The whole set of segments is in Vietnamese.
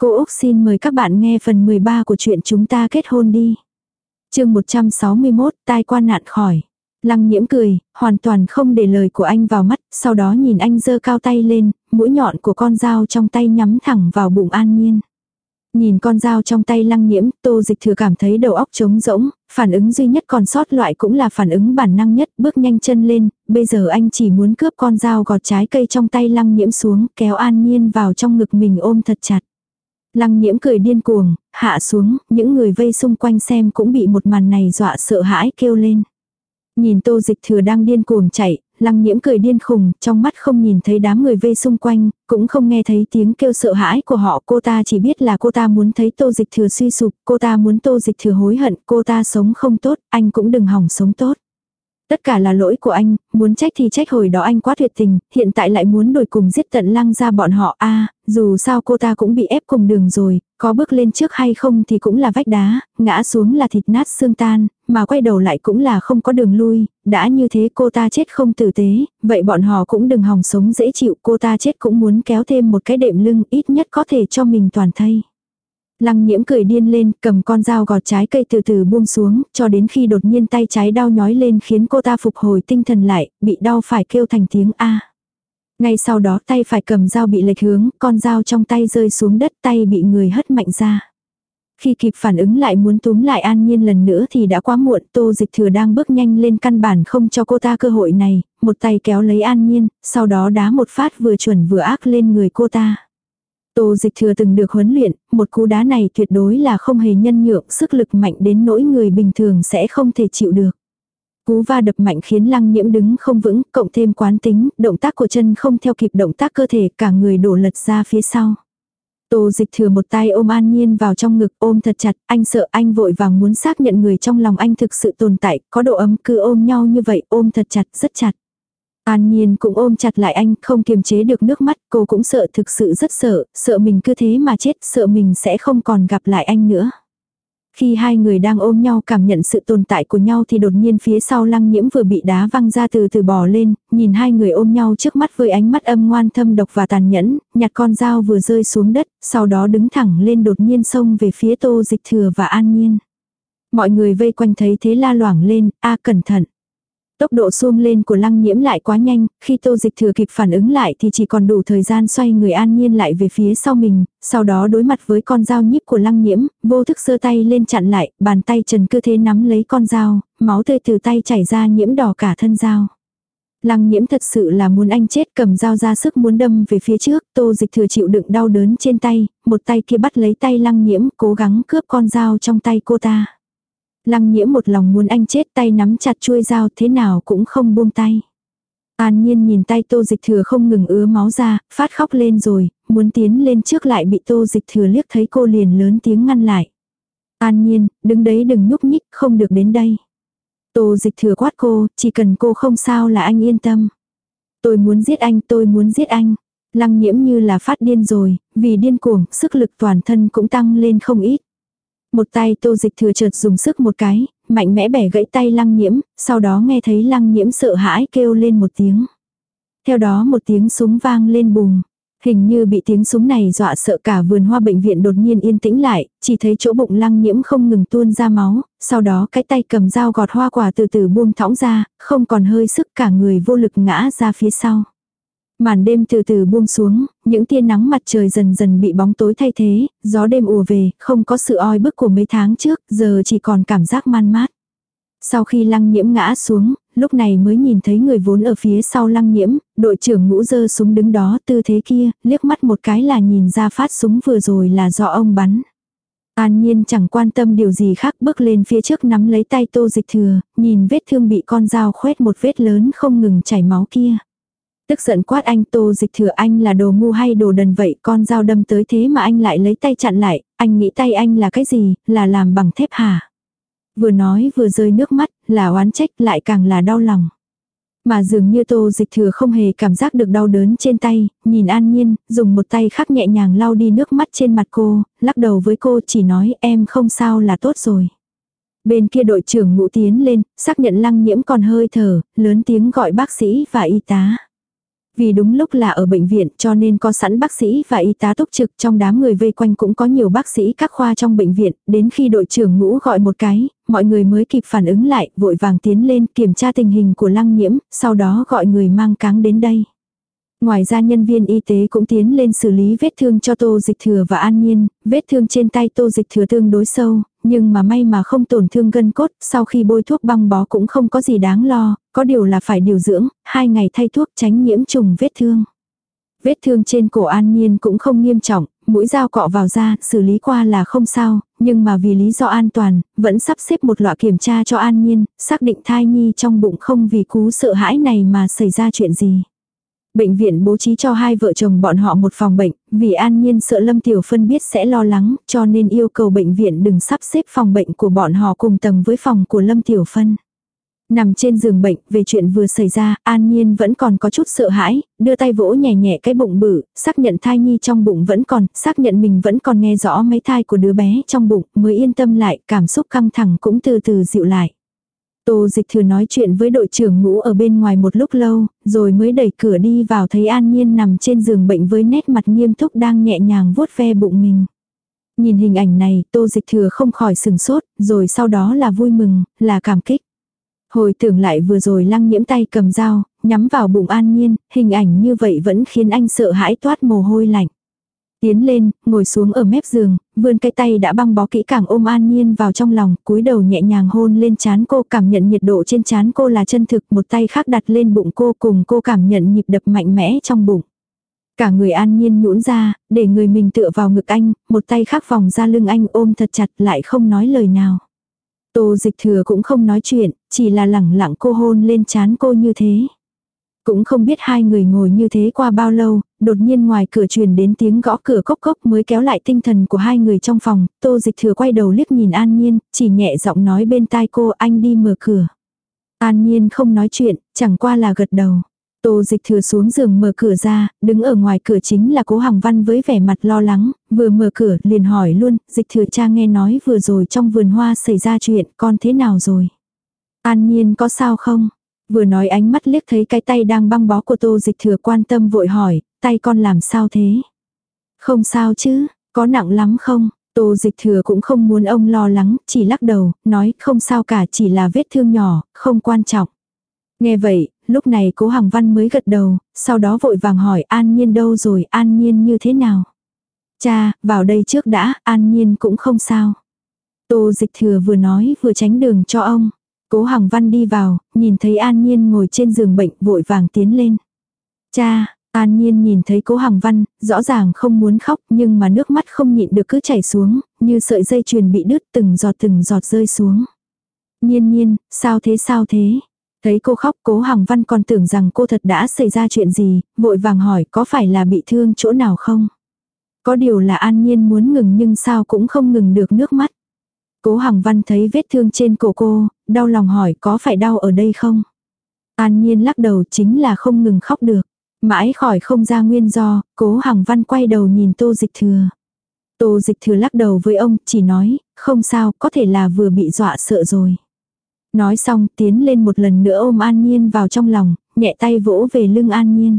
Cô Úc xin mời các bạn nghe phần 13 của chuyện chúng ta kết hôn đi. chương 161, tai qua nạn khỏi. Lăng nhiễm cười, hoàn toàn không để lời của anh vào mắt, sau đó nhìn anh giơ cao tay lên, mũi nhọn của con dao trong tay nhắm thẳng vào bụng an nhiên. Nhìn con dao trong tay lăng nhiễm, tô dịch thừa cảm thấy đầu óc trống rỗng, phản ứng duy nhất còn sót loại cũng là phản ứng bản năng nhất, bước nhanh chân lên, bây giờ anh chỉ muốn cướp con dao gọt trái cây trong tay lăng nhiễm xuống, kéo an nhiên vào trong ngực mình ôm thật chặt. Lăng nhiễm cười điên cuồng, hạ xuống, những người vây xung quanh xem cũng bị một màn này dọa sợ hãi kêu lên. Nhìn tô dịch thừa đang điên cuồng chạy, lăng nhiễm cười điên khùng, trong mắt không nhìn thấy đám người vây xung quanh, cũng không nghe thấy tiếng kêu sợ hãi của họ. Cô ta chỉ biết là cô ta muốn thấy tô dịch thừa suy sụp, cô ta muốn tô dịch thừa hối hận, cô ta sống không tốt, anh cũng đừng hỏng sống tốt. Tất cả là lỗi của anh, muốn trách thì trách hồi đó anh quá tuyệt tình, hiện tại lại muốn đổi cùng giết tận lăng ra bọn họ a dù sao cô ta cũng bị ép cùng đường rồi, có bước lên trước hay không thì cũng là vách đá, ngã xuống là thịt nát xương tan, mà quay đầu lại cũng là không có đường lui, đã như thế cô ta chết không tử tế, vậy bọn họ cũng đừng hòng sống dễ chịu, cô ta chết cũng muốn kéo thêm một cái đệm lưng ít nhất có thể cho mình toàn thây. Lăng nhiễm cười điên lên, cầm con dao gọt trái cây từ từ buông xuống, cho đến khi đột nhiên tay trái đau nhói lên khiến cô ta phục hồi tinh thần lại, bị đau phải kêu thành tiếng A. Ngay sau đó tay phải cầm dao bị lệch hướng, con dao trong tay rơi xuống đất tay bị người hất mạnh ra. Khi kịp phản ứng lại muốn túm lại an nhiên lần nữa thì đã quá muộn, tô dịch thừa đang bước nhanh lên căn bản không cho cô ta cơ hội này, một tay kéo lấy an nhiên, sau đó đá một phát vừa chuẩn vừa ác lên người cô ta. Tô dịch thừa từng được huấn luyện, một cú đá này tuyệt đối là không hề nhân nhượng, sức lực mạnh đến nỗi người bình thường sẽ không thể chịu được. Cú va đập mạnh khiến lăng nhiễm đứng không vững, cộng thêm quán tính, động tác của chân không theo kịp động tác cơ thể, cả người đổ lật ra phía sau. Tô dịch thừa một tay ôm an nhiên vào trong ngực ôm thật chặt, anh sợ anh vội vàng muốn xác nhận người trong lòng anh thực sự tồn tại, có độ ấm cứ ôm nhau như vậy, ôm thật chặt, rất chặt. An Nhiên cũng ôm chặt lại anh, không kiềm chế được nước mắt, cô cũng sợ thực sự rất sợ, sợ mình cứ thế mà chết, sợ mình sẽ không còn gặp lại anh nữa. Khi hai người đang ôm nhau cảm nhận sự tồn tại của nhau thì đột nhiên phía sau lăng nhiễm vừa bị đá văng ra từ từ bò lên, nhìn hai người ôm nhau trước mắt với ánh mắt âm ngoan thâm độc và tàn nhẫn, nhặt con dao vừa rơi xuống đất, sau đó đứng thẳng lên đột nhiên xông về phía tô dịch thừa và an nhiên. Mọi người vây quanh thấy thế la loảng lên, a cẩn thận. Tốc độ xuông lên của lăng nhiễm lại quá nhanh, khi tô dịch thừa kịp phản ứng lại thì chỉ còn đủ thời gian xoay người an nhiên lại về phía sau mình, sau đó đối mặt với con dao nhíp của lăng nhiễm, vô thức giơ tay lên chặn lại, bàn tay trần cơ thế nắm lấy con dao, máu tươi từ tay chảy ra nhiễm đỏ cả thân dao. Lăng nhiễm thật sự là muốn anh chết cầm dao ra sức muốn đâm về phía trước, tô dịch thừa chịu đựng đau đớn trên tay, một tay kia bắt lấy tay lăng nhiễm cố gắng cướp con dao trong tay cô ta. Lăng nhiễm một lòng muốn anh chết tay nắm chặt chuôi dao thế nào cũng không buông tay. An nhiên nhìn tay tô dịch thừa không ngừng ứa máu ra, phát khóc lên rồi, muốn tiến lên trước lại bị tô dịch thừa liếc thấy cô liền lớn tiếng ngăn lại. An nhiên, đứng đấy đừng nhúc nhích, không được đến đây. Tô dịch thừa quát cô, chỉ cần cô không sao là anh yên tâm. Tôi muốn giết anh, tôi muốn giết anh. Lăng nhiễm như là phát điên rồi, vì điên cuồng, sức lực toàn thân cũng tăng lên không ít. Một tay tô dịch thừa chợt dùng sức một cái, mạnh mẽ bẻ gãy tay lăng nhiễm, sau đó nghe thấy lăng nhiễm sợ hãi kêu lên một tiếng. Theo đó một tiếng súng vang lên bùng. Hình như bị tiếng súng này dọa sợ cả vườn hoa bệnh viện đột nhiên yên tĩnh lại, chỉ thấy chỗ bụng lăng nhiễm không ngừng tuôn ra máu, sau đó cái tay cầm dao gọt hoa quả từ từ buông thõng ra, không còn hơi sức cả người vô lực ngã ra phía sau. Màn đêm từ từ buông xuống, những tia nắng mặt trời dần dần bị bóng tối thay thế, gió đêm ùa về, không có sự oi bức của mấy tháng trước, giờ chỉ còn cảm giác man mát. Sau khi lăng nhiễm ngã xuống, lúc này mới nhìn thấy người vốn ở phía sau lăng nhiễm, đội trưởng ngũ dơ súng đứng đó tư thế kia, liếc mắt một cái là nhìn ra phát súng vừa rồi là do ông bắn. An nhiên chẳng quan tâm điều gì khác bước lên phía trước nắm lấy tay tô dịch thừa, nhìn vết thương bị con dao khoét một vết lớn không ngừng chảy máu kia. Tức giận quát anh tô dịch thừa anh là đồ ngu hay đồ đần vậy con dao đâm tới thế mà anh lại lấy tay chặn lại, anh nghĩ tay anh là cái gì, là làm bằng thép hả? Vừa nói vừa rơi nước mắt, là oán trách lại càng là đau lòng. Mà dường như tô dịch thừa không hề cảm giác được đau đớn trên tay, nhìn an nhiên, dùng một tay khác nhẹ nhàng lau đi nước mắt trên mặt cô, lắc đầu với cô chỉ nói em không sao là tốt rồi. Bên kia đội trưởng ngũ tiến lên, xác nhận lăng nhiễm còn hơi thở, lớn tiếng gọi bác sĩ và y tá. Vì đúng lúc là ở bệnh viện cho nên có sẵn bác sĩ và y tá túc trực trong đám người vây quanh cũng có nhiều bác sĩ các khoa trong bệnh viện, đến khi đội trưởng ngũ gọi một cái, mọi người mới kịp phản ứng lại, vội vàng tiến lên kiểm tra tình hình của lăng nhiễm, sau đó gọi người mang cáng đến đây. Ngoài ra nhân viên y tế cũng tiến lên xử lý vết thương cho Tô Dịch Thừa và An Nhiên, vết thương trên tay Tô Dịch Thừa tương đối sâu, nhưng mà may mà không tổn thương gân cốt, sau khi bôi thuốc băng bó cũng không có gì đáng lo, có điều là phải điều dưỡng, hai ngày thay thuốc tránh nhiễm trùng vết thương. Vết thương trên cổ An Nhiên cũng không nghiêm trọng, mũi dao cọ vào da, xử lý qua là không sao, nhưng mà vì lý do an toàn, vẫn sắp xếp một loại kiểm tra cho An Nhiên, xác định thai nhi trong bụng không vì cú sợ hãi này mà xảy ra chuyện gì. Bệnh viện bố trí cho hai vợ chồng bọn họ một phòng bệnh, vì an nhiên sợ Lâm Tiểu Phân biết sẽ lo lắng, cho nên yêu cầu bệnh viện đừng sắp xếp phòng bệnh của bọn họ cùng tầng với phòng của Lâm Tiểu Phân. Nằm trên giường bệnh, về chuyện vừa xảy ra, An Nhiên vẫn còn có chút sợ hãi, đưa tay vỗ nhẹ nhẹ cái bụng bự, xác nhận thai nhi trong bụng vẫn còn, xác nhận mình vẫn còn nghe rõ mấy thai của đứa bé trong bụng, mới yên tâm lại, cảm xúc căng thẳng cũng từ từ dịu lại. Tô dịch thừa nói chuyện với đội trưởng ngũ ở bên ngoài một lúc lâu, rồi mới đẩy cửa đi vào thấy An Nhiên nằm trên giường bệnh với nét mặt nghiêm túc đang nhẹ nhàng vuốt ve bụng mình. Nhìn hình ảnh này, tô dịch thừa không khỏi sừng sốt, rồi sau đó là vui mừng, là cảm kích. Hồi tưởng lại vừa rồi lăng nhiễm tay cầm dao, nhắm vào bụng An Nhiên, hình ảnh như vậy vẫn khiến anh sợ hãi toát mồ hôi lạnh. Tiến lên, ngồi xuống ở mép giường, vươn cái tay đã băng bó kỹ càng ôm an nhiên vào trong lòng, cúi đầu nhẹ nhàng hôn lên chán cô cảm nhận nhiệt độ trên chán cô là chân thực, một tay khác đặt lên bụng cô cùng cô cảm nhận nhịp đập mạnh mẽ trong bụng. Cả người an nhiên nhũn ra, để người mình tựa vào ngực anh, một tay khác vòng ra lưng anh ôm thật chặt lại không nói lời nào. Tô dịch thừa cũng không nói chuyện, chỉ là lẳng lặng cô hôn lên chán cô như thế. Cũng không biết hai người ngồi như thế qua bao lâu, đột nhiên ngoài cửa truyền đến tiếng gõ cửa cốc cốc mới kéo lại tinh thần của hai người trong phòng, tô dịch thừa quay đầu liếc nhìn An Nhiên, chỉ nhẹ giọng nói bên tai cô anh đi mở cửa. An Nhiên không nói chuyện, chẳng qua là gật đầu. Tô dịch thừa xuống giường mở cửa ra, đứng ở ngoài cửa chính là cố Hằng Văn với vẻ mặt lo lắng, vừa mở cửa liền hỏi luôn, dịch thừa cha nghe nói vừa rồi trong vườn hoa xảy ra chuyện, con thế nào rồi? An Nhiên có sao không? Vừa nói ánh mắt liếc thấy cái tay đang băng bó của tô dịch thừa quan tâm vội hỏi, tay con làm sao thế? Không sao chứ, có nặng lắm không? Tô dịch thừa cũng không muốn ông lo lắng, chỉ lắc đầu, nói không sao cả chỉ là vết thương nhỏ, không quan trọng. Nghe vậy, lúc này cố Hằng Văn mới gật đầu, sau đó vội vàng hỏi An Nhiên đâu rồi, An Nhiên như thế nào? Cha, vào đây trước đã, An Nhiên cũng không sao. Tô dịch thừa vừa nói vừa tránh đường cho ông. Cố Hằng Văn đi vào, nhìn thấy An Nhiên ngồi trên giường bệnh vội vàng tiến lên. Cha, An Nhiên nhìn thấy cố Hằng Văn, rõ ràng không muốn khóc nhưng mà nước mắt không nhịn được cứ chảy xuống, như sợi dây chuyền bị đứt từng giọt từng giọt rơi xuống. Nhiên nhiên, sao thế sao thế? Thấy cô khóc cố Hằng Văn còn tưởng rằng cô thật đã xảy ra chuyện gì, vội vàng hỏi có phải là bị thương chỗ nào không? Có điều là An Nhiên muốn ngừng nhưng sao cũng không ngừng được nước mắt. Cố Hằng Văn thấy vết thương trên cổ cô, đau lòng hỏi có phải đau ở đây không? An Nhiên lắc đầu chính là không ngừng khóc được. Mãi khỏi không ra nguyên do, cố Hằng Văn quay đầu nhìn Tô Dịch Thừa. Tô Dịch Thừa lắc đầu với ông, chỉ nói, không sao, có thể là vừa bị dọa sợ rồi. Nói xong, tiến lên một lần nữa ôm An Nhiên vào trong lòng, nhẹ tay vỗ về lưng An Nhiên.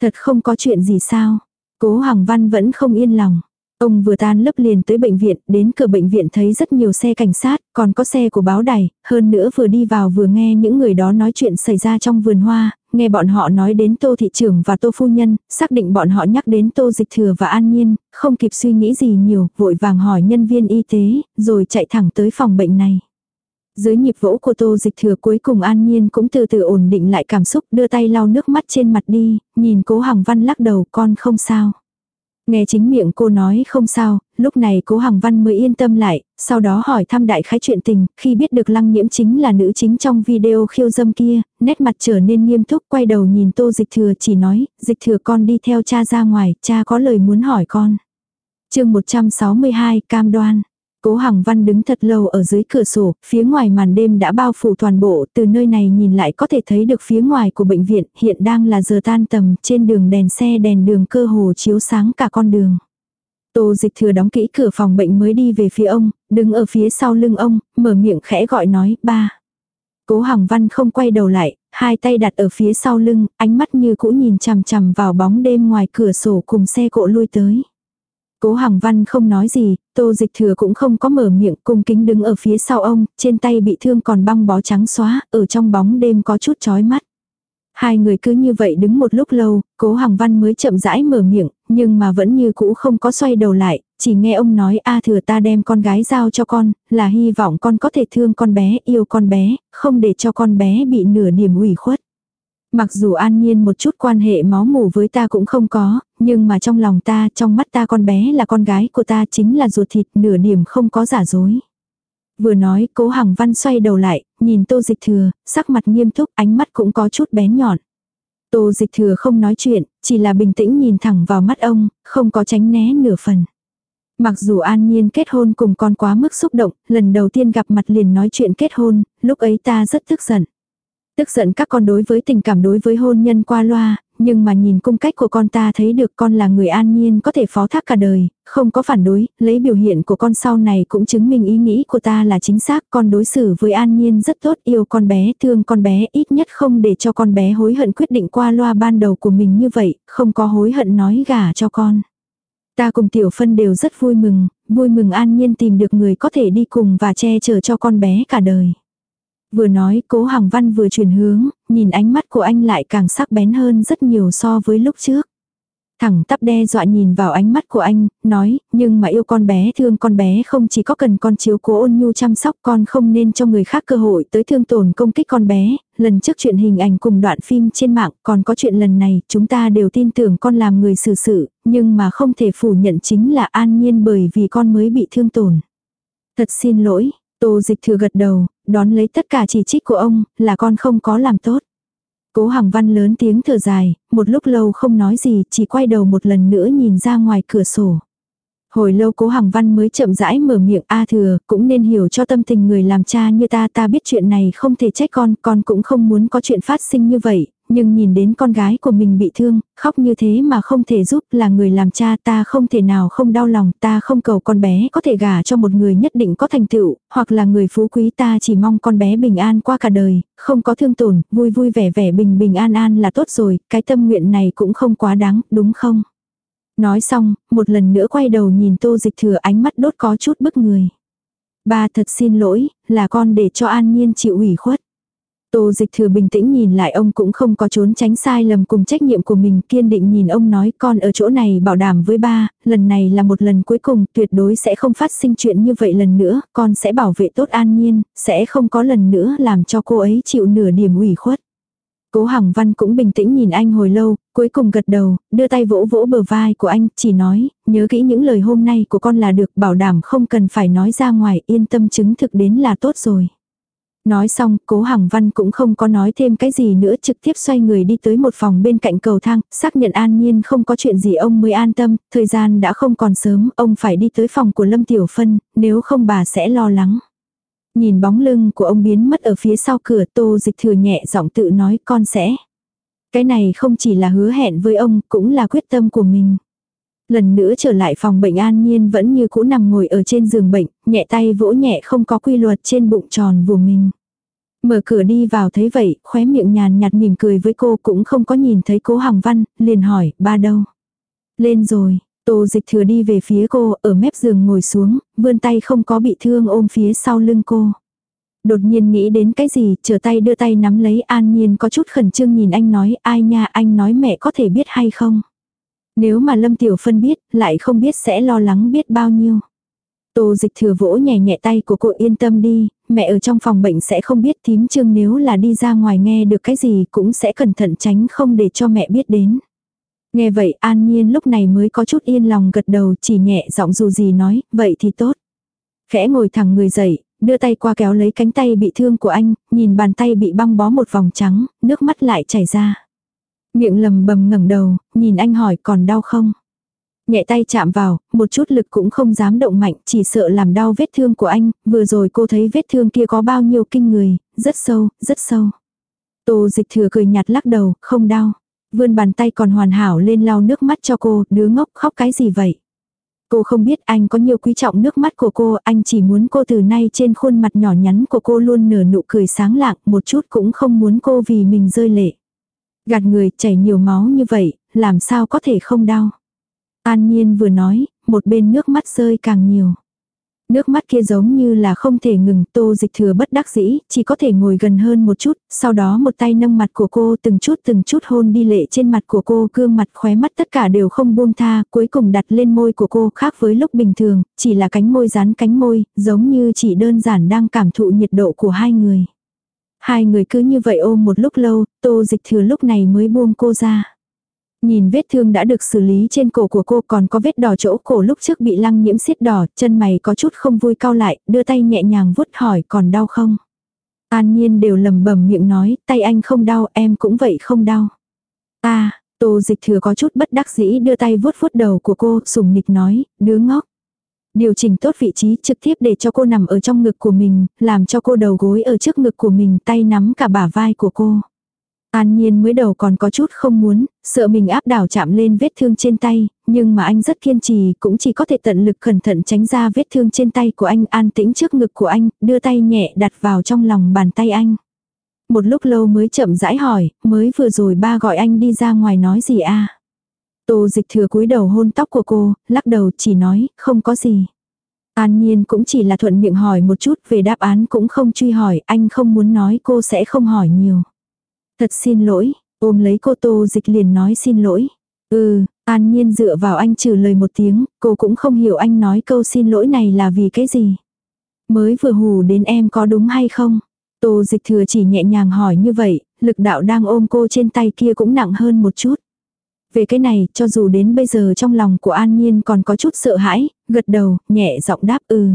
Thật không có chuyện gì sao. Cố Hằng Văn vẫn không yên lòng. Ông vừa tan lớp liền tới bệnh viện, đến cửa bệnh viện thấy rất nhiều xe cảnh sát, còn có xe của báo đài, hơn nữa vừa đi vào vừa nghe những người đó nói chuyện xảy ra trong vườn hoa, nghe bọn họ nói đến tô thị trưởng và tô phu nhân, xác định bọn họ nhắc đến tô dịch thừa và an nhiên, không kịp suy nghĩ gì nhiều, vội vàng hỏi nhân viên y tế, rồi chạy thẳng tới phòng bệnh này. Dưới nhịp vỗ của tô dịch thừa cuối cùng an nhiên cũng từ từ ổn định lại cảm xúc đưa tay lau nước mắt trên mặt đi, nhìn cố hằng văn lắc đầu con không sao. Nghe chính miệng cô nói không sao, lúc này cố Hằng Văn mới yên tâm lại, sau đó hỏi thăm đại khái chuyện tình, khi biết được lăng nhiễm chính là nữ chính trong video khiêu dâm kia, nét mặt trở nên nghiêm túc quay đầu nhìn tô dịch thừa chỉ nói, dịch thừa con đi theo cha ra ngoài, cha có lời muốn hỏi con. chương 162 cam đoan. Cố Hằng Văn đứng thật lâu ở dưới cửa sổ, phía ngoài màn đêm đã bao phủ toàn bộ, từ nơi này nhìn lại có thể thấy được phía ngoài của bệnh viện, hiện đang là giờ tan tầm, trên đường đèn xe đèn đường cơ hồ chiếu sáng cả con đường. Tô dịch thừa đóng kỹ cửa phòng bệnh mới đi về phía ông, đứng ở phía sau lưng ông, mở miệng khẽ gọi nói, ba. Cố Hằng Văn không quay đầu lại, hai tay đặt ở phía sau lưng, ánh mắt như cũ nhìn chằm chằm vào bóng đêm ngoài cửa sổ cùng xe cộ lui tới. Cố Hằng Văn không nói gì, Tô Dịch Thừa cũng không có mở miệng, cung kính đứng ở phía sau ông, trên tay bị thương còn băng bó trắng xóa, ở trong bóng đêm có chút chói mắt. Hai người cứ như vậy đứng một lúc lâu, Cố Hằng Văn mới chậm rãi mở miệng, nhưng mà vẫn như cũ không có xoay đầu lại, chỉ nghe ông nói a thừa ta đem con gái giao cho con, là hy vọng con có thể thương con bé, yêu con bé, không để cho con bé bị nửa niềm ủy khuất. Mặc dù an nhiên một chút quan hệ máu mủ với ta cũng không có, nhưng mà trong lòng ta, trong mắt ta con bé là con gái của ta chính là ruột thịt nửa điểm không có giả dối. Vừa nói, cố Hằng Văn xoay đầu lại, nhìn tô dịch thừa, sắc mặt nghiêm túc, ánh mắt cũng có chút bén nhọn. Tô dịch thừa không nói chuyện, chỉ là bình tĩnh nhìn thẳng vào mắt ông, không có tránh né nửa phần. Mặc dù an nhiên kết hôn cùng con quá mức xúc động, lần đầu tiên gặp mặt liền nói chuyện kết hôn, lúc ấy ta rất tức giận. Tức giận các con đối với tình cảm đối với hôn nhân qua loa, nhưng mà nhìn cung cách của con ta thấy được con là người an nhiên có thể phó thác cả đời, không có phản đối, lấy biểu hiện của con sau này cũng chứng minh ý nghĩ của ta là chính xác, con đối xử với an nhiên rất tốt, yêu con bé, thương con bé, ít nhất không để cho con bé hối hận quyết định qua loa ban đầu của mình như vậy, không có hối hận nói gả cho con. Ta cùng Tiểu Phân đều rất vui mừng, vui mừng an nhiên tìm được người có thể đi cùng và che chở cho con bé cả đời. Vừa nói cố Hằng Văn vừa chuyển hướng, nhìn ánh mắt của anh lại càng sắc bén hơn rất nhiều so với lúc trước. Thẳng tắp đe dọa nhìn vào ánh mắt của anh, nói, nhưng mà yêu con bé thương con bé không chỉ có cần con chiếu cố ôn nhu chăm sóc con không nên cho người khác cơ hội tới thương tổn công kích con bé, lần trước chuyện hình ảnh cùng đoạn phim trên mạng, còn có chuyện lần này, chúng ta đều tin tưởng con làm người xử sự, nhưng mà không thể phủ nhận chính là an nhiên bởi vì con mới bị thương tổn. Thật xin lỗi, Tô dịch thừa gật đầu, đón lấy tất cả chỉ trích của ông, là con không có làm tốt. Cố Hằng Văn lớn tiếng thở dài, một lúc lâu không nói gì, chỉ quay đầu một lần nữa nhìn ra ngoài cửa sổ. Hồi lâu cố Hằng Văn mới chậm rãi mở miệng A thừa, cũng nên hiểu cho tâm tình người làm cha như ta ta biết chuyện này không thể trách con, con cũng không muốn có chuyện phát sinh như vậy, nhưng nhìn đến con gái của mình bị thương, khóc như thế mà không thể giúp là người làm cha ta không thể nào không đau lòng, ta không cầu con bé có thể gả cho một người nhất định có thành tựu, hoặc là người phú quý ta chỉ mong con bé bình an qua cả đời, không có thương tổn, vui vui vẻ vẻ bình bình an an là tốt rồi, cái tâm nguyện này cũng không quá đáng, đúng không? Nói xong, một lần nữa quay đầu nhìn tô dịch thừa ánh mắt đốt có chút bức người. Ba thật xin lỗi, là con để cho an nhiên chịu ủy khuất. Tô dịch thừa bình tĩnh nhìn lại ông cũng không có trốn tránh sai lầm cùng trách nhiệm của mình kiên định nhìn ông nói con ở chỗ này bảo đảm với ba, lần này là một lần cuối cùng tuyệt đối sẽ không phát sinh chuyện như vậy lần nữa, con sẽ bảo vệ tốt an nhiên, sẽ không có lần nữa làm cho cô ấy chịu nửa điểm ủy khuất. Cố Hằng Văn cũng bình tĩnh nhìn anh hồi lâu, cuối cùng gật đầu, đưa tay vỗ vỗ bờ vai của anh, chỉ nói, nhớ kỹ những lời hôm nay của con là được bảo đảm không cần phải nói ra ngoài, yên tâm chứng thực đến là tốt rồi. Nói xong, cố Hằng Văn cũng không có nói thêm cái gì nữa trực tiếp xoay người đi tới một phòng bên cạnh cầu thang, xác nhận an nhiên không có chuyện gì ông mới an tâm, thời gian đã không còn sớm, ông phải đi tới phòng của Lâm Tiểu Phân, nếu không bà sẽ lo lắng. Nhìn bóng lưng của ông biến mất ở phía sau cửa tô dịch thừa nhẹ giọng tự nói con sẽ. Cái này không chỉ là hứa hẹn với ông, cũng là quyết tâm của mình. Lần nữa trở lại phòng bệnh an nhiên vẫn như cũ nằm ngồi ở trên giường bệnh, nhẹ tay vỗ nhẹ không có quy luật trên bụng tròn của mình. Mở cửa đi vào thấy vậy, khóe miệng nhàn nhạt mỉm cười với cô cũng không có nhìn thấy cố Hằng Văn, liền hỏi, ba đâu? Lên rồi, Tô dịch thừa đi về phía cô, ở mép giường ngồi xuống, vươn tay không có bị thương ôm phía sau lưng cô. Đột nhiên nghĩ đến cái gì, trở tay đưa tay nắm lấy an nhiên có chút khẩn trương nhìn anh nói, ai nha anh nói mẹ có thể biết hay không. Nếu mà Lâm Tiểu Phân biết, lại không biết sẽ lo lắng biết bao nhiêu. Tô dịch thừa vỗ nhẹ nhẹ tay của cô yên tâm đi, mẹ ở trong phòng bệnh sẽ không biết thím trương nếu là đi ra ngoài nghe được cái gì cũng sẽ cẩn thận tránh không để cho mẹ biết đến. Nghe vậy an nhiên lúc này mới có chút yên lòng gật đầu chỉ nhẹ giọng dù gì nói, vậy thì tốt. Khẽ ngồi thẳng người dậy, đưa tay qua kéo lấy cánh tay bị thương của anh, nhìn bàn tay bị băng bó một vòng trắng, nước mắt lại chảy ra. Miệng lầm bầm ngẩng đầu, nhìn anh hỏi còn đau không? Nhẹ tay chạm vào, một chút lực cũng không dám động mạnh, chỉ sợ làm đau vết thương của anh, vừa rồi cô thấy vết thương kia có bao nhiêu kinh người, rất sâu, rất sâu. Tô dịch thừa cười nhạt lắc đầu, không đau. Vươn bàn tay còn hoàn hảo lên lau nước mắt cho cô, đứa ngốc khóc cái gì vậy? Cô không biết anh có nhiều quý trọng nước mắt của cô, anh chỉ muốn cô từ nay trên khuôn mặt nhỏ nhắn của cô luôn nở nụ cười sáng lạng, một chút cũng không muốn cô vì mình rơi lệ. Gạt người chảy nhiều máu như vậy, làm sao có thể không đau. An Nhiên vừa nói, một bên nước mắt rơi càng nhiều. Nước mắt kia giống như là không thể ngừng, tô dịch thừa bất đắc dĩ, chỉ có thể ngồi gần hơn một chút, sau đó một tay nâng mặt của cô từng chút từng chút hôn đi lệ trên mặt của cô, gương mặt khóe mắt tất cả đều không buông tha, cuối cùng đặt lên môi của cô khác với lúc bình thường, chỉ là cánh môi dán cánh môi, giống như chỉ đơn giản đang cảm thụ nhiệt độ của hai người. Hai người cứ như vậy ôm một lúc lâu, tô dịch thừa lúc này mới buông cô ra. Nhìn vết thương đã được xử lý trên cổ của cô còn có vết đỏ chỗ cổ lúc trước bị lăng nhiễm xiết đỏ, chân mày có chút không vui cau lại, đưa tay nhẹ nhàng vuốt hỏi còn đau không. An nhiên đều lầm bẩm miệng nói, tay anh không đau, em cũng vậy không đau. À, tô dịch thừa có chút bất đắc dĩ đưa tay vuốt vuốt đầu của cô, sùng nịch nói, đứa ngốc. Điều chỉnh tốt vị trí trực tiếp để cho cô nằm ở trong ngực của mình, làm cho cô đầu gối ở trước ngực của mình, tay nắm cả bả vai của cô. An Nhiên mới đầu còn có chút không muốn, sợ mình áp đảo chạm lên vết thương trên tay, nhưng mà anh rất kiên trì, cũng chỉ có thể tận lực cẩn thận tránh ra vết thương trên tay của anh an tĩnh trước ngực của anh, đưa tay nhẹ đặt vào trong lòng bàn tay anh. Một lúc lâu mới chậm rãi hỏi, mới vừa rồi ba gọi anh đi ra ngoài nói gì a Tô dịch thừa cúi đầu hôn tóc của cô, lắc đầu chỉ nói, không có gì. An Nhiên cũng chỉ là thuận miệng hỏi một chút về đáp án cũng không truy hỏi, anh không muốn nói cô sẽ không hỏi nhiều. Thật xin lỗi, ôm lấy cô tô dịch liền nói xin lỗi. Ừ, an nhiên dựa vào anh trừ lời một tiếng, cô cũng không hiểu anh nói câu xin lỗi này là vì cái gì. Mới vừa hù đến em có đúng hay không? Tô dịch thừa chỉ nhẹ nhàng hỏi như vậy, lực đạo đang ôm cô trên tay kia cũng nặng hơn một chút. Về cái này, cho dù đến bây giờ trong lòng của An Nhiên còn có chút sợ hãi, gật đầu, nhẹ giọng đáp ừ.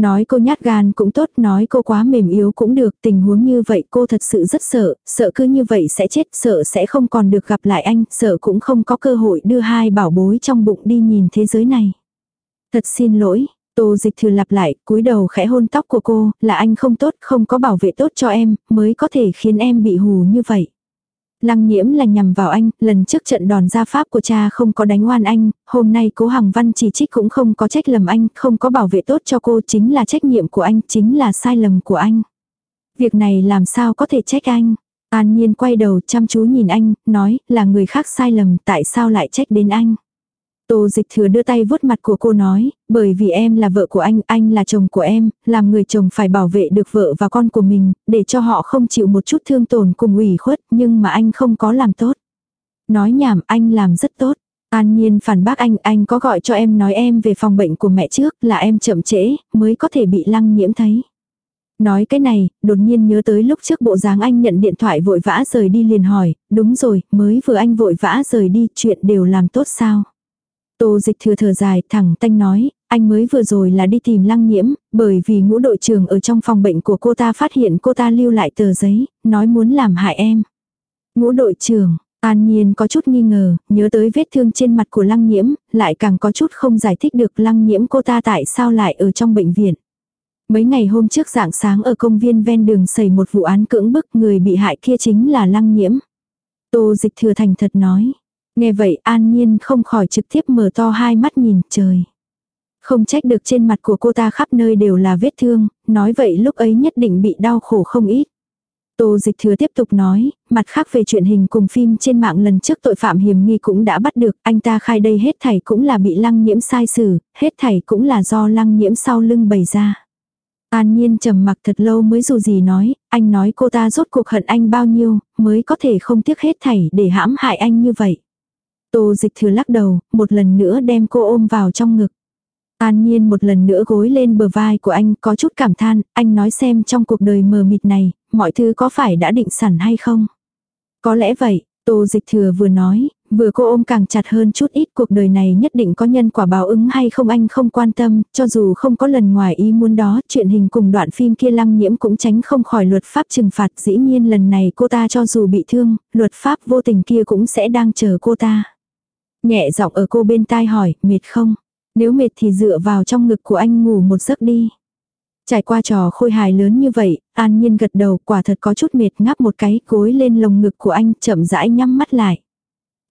Nói cô nhát gan cũng tốt, nói cô quá mềm yếu cũng được, tình huống như vậy cô thật sự rất sợ, sợ cứ như vậy sẽ chết, sợ sẽ không còn được gặp lại anh, sợ cũng không có cơ hội đưa hai bảo bối trong bụng đi nhìn thế giới này. Thật xin lỗi, Tô dịch thừa lặp lại, cúi đầu khẽ hôn tóc của cô, là anh không tốt, không có bảo vệ tốt cho em, mới có thể khiến em bị hù như vậy. Lăng nhiễm là nhằm vào anh, lần trước trận đòn gia pháp của cha không có đánh oan anh, hôm nay cố Hằng Văn chỉ trích cũng không có trách lầm anh, không có bảo vệ tốt cho cô chính là trách nhiệm của anh, chính là sai lầm của anh. Việc này làm sao có thể trách anh? An Nhiên quay đầu chăm chú nhìn anh, nói là người khác sai lầm tại sao lại trách đến anh. Tô dịch thừa đưa tay vuốt mặt của cô nói, bởi vì em là vợ của anh, anh là chồng của em, làm người chồng phải bảo vệ được vợ và con của mình, để cho họ không chịu một chút thương tổn cùng ủy khuất, nhưng mà anh không có làm tốt. Nói nhảm anh làm rất tốt. An nhiên phản bác anh, anh có gọi cho em nói em về phòng bệnh của mẹ trước là em chậm trễ, mới có thể bị lăng nhiễm thấy. Nói cái này, đột nhiên nhớ tới lúc trước bộ dáng anh nhận điện thoại vội vã rời đi liền hỏi, đúng rồi, mới vừa anh vội vã rời đi, chuyện đều làm tốt sao. Tô dịch thừa thở dài thẳng tanh nói, anh mới vừa rồi là đi tìm lăng nhiễm, bởi vì ngũ đội trưởng ở trong phòng bệnh của cô ta phát hiện cô ta lưu lại tờ giấy, nói muốn làm hại em. Ngũ đội trưởng, An Nhiên có chút nghi ngờ, nhớ tới vết thương trên mặt của lăng nhiễm, lại càng có chút không giải thích được lăng nhiễm cô ta tại sao lại ở trong bệnh viện. Mấy ngày hôm trước dạng sáng ở công viên ven đường xảy một vụ án cưỡng bức người bị hại kia chính là lăng nhiễm. Tô dịch thừa thành thật nói. Nghe vậy an nhiên không khỏi trực tiếp mở to hai mắt nhìn trời. Không trách được trên mặt của cô ta khắp nơi đều là vết thương, nói vậy lúc ấy nhất định bị đau khổ không ít. Tô dịch thừa tiếp tục nói, mặt khác về chuyện hình cùng phim trên mạng lần trước tội phạm hiểm nghi cũng đã bắt được, anh ta khai đây hết thảy cũng là bị lăng nhiễm sai xử, hết thảy cũng là do lăng nhiễm sau lưng bày ra. An nhiên trầm mặc thật lâu mới dù gì nói, anh nói cô ta rốt cuộc hận anh bao nhiêu, mới có thể không tiếc hết thảy để hãm hại anh như vậy. Tô dịch thừa lắc đầu, một lần nữa đem cô ôm vào trong ngực. An nhiên một lần nữa gối lên bờ vai của anh có chút cảm than, anh nói xem trong cuộc đời mờ mịt này, mọi thứ có phải đã định sẵn hay không? Có lẽ vậy, tô dịch thừa vừa nói, vừa cô ôm càng chặt hơn chút ít cuộc đời này nhất định có nhân quả báo ứng hay không anh không quan tâm, cho dù không có lần ngoài ý muốn đó, chuyện hình cùng đoạn phim kia lăng nhiễm cũng tránh không khỏi luật pháp trừng phạt dĩ nhiên lần này cô ta cho dù bị thương, luật pháp vô tình kia cũng sẽ đang chờ cô ta. Nhẹ giọng ở cô bên tai hỏi, mệt không? Nếu mệt thì dựa vào trong ngực của anh ngủ một giấc đi. Trải qua trò khôi hài lớn như vậy, an nhiên gật đầu quả thật có chút mệt ngáp một cái gối lên lồng ngực của anh chậm rãi nhắm mắt lại.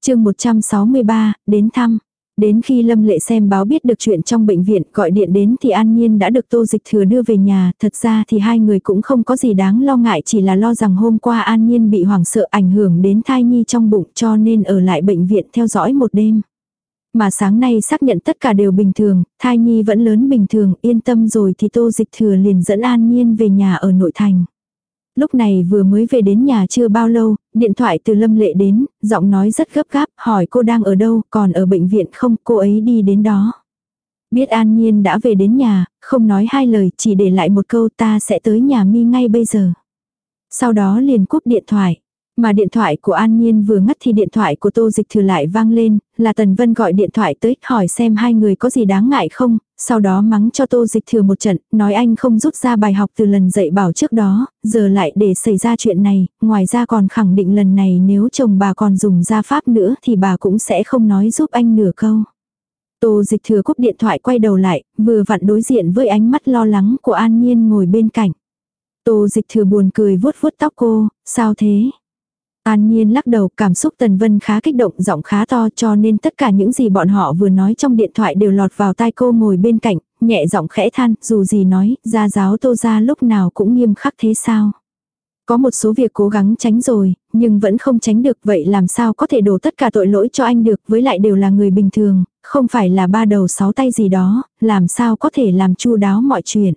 chương 163, đến thăm. Đến khi Lâm Lệ xem báo biết được chuyện trong bệnh viện gọi điện đến thì An Nhiên đã được Tô Dịch Thừa đưa về nhà, thật ra thì hai người cũng không có gì đáng lo ngại chỉ là lo rằng hôm qua An Nhiên bị hoảng sợ ảnh hưởng đến thai nhi trong bụng cho nên ở lại bệnh viện theo dõi một đêm. Mà sáng nay xác nhận tất cả đều bình thường, thai nhi vẫn lớn bình thường, yên tâm rồi thì Tô Dịch Thừa liền dẫn An Nhiên về nhà ở nội thành. Lúc này vừa mới về đến nhà chưa bao lâu, điện thoại từ Lâm Lệ đến, giọng nói rất gấp gáp, hỏi cô đang ở đâu, còn ở bệnh viện không, cô ấy đi đến đó. Biết An Nhiên đã về đến nhà, không nói hai lời, chỉ để lại một câu ta sẽ tới nhà mi ngay bây giờ. Sau đó liền cúp điện thoại. Mà điện thoại của An Nhiên vừa ngắt thì điện thoại của Tô Dịch Thừa lại vang lên, là Tần Vân gọi điện thoại tới hỏi xem hai người có gì đáng ngại không, sau đó mắng cho Tô Dịch Thừa một trận, nói anh không rút ra bài học từ lần dạy bảo trước đó, giờ lại để xảy ra chuyện này, ngoài ra còn khẳng định lần này nếu chồng bà còn dùng gia pháp nữa thì bà cũng sẽ không nói giúp anh nửa câu. Tô Dịch Thừa cúp điện thoại quay đầu lại, vừa vặn đối diện với ánh mắt lo lắng của An Nhiên ngồi bên cạnh. Tô Dịch Thừa buồn cười vuốt vuốt tóc cô, sao thế? An Nhiên lắc đầu, cảm xúc Tần Vân khá kích động, giọng khá to cho nên tất cả những gì bọn họ vừa nói trong điện thoại đều lọt vào tai cô ngồi bên cạnh, nhẹ giọng khẽ than, dù gì nói, gia giáo tô ra lúc nào cũng nghiêm khắc thế sao. Có một số việc cố gắng tránh rồi, nhưng vẫn không tránh được vậy làm sao có thể đổ tất cả tội lỗi cho anh được với lại đều là người bình thường, không phải là ba đầu sáu tay gì đó, làm sao có thể làm chu đáo mọi chuyện.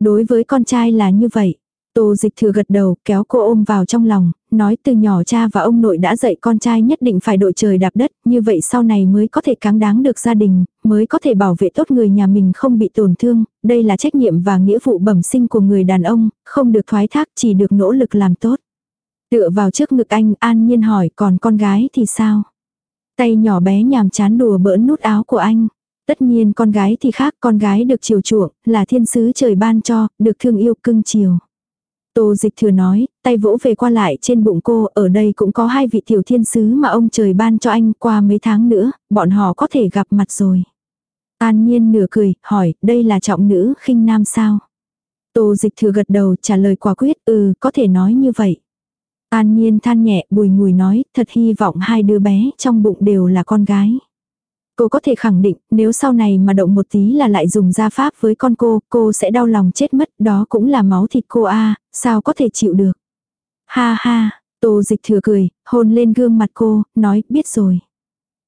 Đối với con trai là như vậy. Tô dịch thừa gật đầu, kéo cô ôm vào trong lòng, nói từ nhỏ cha và ông nội đã dạy con trai nhất định phải đội trời đạp đất, như vậy sau này mới có thể cáng đáng được gia đình, mới có thể bảo vệ tốt người nhà mình không bị tổn thương, đây là trách nhiệm và nghĩa vụ bẩm sinh của người đàn ông, không được thoái thác chỉ được nỗ lực làm tốt. Tựa vào trước ngực anh, an nhiên hỏi còn con gái thì sao? Tay nhỏ bé nhàm chán đùa bỡn nút áo của anh. Tất nhiên con gái thì khác, con gái được chiều chuộng, là thiên sứ trời ban cho, được thương yêu cưng chiều. Tô dịch thừa nói, tay vỗ về qua lại trên bụng cô, ở đây cũng có hai vị tiểu thiên sứ mà ông trời ban cho anh qua mấy tháng nữa, bọn họ có thể gặp mặt rồi. An nhiên nửa cười, hỏi, đây là trọng nữ khinh nam sao? Tô dịch thừa gật đầu trả lời quả quyết, ừ, có thể nói như vậy. An nhiên than nhẹ, bùi ngùi nói, thật hy vọng hai đứa bé trong bụng đều là con gái. Cô có thể khẳng định, nếu sau này mà động một tí là lại dùng gia pháp với con cô, cô sẽ đau lòng chết mất, đó cũng là máu thịt cô a sao có thể chịu được. Ha ha, tô dịch thừa cười, hôn lên gương mặt cô, nói, biết rồi.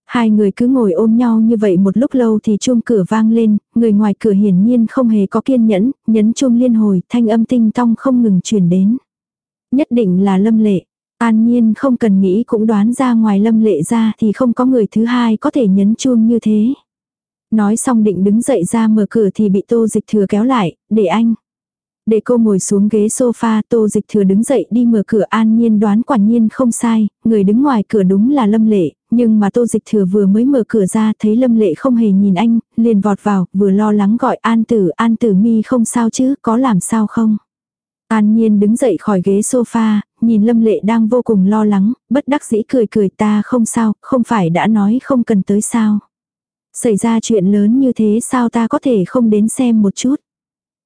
Hai người cứ ngồi ôm nhau như vậy một lúc lâu thì chuông cửa vang lên, người ngoài cửa hiển nhiên không hề có kiên nhẫn, nhấn chuông liên hồi, thanh âm tinh tong không ngừng truyền đến. Nhất định là lâm lệ. An nhiên không cần nghĩ cũng đoán ra ngoài lâm lệ ra thì không có người thứ hai có thể nhấn chuông như thế. Nói xong định đứng dậy ra mở cửa thì bị tô dịch thừa kéo lại, để anh. Để cô ngồi xuống ghế sofa tô dịch thừa đứng dậy đi mở cửa an nhiên đoán quả nhiên không sai, người đứng ngoài cửa đúng là lâm lệ, nhưng mà tô dịch thừa vừa mới mở cửa ra thấy lâm lệ không hề nhìn anh, liền vọt vào, vừa lo lắng gọi an tử, an tử mi không sao chứ, có làm sao không. An Nhiên đứng dậy khỏi ghế sofa, nhìn Lâm Lệ đang vô cùng lo lắng, bất đắc dĩ cười cười ta không sao, không phải đã nói không cần tới sao. Xảy ra chuyện lớn như thế sao ta có thể không đến xem một chút.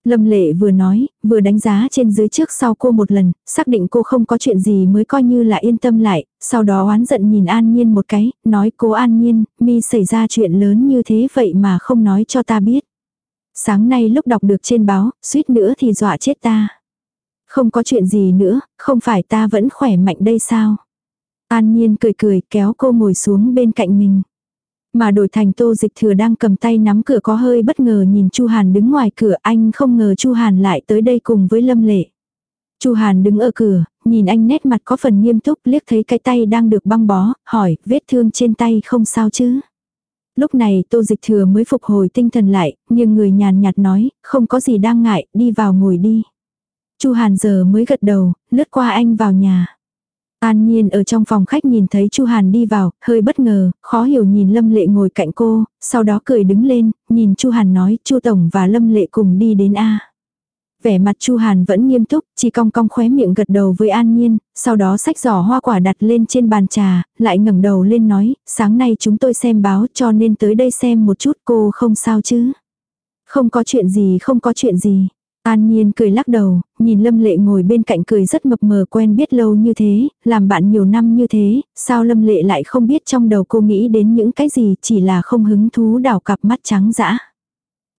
Lâm Lệ vừa nói, vừa đánh giá trên dưới trước sau cô một lần, xác định cô không có chuyện gì mới coi như là yên tâm lại, sau đó oán giận nhìn An Nhiên một cái, nói cô An Nhiên, mi xảy ra chuyện lớn như thế vậy mà không nói cho ta biết. Sáng nay lúc đọc được trên báo, suýt nữa thì dọa chết ta. Không có chuyện gì nữa, không phải ta vẫn khỏe mạnh đây sao? An Nhiên cười cười kéo cô ngồi xuống bên cạnh mình. Mà đổi thành tô dịch thừa đang cầm tay nắm cửa có hơi bất ngờ nhìn Chu Hàn đứng ngoài cửa anh không ngờ Chu Hàn lại tới đây cùng với Lâm Lệ. Chu Hàn đứng ở cửa, nhìn anh nét mặt có phần nghiêm túc liếc thấy cái tay đang được băng bó, hỏi vết thương trên tay không sao chứ. Lúc này tô dịch thừa mới phục hồi tinh thần lại, nhưng người nhàn nhạt nói, không có gì đang ngại, đi vào ngồi đi. Chu Hàn giờ mới gật đầu, lướt qua anh vào nhà. An Nhiên ở trong phòng khách nhìn thấy Chu Hàn đi vào, hơi bất ngờ, khó hiểu nhìn Lâm Lệ ngồi cạnh cô, sau đó cười đứng lên, nhìn Chu Hàn nói, Chu tổng và Lâm Lệ cùng đi đến a. Vẻ mặt Chu Hàn vẫn nghiêm túc, chỉ cong cong khóe miệng gật đầu với An Nhiên, sau đó xách giỏ hoa quả đặt lên trên bàn trà, lại ngẩng đầu lên nói, sáng nay chúng tôi xem báo cho nên tới đây xem một chút cô không sao chứ. Không có chuyện gì không có chuyện gì. An Nhiên cười lắc đầu, nhìn Lâm Lệ ngồi bên cạnh cười rất mập mờ quen biết lâu như thế, làm bạn nhiều năm như thế, sao Lâm Lệ lại không biết trong đầu cô nghĩ đến những cái gì chỉ là không hứng thú đảo cặp mắt trắng dã.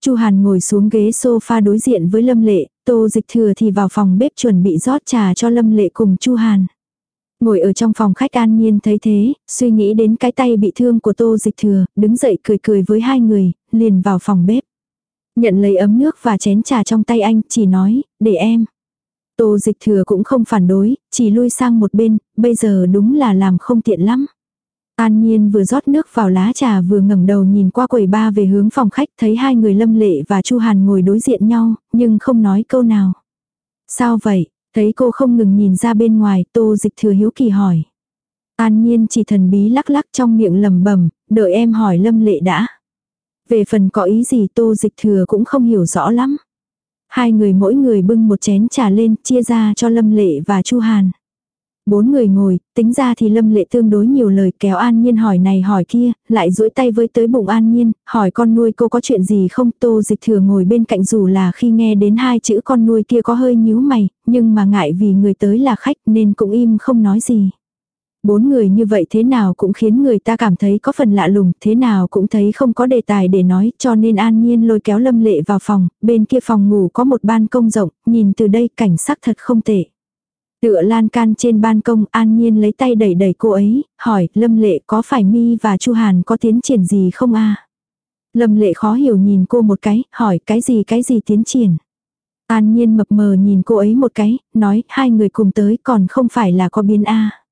Chu Hàn ngồi xuống ghế sofa đối diện với Lâm Lệ, Tô Dịch Thừa thì vào phòng bếp chuẩn bị rót trà cho Lâm Lệ cùng Chu Hàn. Ngồi ở trong phòng khách an nhiên thấy thế, suy nghĩ đến cái tay bị thương của Tô Dịch Thừa, đứng dậy cười cười với hai người, liền vào phòng bếp. Nhận lấy ấm nước và chén trà trong tay anh, chỉ nói, để em. Tô dịch thừa cũng không phản đối, chỉ lui sang một bên, bây giờ đúng là làm không tiện lắm. An Nhiên vừa rót nước vào lá trà vừa ngẩng đầu nhìn qua quầy ba về hướng phòng khách thấy hai người Lâm Lệ và Chu Hàn ngồi đối diện nhau, nhưng không nói câu nào. Sao vậy? Thấy cô không ngừng nhìn ra bên ngoài, Tô Dịch Thừa hiếu kỳ hỏi. An Nhiên chỉ thần bí lắc lắc trong miệng lầm bẩm đợi em hỏi Lâm Lệ đã. Về phần có ý gì tô dịch thừa cũng không hiểu rõ lắm. Hai người mỗi người bưng một chén trà lên chia ra cho Lâm Lệ và Chu Hàn. Bốn người ngồi, tính ra thì Lâm Lệ tương đối nhiều lời kéo An Nhiên hỏi này hỏi kia, lại duỗi tay với tới bụng An Nhiên, hỏi con nuôi cô có chuyện gì không tô dịch thừa ngồi bên cạnh dù là khi nghe đến hai chữ con nuôi kia có hơi nhíu mày, nhưng mà ngại vì người tới là khách nên cũng im không nói gì. Bốn người như vậy thế nào cũng khiến người ta cảm thấy có phần lạ lùng, thế nào cũng thấy không có đề tài để nói, cho nên an nhiên lôi kéo lâm lệ vào phòng, bên kia phòng ngủ có một ban công rộng, nhìn từ đây cảnh sắc thật không tệ. Tựa lan can trên ban công, an nhiên lấy tay đẩy đẩy cô ấy, hỏi, lâm lệ có phải mi và chu Hàn có tiến triển gì không a Lâm lệ khó hiểu nhìn cô một cái, hỏi cái gì cái gì tiến triển. An nhiên mập mờ nhìn cô ấy một cái, nói hai người cùng tới còn không phải là có biến a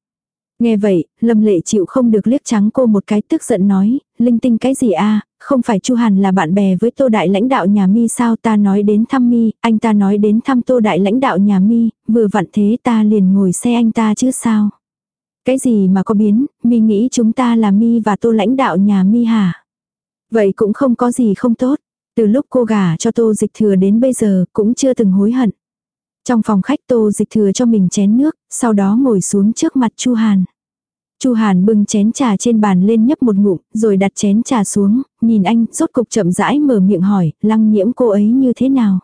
Nghe vậy, Lâm Lệ chịu không được liếc trắng cô một cái tức giận nói, linh tinh cái gì a không phải Chu Hàn là bạn bè với Tô Đại lãnh đạo nhà mi sao ta nói đến thăm mi, anh ta nói đến thăm Tô Đại lãnh đạo nhà mi, vừa vặn thế ta liền ngồi xe anh ta chứ sao. Cái gì mà có biến, mi nghĩ chúng ta là mi và Tô lãnh đạo nhà mi hả? Vậy cũng không có gì không tốt, từ lúc cô gả cho Tô Dịch Thừa đến bây giờ cũng chưa từng hối hận. Trong phòng khách Tô Dịch thừa cho mình chén nước, sau đó ngồi xuống trước mặt Chu Hàn. Chu Hàn bưng chén trà trên bàn lên nhấp một ngụm, rồi đặt chén trà xuống, nhìn anh, rốt cục chậm rãi mở miệng hỏi, lăng nhiễm cô ấy như thế nào.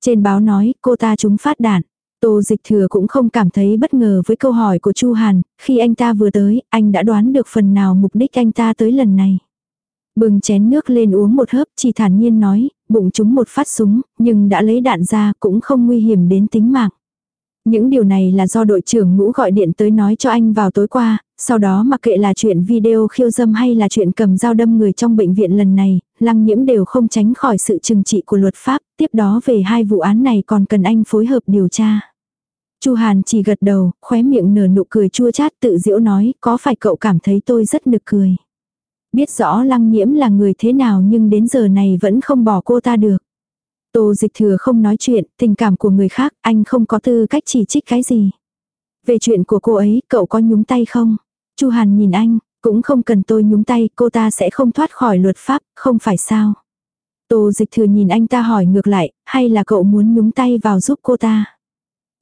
Trên báo nói, cô ta trúng phát đạn. Tô dịch thừa cũng không cảm thấy bất ngờ với câu hỏi của Chu Hàn, khi anh ta vừa tới, anh đã đoán được phần nào mục đích anh ta tới lần này. Bừng chén nước lên uống một hớp, chỉ thản nhiên nói, bụng chúng một phát súng, nhưng đã lấy đạn ra cũng không nguy hiểm đến tính mạng. Những điều này là do đội trưởng ngũ gọi điện tới nói cho anh vào tối qua, sau đó mặc kệ là chuyện video khiêu dâm hay là chuyện cầm dao đâm người trong bệnh viện lần này, lăng nhiễm đều không tránh khỏi sự trừng trị của luật pháp, tiếp đó về hai vụ án này còn cần anh phối hợp điều tra. Chu Hàn chỉ gật đầu, khóe miệng nở nụ cười chua chát tự diễu nói, có phải cậu cảm thấy tôi rất nực cười. Biết rõ lăng nhiễm là người thế nào nhưng đến giờ này vẫn không bỏ cô ta được. Tô dịch thừa không nói chuyện, tình cảm của người khác, anh không có tư cách chỉ trích cái gì. Về chuyện của cô ấy, cậu có nhúng tay không? Chu Hàn nhìn anh, cũng không cần tôi nhúng tay, cô ta sẽ không thoát khỏi luật pháp, không phải sao? Tô dịch thừa nhìn anh ta hỏi ngược lại, hay là cậu muốn nhúng tay vào giúp cô ta?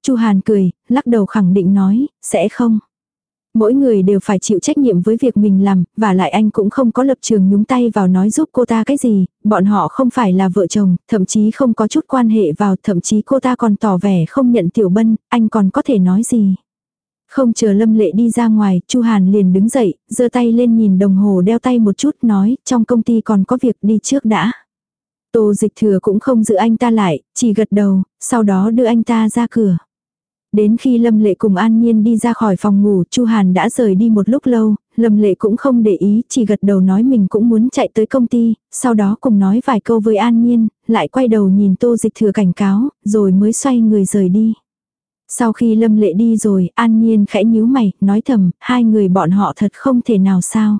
Chu Hàn cười, lắc đầu khẳng định nói, sẽ không. Mỗi người đều phải chịu trách nhiệm với việc mình làm, và lại anh cũng không có lập trường nhúng tay vào nói giúp cô ta cái gì, bọn họ không phải là vợ chồng, thậm chí không có chút quan hệ vào, thậm chí cô ta còn tỏ vẻ không nhận tiểu bân, anh còn có thể nói gì. Không chờ Lâm Lệ đi ra ngoài, Chu Hàn liền đứng dậy, giơ tay lên nhìn đồng hồ đeo tay một chút, nói, trong công ty còn có việc đi trước đã. Tô dịch thừa cũng không giữ anh ta lại, chỉ gật đầu, sau đó đưa anh ta ra cửa. Đến khi Lâm Lệ cùng An Nhiên đi ra khỏi phòng ngủ, Chu Hàn đã rời đi một lúc lâu, Lâm Lệ cũng không để ý, chỉ gật đầu nói mình cũng muốn chạy tới công ty, sau đó cùng nói vài câu với An Nhiên, lại quay đầu nhìn Tô Dịch Thừa cảnh cáo, rồi mới xoay người rời đi. Sau khi Lâm Lệ đi rồi, An Nhiên khẽ nhíu mày, nói thầm, hai người bọn họ thật không thể nào sao.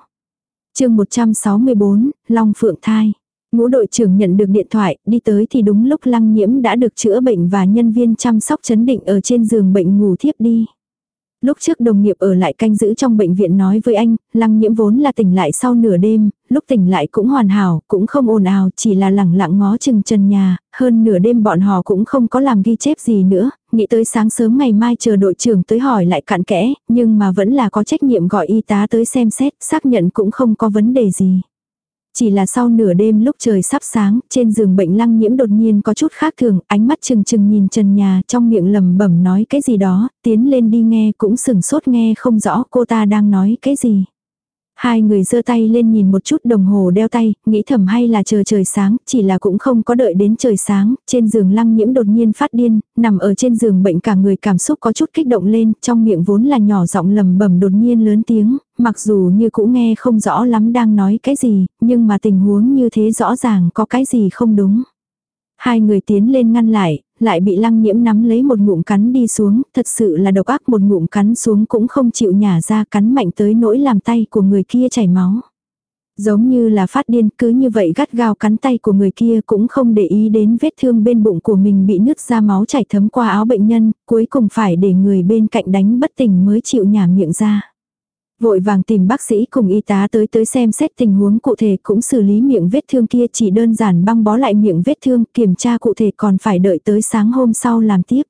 chương 164, Long Phượng Thai. Ngũ đội trưởng nhận được điện thoại, đi tới thì đúng lúc lăng nhiễm đã được chữa bệnh và nhân viên chăm sóc chấn định ở trên giường bệnh ngủ thiếp đi. Lúc trước đồng nghiệp ở lại canh giữ trong bệnh viện nói với anh, lăng nhiễm vốn là tỉnh lại sau nửa đêm, lúc tỉnh lại cũng hoàn hảo, cũng không ồn ào, chỉ là lẳng lặng ngó chừng trần nhà, hơn nửa đêm bọn họ cũng không có làm ghi chép gì nữa, nghĩ tới sáng sớm ngày mai chờ đội trưởng tới hỏi lại cạn kẽ, nhưng mà vẫn là có trách nhiệm gọi y tá tới xem xét, xác nhận cũng không có vấn đề gì. Chỉ là sau nửa đêm lúc trời sắp sáng, trên giường bệnh lăng nhiễm đột nhiên có chút khác thường, ánh mắt chừng chừng nhìn trần nhà trong miệng lầm bẩm nói cái gì đó, tiến lên đi nghe cũng sừng sốt nghe không rõ cô ta đang nói cái gì. Hai người giơ tay lên nhìn một chút đồng hồ đeo tay, nghĩ thầm hay là chờ trời sáng, chỉ là cũng không có đợi đến trời sáng, trên giường lăng nhiễm đột nhiên phát điên, nằm ở trên giường bệnh cả người cảm xúc có chút kích động lên, trong miệng vốn là nhỏ giọng lầm bẩm đột nhiên lớn tiếng, mặc dù như cũng nghe không rõ lắm đang nói cái gì, nhưng mà tình huống như thế rõ ràng có cái gì không đúng. Hai người tiến lên ngăn lại, lại bị lăng nhiễm nắm lấy một ngụm cắn đi xuống, thật sự là độc ác một ngụm cắn xuống cũng không chịu nhả ra cắn mạnh tới nỗi làm tay của người kia chảy máu. Giống như là phát điên cứ như vậy gắt gao cắn tay của người kia cũng không để ý đến vết thương bên bụng của mình bị nứt ra máu chảy thấm qua áo bệnh nhân, cuối cùng phải để người bên cạnh đánh bất tỉnh mới chịu nhả miệng ra. Vội vàng tìm bác sĩ cùng y tá tới tới xem xét tình huống cụ thể cũng xử lý miệng vết thương kia chỉ đơn giản băng bó lại miệng vết thương kiểm tra cụ thể còn phải đợi tới sáng hôm sau làm tiếp.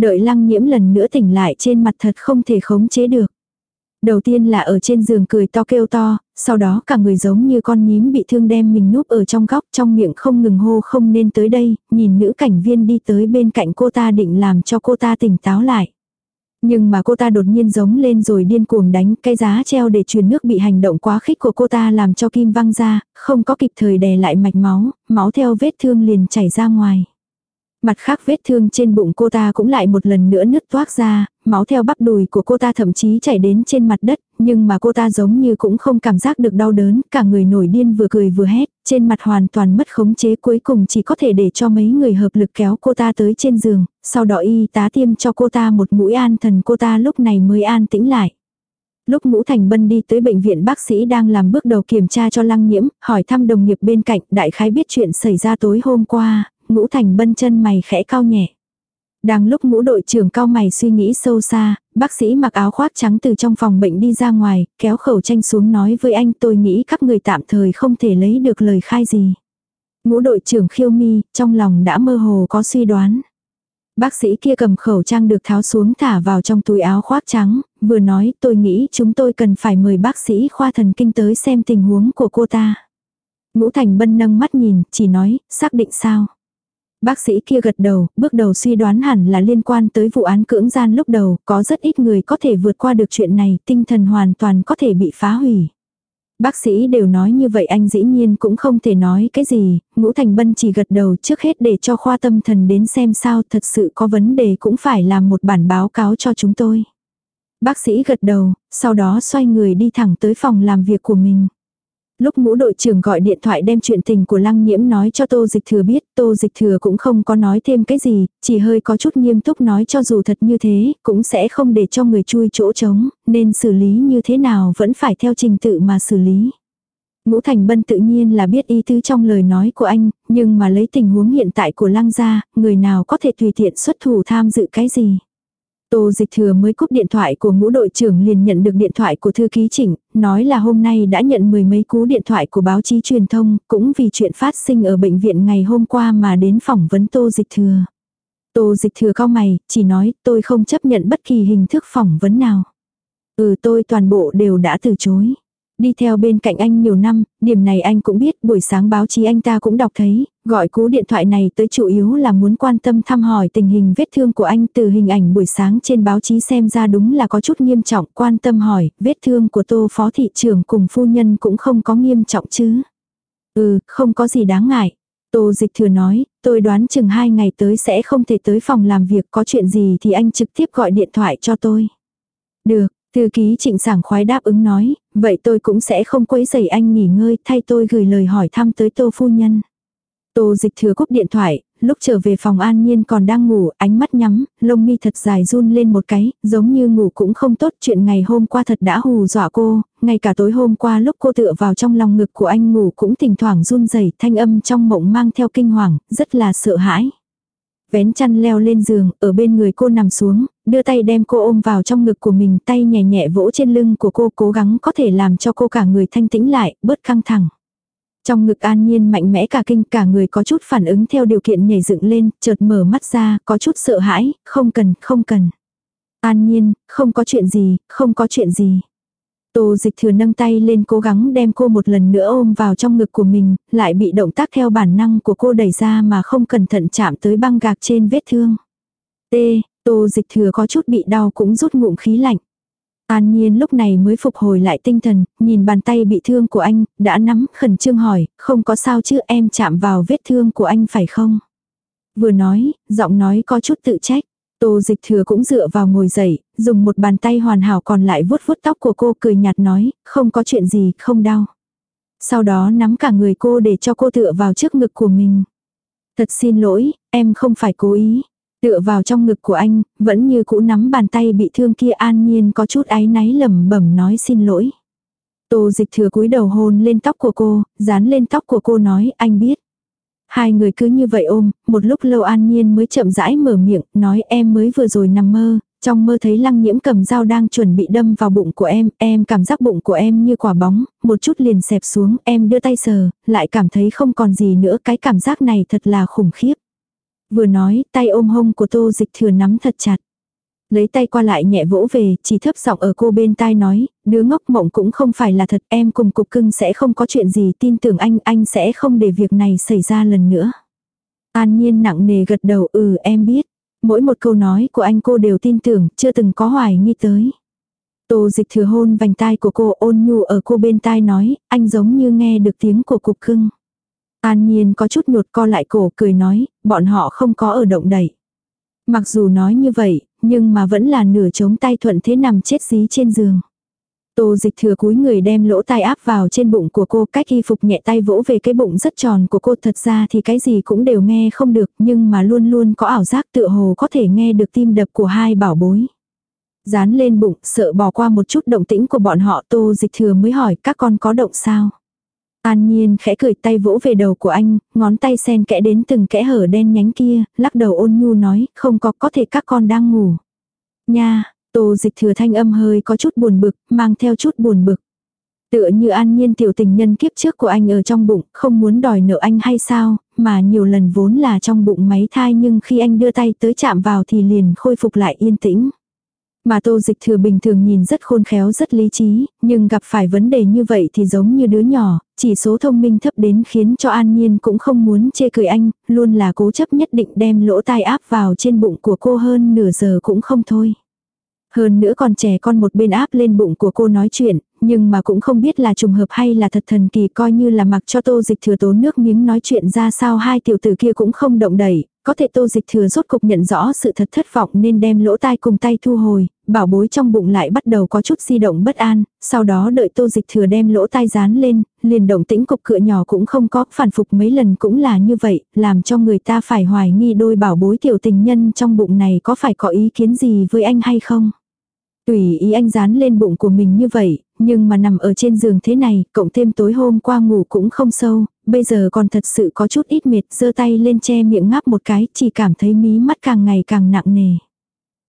Đợi lăng nhiễm lần nữa tỉnh lại trên mặt thật không thể khống chế được. Đầu tiên là ở trên giường cười to kêu to, sau đó cả người giống như con nhím bị thương đem mình núp ở trong góc trong miệng không ngừng hô không nên tới đây, nhìn nữ cảnh viên đi tới bên cạnh cô ta định làm cho cô ta tỉnh táo lại. Nhưng mà cô ta đột nhiên giống lên rồi điên cuồng đánh cái giá treo để truyền nước bị hành động quá khích của cô ta làm cho kim văng ra, không có kịp thời đè lại mạch máu, máu theo vết thương liền chảy ra ngoài. Mặt khác vết thương trên bụng cô ta cũng lại một lần nữa nứt toác ra, máu theo bắp đùi của cô ta thậm chí chảy đến trên mặt đất, nhưng mà cô ta giống như cũng không cảm giác được đau đớn, cả người nổi điên vừa cười vừa hét, trên mặt hoàn toàn mất khống chế cuối cùng chỉ có thể để cho mấy người hợp lực kéo cô ta tới trên giường, sau đó y tá tiêm cho cô ta một mũi an thần cô ta lúc này mới an tĩnh lại. Lúc Ngũ Thành Bân đi tới bệnh viện bác sĩ đang làm bước đầu kiểm tra cho lăng nhiễm, hỏi thăm đồng nghiệp bên cạnh, đại khái biết chuyện xảy ra tối hôm qua, Ngũ Thành Bân chân mày khẽ cao nhẹ. Đang lúc ngũ đội trưởng cao mày suy nghĩ sâu xa, bác sĩ mặc áo khoác trắng từ trong phòng bệnh đi ra ngoài, kéo khẩu tranh xuống nói với anh tôi nghĩ các người tạm thời không thể lấy được lời khai gì. Ngũ đội trưởng khiêu mi, trong lòng đã mơ hồ có suy đoán. Bác sĩ kia cầm khẩu trang được tháo xuống thả vào trong túi áo khoác trắng, vừa nói tôi nghĩ chúng tôi cần phải mời bác sĩ khoa thần kinh tới xem tình huống của cô ta. Ngũ Thành Bân nâng mắt nhìn, chỉ nói, xác định sao. Bác sĩ kia gật đầu, bước đầu suy đoán hẳn là liên quan tới vụ án cưỡng gian lúc đầu, có rất ít người có thể vượt qua được chuyện này, tinh thần hoàn toàn có thể bị phá hủy. Bác sĩ đều nói như vậy anh dĩ nhiên cũng không thể nói cái gì, ngũ thành bân chỉ gật đầu trước hết để cho khoa tâm thần đến xem sao thật sự có vấn đề cũng phải làm một bản báo cáo cho chúng tôi. Bác sĩ gật đầu, sau đó xoay người đi thẳng tới phòng làm việc của mình. Lúc ngũ đội trưởng gọi điện thoại đem chuyện tình của lăng nhiễm nói cho tô dịch thừa biết, tô dịch thừa cũng không có nói thêm cái gì, chỉ hơi có chút nghiêm túc nói cho dù thật như thế, cũng sẽ không để cho người chui chỗ trống, nên xử lý như thế nào vẫn phải theo trình tự mà xử lý. Ngũ Thành Bân tự nhiên là biết ý tứ trong lời nói của anh, nhưng mà lấy tình huống hiện tại của lăng gia, người nào có thể tùy tiện xuất thủ tham dự cái gì. Tô dịch thừa mới cúp điện thoại của ngũ đội trưởng liền nhận được điện thoại của thư ký chỉnh, nói là hôm nay đã nhận mười mấy cú điện thoại của báo chí truyền thông, cũng vì chuyện phát sinh ở bệnh viện ngày hôm qua mà đến phỏng vấn tô dịch thừa. Tô dịch thừa cao mày, chỉ nói tôi không chấp nhận bất kỳ hình thức phỏng vấn nào. Ừ tôi toàn bộ đều đã từ chối. Đi theo bên cạnh anh nhiều năm, điểm này anh cũng biết buổi sáng báo chí anh ta cũng đọc thấy, gọi cú điện thoại này tới chủ yếu là muốn quan tâm thăm hỏi tình hình vết thương của anh từ hình ảnh buổi sáng trên báo chí xem ra đúng là có chút nghiêm trọng quan tâm hỏi, vết thương của tô phó thị trưởng cùng phu nhân cũng không có nghiêm trọng chứ. Ừ, không có gì đáng ngại. Tô dịch thừa nói, tôi đoán chừng hai ngày tới sẽ không thể tới phòng làm việc có chuyện gì thì anh trực tiếp gọi điện thoại cho tôi. Được, Thư ký trịnh sảng khoái đáp ứng nói, vậy tôi cũng sẽ không quấy rầy anh nghỉ ngơi thay tôi gửi lời hỏi thăm tới tô phu nhân. Tô dịch thừa cúp điện thoại, lúc trở về phòng an nhiên còn đang ngủ, ánh mắt nhắm, lông mi thật dài run lên một cái, giống như ngủ cũng không tốt, chuyện ngày hôm qua thật đã hù dọa cô, ngay cả tối hôm qua lúc cô tựa vào trong lòng ngực của anh ngủ cũng thỉnh thoảng run rẩy thanh âm trong mộng mang theo kinh hoàng, rất là sợ hãi vén chăn leo lên giường, ở bên người cô nằm xuống, đưa tay đem cô ôm vào trong ngực của mình, tay nhẹ nhẹ vỗ trên lưng của cô cố gắng có thể làm cho cô cả người thanh tĩnh lại, bớt căng thẳng. Trong ngực an nhiên mạnh mẽ cả kinh cả người có chút phản ứng theo điều kiện nhảy dựng lên, chợt mở mắt ra, có chút sợ hãi, không cần, không cần. An nhiên, không có chuyện gì, không có chuyện gì. Tô dịch thừa nâng tay lên cố gắng đem cô một lần nữa ôm vào trong ngực của mình, lại bị động tác theo bản năng của cô đẩy ra mà không cẩn thận chạm tới băng gạc trên vết thương. T, tô dịch thừa có chút bị đau cũng rút ngụm khí lạnh. An Nhiên lúc này mới phục hồi lại tinh thần, nhìn bàn tay bị thương của anh, đã nắm, khẩn trương hỏi, không có sao chứ em chạm vào vết thương của anh phải không? Vừa nói, giọng nói có chút tự trách. Tô dịch thừa cũng dựa vào ngồi dậy, dùng một bàn tay hoàn hảo còn lại vuốt vuốt tóc của cô cười nhạt nói, không có chuyện gì, không đau. Sau đó nắm cả người cô để cho cô tựa vào trước ngực của mình. Thật xin lỗi, em không phải cố ý. Tựa vào trong ngực của anh, vẫn như cũ nắm bàn tay bị thương kia an nhiên có chút áy náy lẩm bẩm nói xin lỗi. Tô dịch thừa cúi đầu hôn lên tóc của cô, dán lên tóc của cô nói anh biết. Hai người cứ như vậy ôm, một lúc lâu an nhiên mới chậm rãi mở miệng, nói em mới vừa rồi nằm mơ, trong mơ thấy lăng nhiễm cầm dao đang chuẩn bị đâm vào bụng của em, em cảm giác bụng của em như quả bóng, một chút liền xẹp xuống, em đưa tay sờ, lại cảm thấy không còn gì nữa, cái cảm giác này thật là khủng khiếp. Vừa nói, tay ôm hông của tô dịch thừa nắm thật chặt. Lấy tay qua lại nhẹ vỗ về, chỉ thấp giọng ở cô bên tai nói, đứa ngốc mộng cũng không phải là thật, em cùng cục cưng sẽ không có chuyện gì, tin tưởng anh, anh sẽ không để việc này xảy ra lần nữa. An nhiên nặng nề gật đầu, ừ em biết. Mỗi một câu nói của anh cô đều tin tưởng, chưa từng có hoài nghi tới. Tô dịch thừa hôn vành tai của cô ôn nhu ở cô bên tai nói, anh giống như nghe được tiếng của cục cưng. An nhiên có chút nhột co lại cổ cười nói, bọn họ không có ở động đẩy. Mặc dù nói như vậy, nhưng mà vẫn là nửa chống tay thuận thế nằm chết dí trên giường. Tô dịch thừa cúi người đem lỗ tai áp vào trên bụng của cô cách y phục nhẹ tay vỗ về cái bụng rất tròn của cô thật ra thì cái gì cũng đều nghe không được nhưng mà luôn luôn có ảo giác tựa hồ có thể nghe được tim đập của hai bảo bối. Dán lên bụng sợ bỏ qua một chút động tĩnh của bọn họ tô dịch thừa mới hỏi các con có động sao. An Nhiên khẽ cười tay vỗ về đầu của anh, ngón tay sen kẽ đến từng kẽ hở đen nhánh kia, lắc đầu ôn nhu nói, không có, có thể các con đang ngủ. Nha, tô dịch thừa thanh âm hơi có chút buồn bực, mang theo chút buồn bực. Tựa như an nhiên tiểu tình nhân kiếp trước của anh ở trong bụng, không muốn đòi nợ anh hay sao, mà nhiều lần vốn là trong bụng máy thai nhưng khi anh đưa tay tới chạm vào thì liền khôi phục lại yên tĩnh. Mà tô dịch thừa bình thường nhìn rất khôn khéo rất lý trí, nhưng gặp phải vấn đề như vậy thì giống như đứa nhỏ, chỉ số thông minh thấp đến khiến cho an nhiên cũng không muốn chê cười anh, luôn là cố chấp nhất định đem lỗ tai áp vào trên bụng của cô hơn nửa giờ cũng không thôi. Hơn nữa còn trẻ con một bên áp lên bụng của cô nói chuyện, nhưng mà cũng không biết là trùng hợp hay là thật thần kỳ coi như là mặc cho tô dịch thừa tốn nước miếng nói chuyện ra sao hai tiểu tử kia cũng không động đẩy, có thể tô dịch thừa rốt cục nhận rõ sự thật thất vọng nên đem lỗ tai cùng tay thu hồi, bảo bối trong bụng lại bắt đầu có chút di động bất an, sau đó đợi tô dịch thừa đem lỗ tai dán lên, liền động tĩnh cục cựa nhỏ cũng không có, phản phục mấy lần cũng là như vậy, làm cho người ta phải hoài nghi đôi bảo bối tiểu tình nhân trong bụng này có phải có ý kiến gì với anh hay không. Tùy ý anh dán lên bụng của mình như vậy, nhưng mà nằm ở trên giường thế này, cộng thêm tối hôm qua ngủ cũng không sâu, bây giờ còn thật sự có chút ít mệt, giơ tay lên che miệng ngáp một cái, chỉ cảm thấy mí mắt càng ngày càng nặng nề.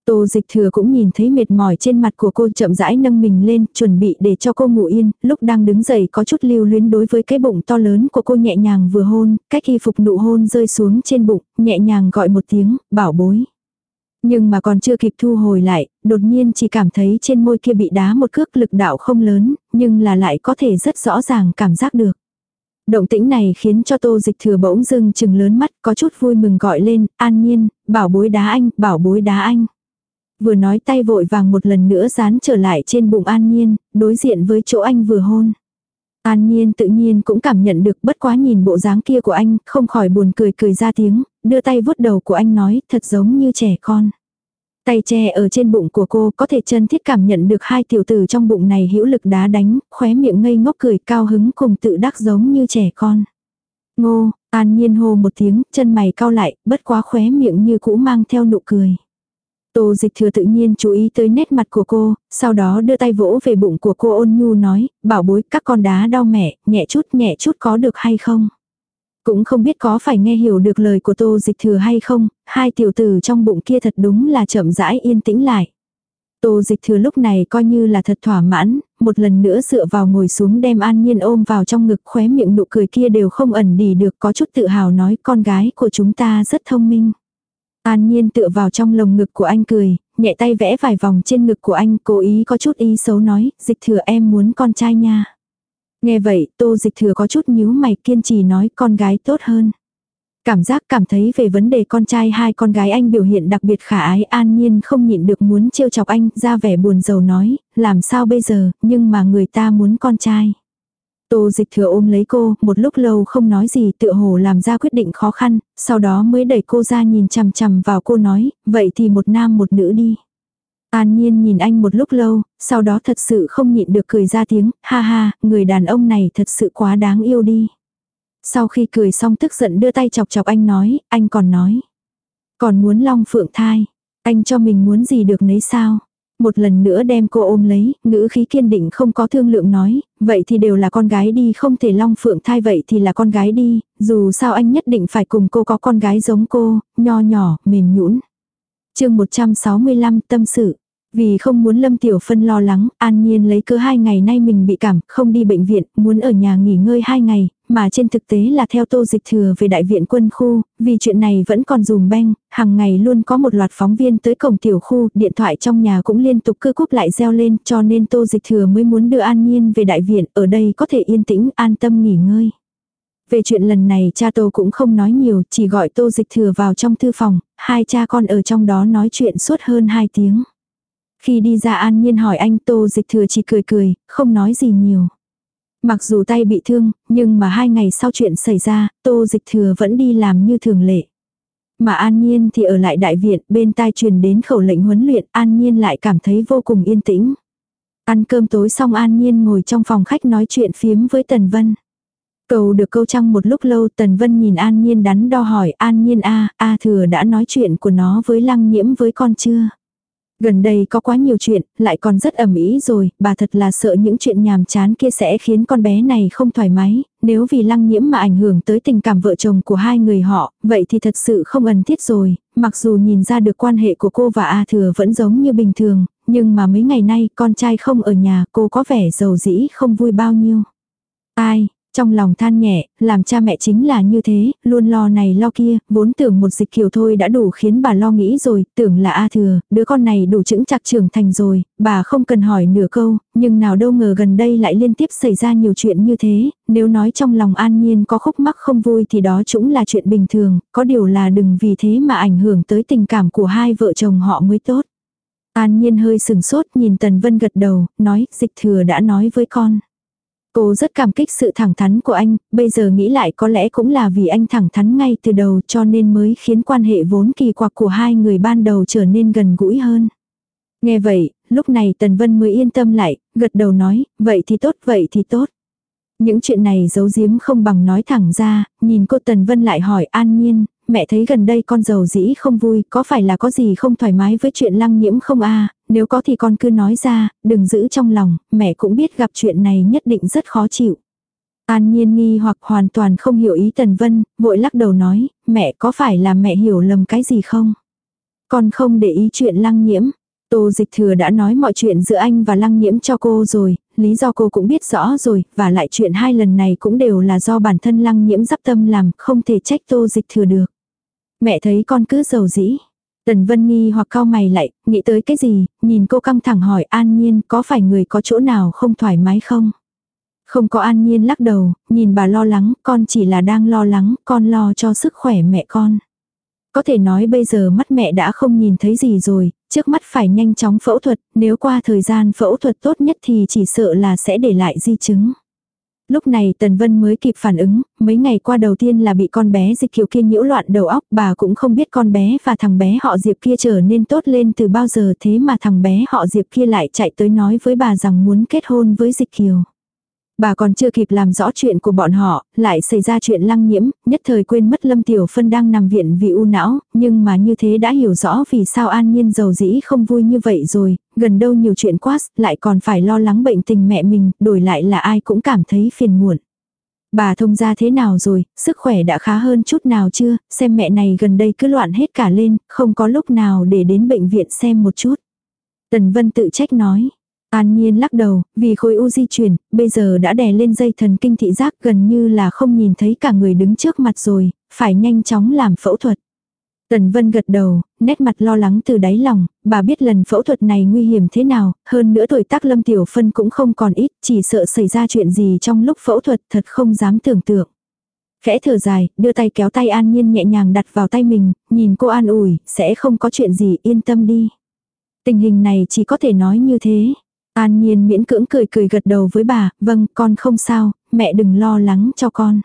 Tô dịch thừa cũng nhìn thấy mệt mỏi trên mặt của cô chậm rãi nâng mình lên, chuẩn bị để cho cô ngủ yên, lúc đang đứng dậy có chút lưu luyến đối với cái bụng to lớn của cô nhẹ nhàng vừa hôn, cách y phục nụ hôn rơi xuống trên bụng, nhẹ nhàng gọi một tiếng, bảo bối. Nhưng mà còn chưa kịp thu hồi lại, đột nhiên chỉ cảm thấy trên môi kia bị đá một cước lực đạo không lớn, nhưng là lại có thể rất rõ ràng cảm giác được. Động tĩnh này khiến cho tô dịch thừa bỗng dưng chừng lớn mắt có chút vui mừng gọi lên, an nhiên, bảo bối đá anh, bảo bối đá anh. Vừa nói tay vội vàng một lần nữa dán trở lại trên bụng an nhiên, đối diện với chỗ anh vừa hôn. An Nhiên tự nhiên cũng cảm nhận được bất quá nhìn bộ dáng kia của anh, không khỏi buồn cười cười ra tiếng, đưa tay vuốt đầu của anh nói, thật giống như trẻ con. Tay che ở trên bụng của cô có thể chân thiết cảm nhận được hai tiểu tử trong bụng này hữu lực đá đánh, khóe miệng ngây ngốc cười cao hứng cùng tự đắc giống như trẻ con. Ngô, an nhiên hô một tiếng, chân mày cao lại, bất quá khóe miệng như cũ mang theo nụ cười. Tô dịch thừa tự nhiên chú ý tới nét mặt của cô, sau đó đưa tay vỗ về bụng của cô ôn nhu nói, bảo bối các con đá đau mẹ, nhẹ chút nhẹ chút có được hay không. Cũng không biết có phải nghe hiểu được lời của tô dịch thừa hay không, hai tiểu tử trong bụng kia thật đúng là chậm rãi yên tĩnh lại. Tô dịch thừa lúc này coi như là thật thỏa mãn, một lần nữa dựa vào ngồi xuống đem an nhiên ôm vào trong ngực khóe miệng nụ cười kia đều không ẩn đi được có chút tự hào nói con gái của chúng ta rất thông minh. An Nhiên tựa vào trong lồng ngực của anh cười, nhẹ tay vẽ vài vòng trên ngực của anh, cố ý có chút ý xấu nói, dịch thừa em muốn con trai nha. Nghe vậy, tô dịch thừa có chút nhíu mày kiên trì nói con gái tốt hơn. Cảm giác cảm thấy về vấn đề con trai hai con gái anh biểu hiện đặc biệt khả ái an nhiên không nhịn được muốn trêu chọc anh, ra vẻ buồn rầu nói, làm sao bây giờ, nhưng mà người ta muốn con trai. Tô dịch thừa ôm lấy cô, một lúc lâu không nói gì tựa hồ làm ra quyết định khó khăn, sau đó mới đẩy cô ra nhìn chằm chằm vào cô nói, vậy thì một nam một nữ đi. An nhiên nhìn anh một lúc lâu, sau đó thật sự không nhịn được cười ra tiếng, ha ha, người đàn ông này thật sự quá đáng yêu đi. Sau khi cười xong tức giận đưa tay chọc chọc anh nói, anh còn nói. Còn muốn long phượng thai, anh cho mình muốn gì được nấy sao. Một lần nữa đem cô ôm lấy, ngữ khí kiên định không có thương lượng nói, vậy thì đều là con gái đi không thể long phượng thai vậy thì là con gái đi, dù sao anh nhất định phải cùng cô có con gái giống cô, nho nhỏ, mềm nhũn chương 165 tâm sự. Vì không muốn Lâm Tiểu Phân lo lắng, an nhiên lấy cơ hai ngày nay mình bị cảm, không đi bệnh viện, muốn ở nhà nghỉ ngơi hai ngày, mà trên thực tế là theo tô dịch thừa về đại viện quân khu, vì chuyện này vẫn còn dùm beng, hàng ngày luôn có một loạt phóng viên tới cổng tiểu khu, điện thoại trong nhà cũng liên tục cư cúp lại reo lên cho nên tô dịch thừa mới muốn đưa an nhiên về đại viện, ở đây có thể yên tĩnh, an tâm nghỉ ngơi. Về chuyện lần này cha tô cũng không nói nhiều, chỉ gọi tô dịch thừa vào trong thư phòng, hai cha con ở trong đó nói chuyện suốt hơn hai tiếng. Khi đi ra an nhiên hỏi anh tô dịch thừa chỉ cười cười, không nói gì nhiều. Mặc dù tay bị thương, nhưng mà hai ngày sau chuyện xảy ra, tô dịch thừa vẫn đi làm như thường lệ. Mà an nhiên thì ở lại đại viện, bên tai truyền đến khẩu lệnh huấn luyện, an nhiên lại cảm thấy vô cùng yên tĩnh. Ăn cơm tối xong an nhiên ngồi trong phòng khách nói chuyện phiếm với Tần Vân. Cầu được câu trăng một lúc lâu Tần Vân nhìn An Nhiên đắn đo hỏi An Nhiên a A thừa đã nói chuyện của nó với lăng nhiễm với con chưa? Gần đây có quá nhiều chuyện, lại còn rất ẩm ý rồi, bà thật là sợ những chuyện nhàm chán kia sẽ khiến con bé này không thoải mái, nếu vì lăng nhiễm mà ảnh hưởng tới tình cảm vợ chồng của hai người họ, vậy thì thật sự không ẩn thiết rồi, mặc dù nhìn ra được quan hệ của cô và A Thừa vẫn giống như bình thường, nhưng mà mấy ngày nay con trai không ở nhà cô có vẻ giàu dĩ không vui bao nhiêu. Ai, trong lòng than nhẹ, làm cha mẹ chính là như thế, luôn lo này lo kia, vốn tưởng một dịch kiều thôi đã đủ khiến bà lo nghĩ rồi, tưởng là A thừa, đứa con này đủ chững chặt trưởng thành rồi, bà không cần hỏi nửa câu, nhưng nào đâu ngờ gần đây lại liên tiếp xảy ra nhiều chuyện như thế, nếu nói trong lòng an nhiên có khúc mắc không vui thì đó cũng là chuyện bình thường, có điều là đừng vì thế mà ảnh hưởng tới tình cảm của hai vợ chồng họ mới tốt. An nhiên hơi sừng sốt nhìn Tần Vân gật đầu, nói dịch thừa đã nói với con. Cô rất cảm kích sự thẳng thắn của anh, bây giờ nghĩ lại có lẽ cũng là vì anh thẳng thắn ngay từ đầu cho nên mới khiến quan hệ vốn kỳ quặc của hai người ban đầu trở nên gần gũi hơn. Nghe vậy, lúc này Tần Vân mới yên tâm lại, gật đầu nói, vậy thì tốt, vậy thì tốt. Những chuyện này giấu giếm không bằng nói thẳng ra, nhìn cô Tần Vân lại hỏi an nhiên, mẹ thấy gần đây con giàu dĩ không vui, có phải là có gì không thoải mái với chuyện lăng nhiễm không a nếu có thì con cứ nói ra, đừng giữ trong lòng, mẹ cũng biết gặp chuyện này nhất định rất khó chịu. An nhiên nghi hoặc hoàn toàn không hiểu ý Tần Vân, vội lắc đầu nói, mẹ có phải là mẹ hiểu lầm cái gì không? Con không để ý chuyện lăng nhiễm. Tô dịch thừa đã nói mọi chuyện giữa anh và lăng nhiễm cho cô rồi, lý do cô cũng biết rõ rồi, và lại chuyện hai lần này cũng đều là do bản thân lăng nhiễm dắp tâm làm, không thể trách tô dịch thừa được. Mẹ thấy con cứ giàu dĩ. Tần Vân nghi hoặc cao mày lại, nghĩ tới cái gì, nhìn cô căng thẳng hỏi an nhiên có phải người có chỗ nào không thoải mái không? Không có an nhiên lắc đầu, nhìn bà lo lắng, con chỉ là đang lo lắng, con lo cho sức khỏe mẹ con. Có thể nói bây giờ mắt mẹ đã không nhìn thấy gì rồi, trước mắt phải nhanh chóng phẫu thuật, nếu qua thời gian phẫu thuật tốt nhất thì chỉ sợ là sẽ để lại di chứng. Lúc này Tần Vân mới kịp phản ứng, mấy ngày qua đầu tiên là bị con bé dịch kiều kia nhiễu loạn đầu óc, bà cũng không biết con bé và thằng bé họ Diệp kia trở nên tốt lên từ bao giờ thế mà thằng bé họ Diệp kia lại chạy tới nói với bà rằng muốn kết hôn với dịch kiều. Bà còn chưa kịp làm rõ chuyện của bọn họ, lại xảy ra chuyện lăng nhiễm, nhất thời quên mất Lâm Tiểu Phân đang nằm viện vì u não, nhưng mà như thế đã hiểu rõ vì sao an nhiên giàu dĩ không vui như vậy rồi, gần đâu nhiều chuyện quá, lại còn phải lo lắng bệnh tình mẹ mình, đổi lại là ai cũng cảm thấy phiền muộn. Bà thông ra thế nào rồi, sức khỏe đã khá hơn chút nào chưa, xem mẹ này gần đây cứ loạn hết cả lên, không có lúc nào để đến bệnh viện xem một chút. Tần Vân tự trách nói. An Nhiên lắc đầu, vì khối u di chuyển, bây giờ đã đè lên dây thần kinh thị giác gần như là không nhìn thấy cả người đứng trước mặt rồi, phải nhanh chóng làm phẫu thuật. Tần Vân gật đầu, nét mặt lo lắng từ đáy lòng, bà biết lần phẫu thuật này nguy hiểm thế nào, hơn nữa tuổi tác Lâm Tiểu Phân cũng không còn ít, chỉ sợ xảy ra chuyện gì trong lúc phẫu thuật thật không dám tưởng tượng. Khẽ thở dài, đưa tay kéo tay An Nhiên nhẹ nhàng đặt vào tay mình, nhìn cô an ủi, sẽ không có chuyện gì, yên tâm đi. Tình hình này chỉ có thể nói như thế. An Nhiên miễn cưỡng cười cười gật đầu với bà, vâng, con không sao, mẹ đừng lo lắng cho con.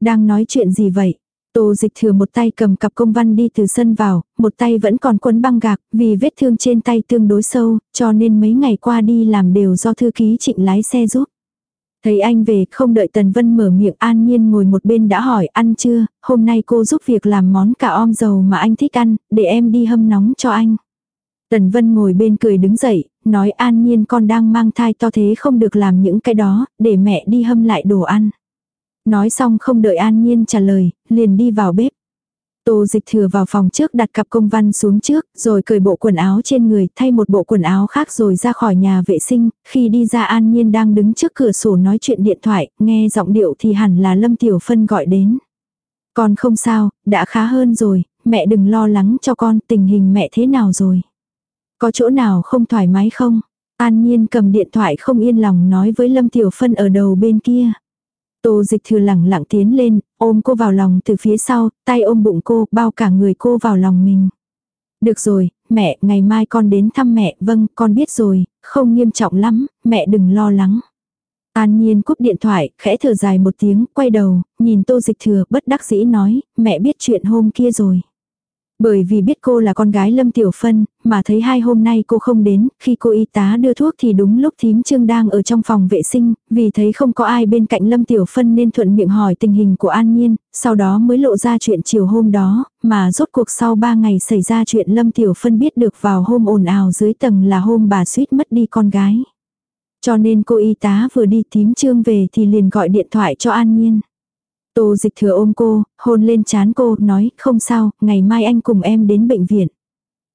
Đang nói chuyện gì vậy? Tô dịch thừa một tay cầm cặp công văn đi từ sân vào, một tay vẫn còn quấn băng gạc, vì vết thương trên tay tương đối sâu, cho nên mấy ngày qua đi làm đều do thư ký trịnh lái xe giúp. Thấy anh về, không đợi Tần Vân mở miệng an nhiên ngồi một bên đã hỏi ăn chưa, hôm nay cô giúp việc làm món cà om dầu mà anh thích ăn, để em đi hâm nóng cho anh. Tần Vân ngồi bên cười đứng dậy, nói an nhiên con đang mang thai to thế không được làm những cái đó, để mẹ đi hâm lại đồ ăn. Nói xong không đợi an nhiên trả lời, liền đi vào bếp. Tô dịch thừa vào phòng trước đặt cặp công văn xuống trước, rồi cởi bộ quần áo trên người, thay một bộ quần áo khác rồi ra khỏi nhà vệ sinh, khi đi ra an nhiên đang đứng trước cửa sổ nói chuyện điện thoại, nghe giọng điệu thì hẳn là Lâm Tiểu Phân gọi đến. Con không sao, đã khá hơn rồi, mẹ đừng lo lắng cho con, tình hình mẹ thế nào rồi. Có chỗ nào không thoải mái không? An nhiên cầm điện thoại không yên lòng nói với Lâm Tiểu Phân ở đầu bên kia. Tô dịch thừa lẳng lặng tiến lên, ôm cô vào lòng từ phía sau, tay ôm bụng cô, bao cả người cô vào lòng mình. Được rồi, mẹ, ngày mai con đến thăm mẹ, vâng, con biết rồi, không nghiêm trọng lắm, mẹ đừng lo lắng. An Nhiên cúp điện thoại, khẽ thở dài một tiếng, quay đầu, nhìn tô dịch thừa, bất đắc dĩ nói, mẹ biết chuyện hôm kia rồi. Bởi vì biết cô là con gái Lâm Tiểu Phân, mà thấy hai hôm nay cô không đến, khi cô y tá đưa thuốc thì đúng lúc thím trương đang ở trong phòng vệ sinh, vì thấy không có ai bên cạnh Lâm Tiểu Phân nên thuận miệng hỏi tình hình của An Nhiên, sau đó mới lộ ra chuyện chiều hôm đó, mà rốt cuộc sau ba ngày xảy ra chuyện Lâm Tiểu Phân biết được vào hôm ồn ào dưới tầng là hôm bà suýt mất đi con gái. Cho nên cô y tá vừa đi thím trương về thì liền gọi điện thoại cho An Nhiên. Tô dịch thừa ôm cô, hôn lên chán cô, nói, không sao, ngày mai anh cùng em đến bệnh viện.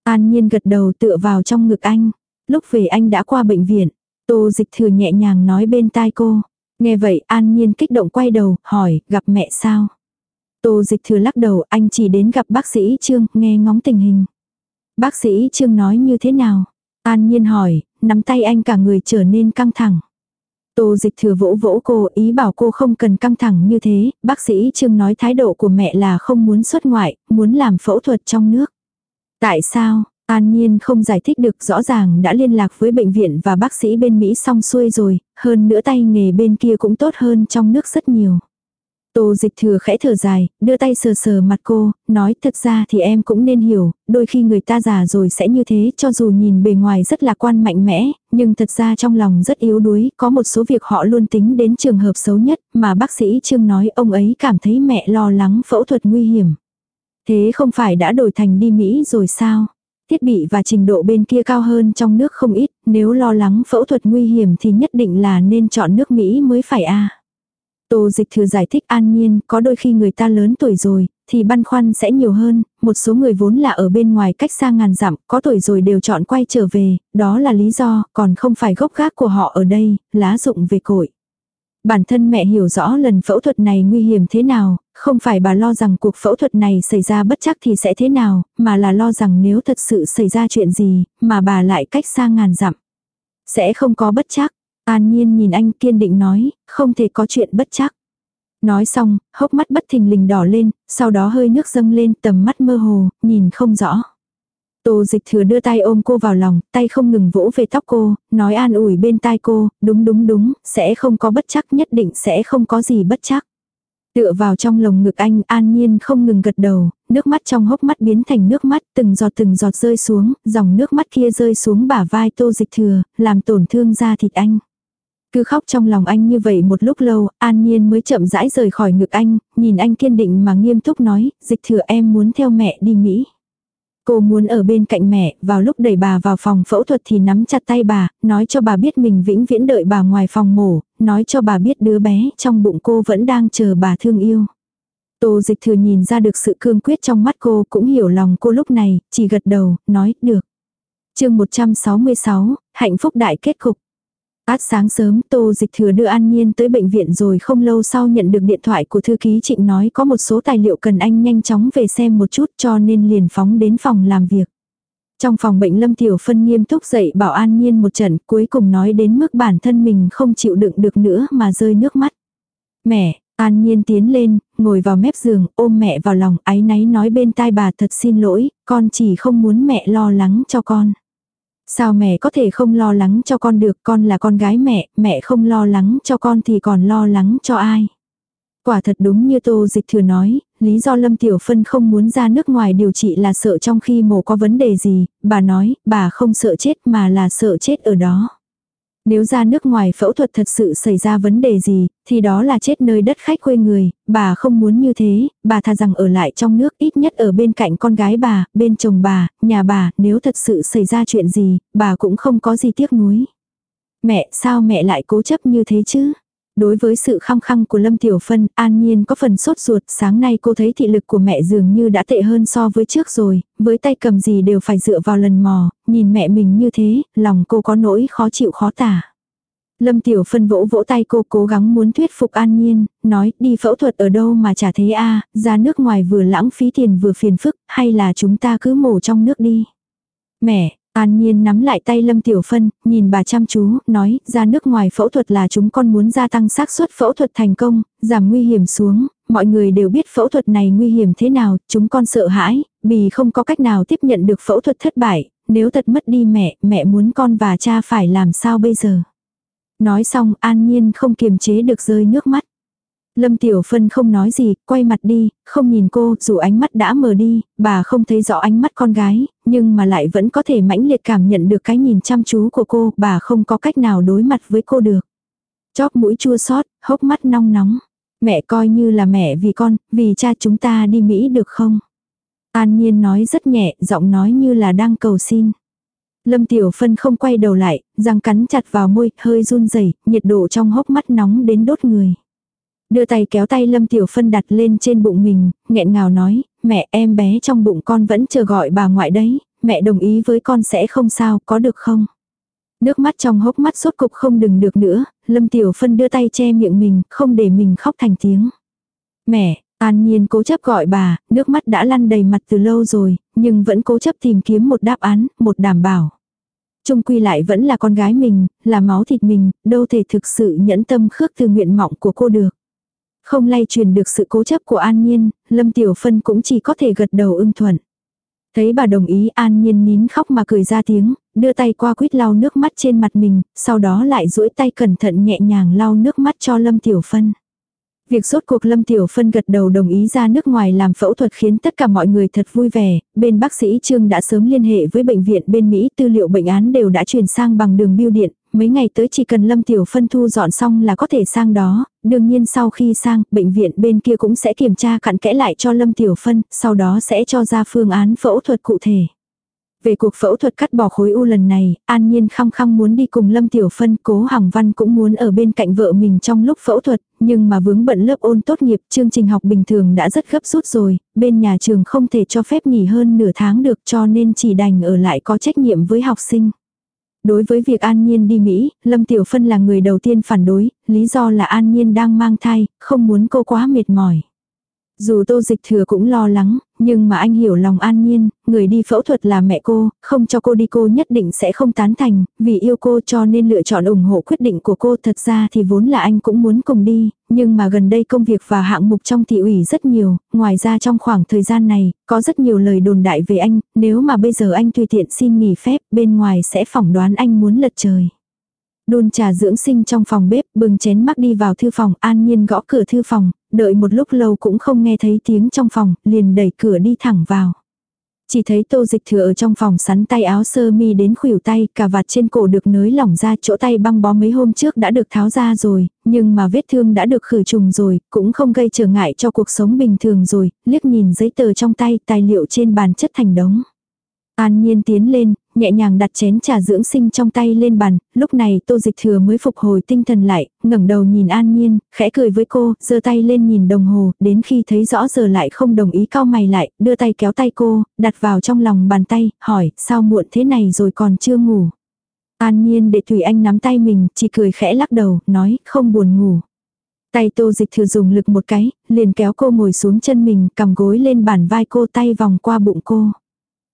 An nhiên gật đầu tựa vào trong ngực anh. Lúc về anh đã qua bệnh viện. Tô dịch thừa nhẹ nhàng nói bên tai cô. Nghe vậy an nhiên kích động quay đầu, hỏi, gặp mẹ sao? Tô dịch thừa lắc đầu, anh chỉ đến gặp bác sĩ Trương, nghe ngóng tình hình. Bác sĩ Trương nói như thế nào? An nhiên hỏi, nắm tay anh cả người trở nên căng thẳng. Tô dịch thừa vỗ vỗ cô ý bảo cô không cần căng thẳng như thế, bác sĩ Trương nói thái độ của mẹ là không muốn xuất ngoại, muốn làm phẫu thuật trong nước. Tại sao? An Nhiên không giải thích được rõ ràng đã liên lạc với bệnh viện và bác sĩ bên Mỹ xong xuôi rồi, hơn nữa tay nghề bên kia cũng tốt hơn trong nước rất nhiều. Tô dịch thừa khẽ thở dài, đưa tay sờ sờ mặt cô, nói thật ra thì em cũng nên hiểu, đôi khi người ta già rồi sẽ như thế cho dù nhìn bề ngoài rất lạc quan mạnh mẽ, nhưng thật ra trong lòng rất yếu đuối, có một số việc họ luôn tính đến trường hợp xấu nhất, mà bác sĩ Trương nói ông ấy cảm thấy mẹ lo lắng phẫu thuật nguy hiểm. Thế không phải đã đổi thành đi Mỹ rồi sao? Thiết bị và trình độ bên kia cao hơn trong nước không ít, nếu lo lắng phẫu thuật nguy hiểm thì nhất định là nên chọn nước Mỹ mới phải a. Tô dịch thừa giải thích an nhiên, có đôi khi người ta lớn tuổi rồi, thì băn khoăn sẽ nhiều hơn, một số người vốn là ở bên ngoài cách xa ngàn dặm, có tuổi rồi đều chọn quay trở về, đó là lý do, còn không phải gốc gác của họ ở đây, lá dụng về cội. Bản thân mẹ hiểu rõ lần phẫu thuật này nguy hiểm thế nào, không phải bà lo rằng cuộc phẫu thuật này xảy ra bất chắc thì sẽ thế nào, mà là lo rằng nếu thật sự xảy ra chuyện gì, mà bà lại cách xa ngàn dặm. Sẽ không có bất chắc. An nhiên nhìn anh kiên định nói, không thể có chuyện bất chắc. Nói xong, hốc mắt bất thình lình đỏ lên, sau đó hơi nước dâng lên tầm mắt mơ hồ, nhìn không rõ. Tô dịch thừa đưa tay ôm cô vào lòng, tay không ngừng vỗ về tóc cô, nói an ủi bên tai cô, đúng đúng đúng, sẽ không có bất chắc nhất định sẽ không có gì bất chắc. Tựa vào trong lồng ngực anh an nhiên không ngừng gật đầu, nước mắt trong hốc mắt biến thành nước mắt từng giọt từng giọt rơi xuống, dòng nước mắt kia rơi xuống bả vai tô dịch thừa, làm tổn thương da thịt anh. Cứ khóc trong lòng anh như vậy một lúc lâu, an nhiên mới chậm rãi rời khỏi ngực anh, nhìn anh kiên định mà nghiêm túc nói, dịch thừa em muốn theo mẹ đi Mỹ. Cô muốn ở bên cạnh mẹ, vào lúc đẩy bà vào phòng phẫu thuật thì nắm chặt tay bà, nói cho bà biết mình vĩnh viễn đợi bà ngoài phòng mổ, nói cho bà biết đứa bé trong bụng cô vẫn đang chờ bà thương yêu. Tô dịch thừa nhìn ra được sự cương quyết trong mắt cô cũng hiểu lòng cô lúc này, chỉ gật đầu, nói, được. chương 166, hạnh phúc đại kết cục. Át sáng sớm Tô Dịch Thừa đưa An Nhiên tới bệnh viện rồi không lâu sau nhận được điện thoại của thư ký Trịnh nói có một số tài liệu cần anh nhanh chóng về xem một chút cho nên liền phóng đến phòng làm việc. Trong phòng bệnh Lâm Tiểu Phân nghiêm túc dậy bảo An Nhiên một trận cuối cùng nói đến mức bản thân mình không chịu đựng được nữa mà rơi nước mắt. Mẹ, An Nhiên tiến lên, ngồi vào mép giường, ôm mẹ vào lòng, áy náy nói bên tai bà thật xin lỗi, con chỉ không muốn mẹ lo lắng cho con. Sao mẹ có thể không lo lắng cho con được, con là con gái mẹ, mẹ không lo lắng cho con thì còn lo lắng cho ai. Quả thật đúng như Tô Dịch Thừa nói, lý do Lâm Tiểu Phân không muốn ra nước ngoài điều trị là sợ trong khi mổ có vấn đề gì, bà nói, bà không sợ chết mà là sợ chết ở đó. Nếu ra nước ngoài phẫu thuật thật sự xảy ra vấn đề gì, thì đó là chết nơi đất khách quê người, bà không muốn như thế, bà thà rằng ở lại trong nước ít nhất ở bên cạnh con gái bà, bên chồng bà, nhà bà, nếu thật sự xảy ra chuyện gì, bà cũng không có gì tiếc nuối. Mẹ, sao mẹ lại cố chấp như thế chứ? Đối với sự khăng khăng của Lâm Tiểu Phân, an nhiên có phần sốt ruột, sáng nay cô thấy thị lực của mẹ dường như đã tệ hơn so với trước rồi, với tay cầm gì đều phải dựa vào lần mò, nhìn mẹ mình như thế, lòng cô có nỗi khó chịu khó tả. Lâm Tiểu Phân vỗ vỗ tay cô cố gắng muốn thuyết phục An Nhiên, nói đi phẫu thuật ở đâu mà chả thế a ra nước ngoài vừa lãng phí tiền vừa phiền phức, hay là chúng ta cứ mổ trong nước đi. Mẹ, An Nhiên nắm lại tay Lâm Tiểu Phân, nhìn bà chăm chú, nói, ra nước ngoài phẫu thuật là chúng con muốn gia tăng xác suất phẫu thuật thành công, giảm nguy hiểm xuống, mọi người đều biết phẫu thuật này nguy hiểm thế nào, chúng con sợ hãi, vì không có cách nào tiếp nhận được phẫu thuật thất bại, nếu thật mất đi mẹ, mẹ muốn con và cha phải làm sao bây giờ. Nói xong An Nhiên không kiềm chế được rơi nước mắt. Lâm Tiểu Phân không nói gì, quay mặt đi, không nhìn cô, dù ánh mắt đã mờ đi, bà không thấy rõ ánh mắt con gái, nhưng mà lại vẫn có thể mãnh liệt cảm nhận được cái nhìn chăm chú của cô, bà không có cách nào đối mặt với cô được. Chóp mũi chua xót, hốc mắt nong nóng. Mẹ coi như là mẹ vì con, vì cha chúng ta đi Mỹ được không? An Nhiên nói rất nhẹ, giọng nói như là đang cầu xin. Lâm Tiểu Phân không quay đầu lại, răng cắn chặt vào môi, hơi run rẩy, nhiệt độ trong hốc mắt nóng đến đốt người. Đưa tay kéo tay Lâm Tiểu Phân đặt lên trên bụng mình, nghẹn ngào nói, mẹ em bé trong bụng con vẫn chờ gọi bà ngoại đấy, mẹ đồng ý với con sẽ không sao, có được không? Nước mắt trong hốc mắt sốt cục không đừng được nữa, Lâm Tiểu Phân đưa tay che miệng mình, không để mình khóc thành tiếng. Mẹ, An Nhiên cố chấp gọi bà, nước mắt đã lăn đầy mặt từ lâu rồi, nhưng vẫn cố chấp tìm kiếm một đáp án, một đảm bảo. Trung quy lại vẫn là con gái mình, là máu thịt mình, đâu thể thực sự nhẫn tâm khước từ nguyện vọng của cô được. Không lay truyền được sự cố chấp của An Nhiên, Lâm Tiểu Phân cũng chỉ có thể gật đầu ưng thuận. Thấy bà đồng ý An Nhiên nín khóc mà cười ra tiếng, đưa tay qua quýt lau nước mắt trên mặt mình, sau đó lại duỗi tay cẩn thận nhẹ nhàng lau nước mắt cho Lâm Tiểu Phân. Việc rốt cuộc Lâm Tiểu Phân gật đầu đồng ý ra nước ngoài làm phẫu thuật khiến tất cả mọi người thật vui vẻ, bên bác sĩ Trương đã sớm liên hệ với bệnh viện bên Mỹ tư liệu bệnh án đều đã truyền sang bằng đường bưu điện, mấy ngày tới chỉ cần Lâm Tiểu Phân thu dọn xong là có thể sang đó, đương nhiên sau khi sang, bệnh viện bên kia cũng sẽ kiểm tra cặn kẽ lại cho Lâm Tiểu Phân, sau đó sẽ cho ra phương án phẫu thuật cụ thể. Về cuộc phẫu thuật cắt bỏ khối u lần này, An Nhiên khăng khăng muốn đi cùng Lâm Tiểu Phân, Cố Hằng Văn cũng muốn ở bên cạnh vợ mình trong lúc phẫu thuật, nhưng mà vướng bận lớp ôn tốt nghiệp, chương trình học bình thường đã rất gấp rút rồi, bên nhà trường không thể cho phép nghỉ hơn nửa tháng được cho nên chỉ đành ở lại có trách nhiệm với học sinh. Đối với việc An Nhiên đi Mỹ, Lâm Tiểu Phân là người đầu tiên phản đối, lý do là An Nhiên đang mang thai, không muốn cô quá mệt mỏi. Dù tô dịch thừa cũng lo lắng, nhưng mà anh hiểu lòng an nhiên, người đi phẫu thuật là mẹ cô, không cho cô đi cô nhất định sẽ không tán thành, vì yêu cô cho nên lựa chọn ủng hộ quyết định của cô. Thật ra thì vốn là anh cũng muốn cùng đi, nhưng mà gần đây công việc và hạng mục trong thị ủy rất nhiều, ngoài ra trong khoảng thời gian này, có rất nhiều lời đồn đại về anh, nếu mà bây giờ anh tùy tiện xin nghỉ phép, bên ngoài sẽ phỏng đoán anh muốn lật trời. Đun trà dưỡng sinh trong phòng bếp, bừng chén mắc đi vào thư phòng, an nhiên gõ cửa thư phòng, đợi một lúc lâu cũng không nghe thấy tiếng trong phòng, liền đẩy cửa đi thẳng vào. Chỉ thấy tô dịch thừa ở trong phòng sắn tay áo sơ mi đến khuỷu tay, cả vạt trên cổ được nới lỏng ra, chỗ tay băng bó mấy hôm trước đã được tháo ra rồi, nhưng mà vết thương đã được khử trùng rồi, cũng không gây trở ngại cho cuộc sống bình thường rồi, liếc nhìn giấy tờ trong tay, tài liệu trên bàn chất thành đống. An Nhiên tiến lên, nhẹ nhàng đặt chén trà dưỡng sinh trong tay lên bàn, lúc này Tô Dịch Thừa mới phục hồi tinh thần lại, ngẩng đầu nhìn An Nhiên, khẽ cười với cô, giơ tay lên nhìn đồng hồ, đến khi thấy rõ giờ lại không đồng ý cao mày lại, đưa tay kéo tay cô, đặt vào trong lòng bàn tay, hỏi, sao muộn thế này rồi còn chưa ngủ. An nhiên để Thủy Anh nắm tay mình, chỉ cười khẽ lắc đầu, nói, không buồn ngủ. Tay tô dịch thừa dùng lực một cái, liền kéo cô ngồi xuống chân mình, cầm gối lên bàn vai cô tay vòng qua bụng cô.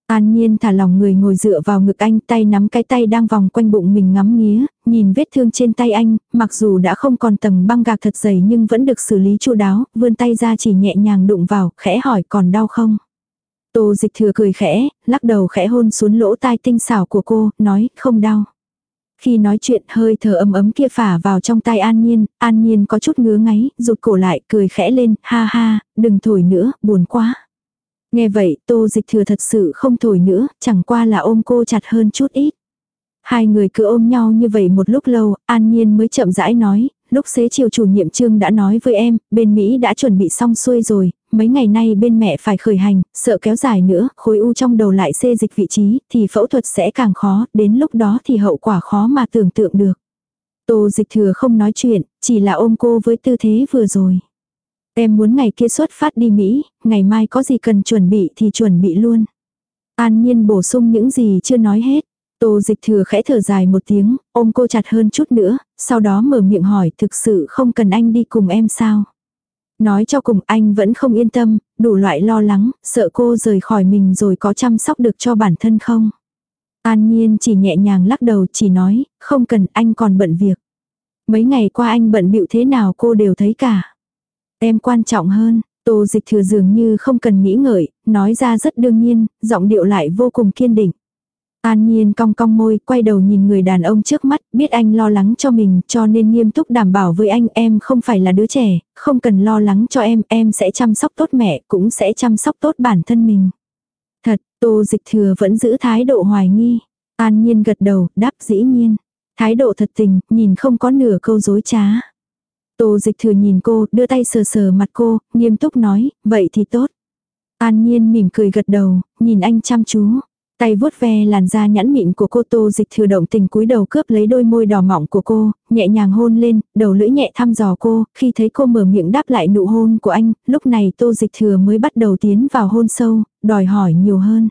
An nhiên thả lòng người ngồi dựa vào ngực anh tay nắm cái tay đang vòng quanh bụng mình ngắm nghía, nhìn vết thương trên tay anh, mặc dù đã không còn tầng băng gạc thật dày nhưng vẫn được xử lý chu đáo, vươn tay ra chỉ nhẹ nhàng đụng vào, khẽ hỏi còn đau không. Tô dịch thừa cười khẽ, lắc đầu khẽ hôn xuống lỗ tai tinh xảo của cô, nói không đau. Khi nói chuyện hơi thở ấm ấm kia phả vào trong tai An Nhiên, An Nhiên có chút ngứa ngáy, rụt cổ lại, cười khẽ lên, ha ha, đừng thổi nữa, buồn quá. Nghe vậy, tô dịch thừa thật sự không thổi nữa, chẳng qua là ôm cô chặt hơn chút ít. Hai người cứ ôm nhau như vậy một lúc lâu, An Nhiên mới chậm rãi nói, lúc xế chiều chủ nhiệm trương đã nói với em, bên Mỹ đã chuẩn bị xong xuôi rồi, mấy ngày nay bên mẹ phải khởi hành, sợ kéo dài nữa, khối u trong đầu lại xê dịch vị trí, thì phẫu thuật sẽ càng khó, đến lúc đó thì hậu quả khó mà tưởng tượng được. Tô dịch thừa không nói chuyện, chỉ là ôm cô với tư thế vừa rồi. Em muốn ngày kia xuất phát đi Mỹ, ngày mai có gì cần chuẩn bị thì chuẩn bị luôn. An nhiên bổ sung những gì chưa nói hết. Tô dịch thừa khẽ thở dài một tiếng, ôm cô chặt hơn chút nữa, sau đó mở miệng hỏi thực sự không cần anh đi cùng em sao. Nói cho cùng anh vẫn không yên tâm, đủ loại lo lắng, sợ cô rời khỏi mình rồi có chăm sóc được cho bản thân không. An Nhiên chỉ nhẹ nhàng lắc đầu chỉ nói, không cần anh còn bận việc. Mấy ngày qua anh bận bịu thế nào cô đều thấy cả. Em quan trọng hơn, tô dịch thừa dường như không cần nghĩ ngợi, nói ra rất đương nhiên, giọng điệu lại vô cùng kiên định. An Nhiên cong cong môi, quay đầu nhìn người đàn ông trước mắt, biết anh lo lắng cho mình, cho nên nghiêm túc đảm bảo với anh em không phải là đứa trẻ, không cần lo lắng cho em, em sẽ chăm sóc tốt mẹ, cũng sẽ chăm sóc tốt bản thân mình. Thật, Tô Dịch Thừa vẫn giữ thái độ hoài nghi. An Nhiên gật đầu, đáp dĩ nhiên. Thái độ thật tình, nhìn không có nửa câu dối trá. Tô Dịch Thừa nhìn cô, đưa tay sờ sờ mặt cô, nghiêm túc nói, vậy thì tốt. An Nhiên mỉm cười gật đầu, nhìn anh chăm chú. Tay vuốt ve làn da nhẵn mịn của cô tô dịch thừa động tình cúi đầu cướp lấy đôi môi đỏ mọng của cô, nhẹ nhàng hôn lên, đầu lưỡi nhẹ thăm dò cô, khi thấy cô mở miệng đáp lại nụ hôn của anh, lúc này tô dịch thừa mới bắt đầu tiến vào hôn sâu, đòi hỏi nhiều hơn.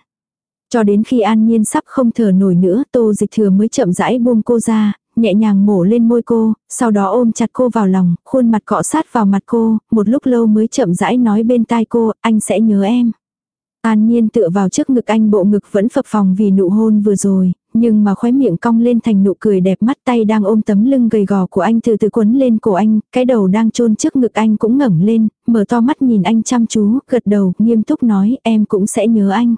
Cho đến khi an nhiên sắp không thở nổi nữa tô dịch thừa mới chậm rãi buông cô ra, nhẹ nhàng mổ lên môi cô, sau đó ôm chặt cô vào lòng, khuôn mặt cọ sát vào mặt cô, một lúc lâu mới chậm rãi nói bên tai cô, anh sẽ nhớ em. An nhiên tựa vào trước ngực anh bộ ngực vẫn phập phòng vì nụ hôn vừa rồi, nhưng mà khóe miệng cong lên thành nụ cười đẹp mắt tay đang ôm tấm lưng gầy gò của anh từ từ quấn lên cổ anh, cái đầu đang chôn trước ngực anh cũng ngẩng lên, mở to mắt nhìn anh chăm chú, gật đầu, nghiêm túc nói em cũng sẽ nhớ anh.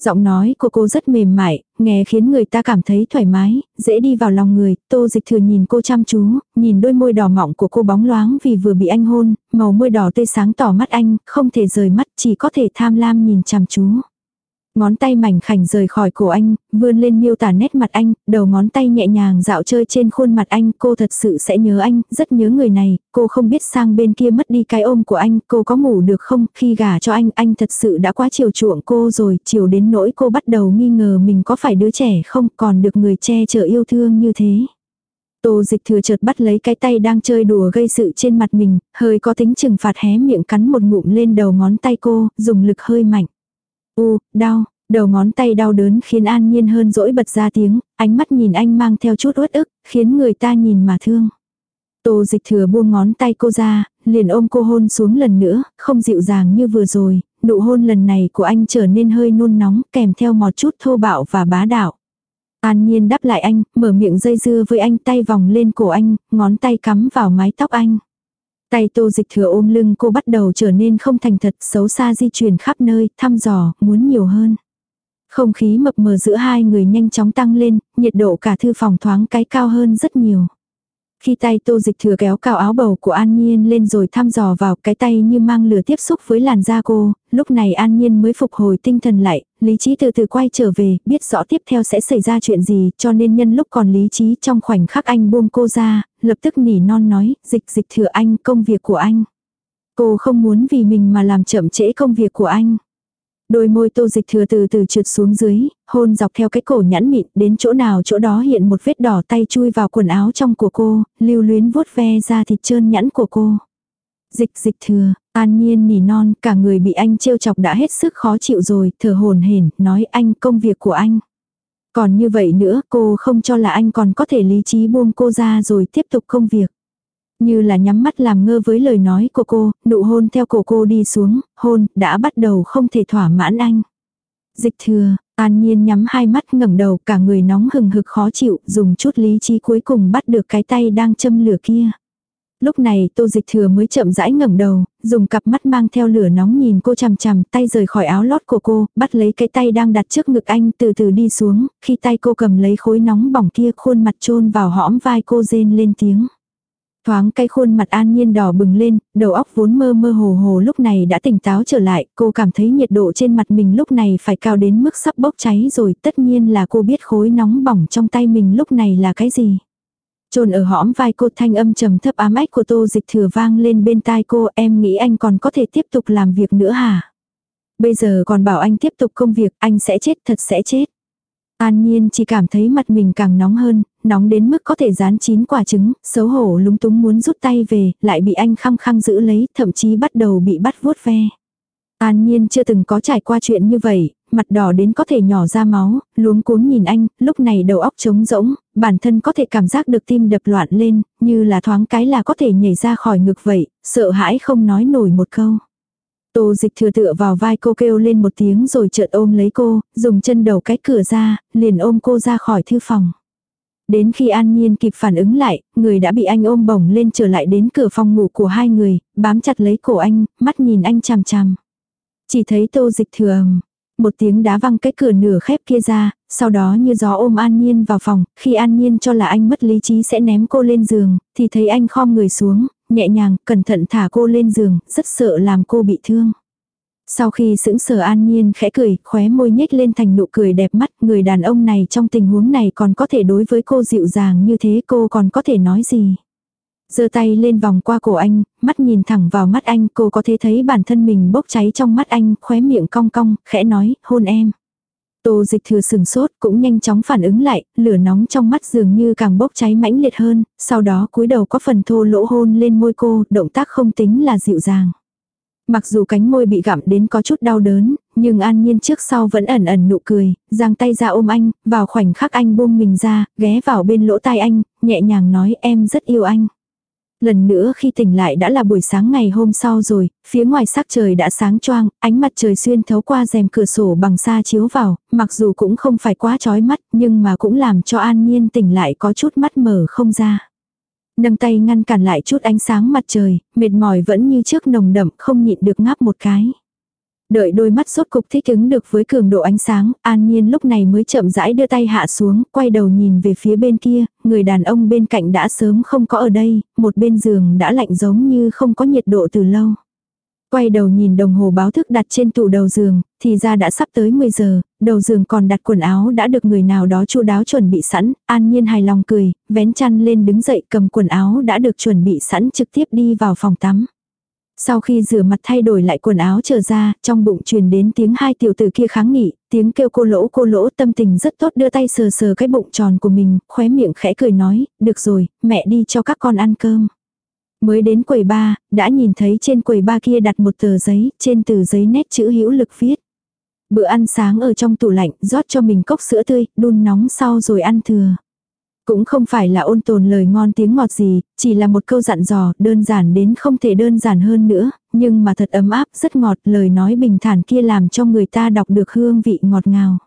Giọng nói của cô rất mềm mại, nghe khiến người ta cảm thấy thoải mái, dễ đi vào lòng người, tô dịch thừa nhìn cô chăm chú, nhìn đôi môi đỏ mọng của cô bóng loáng vì vừa bị anh hôn, màu môi đỏ tươi sáng tỏ mắt anh, không thể rời mắt, chỉ có thể tham lam nhìn chăm chú. Ngón tay mảnh khảnh rời khỏi cổ anh, vươn lên miêu tả nét mặt anh, đầu ngón tay nhẹ nhàng dạo chơi trên khuôn mặt anh, cô thật sự sẽ nhớ anh, rất nhớ người này, cô không biết sang bên kia mất đi cái ôm của anh, cô có ngủ được không, khi gả cho anh, anh thật sự đã quá chiều chuộng cô rồi, chiều đến nỗi cô bắt đầu nghi ngờ mình có phải đứa trẻ không, còn được người che chở yêu thương như thế. Tô dịch thừa chợt bắt lấy cái tay đang chơi đùa gây sự trên mặt mình, hơi có tính trừng phạt hé miệng cắn một ngụm lên đầu ngón tay cô, dùng lực hơi mạnh. U, đau, đầu ngón tay đau đớn khiến an nhiên hơn dỗi bật ra tiếng, ánh mắt nhìn anh mang theo chút uất ức, khiến người ta nhìn mà thương. Tô dịch thừa buông ngón tay cô ra, liền ôm cô hôn xuống lần nữa, không dịu dàng như vừa rồi, nụ hôn lần này của anh trở nên hơi nôn nóng kèm theo một chút thô bạo và bá đạo. An nhiên đáp lại anh, mở miệng dây dưa với anh tay vòng lên cổ anh, ngón tay cắm vào mái tóc anh. Tay tô dịch thừa ôm lưng cô bắt đầu trở nên không thành thật xấu xa di chuyển khắp nơi, thăm dò, muốn nhiều hơn. Không khí mập mờ giữa hai người nhanh chóng tăng lên, nhiệt độ cả thư phòng thoáng cái cao hơn rất nhiều. Khi tay tô dịch thừa kéo cào áo bầu của An Nhiên lên rồi thăm dò vào cái tay như mang lửa tiếp xúc với làn da cô, lúc này An Nhiên mới phục hồi tinh thần lại, lý trí từ từ quay trở về, biết rõ tiếp theo sẽ xảy ra chuyện gì, cho nên nhân lúc còn lý trí trong khoảnh khắc anh buông cô ra, lập tức nỉ non nói, dịch dịch thừa anh, công việc của anh. Cô không muốn vì mình mà làm chậm trễ công việc của anh. Đôi môi tô dịch thừa từ từ trượt xuống dưới, hôn dọc theo cái cổ nhẵn mịn, đến chỗ nào chỗ đó hiện một vết đỏ tay chui vào quần áo trong của cô, lưu luyến vuốt ve ra thịt trơn nhẵn của cô. Dịch dịch thừa, an nhiên nỉ non, cả người bị anh trêu chọc đã hết sức khó chịu rồi, thở hồn hển nói anh công việc của anh. Còn như vậy nữa cô không cho là anh còn có thể lý trí buông cô ra rồi tiếp tục công việc. Như là nhắm mắt làm ngơ với lời nói của cô, nụ hôn theo cổ cô đi xuống, hôn, đã bắt đầu không thể thỏa mãn anh. Dịch thừa, an nhiên nhắm hai mắt ngẩng đầu cả người nóng hừng hực khó chịu, dùng chút lý trí cuối cùng bắt được cái tay đang châm lửa kia. Lúc này tô dịch thừa mới chậm rãi ngẩng đầu, dùng cặp mắt mang theo lửa nóng nhìn cô chằm chằm tay rời khỏi áo lót của cô, bắt lấy cái tay đang đặt trước ngực anh từ từ đi xuống, khi tay cô cầm lấy khối nóng bỏng kia khuôn mặt chôn vào hõm vai cô rên lên tiếng. Thoáng cái khuôn mặt an nhiên đỏ bừng lên, đầu óc vốn mơ mơ hồ hồ lúc này đã tỉnh táo trở lại, cô cảm thấy nhiệt độ trên mặt mình lúc này phải cao đến mức sắp bốc cháy rồi, tất nhiên là cô biết khối nóng bỏng trong tay mình lúc này là cái gì. Trồn ở hõm vai cô thanh âm trầm thấp ám ách của tô dịch thừa vang lên bên tai cô em nghĩ anh còn có thể tiếp tục làm việc nữa hả? Bây giờ còn bảo anh tiếp tục công việc anh sẽ chết thật sẽ chết. An Nhiên chỉ cảm thấy mặt mình càng nóng hơn, nóng đến mức có thể dán chín quả trứng, xấu hổ lúng túng muốn rút tay về, lại bị anh khăng khăng giữ lấy, thậm chí bắt đầu bị bắt vuốt ve. An Nhiên chưa từng có trải qua chuyện như vậy, mặt đỏ đến có thể nhỏ ra máu, luống cuống nhìn anh, lúc này đầu óc trống rỗng, bản thân có thể cảm giác được tim đập loạn lên, như là thoáng cái là có thể nhảy ra khỏi ngực vậy, sợ hãi không nói nổi một câu. Tô dịch thừa tựa vào vai cô kêu lên một tiếng rồi chợt ôm lấy cô, dùng chân đầu cái cửa ra, liền ôm cô ra khỏi thư phòng. Đến khi An Nhiên kịp phản ứng lại, người đã bị anh ôm bổng lên trở lại đến cửa phòng ngủ của hai người, bám chặt lấy cổ anh, mắt nhìn anh chằm chằm. Chỉ thấy tô dịch thừa ầm, một tiếng đá văng cái cửa nửa khép kia ra, sau đó như gió ôm An Nhiên vào phòng, khi An Nhiên cho là anh mất lý trí sẽ ném cô lên giường, thì thấy anh khom người xuống, nhẹ nhàng, cẩn thận thả cô lên giường, rất sợ làm cô bị thương. Sau khi sững sờ an nhiên khẽ cười, khóe môi nhếch lên thành nụ cười đẹp mắt, người đàn ông này trong tình huống này còn có thể đối với cô dịu dàng như thế cô còn có thể nói gì. giơ tay lên vòng qua cổ anh, mắt nhìn thẳng vào mắt anh, cô có thể thấy bản thân mình bốc cháy trong mắt anh, khóe miệng cong cong, khẽ nói, hôn em. Tô dịch thừa sừng sốt cũng nhanh chóng phản ứng lại, lửa nóng trong mắt dường như càng bốc cháy mãnh liệt hơn, sau đó cúi đầu có phần thô lỗ hôn lên môi cô, động tác không tính là dịu dàng. Mặc dù cánh môi bị gặm đến có chút đau đớn, nhưng an nhiên trước sau vẫn ẩn ẩn nụ cười, giang tay ra ôm anh, vào khoảnh khắc anh buông mình ra, ghé vào bên lỗ tai anh, nhẹ nhàng nói em rất yêu anh. Lần nữa khi tỉnh lại đã là buổi sáng ngày hôm sau rồi, phía ngoài sắc trời đã sáng choang, ánh mặt trời xuyên thấu qua rèm cửa sổ bằng sa chiếu vào, mặc dù cũng không phải quá chói mắt nhưng mà cũng làm cho an nhiên tỉnh lại có chút mắt mở không ra. Nâng tay ngăn cản lại chút ánh sáng mặt trời, mệt mỏi vẫn như trước nồng đậm không nhịn được ngáp một cái. Đợi đôi mắt sốt cục thích ứng được với cường độ ánh sáng, an nhiên lúc này mới chậm rãi đưa tay hạ xuống, quay đầu nhìn về phía bên kia, người đàn ông bên cạnh đã sớm không có ở đây, một bên giường đã lạnh giống như không có nhiệt độ từ lâu. Quay đầu nhìn đồng hồ báo thức đặt trên tủ đầu giường, thì ra đã sắp tới 10 giờ, đầu giường còn đặt quần áo đã được người nào đó chu đáo chuẩn bị sẵn, an nhiên hài lòng cười, vén chăn lên đứng dậy cầm quần áo đã được chuẩn bị sẵn trực tiếp đi vào phòng tắm. Sau khi rửa mặt thay đổi lại quần áo trở ra, trong bụng truyền đến tiếng hai tiểu tử kia kháng nghị, tiếng kêu cô lỗ cô lỗ tâm tình rất tốt đưa tay sờ sờ cái bụng tròn của mình, khóe miệng khẽ cười nói, được rồi, mẹ đi cho các con ăn cơm. Mới đến quầy ba, đã nhìn thấy trên quầy ba kia đặt một tờ giấy, trên tờ giấy nét chữ hữu lực viết. Bữa ăn sáng ở trong tủ lạnh, rót cho mình cốc sữa tươi, đun nóng sau rồi ăn thừa. Cũng không phải là ôn tồn lời ngon tiếng ngọt gì, chỉ là một câu dặn dò, đơn giản đến không thể đơn giản hơn nữa, nhưng mà thật ấm áp, rất ngọt, lời nói bình thản kia làm cho người ta đọc được hương vị ngọt ngào.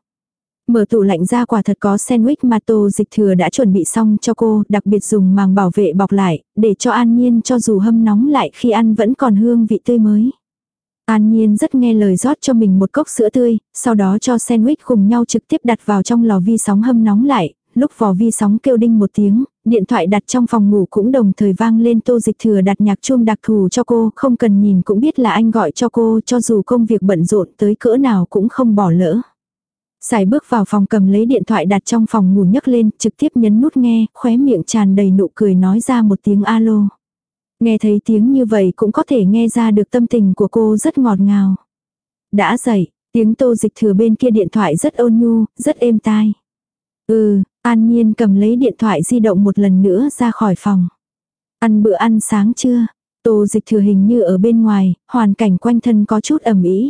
Mở tủ lạnh ra quả thật có sandwich mà tô dịch thừa đã chuẩn bị xong cho cô, đặc biệt dùng màng bảo vệ bọc lại, để cho an nhiên cho dù hâm nóng lại khi ăn vẫn còn hương vị tươi mới. An Nhiên rất nghe lời rót cho mình một cốc sữa tươi, sau đó cho sandwich cùng nhau trực tiếp đặt vào trong lò vi sóng hâm nóng lại, lúc vò vi sóng kêu đinh một tiếng, điện thoại đặt trong phòng ngủ cũng đồng thời vang lên tô dịch thừa đặt nhạc chuông đặc thù cho cô, không cần nhìn cũng biết là anh gọi cho cô cho dù công việc bận rộn tới cỡ nào cũng không bỏ lỡ. Xài bước vào phòng cầm lấy điện thoại đặt trong phòng ngủ nhấc lên, trực tiếp nhấn nút nghe, khóe miệng tràn đầy nụ cười nói ra một tiếng alo. Nghe thấy tiếng như vậy cũng có thể nghe ra được tâm tình của cô rất ngọt ngào. Đã dậy, tiếng tô dịch thừa bên kia điện thoại rất ôn nhu, rất êm tai. Ừ, An Nhiên cầm lấy điện thoại di động một lần nữa ra khỏi phòng. Ăn bữa ăn sáng chưa? Tô dịch thừa hình như ở bên ngoài, hoàn cảnh quanh thân có chút ẩm ý.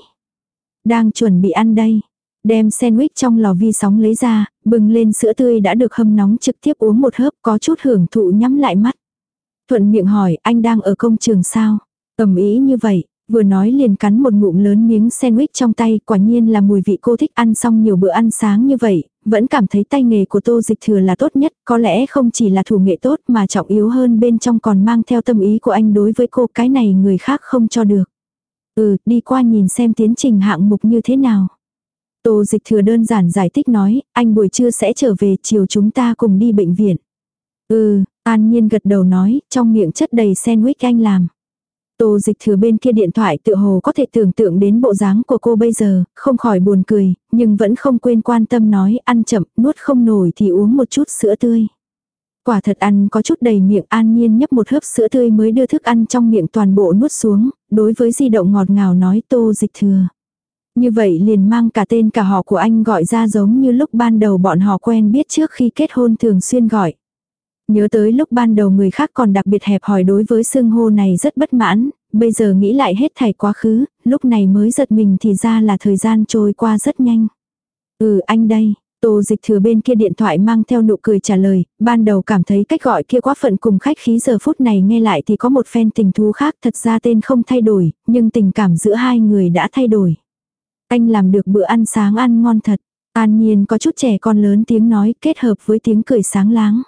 Đang chuẩn bị ăn đây. Đem sandwich trong lò vi sóng lấy ra, bừng lên sữa tươi đã được hâm nóng trực tiếp uống một hớp có chút hưởng thụ nhắm lại mắt. Thuận miệng hỏi anh đang ở công trường sao? ầm ý như vậy, vừa nói liền cắn một ngụm lớn miếng sandwich trong tay, quả nhiên là mùi vị cô thích ăn xong nhiều bữa ăn sáng như vậy, vẫn cảm thấy tay nghề của tô dịch thừa là tốt nhất, có lẽ không chỉ là thủ nghệ tốt mà trọng yếu hơn bên trong còn mang theo tâm ý của anh đối với cô cái này người khác không cho được. Ừ, đi qua nhìn xem tiến trình hạng mục như thế nào. Tô dịch thừa đơn giản giải thích nói, anh buổi trưa sẽ trở về chiều chúng ta cùng đi bệnh viện. Ừ, an nhiên gật đầu nói, trong miệng chất đầy sandwich anh làm. Tô dịch thừa bên kia điện thoại tự hồ có thể tưởng tượng đến bộ dáng của cô bây giờ, không khỏi buồn cười, nhưng vẫn không quên quan tâm nói ăn chậm, nuốt không nổi thì uống một chút sữa tươi. Quả thật ăn có chút đầy miệng an nhiên nhấp một hớp sữa tươi mới đưa thức ăn trong miệng toàn bộ nuốt xuống, đối với di động ngọt ngào nói tô dịch thừa. Như vậy liền mang cả tên cả họ của anh gọi ra giống như lúc ban đầu bọn họ quen biết trước khi kết hôn thường xuyên gọi. Nhớ tới lúc ban đầu người khác còn đặc biệt hẹp hỏi đối với xương hô này rất bất mãn, bây giờ nghĩ lại hết thảy quá khứ, lúc này mới giật mình thì ra là thời gian trôi qua rất nhanh. Ừ anh đây, Tô dịch thừa bên kia điện thoại mang theo nụ cười trả lời, ban đầu cảm thấy cách gọi kia quá phận cùng khách khí giờ phút này nghe lại thì có một phen tình thú khác thật ra tên không thay đổi, nhưng tình cảm giữa hai người đã thay đổi. Anh làm được bữa ăn sáng ăn ngon thật, an nhiên có chút trẻ con lớn tiếng nói kết hợp với tiếng cười sáng láng.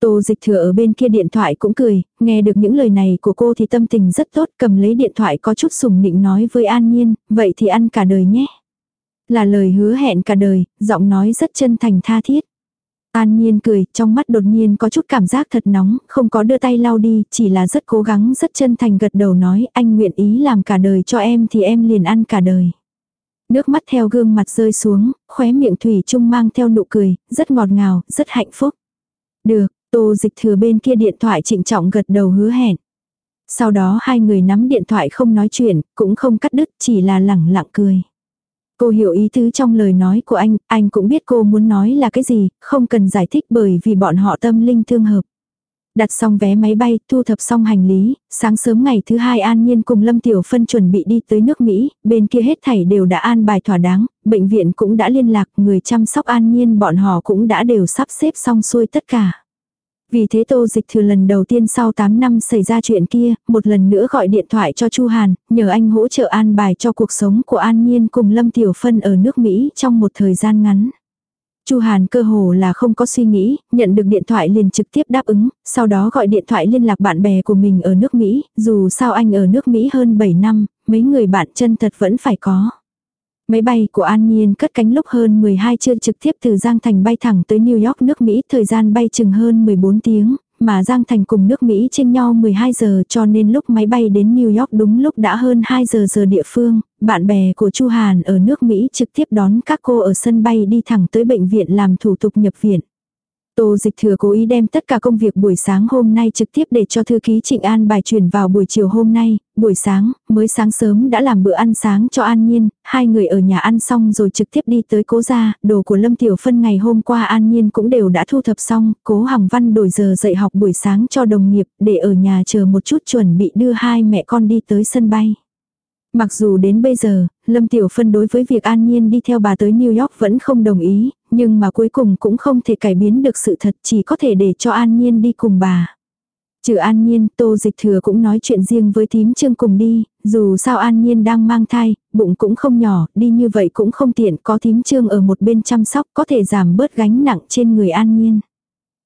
Tô dịch thừa ở bên kia điện thoại cũng cười, nghe được những lời này của cô thì tâm tình rất tốt cầm lấy điện thoại có chút sùng nịnh nói với An Nhiên, vậy thì ăn cả đời nhé. Là lời hứa hẹn cả đời, giọng nói rất chân thành tha thiết. An Nhiên cười, trong mắt đột nhiên có chút cảm giác thật nóng, không có đưa tay lau đi, chỉ là rất cố gắng rất chân thành gật đầu nói anh nguyện ý làm cả đời cho em thì em liền ăn cả đời. Nước mắt theo gương mặt rơi xuống, khóe miệng Thủy Trung mang theo nụ cười, rất ngọt ngào, rất hạnh phúc. Được, Tô dịch thừa bên kia điện thoại trịnh trọng gật đầu hứa hẹn. Sau đó hai người nắm điện thoại không nói chuyện, cũng không cắt đứt, chỉ là lẳng lặng cười. Cô hiểu ý tứ trong lời nói của anh, anh cũng biết cô muốn nói là cái gì, không cần giải thích bởi vì bọn họ tâm linh thương hợp. Đặt xong vé máy bay, thu thập xong hành lý, sáng sớm ngày thứ hai An Nhiên cùng Lâm Tiểu Phân chuẩn bị đi tới nước Mỹ, bên kia hết thảy đều đã an bài thỏa đáng, bệnh viện cũng đã liên lạc, người chăm sóc An Nhiên bọn họ cũng đã đều sắp xếp xong xuôi tất cả. Vì thế Tô Dịch Thừa lần đầu tiên sau 8 năm xảy ra chuyện kia, một lần nữa gọi điện thoại cho Chu Hàn, nhờ anh hỗ trợ an bài cho cuộc sống của An Nhiên cùng Lâm Tiểu Phân ở nước Mỹ trong một thời gian ngắn. Chu Hàn cơ hồ là không có suy nghĩ, nhận được điện thoại liền trực tiếp đáp ứng, sau đó gọi điện thoại liên lạc bạn bè của mình ở nước Mỹ, dù sao anh ở nước Mỹ hơn 7 năm, mấy người bạn chân thật vẫn phải có. Máy bay của An Nhiên cất cánh lúc hơn 12 trưa trực tiếp từ Giang Thành bay thẳng tới New York nước Mỹ, thời gian bay chừng hơn 14 tiếng, mà Giang Thành cùng nước Mỹ chênh nhau 12 giờ cho nên lúc máy bay đến New York đúng lúc đã hơn 2 giờ giờ địa phương, bạn bè của Chu Hàn ở nước Mỹ trực tiếp đón các cô ở sân bay đi thẳng tới bệnh viện làm thủ tục nhập viện. Tô dịch thừa cố ý đem tất cả công việc buổi sáng hôm nay trực tiếp để cho thư ký Trịnh An bài chuyển vào buổi chiều hôm nay, buổi sáng, mới sáng sớm đã làm bữa ăn sáng cho An Nhiên, hai người ở nhà ăn xong rồi trực tiếp đi tới cố gia, đồ của Lâm Tiểu Phân ngày hôm qua An Nhiên cũng đều đã thu thập xong, cố Hằng Văn đổi giờ dạy học buổi sáng cho đồng nghiệp để ở nhà chờ một chút chuẩn bị đưa hai mẹ con đi tới sân bay. Mặc dù đến bây giờ, Lâm Tiểu Phân đối với việc An Nhiên đi theo bà tới New York vẫn không đồng ý, nhưng mà cuối cùng cũng không thể cải biến được sự thật chỉ có thể để cho An Nhiên đi cùng bà. Trừ An Nhiên, Tô Dịch Thừa cũng nói chuyện riêng với thím Trương cùng đi, dù sao An Nhiên đang mang thai, bụng cũng không nhỏ, đi như vậy cũng không tiện, có thím Trương ở một bên chăm sóc có thể giảm bớt gánh nặng trên người An Nhiên.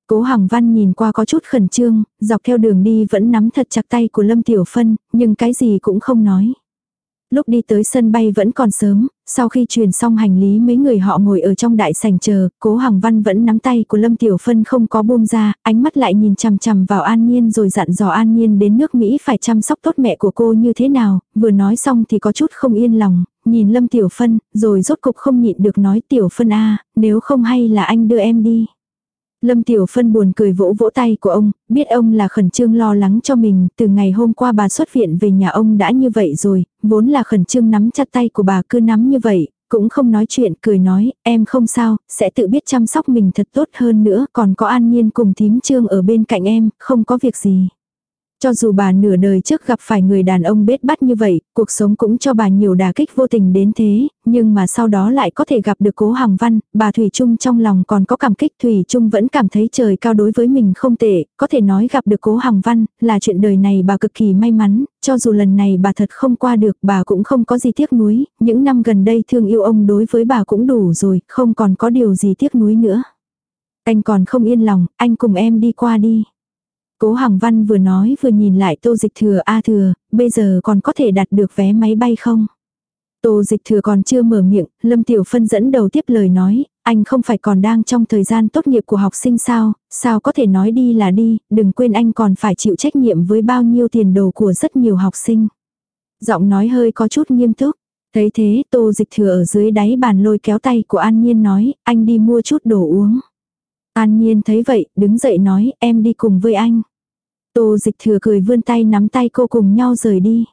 Cố Hằng Văn nhìn qua có chút khẩn trương, dọc theo đường đi vẫn nắm thật chặt tay của Lâm Tiểu Phân, nhưng cái gì cũng không nói. Lúc đi tới sân bay vẫn còn sớm, sau khi truyền xong hành lý mấy người họ ngồi ở trong đại sảnh chờ, cố Hằng Văn vẫn nắm tay của Lâm Tiểu Phân không có buông ra, ánh mắt lại nhìn chằm chằm vào An Nhiên rồi dặn dò An Nhiên đến nước Mỹ phải chăm sóc tốt mẹ của cô như thế nào, vừa nói xong thì có chút không yên lòng, nhìn Lâm Tiểu Phân, rồi rốt cục không nhịn được nói Tiểu Phân a nếu không hay là anh đưa em đi. Lâm Tiểu Phân buồn cười vỗ vỗ tay của ông, biết ông là khẩn trương lo lắng cho mình, từ ngày hôm qua bà xuất viện về nhà ông đã như vậy rồi, vốn là khẩn trương nắm chặt tay của bà cứ nắm như vậy, cũng không nói chuyện, cười nói, em không sao, sẽ tự biết chăm sóc mình thật tốt hơn nữa, còn có an nhiên cùng thím trương ở bên cạnh em, không có việc gì. Cho dù bà nửa đời trước gặp phải người đàn ông bết bắt như vậy, cuộc sống cũng cho bà nhiều đà kích vô tình đến thế, nhưng mà sau đó lại có thể gặp được cố hàng Văn, bà Thủy Trung trong lòng còn có cảm kích Thủy Trung vẫn cảm thấy trời cao đối với mình không tệ, có thể nói gặp được cố hàng Văn, là chuyện đời này bà cực kỳ may mắn, cho dù lần này bà thật không qua được bà cũng không có gì tiếc nuối, những năm gần đây thương yêu ông đối với bà cũng đủ rồi, không còn có điều gì tiếc nuối nữa. Anh còn không yên lòng, anh cùng em đi qua đi. Cố Hằng Văn vừa nói vừa nhìn lại Tô Dịch Thừa A Thừa, bây giờ còn có thể đặt được vé máy bay không? Tô Dịch Thừa còn chưa mở miệng, Lâm Tiểu Phân dẫn đầu tiếp lời nói, anh không phải còn đang trong thời gian tốt nghiệp của học sinh sao, sao có thể nói đi là đi, đừng quên anh còn phải chịu trách nhiệm với bao nhiêu tiền đồ của rất nhiều học sinh. Giọng nói hơi có chút nghiêm túc. Thấy thế Tô Dịch Thừa ở dưới đáy bàn lôi kéo tay của An Nhiên nói, anh đi mua chút đồ uống. An Nhiên thấy vậy, đứng dậy nói, em đi cùng với anh. Tô dịch thừa cười vươn tay nắm tay cô cùng nhau rời đi.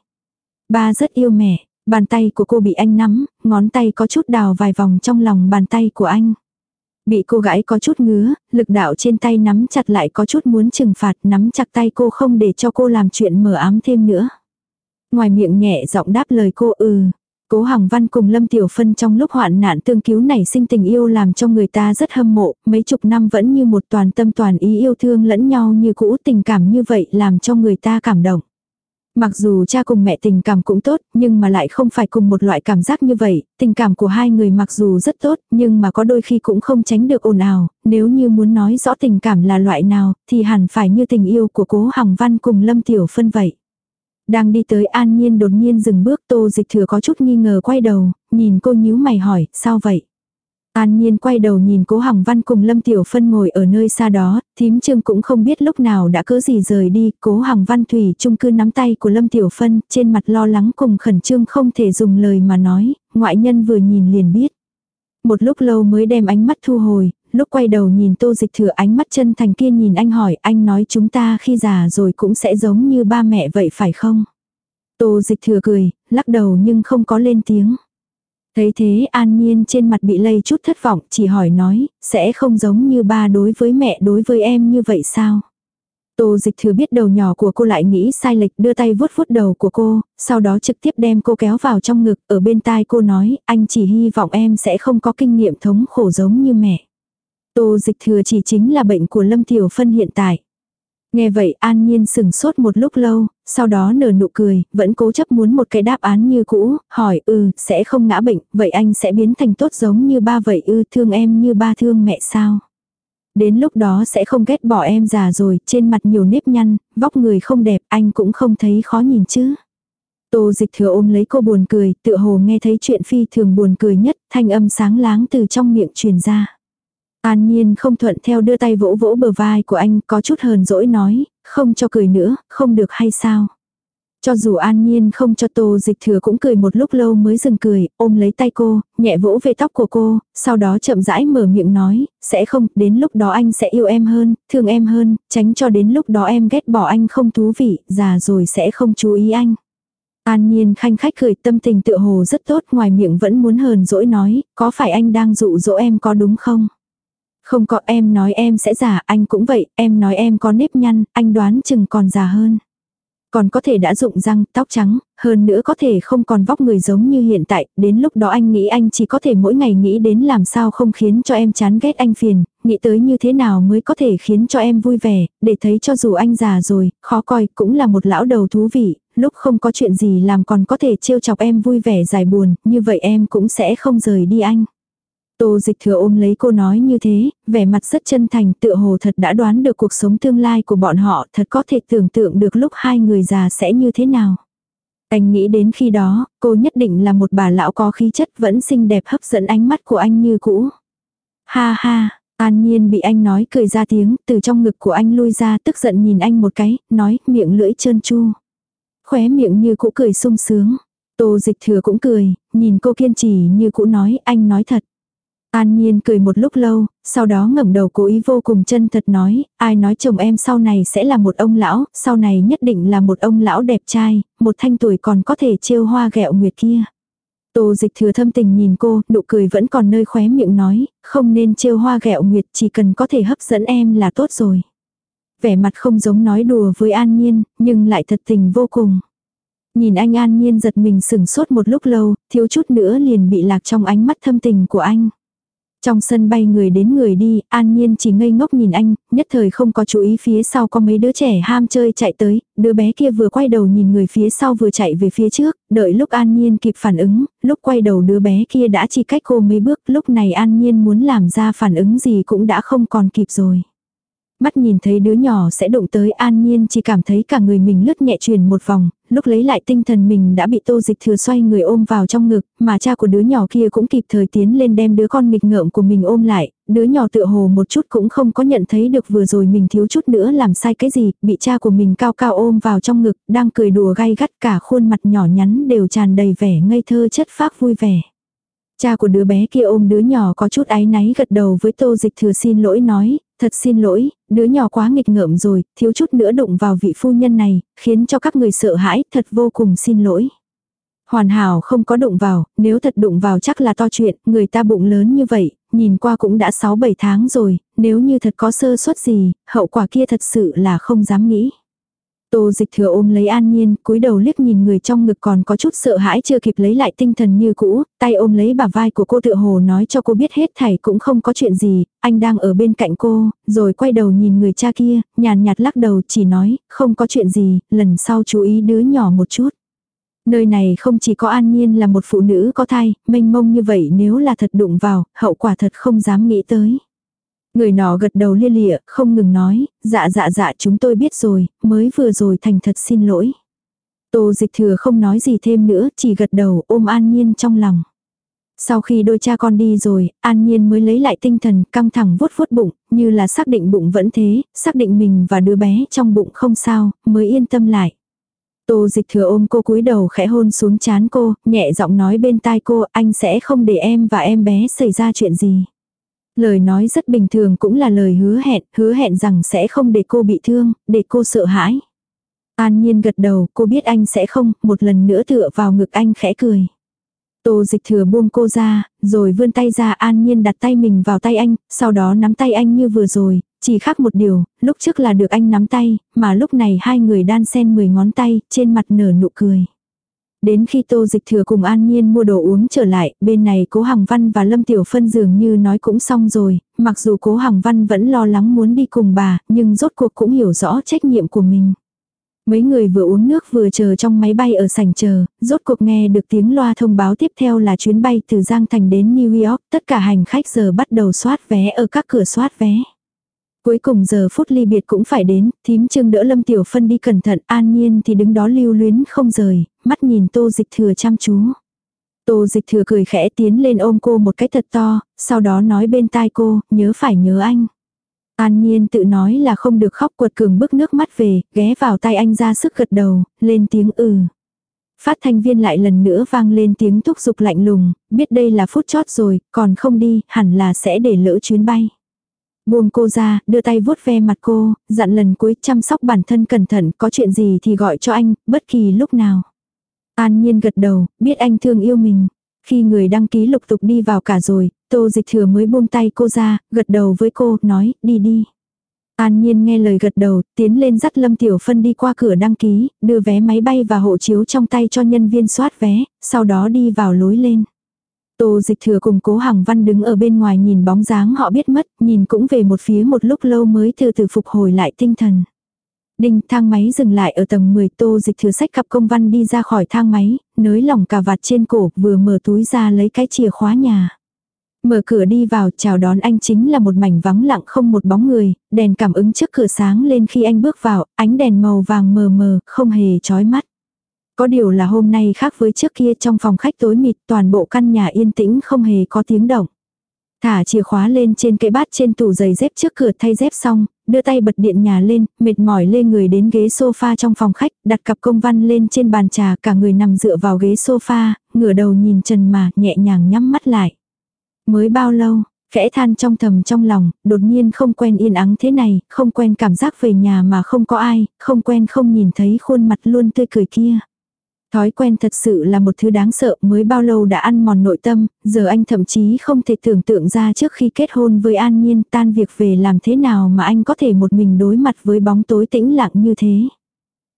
Ba rất yêu mẹ, bàn tay của cô bị anh nắm, ngón tay có chút đào vài vòng trong lòng bàn tay của anh. Bị cô gái có chút ngứa, lực đạo trên tay nắm chặt lại có chút muốn trừng phạt nắm chặt tay cô không để cho cô làm chuyện mở ám thêm nữa. Ngoài miệng nhẹ giọng đáp lời cô ừ, Cố Hằng Văn cùng Lâm Tiểu Phân trong lúc hoạn nạn tương cứu nảy sinh tình yêu làm cho người ta rất hâm mộ, mấy chục năm vẫn như một toàn tâm toàn ý yêu thương lẫn nhau như cũ tình cảm như vậy làm cho người ta cảm động. Mặc dù cha cùng mẹ tình cảm cũng tốt, nhưng mà lại không phải cùng một loại cảm giác như vậy, tình cảm của hai người mặc dù rất tốt, nhưng mà có đôi khi cũng không tránh được ồn ào, nếu như muốn nói rõ tình cảm là loại nào, thì hẳn phải như tình yêu của cố Hằng Văn cùng Lâm Tiểu Phân vậy. Đang đi tới an nhiên đột nhiên dừng bước tô dịch thừa có chút nghi ngờ quay đầu, nhìn cô nhíu mày hỏi, sao vậy? An Nhiên quay đầu nhìn cố Hằng Văn cùng Lâm Tiểu Phân ngồi ở nơi xa đó, thím trương cũng không biết lúc nào đã cỡ gì rời đi, cố Hằng Văn Thủy chung cư nắm tay của Lâm Tiểu Phân, trên mặt lo lắng cùng khẩn trương không thể dùng lời mà nói, ngoại nhân vừa nhìn liền biết. Một lúc lâu mới đem ánh mắt thu hồi, lúc quay đầu nhìn tô dịch thừa ánh mắt chân thành kia nhìn anh hỏi anh nói chúng ta khi già rồi cũng sẽ giống như ba mẹ vậy phải không? Tô dịch thừa cười, lắc đầu nhưng không có lên tiếng. Thấy thế an nhiên trên mặt bị lây chút thất vọng chỉ hỏi nói, sẽ không giống như ba đối với mẹ đối với em như vậy sao? Tô dịch thừa biết đầu nhỏ của cô lại nghĩ sai lệch đưa tay vuốt vuốt đầu của cô, sau đó trực tiếp đem cô kéo vào trong ngực, ở bên tai cô nói, anh chỉ hy vọng em sẽ không có kinh nghiệm thống khổ giống như mẹ. Tô dịch thừa chỉ chính là bệnh của Lâm Tiểu Phân hiện tại. Nghe vậy an nhiên sừng sốt một lúc lâu, sau đó nở nụ cười, vẫn cố chấp muốn một cái đáp án như cũ, hỏi ừ, sẽ không ngã bệnh, vậy anh sẽ biến thành tốt giống như ba vậy ư, thương em như ba thương mẹ sao? Đến lúc đó sẽ không ghét bỏ em già rồi, trên mặt nhiều nếp nhăn, vóc người không đẹp, anh cũng không thấy khó nhìn chứ. Tô dịch thừa ôm lấy cô buồn cười, tựa hồ nghe thấy chuyện phi thường buồn cười nhất, thanh âm sáng láng từ trong miệng truyền ra. An Nhiên không thuận theo đưa tay vỗ vỗ bờ vai của anh có chút hờn dỗi nói, không cho cười nữa, không được hay sao. Cho dù An Nhiên không cho Tô Dịch Thừa cũng cười một lúc lâu mới dừng cười, ôm lấy tay cô, nhẹ vỗ về tóc của cô, sau đó chậm rãi mở miệng nói, sẽ không, đến lúc đó anh sẽ yêu em hơn, thương em hơn, tránh cho đến lúc đó em ghét bỏ anh không thú vị, già rồi sẽ không chú ý anh. An Nhiên khanh khách cười tâm tình tựa hồ rất tốt ngoài miệng vẫn muốn hờn dỗi nói, có phải anh đang dụ dỗ em có đúng không? Không có em nói em sẽ già, anh cũng vậy, em nói em có nếp nhăn, anh đoán chừng còn già hơn. Còn có thể đã rụng răng, tóc trắng, hơn nữa có thể không còn vóc người giống như hiện tại, đến lúc đó anh nghĩ anh chỉ có thể mỗi ngày nghĩ đến làm sao không khiến cho em chán ghét anh phiền, nghĩ tới như thế nào mới có thể khiến cho em vui vẻ, để thấy cho dù anh già rồi, khó coi, cũng là một lão đầu thú vị, lúc không có chuyện gì làm còn có thể trêu chọc em vui vẻ giải buồn, như vậy em cũng sẽ không rời đi anh. Tô dịch thừa ôm lấy cô nói như thế, vẻ mặt rất chân thành tựa hồ thật đã đoán được cuộc sống tương lai của bọn họ thật có thể tưởng tượng được lúc hai người già sẽ như thế nào. Anh nghĩ đến khi đó, cô nhất định là một bà lão có khí chất vẫn xinh đẹp hấp dẫn ánh mắt của anh như cũ. Ha ha, an nhiên bị anh nói cười ra tiếng, từ trong ngực của anh lui ra tức giận nhìn anh một cái, nói miệng lưỡi trơn chu. Khóe miệng như cũ cười sung sướng. Tô dịch thừa cũng cười, nhìn cô kiên trì như cũ nói anh nói thật. An Nhiên cười một lúc lâu, sau đó ngẩng đầu cố ý vô cùng chân thật nói, ai nói chồng em sau này sẽ là một ông lão, sau này nhất định là một ông lão đẹp trai, một thanh tuổi còn có thể trêu hoa gẹo nguyệt kia. Tô dịch thừa thâm tình nhìn cô, nụ cười vẫn còn nơi khóe miệng nói, không nên trêu hoa gẹo nguyệt chỉ cần có thể hấp dẫn em là tốt rồi. vẻ mặt không giống nói đùa với An Nhiên, nhưng lại thật tình vô cùng. Nhìn anh An Nhiên giật mình sừng sốt một lúc lâu, thiếu chút nữa liền bị lạc trong ánh mắt thâm tình của anh. Trong sân bay người đến người đi, an nhiên chỉ ngây ngốc nhìn anh, nhất thời không có chú ý phía sau có mấy đứa trẻ ham chơi chạy tới, đứa bé kia vừa quay đầu nhìn người phía sau vừa chạy về phía trước, đợi lúc an nhiên kịp phản ứng, lúc quay đầu đứa bé kia đã chỉ cách cô mấy bước, lúc này an nhiên muốn làm ra phản ứng gì cũng đã không còn kịp rồi mắt nhìn thấy đứa nhỏ sẽ đụng tới an nhiên chỉ cảm thấy cả người mình lướt nhẹ truyền một vòng, lúc lấy lại tinh thần mình đã bị tô dịch thừa xoay người ôm vào trong ngực, mà cha của đứa nhỏ kia cũng kịp thời tiến lên đem đứa con nghịch ngợm của mình ôm lại, đứa nhỏ tựa hồ một chút cũng không có nhận thấy được vừa rồi mình thiếu chút nữa làm sai cái gì, bị cha của mình cao cao ôm vào trong ngực, đang cười đùa gay gắt cả khuôn mặt nhỏ nhắn đều tràn đầy vẻ ngây thơ chất phác vui vẻ. Cha của đứa bé kia ôm đứa nhỏ có chút áy náy gật đầu với tô dịch thừa xin lỗi nói, thật xin lỗi, đứa nhỏ quá nghịch ngợm rồi, thiếu chút nữa đụng vào vị phu nhân này, khiến cho các người sợ hãi, thật vô cùng xin lỗi. Hoàn hảo không có đụng vào, nếu thật đụng vào chắc là to chuyện, người ta bụng lớn như vậy, nhìn qua cũng đã 6-7 tháng rồi, nếu như thật có sơ suất gì, hậu quả kia thật sự là không dám nghĩ. Tô dịch thừa ôm lấy an nhiên, cúi đầu liếc nhìn người trong ngực còn có chút sợ hãi chưa kịp lấy lại tinh thần như cũ, tay ôm lấy bả vai của cô tựa hồ nói cho cô biết hết thảy cũng không có chuyện gì, anh đang ở bên cạnh cô, rồi quay đầu nhìn người cha kia, nhàn nhạt lắc đầu chỉ nói, không có chuyện gì, lần sau chú ý đứa nhỏ một chút. Nơi này không chỉ có an nhiên là một phụ nữ có thai, mênh mông như vậy nếu là thật đụng vào, hậu quả thật không dám nghĩ tới. Người nọ gật đầu lia lịa, không ngừng nói, dạ dạ dạ chúng tôi biết rồi, mới vừa rồi thành thật xin lỗi. Tô dịch thừa không nói gì thêm nữa, chỉ gật đầu ôm an nhiên trong lòng. Sau khi đôi cha con đi rồi, an nhiên mới lấy lại tinh thần, căng thẳng vuốt vuốt bụng, như là xác định bụng vẫn thế, xác định mình và đứa bé trong bụng không sao, mới yên tâm lại. Tô dịch thừa ôm cô cúi đầu khẽ hôn xuống chán cô, nhẹ giọng nói bên tai cô, anh sẽ không để em và em bé xảy ra chuyện gì. Lời nói rất bình thường cũng là lời hứa hẹn, hứa hẹn rằng sẽ không để cô bị thương, để cô sợ hãi. An nhiên gật đầu, cô biết anh sẽ không, một lần nữa tựa vào ngực anh khẽ cười. Tô dịch thừa buông cô ra, rồi vươn tay ra an nhiên đặt tay mình vào tay anh, sau đó nắm tay anh như vừa rồi, chỉ khác một điều, lúc trước là được anh nắm tay, mà lúc này hai người đan sen 10 ngón tay, trên mặt nở nụ cười. Đến khi Tô Dịch Thừa cùng An Nhiên mua đồ uống trở lại, bên này Cố Hằng Văn và Lâm Tiểu Phân dường như nói cũng xong rồi, mặc dù Cố Hằng Văn vẫn lo lắng muốn đi cùng bà, nhưng rốt cuộc cũng hiểu rõ trách nhiệm của mình. Mấy người vừa uống nước vừa chờ trong máy bay ở sảnh chờ, rốt cuộc nghe được tiếng loa thông báo tiếp theo là chuyến bay từ Giang Thành đến New York, tất cả hành khách giờ bắt đầu soát vé ở các cửa soát vé. Cuối cùng giờ phút ly biệt cũng phải đến, thím trương đỡ Lâm Tiểu Phân đi cẩn thận, an nhiên thì đứng đó lưu luyến không rời, mắt nhìn tô dịch thừa chăm chú. Tô dịch thừa cười khẽ tiến lên ôm cô một cái thật to, sau đó nói bên tai cô, nhớ phải nhớ anh. An nhiên tự nói là không được khóc quật cường bức nước mắt về, ghé vào tay anh ra sức gật đầu, lên tiếng ừ. Phát thanh viên lại lần nữa vang lên tiếng thúc giục lạnh lùng, biết đây là phút chót rồi, còn không đi, hẳn là sẽ để lỡ chuyến bay. Buông cô ra, đưa tay vuốt ve mặt cô, dặn lần cuối chăm sóc bản thân cẩn thận, có chuyện gì thì gọi cho anh, bất kỳ lúc nào. An nhiên gật đầu, biết anh thương yêu mình. Khi người đăng ký lục tục đi vào cả rồi, tô dịch thừa mới buông tay cô ra, gật đầu với cô, nói, đi đi. An Nhiên nghe lời gật đầu, tiến lên dắt Lâm Tiểu Phân đi qua cửa đăng ký, đưa vé máy bay và hộ chiếu trong tay cho nhân viên soát vé, sau đó đi vào lối lên. Tô dịch thừa cùng cố Hằng Văn đứng ở bên ngoài nhìn bóng dáng họ biết mất, nhìn cũng về một phía một lúc lâu mới từ từ phục hồi lại tinh thần. Đinh thang máy dừng lại ở tầng 10 tô dịch thừa sách cặp công văn đi ra khỏi thang máy, nới lỏng cà vạt trên cổ vừa mở túi ra lấy cái chìa khóa nhà. Mở cửa đi vào chào đón anh chính là một mảnh vắng lặng không một bóng người, đèn cảm ứng trước cửa sáng lên khi anh bước vào, ánh đèn màu vàng mờ mờ, không hề chói mắt. Có điều là hôm nay khác với trước kia trong phòng khách tối mịt toàn bộ căn nhà yên tĩnh không hề có tiếng động. Thả chìa khóa lên trên cái bát trên tủ giày dép trước cửa thay dép xong, đưa tay bật điện nhà lên, mệt mỏi lê người đến ghế sofa trong phòng khách, đặt cặp công văn lên trên bàn trà cả người nằm dựa vào ghế sofa, ngửa đầu nhìn trần mà nhẹ nhàng nhắm mắt lại. Mới bao lâu, khẽ than trong thầm trong lòng, đột nhiên không quen yên ắng thế này, không quen cảm giác về nhà mà không có ai, không quen không nhìn thấy khuôn mặt luôn tươi cười kia. Thói quen thật sự là một thứ đáng sợ mới bao lâu đã ăn mòn nội tâm, giờ anh thậm chí không thể tưởng tượng ra trước khi kết hôn với An Nhiên tan việc về làm thế nào mà anh có thể một mình đối mặt với bóng tối tĩnh lặng như thế.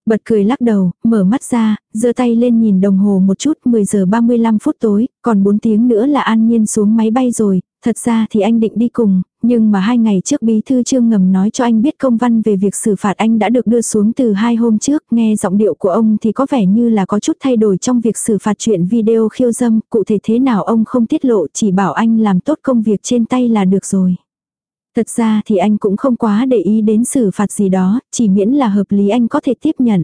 Bật cười lắc đầu, mở mắt ra, giơ tay lên nhìn đồng hồ một chút 10 giờ 35 phút tối, còn 4 tiếng nữa là an nhiên xuống máy bay rồi, thật ra thì anh định đi cùng, nhưng mà hai ngày trước bí thư trương ngầm nói cho anh biết công văn về việc xử phạt anh đã được đưa xuống từ hai hôm trước, nghe giọng điệu của ông thì có vẻ như là có chút thay đổi trong việc xử phạt chuyện video khiêu dâm, cụ thể thế nào ông không tiết lộ chỉ bảo anh làm tốt công việc trên tay là được rồi. Thật ra thì anh cũng không quá để ý đến xử phạt gì đó, chỉ miễn là hợp lý anh có thể tiếp nhận.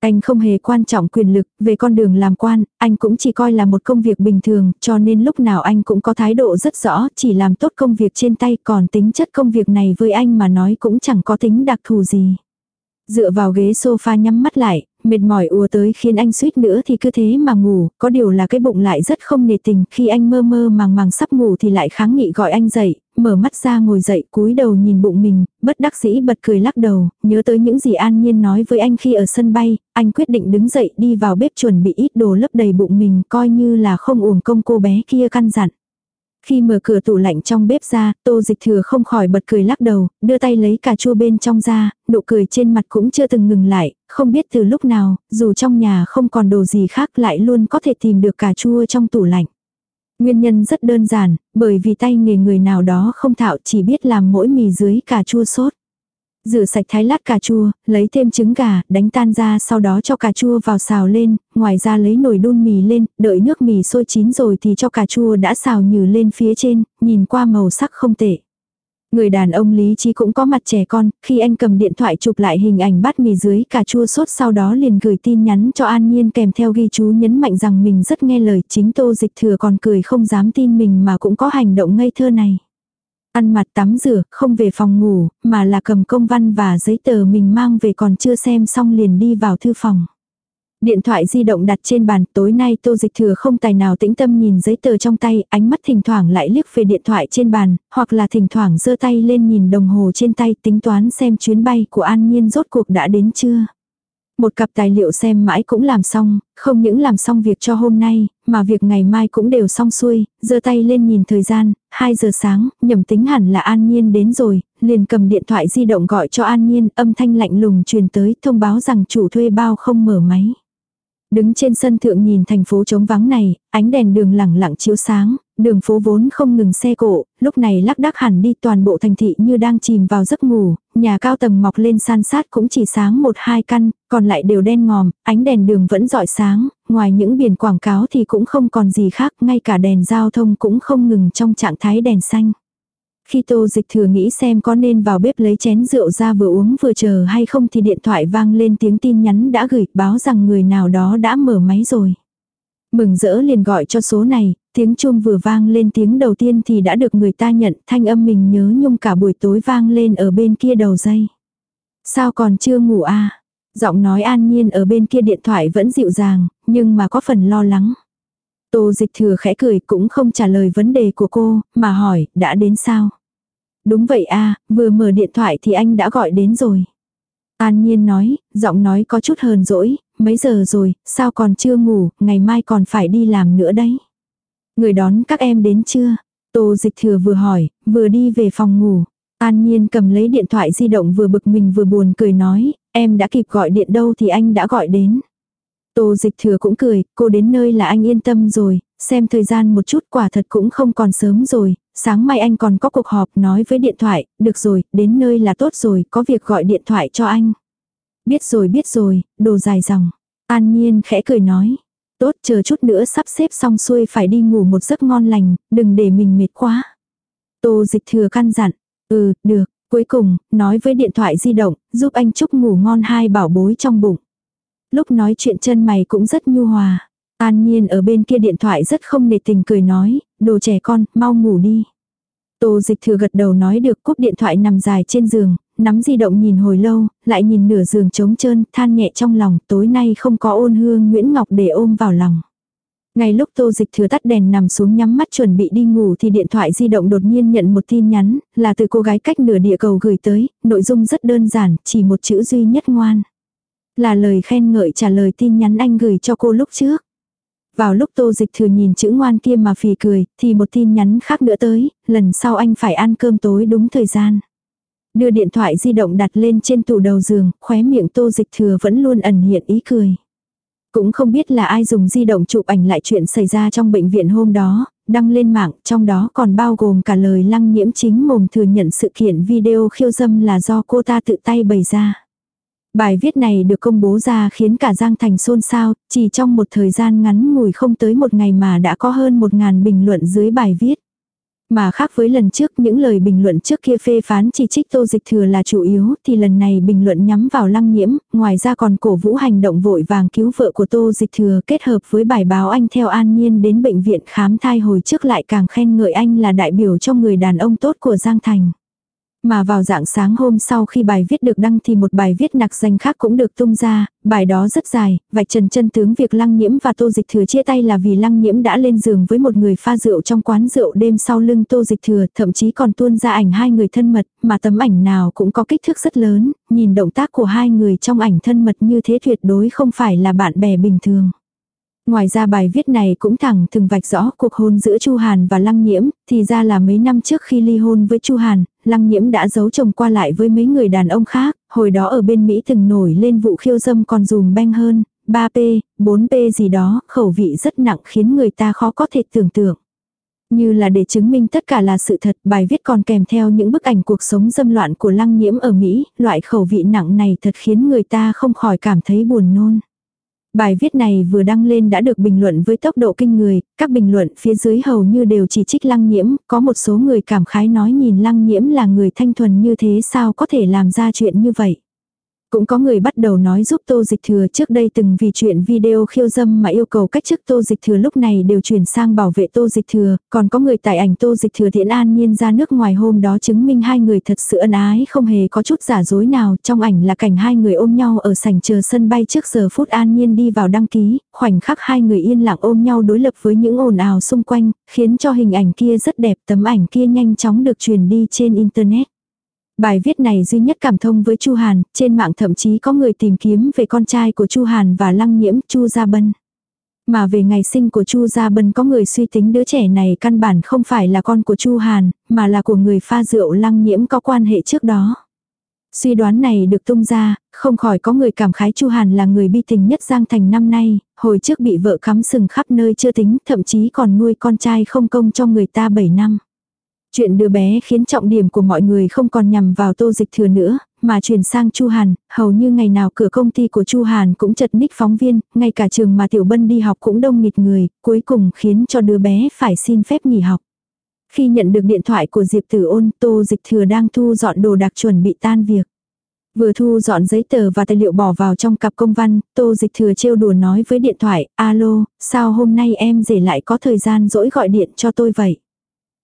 Anh không hề quan trọng quyền lực, về con đường làm quan, anh cũng chỉ coi là một công việc bình thường, cho nên lúc nào anh cũng có thái độ rất rõ, chỉ làm tốt công việc trên tay, còn tính chất công việc này với anh mà nói cũng chẳng có tính đặc thù gì. Dựa vào ghế sofa nhắm mắt lại, mệt mỏi ùa tới khiến anh suýt nữa thì cứ thế mà ngủ, có điều là cái bụng lại rất không nề tình, khi anh mơ mơ màng màng sắp ngủ thì lại kháng nghị gọi anh dậy, mở mắt ra ngồi dậy cúi đầu nhìn bụng mình, bất đắc dĩ bật cười lắc đầu, nhớ tới những gì An Nhiên nói với anh khi ở sân bay, anh quyết định đứng dậy đi vào bếp chuẩn bị ít đồ lấp đầy bụng mình coi như là không uổng công cô bé kia căn dặn. Khi mở cửa tủ lạnh trong bếp ra, tô dịch thừa không khỏi bật cười lắc đầu, đưa tay lấy cà chua bên trong ra, nụ cười trên mặt cũng chưa từng ngừng lại, không biết từ lúc nào, dù trong nhà không còn đồ gì khác lại luôn có thể tìm được cà chua trong tủ lạnh. Nguyên nhân rất đơn giản, bởi vì tay nghề người nào đó không thạo chỉ biết làm mỗi mì dưới cà chua sốt. Rửa sạch thái lát cà chua, lấy thêm trứng gà, đánh tan ra sau đó cho cà chua vào xào lên, ngoài ra lấy nồi đun mì lên, đợi nước mì sôi chín rồi thì cho cà chua đã xào nhừ lên phía trên, nhìn qua màu sắc không tệ. Người đàn ông lý trí cũng có mặt trẻ con, khi anh cầm điện thoại chụp lại hình ảnh bát mì dưới cà chua sốt sau đó liền gửi tin nhắn cho An Nhiên kèm theo ghi chú nhấn mạnh rằng mình rất nghe lời chính tô dịch thừa còn cười không dám tin mình mà cũng có hành động ngây thơ này. Ăn mặt tắm rửa, không về phòng ngủ, mà là cầm công văn và giấy tờ mình mang về còn chưa xem xong liền đi vào thư phòng. Điện thoại di động đặt trên bàn, tối nay tô dịch thừa không tài nào tĩnh tâm nhìn giấy tờ trong tay, ánh mắt thỉnh thoảng lại liếc về điện thoại trên bàn, hoặc là thỉnh thoảng giơ tay lên nhìn đồng hồ trên tay tính toán xem chuyến bay của An Nhiên rốt cuộc đã đến chưa. Một cặp tài liệu xem mãi cũng làm xong, không những làm xong việc cho hôm nay, mà việc ngày mai cũng đều xong xuôi, giơ tay lên nhìn thời gian, 2 giờ sáng, nhầm tính hẳn là An Nhiên đến rồi, liền cầm điện thoại di động gọi cho An Nhiên, âm thanh lạnh lùng truyền tới thông báo rằng chủ thuê bao không mở máy. Đứng trên sân thượng nhìn thành phố trống vắng này, ánh đèn đường lẳng lặng chiếu sáng, đường phố vốn không ngừng xe cộ, lúc này lắc đắc hẳn đi toàn bộ thành thị như đang chìm vào giấc ngủ, nhà cao tầng mọc lên san sát cũng chỉ sáng một hai căn, còn lại đều đen ngòm, ánh đèn đường vẫn rọi sáng, ngoài những biển quảng cáo thì cũng không còn gì khác, ngay cả đèn giao thông cũng không ngừng trong trạng thái đèn xanh. Khi tô dịch thừa nghĩ xem có nên vào bếp lấy chén rượu ra vừa uống vừa chờ hay không thì điện thoại vang lên tiếng tin nhắn đã gửi báo rằng người nào đó đã mở máy rồi. Mừng rỡ liền gọi cho số này, tiếng chuông vừa vang lên tiếng đầu tiên thì đã được người ta nhận thanh âm mình nhớ nhung cả buổi tối vang lên ở bên kia đầu dây. Sao còn chưa ngủ à? Giọng nói an nhiên ở bên kia điện thoại vẫn dịu dàng, nhưng mà có phần lo lắng. Tô dịch thừa khẽ cười cũng không trả lời vấn đề của cô, mà hỏi, đã đến sao? Đúng vậy a vừa mở điện thoại thì anh đã gọi đến rồi. An Nhiên nói, giọng nói có chút hờn dỗi, mấy giờ rồi, sao còn chưa ngủ, ngày mai còn phải đi làm nữa đấy. Người đón các em đến chưa? Tô dịch thừa vừa hỏi, vừa đi về phòng ngủ. An Nhiên cầm lấy điện thoại di động vừa bực mình vừa buồn cười nói, em đã kịp gọi điện đâu thì anh đã gọi đến. Tô dịch thừa cũng cười, cô đến nơi là anh yên tâm rồi, xem thời gian một chút quả thật cũng không còn sớm rồi, sáng mai anh còn có cuộc họp nói với điện thoại, được rồi, đến nơi là tốt rồi, có việc gọi điện thoại cho anh. Biết rồi biết rồi, đồ dài dòng. An Nhiên khẽ cười nói. Tốt chờ chút nữa sắp xếp xong xuôi phải đi ngủ một giấc ngon lành, đừng để mình mệt quá. Tô dịch thừa căn dặn. Ừ, được. Cuối cùng, nói với điện thoại di động, giúp anh chúc ngủ ngon hai bảo bối trong bụng. Lúc nói chuyện chân mày cũng rất nhu hòa. An Nhiên ở bên kia điện thoại rất không nề tình cười nói, đồ trẻ con, mau ngủ đi. Tô dịch thừa gật đầu nói được cúp điện thoại nằm dài trên giường, nắm di động nhìn hồi lâu, lại nhìn nửa giường trống trơn, than nhẹ trong lòng, tối nay không có ôn hương Nguyễn Ngọc để ôm vào lòng. Ngay lúc tô dịch thừa tắt đèn nằm xuống nhắm mắt chuẩn bị đi ngủ thì điện thoại di động đột nhiên nhận một tin nhắn, là từ cô gái cách nửa địa cầu gửi tới, nội dung rất đơn giản, chỉ một chữ duy nhất ngoan. Là lời khen ngợi trả lời tin nhắn anh gửi cho cô lúc trước. Vào lúc tô dịch thừa nhìn chữ ngoan kia mà phì cười, thì một tin nhắn khác nữa tới, lần sau anh phải ăn cơm tối đúng thời gian. Đưa điện thoại di động đặt lên trên tủ đầu giường, khóe miệng tô dịch thừa vẫn luôn ẩn hiện ý cười. Cũng không biết là ai dùng di động chụp ảnh lại chuyện xảy ra trong bệnh viện hôm đó, đăng lên mạng, trong đó còn bao gồm cả lời lăng nhiễm chính mồm thừa nhận sự kiện video khiêu dâm là do cô ta tự tay bày ra. Bài viết này được công bố ra khiến cả Giang Thành xôn xao, chỉ trong một thời gian ngắn ngủi không tới một ngày mà đã có hơn một ngàn bình luận dưới bài viết. Mà khác với lần trước những lời bình luận trước kia phê phán chỉ trích tô dịch thừa là chủ yếu thì lần này bình luận nhắm vào lăng nhiễm, ngoài ra còn cổ vũ hành động vội vàng cứu vợ của tô dịch thừa kết hợp với bài báo anh theo an nhiên đến bệnh viện khám thai hồi trước lại càng khen ngợi anh là đại biểu cho người đàn ông tốt của Giang Thành. Mà vào dạng sáng hôm sau khi bài viết được đăng thì một bài viết nặc danh khác cũng được tung ra, bài đó rất dài, vạch trần chân tướng việc lăng nhiễm và tô dịch thừa chia tay là vì lăng nhiễm đã lên giường với một người pha rượu trong quán rượu đêm sau lưng tô dịch thừa, thậm chí còn tuôn ra ảnh hai người thân mật, mà tấm ảnh nào cũng có kích thước rất lớn, nhìn động tác của hai người trong ảnh thân mật như thế tuyệt đối không phải là bạn bè bình thường. Ngoài ra bài viết này cũng thẳng thừng vạch rõ cuộc hôn giữa Chu Hàn và Lăng Nhiễm, thì ra là mấy năm trước khi ly hôn với Chu Hàn, Lăng Nhiễm đã giấu chồng qua lại với mấy người đàn ông khác, hồi đó ở bên Mỹ từng nổi lên vụ khiêu dâm còn dùm beng hơn, 3P, 4P gì đó, khẩu vị rất nặng khiến người ta khó có thể tưởng tượng. Như là để chứng minh tất cả là sự thật, bài viết còn kèm theo những bức ảnh cuộc sống dâm loạn của Lăng Nhiễm ở Mỹ, loại khẩu vị nặng này thật khiến người ta không khỏi cảm thấy buồn nôn. Bài viết này vừa đăng lên đã được bình luận với tốc độ kinh người, các bình luận phía dưới hầu như đều chỉ trích lăng nhiễm, có một số người cảm khái nói nhìn lăng nhiễm là người thanh thuần như thế sao có thể làm ra chuyện như vậy. Cũng có người bắt đầu nói giúp Tô Dịch Thừa trước đây từng vì chuyện video khiêu dâm mà yêu cầu cách chức Tô Dịch Thừa lúc này đều chuyển sang bảo vệ Tô Dịch Thừa, còn có người tại ảnh Tô Dịch Thừa thiện an nhiên ra nước ngoài hôm đó chứng minh hai người thật sự ân ái không hề có chút giả dối nào, trong ảnh là cảnh hai người ôm nhau ở sảnh chờ sân bay trước giờ phút an nhiên đi vào đăng ký, khoảnh khắc hai người yên lặng ôm nhau đối lập với những ồn ào xung quanh, khiến cho hình ảnh kia rất đẹp, tấm ảnh kia nhanh chóng được truyền đi trên internet. Bài viết này duy nhất cảm thông với Chu Hàn, trên mạng thậm chí có người tìm kiếm về con trai của Chu Hàn và Lăng Nhiễm, Chu Gia Bân. Mà về ngày sinh của Chu Gia Bân có người suy tính đứa trẻ này căn bản không phải là con của Chu Hàn, mà là của người pha rượu Lăng Nhiễm có quan hệ trước đó. Suy đoán này được tung ra, không khỏi có người cảm khái Chu Hàn là người bi tình nhất Giang Thành năm nay, hồi trước bị vợ cắm sừng khắp nơi chưa tính, thậm chí còn nuôi con trai không công cho người ta 7 năm. Chuyện đứa bé khiến trọng điểm của mọi người không còn nhằm vào tô dịch thừa nữa, mà chuyển sang Chu Hàn, hầu như ngày nào cửa công ty của Chu Hàn cũng chật ních phóng viên, ngay cả trường mà Tiểu Bân đi học cũng đông nghịt người, cuối cùng khiến cho đứa bé phải xin phép nghỉ học. Khi nhận được điện thoại của Diệp Tử Ôn, Tô Dịch Thừa đang thu dọn đồ đặc chuẩn bị tan việc. Vừa thu dọn giấy tờ và tài liệu bỏ vào trong cặp công văn, Tô Dịch Thừa trêu đùa nói với điện thoại, alo, sao hôm nay em rể lại có thời gian dỗi gọi điện cho tôi vậy?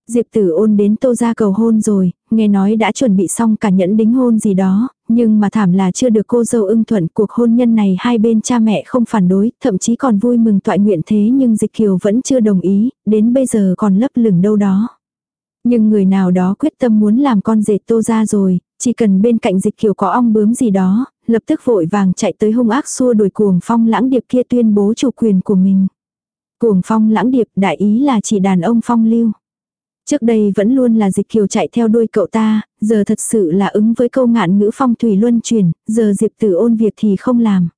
Diệp tử ôn đến tô ra cầu hôn rồi, nghe nói đã chuẩn bị xong cả nhẫn đính hôn gì đó, nhưng mà thảm là chưa được cô dâu ưng thuận cuộc hôn nhân này hai bên cha mẹ không phản đối, thậm chí còn vui mừng toại nguyện thế nhưng dịch kiều vẫn chưa đồng ý, đến bây giờ còn lấp lửng đâu đó. Nhưng người nào đó quyết tâm muốn làm con dệt tô ra rồi, chỉ cần bên cạnh dịch kiều có ong bướm gì đó, lập tức vội vàng chạy tới hung ác xua đuổi cuồng phong lãng điệp kia tuyên bố chủ quyền của mình. Cuồng phong lãng điệp đại ý là chỉ đàn ông phong lưu. Trước đây vẫn luôn là dịch kiều chạy theo đuôi cậu ta, giờ thật sự là ứng với câu ngạn ngữ phong thủy luân chuyển, giờ Diệp Tử ôn việc thì không làm.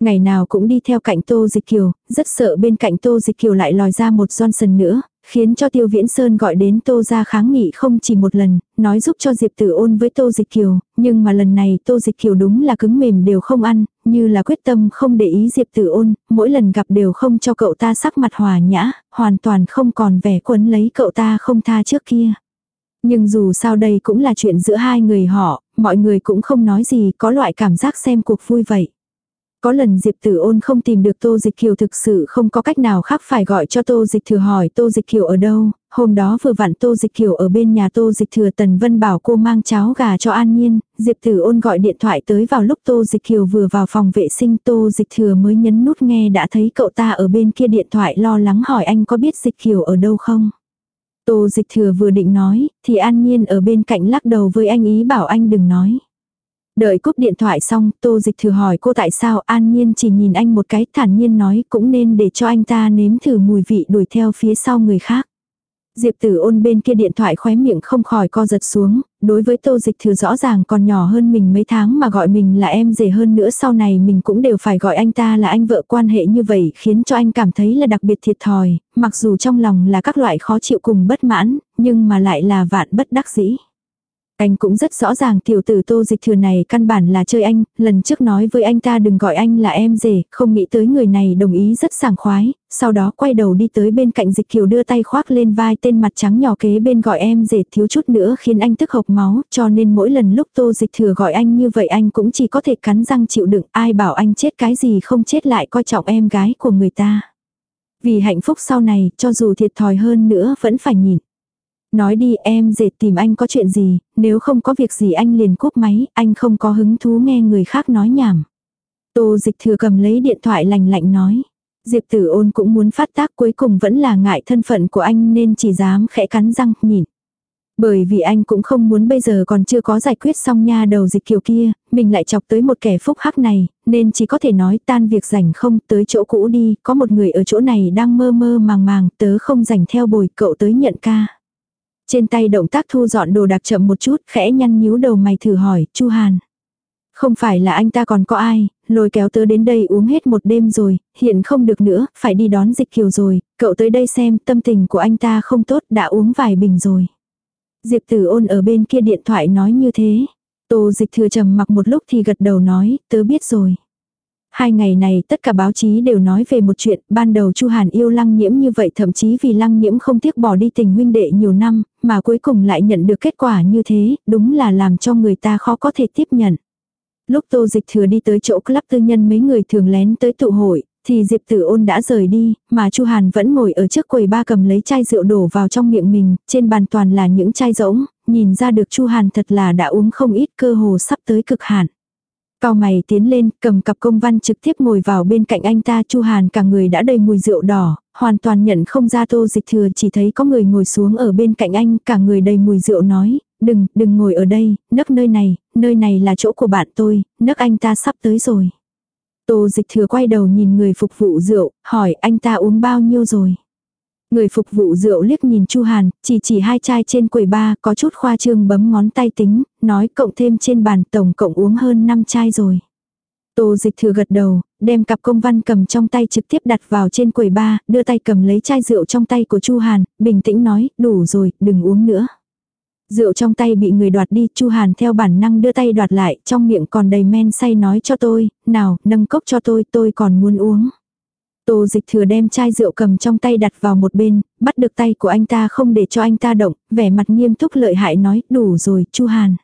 Ngày nào cũng đi theo cạnh Tô Dịch Kiều, rất sợ bên cạnh Tô Dịch Kiều lại lòi ra một Johnson nữa, khiến cho Tiêu Viễn Sơn gọi đến Tô ra kháng nghị không chỉ một lần, nói giúp cho Diệp Tử ôn với Tô Dịch Kiều, nhưng mà lần này Tô Dịch Kiều đúng là cứng mềm đều không ăn, như là quyết tâm không để ý Diệp Tử ôn, mỗi lần gặp đều không cho cậu ta sắc mặt hòa nhã, hoàn toàn không còn vẻ quấn lấy cậu ta không tha trước kia. Nhưng dù sao đây cũng là chuyện giữa hai người họ, mọi người cũng không nói gì, có loại cảm giác xem cuộc vui vậy. Có lần Diệp Tử Ôn không tìm được Tô Dịch Kiều thực sự không có cách nào khác phải gọi cho Tô Dịch Thừa hỏi Tô Dịch Kiều ở đâu. Hôm đó vừa vặn Tô Dịch Kiều ở bên nhà Tô Dịch Thừa Tần Vân bảo cô mang cháo gà cho An Nhiên. Diệp Tử Ôn gọi điện thoại tới vào lúc Tô Dịch Kiều vừa vào phòng vệ sinh Tô Dịch Thừa mới nhấn nút nghe đã thấy cậu ta ở bên kia điện thoại lo lắng hỏi anh có biết Dịch Kiều ở đâu không. Tô Dịch Thừa vừa định nói, thì An Nhiên ở bên cạnh lắc đầu với anh ý bảo anh đừng nói. Đợi cúp điện thoại xong, Tô Dịch thử hỏi cô tại sao An Nhiên chỉ nhìn anh một cái thản nhiên nói cũng nên để cho anh ta nếm thử mùi vị đuổi theo phía sau người khác. Diệp tử ôn bên kia điện thoại khóe miệng không khỏi co giật xuống, đối với tô dịch thừa rõ ràng còn nhỏ hơn mình mấy tháng mà gọi mình là em rể hơn nữa sau này mình cũng đều phải gọi anh ta là anh vợ quan hệ như vậy khiến cho anh cảm thấy là đặc biệt thiệt thòi, mặc dù trong lòng là các loại khó chịu cùng bất mãn, nhưng mà lại là vạn bất đắc dĩ. Anh cũng rất rõ ràng tiểu tử tô dịch thừa này căn bản là chơi anh, lần trước nói với anh ta đừng gọi anh là em rể, không nghĩ tới người này đồng ý rất sảng khoái, sau đó quay đầu đi tới bên cạnh dịch kiều đưa tay khoác lên vai tên mặt trắng nhỏ kế bên gọi em rể thiếu chút nữa khiến anh tức hộc máu, cho nên mỗi lần lúc tô dịch thừa gọi anh như vậy anh cũng chỉ có thể cắn răng chịu đựng, ai bảo anh chết cái gì không chết lại coi trọng em gái của người ta. Vì hạnh phúc sau này, cho dù thiệt thòi hơn nữa vẫn phải nhìn. Nói đi em dệt tìm anh có chuyện gì, nếu không có việc gì anh liền cúp máy, anh không có hứng thú nghe người khác nói nhảm. Tô dịch thừa cầm lấy điện thoại lành lạnh nói. Diệp tử ôn cũng muốn phát tác cuối cùng vẫn là ngại thân phận của anh nên chỉ dám khẽ cắn răng nhìn. Bởi vì anh cũng không muốn bây giờ còn chưa có giải quyết xong nha đầu dịch kiểu kia, mình lại chọc tới một kẻ phúc hắc này, nên chỉ có thể nói tan việc rảnh không tới chỗ cũ đi, có một người ở chỗ này đang mơ mơ màng màng, tớ không rảnh theo bồi cậu tới nhận ca. Trên tay động tác thu dọn đồ đạc chậm một chút, khẽ nhăn nhíu đầu mày thử hỏi, Chu Hàn. Không phải là anh ta còn có ai, lôi kéo tớ đến đây uống hết một đêm rồi, hiện không được nữa, phải đi đón dịch kiều rồi, cậu tới đây xem, tâm tình của anh ta không tốt, đã uống vài bình rồi. Diệp tử ôn ở bên kia điện thoại nói như thế. Tô dịch thừa trầm mặc một lúc thì gật đầu nói, tớ biết rồi. Hai ngày này tất cả báo chí đều nói về một chuyện, ban đầu Chu Hàn yêu Lăng Nhiễm như vậy thậm chí vì Lăng Nhiễm không tiếc bỏ đi tình huynh đệ nhiều năm, mà cuối cùng lại nhận được kết quả như thế, đúng là làm cho người ta khó có thể tiếp nhận. Lúc Tô Dịch Thừa đi tới chỗ club tư nhân mấy người thường lén tới tụ hội, thì Diệp Tử Ôn đã rời đi, mà Chu Hàn vẫn ngồi ở trước quầy ba cầm lấy chai rượu đổ vào trong miệng mình, trên bàn toàn là những chai rỗng, nhìn ra được Chu Hàn thật là đã uống không ít cơ hồ sắp tới cực hạn. Cao mày tiến lên, cầm cặp công văn trực tiếp ngồi vào bên cạnh anh ta Chu Hàn cả người đã đầy mùi rượu đỏ, hoàn toàn nhận không ra tô dịch thừa chỉ thấy có người ngồi xuống ở bên cạnh anh, cả người đầy mùi rượu nói, đừng, đừng ngồi ở đây, nấc nơi này, nơi này là chỗ của bạn tôi, nấc anh ta sắp tới rồi. Tô dịch thừa quay đầu nhìn người phục vụ rượu, hỏi anh ta uống bao nhiêu rồi. Người phục vụ rượu liếc nhìn Chu Hàn, chỉ chỉ hai chai trên quầy ba có chút khoa trương bấm ngón tay tính, nói cộng thêm trên bàn tổng cộng uống hơn 5 chai rồi. Tô dịch thừa gật đầu, đem cặp công văn cầm trong tay trực tiếp đặt vào trên quầy ba, đưa tay cầm lấy chai rượu trong tay của Chu Hàn, bình tĩnh nói, đủ rồi, đừng uống nữa. Rượu trong tay bị người đoạt đi, Chu Hàn theo bản năng đưa tay đoạt lại, trong miệng còn đầy men say nói cho tôi, nào, nâng cốc cho tôi, tôi còn muốn uống. Tô dịch thừa đem chai rượu cầm trong tay đặt vào một bên, bắt được tay của anh ta không để cho anh ta động, vẻ mặt nghiêm túc lợi hại nói, đủ rồi, Chu Hàn.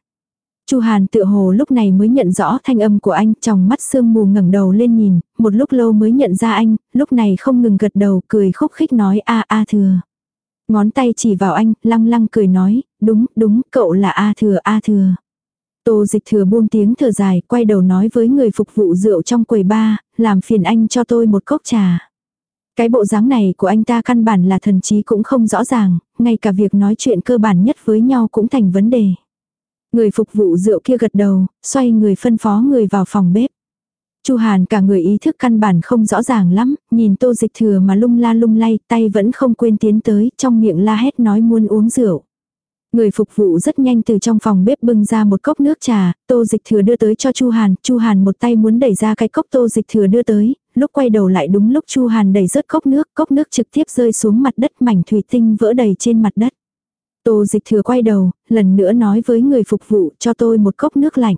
Chu Hàn tựa hồ lúc này mới nhận rõ thanh âm của anh, trong mắt sương mù ngẩng đầu lên nhìn, một lúc lâu mới nhận ra anh, lúc này không ngừng gật đầu, cười khúc khích nói a a thừa. Ngón tay chỉ vào anh, lăng lăng cười nói, đúng, đúng, cậu là a thừa a thừa. Tô dịch thừa buông tiếng thở dài, quay đầu nói với người phục vụ rượu trong quầy ba, làm phiền anh cho tôi một cốc trà. Cái bộ dáng này của anh ta căn bản là thần trí cũng không rõ ràng, ngay cả việc nói chuyện cơ bản nhất với nhau cũng thành vấn đề. Người phục vụ rượu kia gật đầu, xoay người phân phó người vào phòng bếp. Chu Hàn cả người ý thức căn bản không rõ ràng lắm, nhìn tô dịch thừa mà lung la lung lay, tay vẫn không quên tiến tới, trong miệng la hét nói muốn uống rượu. Người phục vụ rất nhanh từ trong phòng bếp bưng ra một cốc nước trà, tô dịch thừa đưa tới cho Chu Hàn, Chu Hàn một tay muốn đẩy ra cái cốc tô dịch thừa đưa tới, lúc quay đầu lại đúng lúc Chu Hàn đẩy rớt cốc nước, cốc nước trực tiếp rơi xuống mặt đất mảnh thủy tinh vỡ đầy trên mặt đất. Tô dịch thừa quay đầu, lần nữa nói với người phục vụ cho tôi một cốc nước lạnh.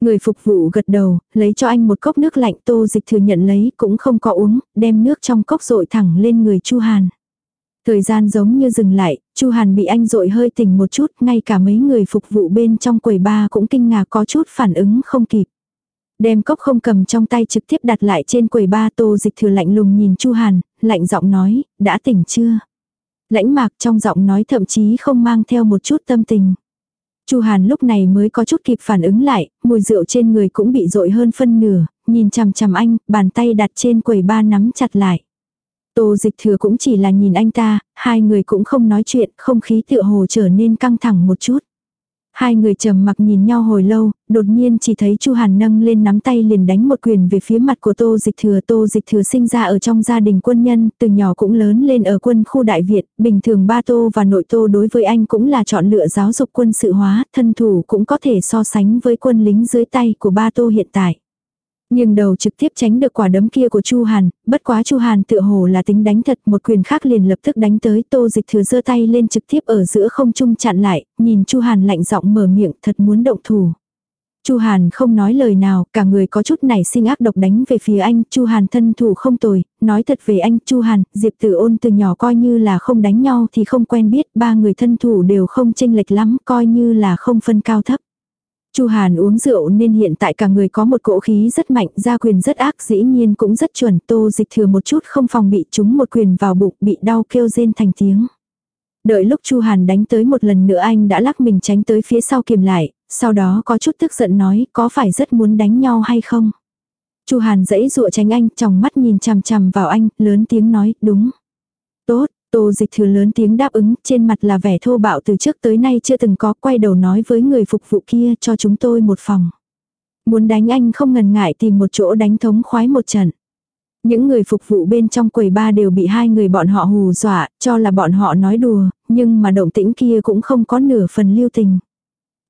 Người phục vụ gật đầu, lấy cho anh một cốc nước lạnh tô dịch thừa nhận lấy cũng không có uống, đem nước trong cốc rội thẳng lên người Chu Hàn. Thời gian giống như dừng lại, Chu Hàn bị anh dội hơi tỉnh một chút, ngay cả mấy người phục vụ bên trong quầy ba cũng kinh ngạc có chút phản ứng không kịp. Đem cốc không cầm trong tay trực tiếp đặt lại trên quầy ba tô dịch thừa lạnh lùng nhìn Chu Hàn, lạnh giọng nói, đã tỉnh chưa? Lãnh mạc trong giọng nói thậm chí không mang theo một chút tâm tình. Chu Hàn lúc này mới có chút kịp phản ứng lại, mùi rượu trên người cũng bị dội hơn phân nửa, nhìn chằm chằm anh, bàn tay đặt trên quầy ba nắm chặt lại. Tô dịch thừa cũng chỉ là nhìn anh ta, hai người cũng không nói chuyện, không khí tựa hồ trở nên căng thẳng một chút. Hai người trầm mặc nhìn nhau hồi lâu, đột nhiên chỉ thấy Chu Hàn nâng lên nắm tay liền đánh một quyền về phía mặt của Tô Dịch Thừa. Tô Dịch Thừa sinh ra ở trong gia đình quân nhân, từ nhỏ cũng lớn lên ở quân khu Đại Việt, bình thường ba Tô và nội Tô đối với anh cũng là chọn lựa giáo dục quân sự hóa, thân thủ cũng có thể so sánh với quân lính dưới tay của ba Tô hiện tại. Nhưng đầu trực tiếp tránh được quả đấm kia của Chu Hàn, bất quá Chu Hàn tựa hồ là tính đánh thật, một quyền khác liền lập tức đánh tới, Tô Dịch Thừa giơ tay lên trực tiếp ở giữa không trung chặn lại, nhìn Chu Hàn lạnh giọng mở miệng, thật muốn động thủ. Chu Hàn không nói lời nào, cả người có chút nảy sinh ác độc đánh về phía anh, Chu Hàn thân thủ không tồi, nói thật về anh, Chu Hàn, Diệp Tử Ôn từ nhỏ coi như là không đánh nhau thì không quen biết, ba người thân thủ đều không chênh lệch lắm, coi như là không phân cao thấp. Chu Hàn uống rượu nên hiện tại cả người có một cỗ khí rất mạnh, gia quyền rất ác, dĩ nhiên cũng rất chuẩn, Tô Dịch thừa một chút không phòng bị chúng một quyền vào bụng, bị đau kêu rên thành tiếng. Đợi lúc Chu Hàn đánh tới một lần nữa anh đã lắc mình tránh tới phía sau kiềm lại, sau đó có chút tức giận nói, có phải rất muốn đánh nhau hay không? Chu Hàn dãy dụa tránh anh, trong mắt nhìn chằm chằm vào anh, lớn tiếng nói, đúng. Tốt, Tô dịch thừa lớn tiếng đáp ứng, trên mặt là vẻ thô bạo từ trước tới nay chưa từng có, quay đầu nói với người phục vụ kia cho chúng tôi một phòng. Muốn đánh anh không ngần ngại tìm một chỗ đánh thống khoái một trận. Những người phục vụ bên trong quầy ba đều bị hai người bọn họ hù dọa, cho là bọn họ nói đùa, nhưng mà động tĩnh kia cũng không có nửa phần lưu tình.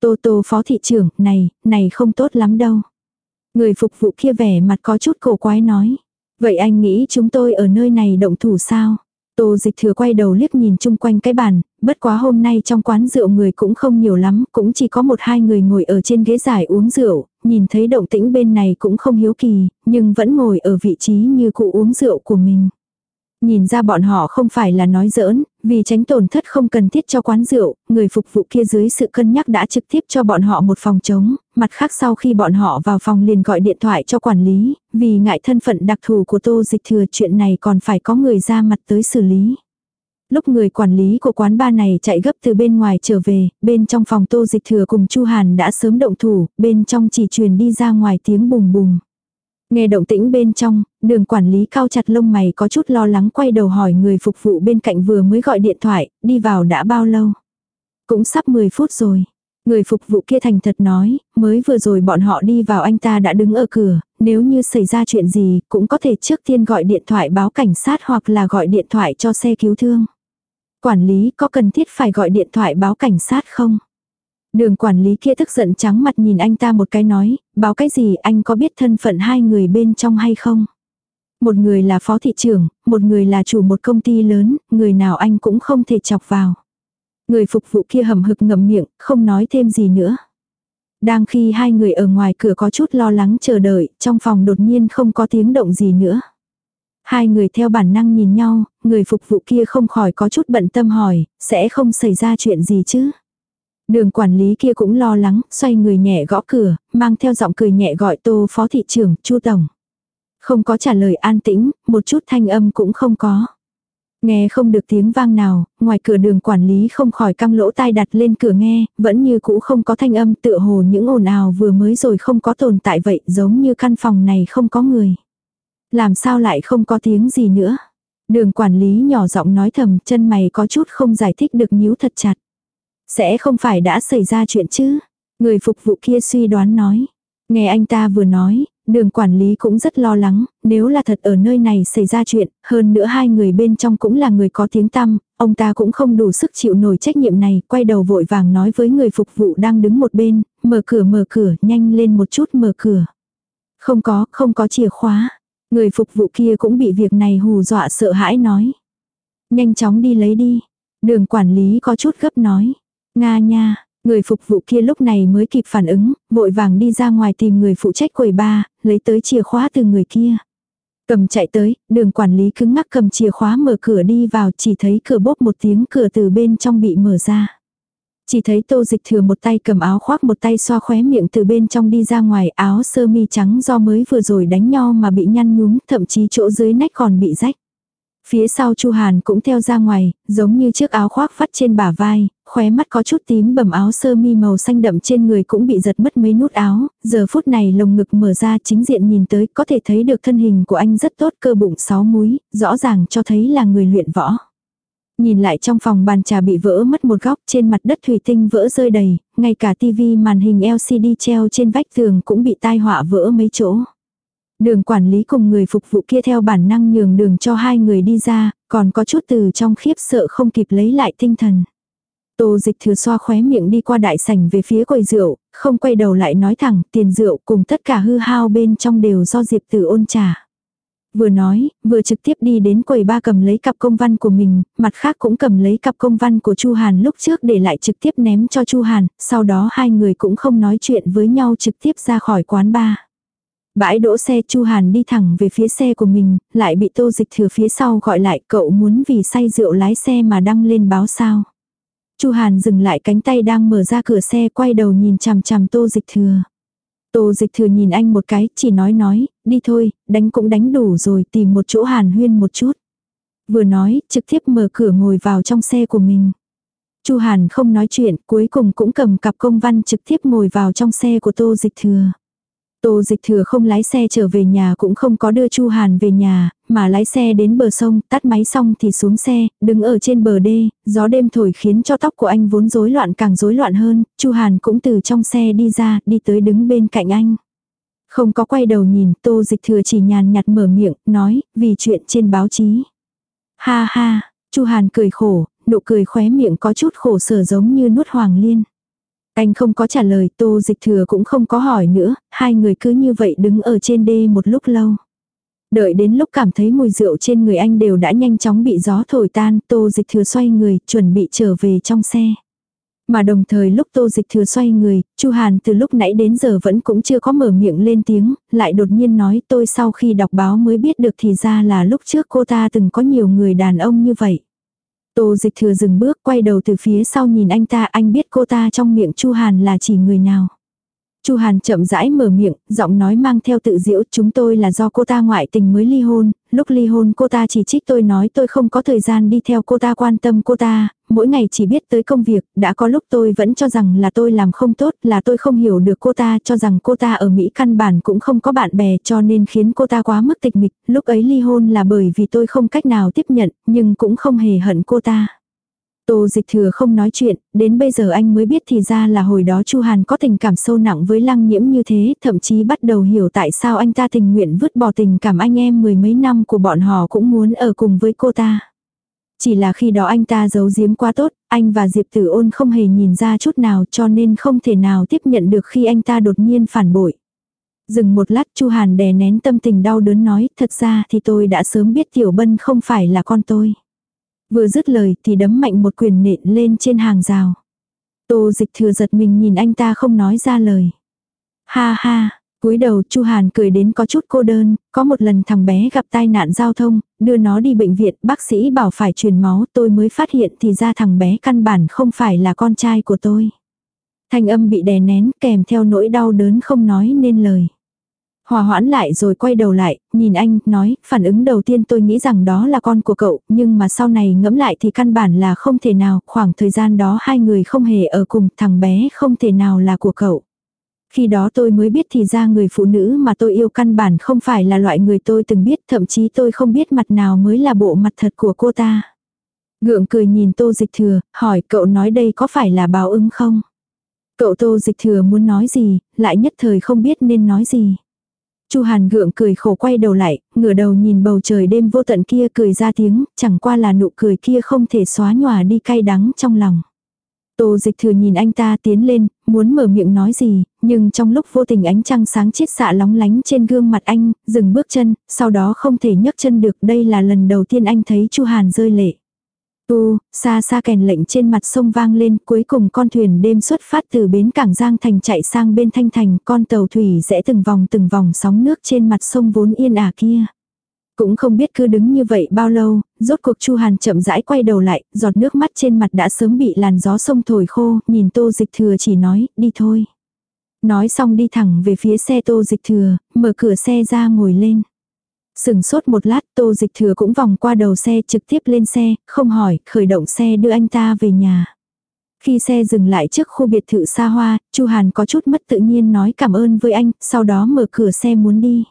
Tô tô phó thị trưởng, này, này không tốt lắm đâu. Người phục vụ kia vẻ mặt có chút cổ quái nói. Vậy anh nghĩ chúng tôi ở nơi này động thủ sao? Tô dịch thừa quay đầu liếc nhìn chung quanh cái bàn, bất quá hôm nay trong quán rượu người cũng không nhiều lắm, cũng chỉ có một hai người ngồi ở trên ghế giải uống rượu, nhìn thấy động tĩnh bên này cũng không hiếu kỳ, nhưng vẫn ngồi ở vị trí như cụ uống rượu của mình. Nhìn ra bọn họ không phải là nói giỡn, vì tránh tổn thất không cần thiết cho quán rượu, người phục vụ kia dưới sự cân nhắc đã trực tiếp cho bọn họ một phòng trống, mặt khác sau khi bọn họ vào phòng liền gọi điện thoại cho quản lý, vì ngại thân phận đặc thù của tô dịch thừa chuyện này còn phải có người ra mặt tới xử lý. Lúc người quản lý của quán ba này chạy gấp từ bên ngoài trở về, bên trong phòng tô dịch thừa cùng Chu Hàn đã sớm động thủ, bên trong chỉ truyền đi ra ngoài tiếng bùng bùng. Nghe động tĩnh bên trong, đường quản lý cao chặt lông mày có chút lo lắng quay đầu hỏi người phục vụ bên cạnh vừa mới gọi điện thoại, đi vào đã bao lâu. Cũng sắp 10 phút rồi. Người phục vụ kia thành thật nói, mới vừa rồi bọn họ đi vào anh ta đã đứng ở cửa, nếu như xảy ra chuyện gì cũng có thể trước tiên gọi điện thoại báo cảnh sát hoặc là gọi điện thoại cho xe cứu thương. Quản lý có cần thiết phải gọi điện thoại báo cảnh sát không? Đường quản lý kia tức giận trắng mặt nhìn anh ta một cái nói, báo cái gì anh có biết thân phận hai người bên trong hay không? Một người là phó thị trưởng, một người là chủ một công ty lớn, người nào anh cũng không thể chọc vào. Người phục vụ kia hầm hực ngậm miệng, không nói thêm gì nữa. Đang khi hai người ở ngoài cửa có chút lo lắng chờ đợi, trong phòng đột nhiên không có tiếng động gì nữa. Hai người theo bản năng nhìn nhau, người phục vụ kia không khỏi có chút bận tâm hỏi, sẽ không xảy ra chuyện gì chứ? Đường quản lý kia cũng lo lắng, xoay người nhẹ gõ cửa, mang theo giọng cười nhẹ gọi tô phó thị trưởng, chu tổng. Không có trả lời an tĩnh, một chút thanh âm cũng không có. Nghe không được tiếng vang nào, ngoài cửa đường quản lý không khỏi căng lỗ tai đặt lên cửa nghe, vẫn như cũ không có thanh âm tựa hồ những ồn ào vừa mới rồi không có tồn tại vậy giống như căn phòng này không có người. Làm sao lại không có tiếng gì nữa. Đường quản lý nhỏ giọng nói thầm chân mày có chút không giải thích được nhíu thật chặt. Sẽ không phải đã xảy ra chuyện chứ? Người phục vụ kia suy đoán nói. Nghe anh ta vừa nói, đường quản lý cũng rất lo lắng, nếu là thật ở nơi này xảy ra chuyện, hơn nữa hai người bên trong cũng là người có tiếng tăm, ông ta cũng không đủ sức chịu nổi trách nhiệm này, quay đầu vội vàng nói với người phục vụ đang đứng một bên, mở cửa mở cửa, nhanh lên một chút mở cửa. Không có, không có chìa khóa. Người phục vụ kia cũng bị việc này hù dọa sợ hãi nói. Nhanh chóng đi lấy đi. Đường quản lý có chút gấp nói. Nga nha, người phục vụ kia lúc này mới kịp phản ứng, vội vàng đi ra ngoài tìm người phụ trách quầy ba, lấy tới chìa khóa từ người kia. Cầm chạy tới, đường quản lý cứng ngắc cầm chìa khóa mở cửa đi vào chỉ thấy cửa bốp một tiếng cửa từ bên trong bị mở ra. Chỉ thấy tô dịch thừa một tay cầm áo khoác một tay xoa khóe miệng từ bên trong đi ra ngoài áo sơ mi trắng do mới vừa rồi đánh nhau mà bị nhăn nhúm thậm chí chỗ dưới nách còn bị rách. Phía sau Chu Hàn cũng theo ra ngoài, giống như chiếc áo khoác vắt trên bả vai, khóe mắt có chút tím bầm áo sơ mi màu xanh đậm trên người cũng bị giật mất mấy nút áo, giờ phút này lồng ngực mở ra chính diện nhìn tới có thể thấy được thân hình của anh rất tốt cơ bụng sáu múi, rõ ràng cho thấy là người luyện võ. Nhìn lại trong phòng bàn trà bị vỡ mất một góc trên mặt đất thủy tinh vỡ rơi đầy, ngay cả tivi màn hình LCD treo trên vách tường cũng bị tai họa vỡ mấy chỗ. Đường quản lý cùng người phục vụ kia theo bản năng nhường đường cho hai người đi ra, còn có chút từ trong khiếp sợ không kịp lấy lại tinh thần. Tô dịch thừa xoa khóe miệng đi qua đại sảnh về phía quầy rượu, không quay đầu lại nói thẳng tiền rượu cùng tất cả hư hao bên trong đều do Diệp Tử ôn trả. Vừa nói, vừa trực tiếp đi đến quầy ba cầm lấy cặp công văn của mình, mặt khác cũng cầm lấy cặp công văn của Chu Hàn lúc trước để lại trực tiếp ném cho Chu Hàn, sau đó hai người cũng không nói chuyện với nhau trực tiếp ra khỏi quán ba. Bãi đỗ xe Chu Hàn đi thẳng về phía xe của mình, lại bị tô dịch thừa phía sau gọi lại cậu muốn vì say rượu lái xe mà đăng lên báo sao. Chu Hàn dừng lại cánh tay đang mở ra cửa xe quay đầu nhìn chằm chằm tô dịch thừa. Tô dịch thừa nhìn anh một cái, chỉ nói nói, đi thôi, đánh cũng đánh đủ rồi, tìm một chỗ hàn huyên một chút. Vừa nói, trực tiếp mở cửa ngồi vào trong xe của mình. Chu Hàn không nói chuyện, cuối cùng cũng cầm cặp công văn trực tiếp ngồi vào trong xe của Tô Dịch Thừa. Tô dịch thừa không lái xe trở về nhà cũng không có đưa Chu Hàn về nhà, mà lái xe đến bờ sông, tắt máy xong thì xuống xe, đứng ở trên bờ đê, gió đêm thổi khiến cho tóc của anh vốn rối loạn càng rối loạn hơn, Chu Hàn cũng từ trong xe đi ra, đi tới đứng bên cạnh anh. Không có quay đầu nhìn, Tô dịch thừa chỉ nhàn nhạt mở miệng, nói, vì chuyện trên báo chí. Ha ha, Chu Hàn cười khổ, nụ cười khóe miệng có chút khổ sở giống như nuốt hoàng liên. Anh không có trả lời, tô dịch thừa cũng không có hỏi nữa, hai người cứ như vậy đứng ở trên đê một lúc lâu. Đợi đến lúc cảm thấy mùi rượu trên người anh đều đã nhanh chóng bị gió thổi tan, tô dịch thừa xoay người, chuẩn bị trở về trong xe. Mà đồng thời lúc tô dịch thừa xoay người, chu Hàn từ lúc nãy đến giờ vẫn cũng chưa có mở miệng lên tiếng, lại đột nhiên nói tôi sau khi đọc báo mới biết được thì ra là lúc trước cô ta từng có nhiều người đàn ông như vậy. Tô dịch thừa dừng bước, quay đầu từ phía sau nhìn anh ta, anh biết cô ta trong miệng Chu Hàn là chỉ người nào. Chu Hàn chậm rãi mở miệng, giọng nói mang theo tự diễu, chúng tôi là do cô ta ngoại tình mới ly hôn, lúc ly hôn cô ta chỉ trích tôi nói tôi không có thời gian đi theo cô ta quan tâm cô ta, mỗi ngày chỉ biết tới công việc, đã có lúc tôi vẫn cho rằng là tôi làm không tốt, là tôi không hiểu được cô ta, cho rằng cô ta ở Mỹ căn bản cũng không có bạn bè cho nên khiến cô ta quá mức tịch mịch, lúc ấy ly hôn là bởi vì tôi không cách nào tiếp nhận, nhưng cũng không hề hận cô ta. Tô dịch thừa không nói chuyện, đến bây giờ anh mới biết thì ra là hồi đó Chu Hàn có tình cảm sâu nặng với lăng nhiễm như thế, thậm chí bắt đầu hiểu tại sao anh ta tình nguyện vứt bỏ tình cảm anh em mười mấy năm của bọn họ cũng muốn ở cùng với cô ta. Chỉ là khi đó anh ta giấu giếm quá tốt, anh và Diệp Tử ôn không hề nhìn ra chút nào cho nên không thể nào tiếp nhận được khi anh ta đột nhiên phản bội. Dừng một lát Chu Hàn đè nén tâm tình đau đớn nói, thật ra thì tôi đã sớm biết Tiểu Bân không phải là con tôi. Vừa dứt lời thì đấm mạnh một quyền nện lên trên hàng rào. Tô dịch thừa giật mình nhìn anh ta không nói ra lời. Ha ha, cúi đầu Chu Hàn cười đến có chút cô đơn, có một lần thằng bé gặp tai nạn giao thông, đưa nó đi bệnh viện, bác sĩ bảo phải truyền máu, tôi mới phát hiện thì ra thằng bé căn bản không phải là con trai của tôi. Thanh âm bị đè nén kèm theo nỗi đau đớn không nói nên lời. Hòa hoãn lại rồi quay đầu lại, nhìn anh, nói, phản ứng đầu tiên tôi nghĩ rằng đó là con của cậu, nhưng mà sau này ngẫm lại thì căn bản là không thể nào, khoảng thời gian đó hai người không hề ở cùng, thằng bé không thể nào là của cậu. Khi đó tôi mới biết thì ra người phụ nữ mà tôi yêu căn bản không phải là loại người tôi từng biết, thậm chí tôi không biết mặt nào mới là bộ mặt thật của cô ta. Gượng cười nhìn tô dịch thừa, hỏi cậu nói đây có phải là báo ứng không? Cậu tô dịch thừa muốn nói gì, lại nhất thời không biết nên nói gì. Chu Hàn gượng cười khổ quay đầu lại, ngửa đầu nhìn bầu trời đêm vô tận kia cười ra tiếng, chẳng qua là nụ cười kia không thể xóa nhòa đi cay đắng trong lòng. Tô dịch thừa nhìn anh ta tiến lên, muốn mở miệng nói gì, nhưng trong lúc vô tình ánh trăng sáng chiết xạ lóng lánh trên gương mặt anh, dừng bước chân, sau đó không thể nhấc chân được. Đây là lần đầu tiên anh thấy Chu Hàn rơi lệ. Tu, xa xa kèn lệnh trên mặt sông vang lên, cuối cùng con thuyền đêm xuất phát từ bến cảng Giang Thành chạy sang bên Thanh Thành, con tàu thủy rẽ từng vòng từng vòng sóng nước trên mặt sông vốn yên ả kia. Cũng không biết cứ đứng như vậy bao lâu, rốt cuộc Chu Hàn chậm rãi quay đầu lại, giọt nước mắt trên mặt đã sớm bị làn gió sông thổi khô, nhìn tô dịch thừa chỉ nói, đi thôi. Nói xong đi thẳng về phía xe tô dịch thừa, mở cửa xe ra ngồi lên. Sừng sốt một lát tô dịch thừa cũng vòng qua đầu xe trực tiếp lên xe, không hỏi, khởi động xe đưa anh ta về nhà. Khi xe dừng lại trước khu biệt thự xa hoa, Chu Hàn có chút mất tự nhiên nói cảm ơn với anh, sau đó mở cửa xe muốn đi.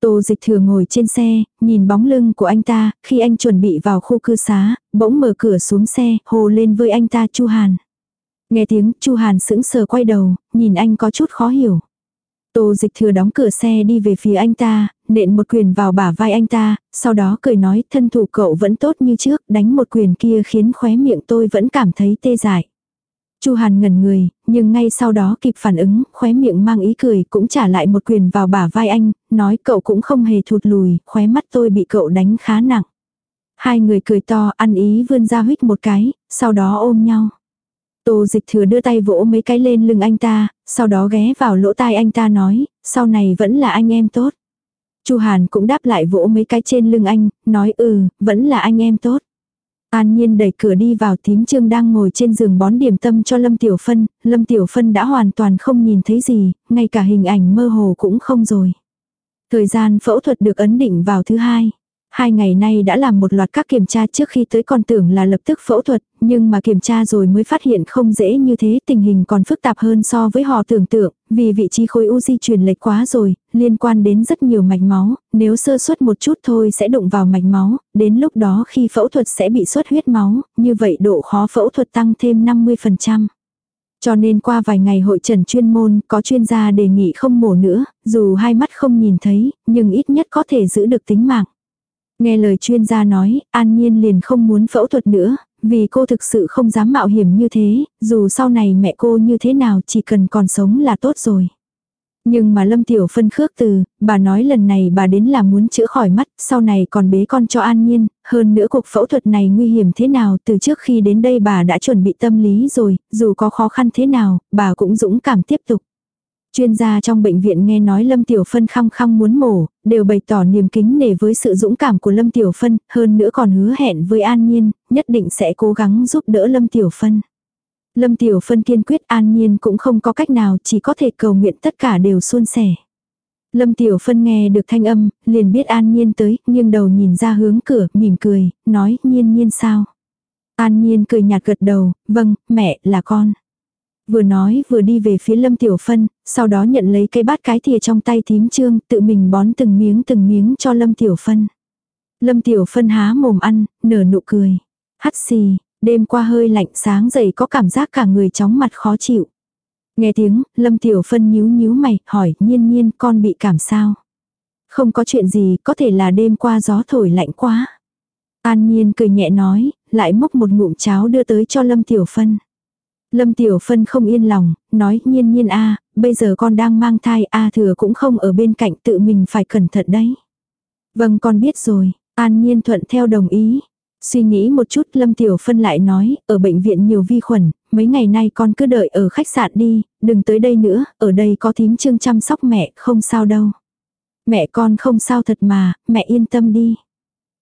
Tô dịch thừa ngồi trên xe, nhìn bóng lưng của anh ta, khi anh chuẩn bị vào khu cư xá, bỗng mở cửa xuống xe, hồ lên với anh ta Chu Hàn. Nghe tiếng Chu Hàn sững sờ quay đầu, nhìn anh có chút khó hiểu. Tô dịch thừa đóng cửa xe đi về phía anh ta, nện một quyền vào bả vai anh ta, sau đó cười nói thân thủ cậu vẫn tốt như trước, đánh một quyền kia khiến khóe miệng tôi vẫn cảm thấy tê dại. Chu Hàn ngẩn người, nhưng ngay sau đó kịp phản ứng, khóe miệng mang ý cười cũng trả lại một quyền vào bả vai anh, nói cậu cũng không hề thụt lùi, khóe mắt tôi bị cậu đánh khá nặng. Hai người cười to, ăn ý vươn ra huyết một cái, sau đó ôm nhau. Tô dịch thừa đưa tay vỗ mấy cái lên lưng anh ta, sau đó ghé vào lỗ tai anh ta nói, sau này vẫn là anh em tốt. Chu Hàn cũng đáp lại vỗ mấy cái trên lưng anh, nói ừ, vẫn là anh em tốt. An Nhiên đẩy cửa đi vào tím trương đang ngồi trên giường bón điểm tâm cho Lâm Tiểu Phân, Lâm Tiểu Phân đã hoàn toàn không nhìn thấy gì, ngay cả hình ảnh mơ hồ cũng không rồi. Thời gian phẫu thuật được ấn định vào thứ hai. Hai ngày nay đã làm một loạt các kiểm tra trước khi tới còn tưởng là lập tức phẫu thuật, nhưng mà kiểm tra rồi mới phát hiện không dễ như thế, tình hình còn phức tạp hơn so với họ tưởng tượng, vì vị trí khối u di chuyển lệch quá rồi, liên quan đến rất nhiều mạch máu, nếu sơ suất một chút thôi sẽ đụng vào mạch máu, đến lúc đó khi phẫu thuật sẽ bị xuất huyết máu, như vậy độ khó phẫu thuật tăng thêm 50%. Cho nên qua vài ngày hội trần chuyên môn, có chuyên gia đề nghị không mổ nữa, dù hai mắt không nhìn thấy, nhưng ít nhất có thể giữ được tính mạng. Nghe lời chuyên gia nói, An Nhiên liền không muốn phẫu thuật nữa, vì cô thực sự không dám mạo hiểm như thế, dù sau này mẹ cô như thế nào chỉ cần còn sống là tốt rồi. Nhưng mà Lâm Tiểu Phân khước từ, bà nói lần này bà đến là muốn chữa khỏi mắt, sau này còn bế con cho an nhiên, hơn nữa cuộc phẫu thuật này nguy hiểm thế nào, từ trước khi đến đây bà đã chuẩn bị tâm lý rồi, dù có khó khăn thế nào, bà cũng dũng cảm tiếp tục. Chuyên gia trong bệnh viện nghe nói Lâm Tiểu Phân khăng khăng muốn mổ, đều bày tỏ niềm kính nể với sự dũng cảm của Lâm Tiểu Phân, hơn nữa còn hứa hẹn với An Nhiên, nhất định sẽ cố gắng giúp đỡ Lâm Tiểu Phân. Lâm Tiểu Phân kiên quyết An Nhiên cũng không có cách nào, chỉ có thể cầu nguyện tất cả đều suôn sẻ. Lâm Tiểu Phân nghe được thanh âm, liền biết An Nhiên tới, nghiêng đầu nhìn ra hướng cửa, mỉm cười, nói, Nhiên Nhiên sao? An Nhiên cười nhạt gật đầu, vâng, mẹ, là con. Vừa nói vừa đi về phía Lâm Tiểu Phân, sau đó nhận lấy cây bát cái thìa trong tay thím trương, tự mình bón từng miếng từng miếng cho Lâm Tiểu Phân. Lâm Tiểu Phân há mồm ăn, nở nụ cười. Hắt xì, đêm qua hơi lạnh sáng dậy có cảm giác cả người chóng mặt khó chịu. Nghe tiếng, Lâm Tiểu Phân nhíu nhíu mày, hỏi, nhiên nhiên con bị cảm sao? Không có chuyện gì, có thể là đêm qua gió thổi lạnh quá. An Nhiên cười nhẹ nói, lại mốc một ngụm cháo đưa tới cho Lâm Tiểu Phân. Lâm Tiểu Phân không yên lòng, nói nhiên nhiên a bây giờ con đang mang thai a thừa cũng không ở bên cạnh tự mình phải cẩn thận đấy. Vâng con biết rồi, an nhiên thuận theo đồng ý. Suy nghĩ một chút Lâm Tiểu Phân lại nói, ở bệnh viện nhiều vi khuẩn, mấy ngày nay con cứ đợi ở khách sạn đi, đừng tới đây nữa, ở đây có thím trương chăm sóc mẹ, không sao đâu. Mẹ con không sao thật mà, mẹ yên tâm đi.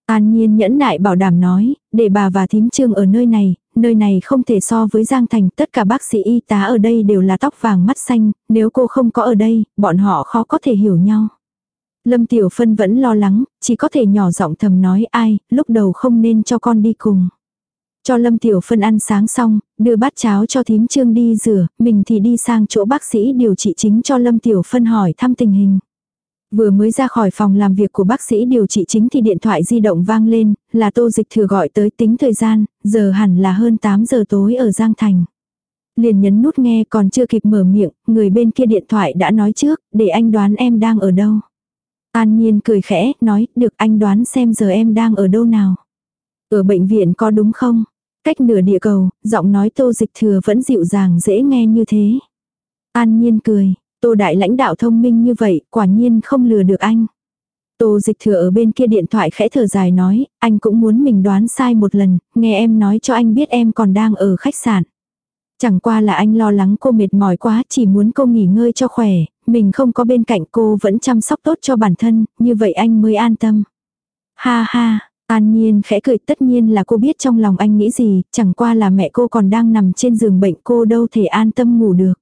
An Nhiên nhẫn nại bảo đảm nói, để bà và thím trương ở nơi này, nơi này không thể so với Giang Thành, tất cả bác sĩ y tá ở đây đều là tóc vàng mắt xanh, nếu cô không có ở đây, bọn họ khó có thể hiểu nhau. Lâm Tiểu Phân vẫn lo lắng, chỉ có thể nhỏ giọng thầm nói ai, lúc đầu không nên cho con đi cùng. Cho Lâm Tiểu Phân ăn sáng xong, đưa bát cháo cho thím trương đi rửa, mình thì đi sang chỗ bác sĩ điều trị chính cho Lâm Tiểu Phân hỏi thăm tình hình. Vừa mới ra khỏi phòng làm việc của bác sĩ điều trị chính thì điện thoại di động vang lên, là tô dịch thừa gọi tới tính thời gian, giờ hẳn là hơn 8 giờ tối ở Giang Thành. Liền nhấn nút nghe còn chưa kịp mở miệng, người bên kia điện thoại đã nói trước, để anh đoán em đang ở đâu. An Nhiên cười khẽ, nói, được anh đoán xem giờ em đang ở đâu nào. Ở bệnh viện có đúng không? Cách nửa địa cầu, giọng nói tô dịch thừa vẫn dịu dàng dễ nghe như thế. An Nhiên cười, Tô đại lãnh đạo thông minh như vậy, quả nhiên không lừa được anh. Tô dịch thừa ở bên kia điện thoại khẽ thở dài nói, anh cũng muốn mình đoán sai một lần, nghe em nói cho anh biết em còn đang ở khách sạn. Chẳng qua là anh lo lắng cô mệt mỏi quá, chỉ muốn cô nghỉ ngơi cho khỏe, mình không có bên cạnh cô vẫn chăm sóc tốt cho bản thân, như vậy anh mới an tâm. Ha ha, An Nhiên khẽ cười tất nhiên là cô biết trong lòng anh nghĩ gì, chẳng qua là mẹ cô còn đang nằm trên giường bệnh cô đâu thể an tâm ngủ được.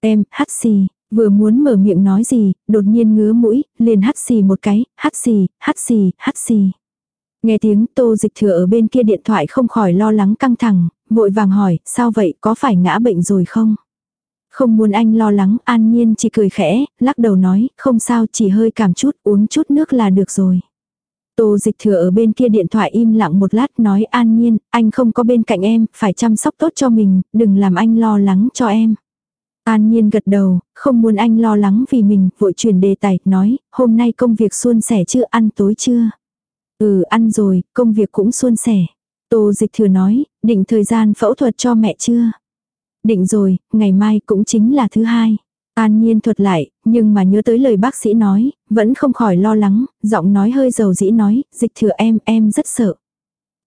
Em, hắt xì, Vừa muốn mở miệng nói gì, đột nhiên ngứa mũi, liền hắt xì một cái, hắt xì, hắt xì, hắt xì. Nghe tiếng tô dịch thừa ở bên kia điện thoại không khỏi lo lắng căng thẳng, vội vàng hỏi, sao vậy, có phải ngã bệnh rồi không? Không muốn anh lo lắng, an nhiên chỉ cười khẽ, lắc đầu nói, không sao chỉ hơi cảm chút, uống chút nước là được rồi. Tô dịch thừa ở bên kia điện thoại im lặng một lát nói an nhiên, anh không có bên cạnh em, phải chăm sóc tốt cho mình, đừng làm anh lo lắng cho em. An nhiên gật đầu, không muốn anh lo lắng vì mình, vội chuyển đề tài, nói, hôm nay công việc suôn sẻ chưa, ăn tối chưa? Ừ, ăn rồi, công việc cũng suôn sẻ. Tô dịch thừa nói, định thời gian phẫu thuật cho mẹ chưa? Định rồi, ngày mai cũng chính là thứ hai. An nhiên thuật lại, nhưng mà nhớ tới lời bác sĩ nói, vẫn không khỏi lo lắng, giọng nói hơi dầu dĩ nói, dịch thừa em, em rất sợ.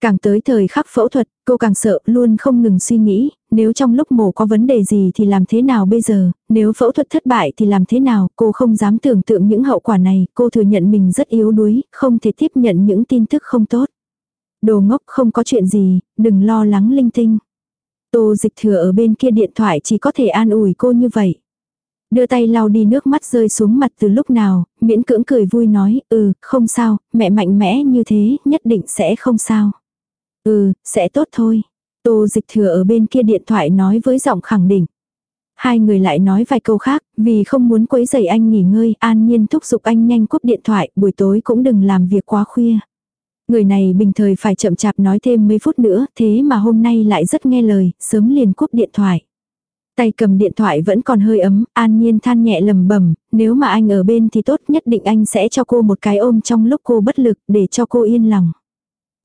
Càng tới thời khắc phẫu thuật, cô càng sợ, luôn không ngừng suy nghĩ, nếu trong lúc mổ có vấn đề gì thì làm thế nào bây giờ, nếu phẫu thuật thất bại thì làm thế nào, cô không dám tưởng tượng những hậu quả này, cô thừa nhận mình rất yếu đuối, không thể tiếp nhận những tin tức không tốt. Đồ ngốc không có chuyện gì, đừng lo lắng linh tinh. Tô dịch thừa ở bên kia điện thoại chỉ có thể an ủi cô như vậy. Đưa tay lau đi nước mắt rơi xuống mặt từ lúc nào, miễn cưỡng cười vui nói, ừ, không sao, mẹ mạnh mẽ như thế, nhất định sẽ không sao. Ừ, sẽ tốt thôi. Tô dịch thừa ở bên kia điện thoại nói với giọng khẳng định. Hai người lại nói vài câu khác, vì không muốn quấy rầy anh nghỉ ngơi, an nhiên thúc giục anh nhanh cúp điện thoại, buổi tối cũng đừng làm việc quá khuya. Người này bình thời phải chậm chạp nói thêm mấy phút nữa, thế mà hôm nay lại rất nghe lời, sớm liền cúp điện thoại. Tay cầm điện thoại vẫn còn hơi ấm, an nhiên than nhẹ lầm bẩm nếu mà anh ở bên thì tốt nhất định anh sẽ cho cô một cái ôm trong lúc cô bất lực để cho cô yên lòng.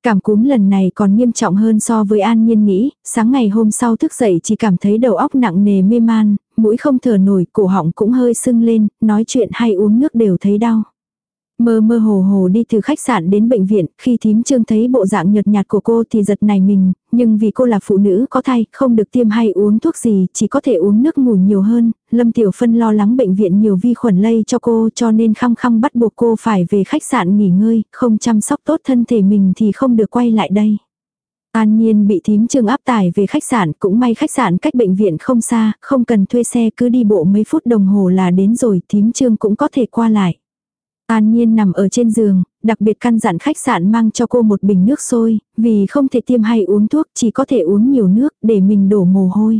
Cảm cúm lần này còn nghiêm trọng hơn so với An Nhiên nghĩ, sáng ngày hôm sau thức dậy chỉ cảm thấy đầu óc nặng nề mê man, mũi không thở nổi, cổ họng cũng hơi sưng lên, nói chuyện hay uống nước đều thấy đau. Mơ mơ hồ hồ đi từ khách sạn đến bệnh viện, khi thím trương thấy bộ dạng nhợt nhạt của cô thì giật nảy mình, nhưng vì cô là phụ nữ có thai, không được tiêm hay uống thuốc gì, chỉ có thể uống nước ngủ nhiều hơn, Lâm Tiểu Phân lo lắng bệnh viện nhiều vi khuẩn lây cho cô cho nên khăng khăng bắt buộc cô phải về khách sạn nghỉ ngơi, không chăm sóc tốt thân thể mình thì không được quay lại đây. An Nhiên bị thím trương áp tải về khách sạn, cũng may khách sạn cách bệnh viện không xa, không cần thuê xe cứ đi bộ mấy phút đồng hồ là đến rồi, thím trương cũng có thể qua lại. An Nhiên nằm ở trên giường, đặc biệt căn dặn khách sạn mang cho cô một bình nước sôi, vì không thể tiêm hay uống thuốc chỉ có thể uống nhiều nước để mình đổ mồ hôi.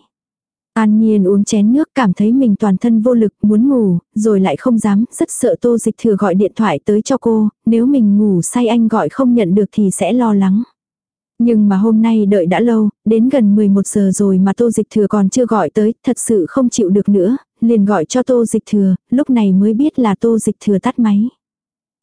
An Nhiên uống chén nước cảm thấy mình toàn thân vô lực muốn ngủ, rồi lại không dám, rất sợ tô dịch thừa gọi điện thoại tới cho cô, nếu mình ngủ say anh gọi không nhận được thì sẽ lo lắng. Nhưng mà hôm nay đợi đã lâu, đến gần 11 giờ rồi mà tô dịch thừa còn chưa gọi tới, thật sự không chịu được nữa, liền gọi cho tô dịch thừa, lúc này mới biết là tô dịch thừa tắt máy.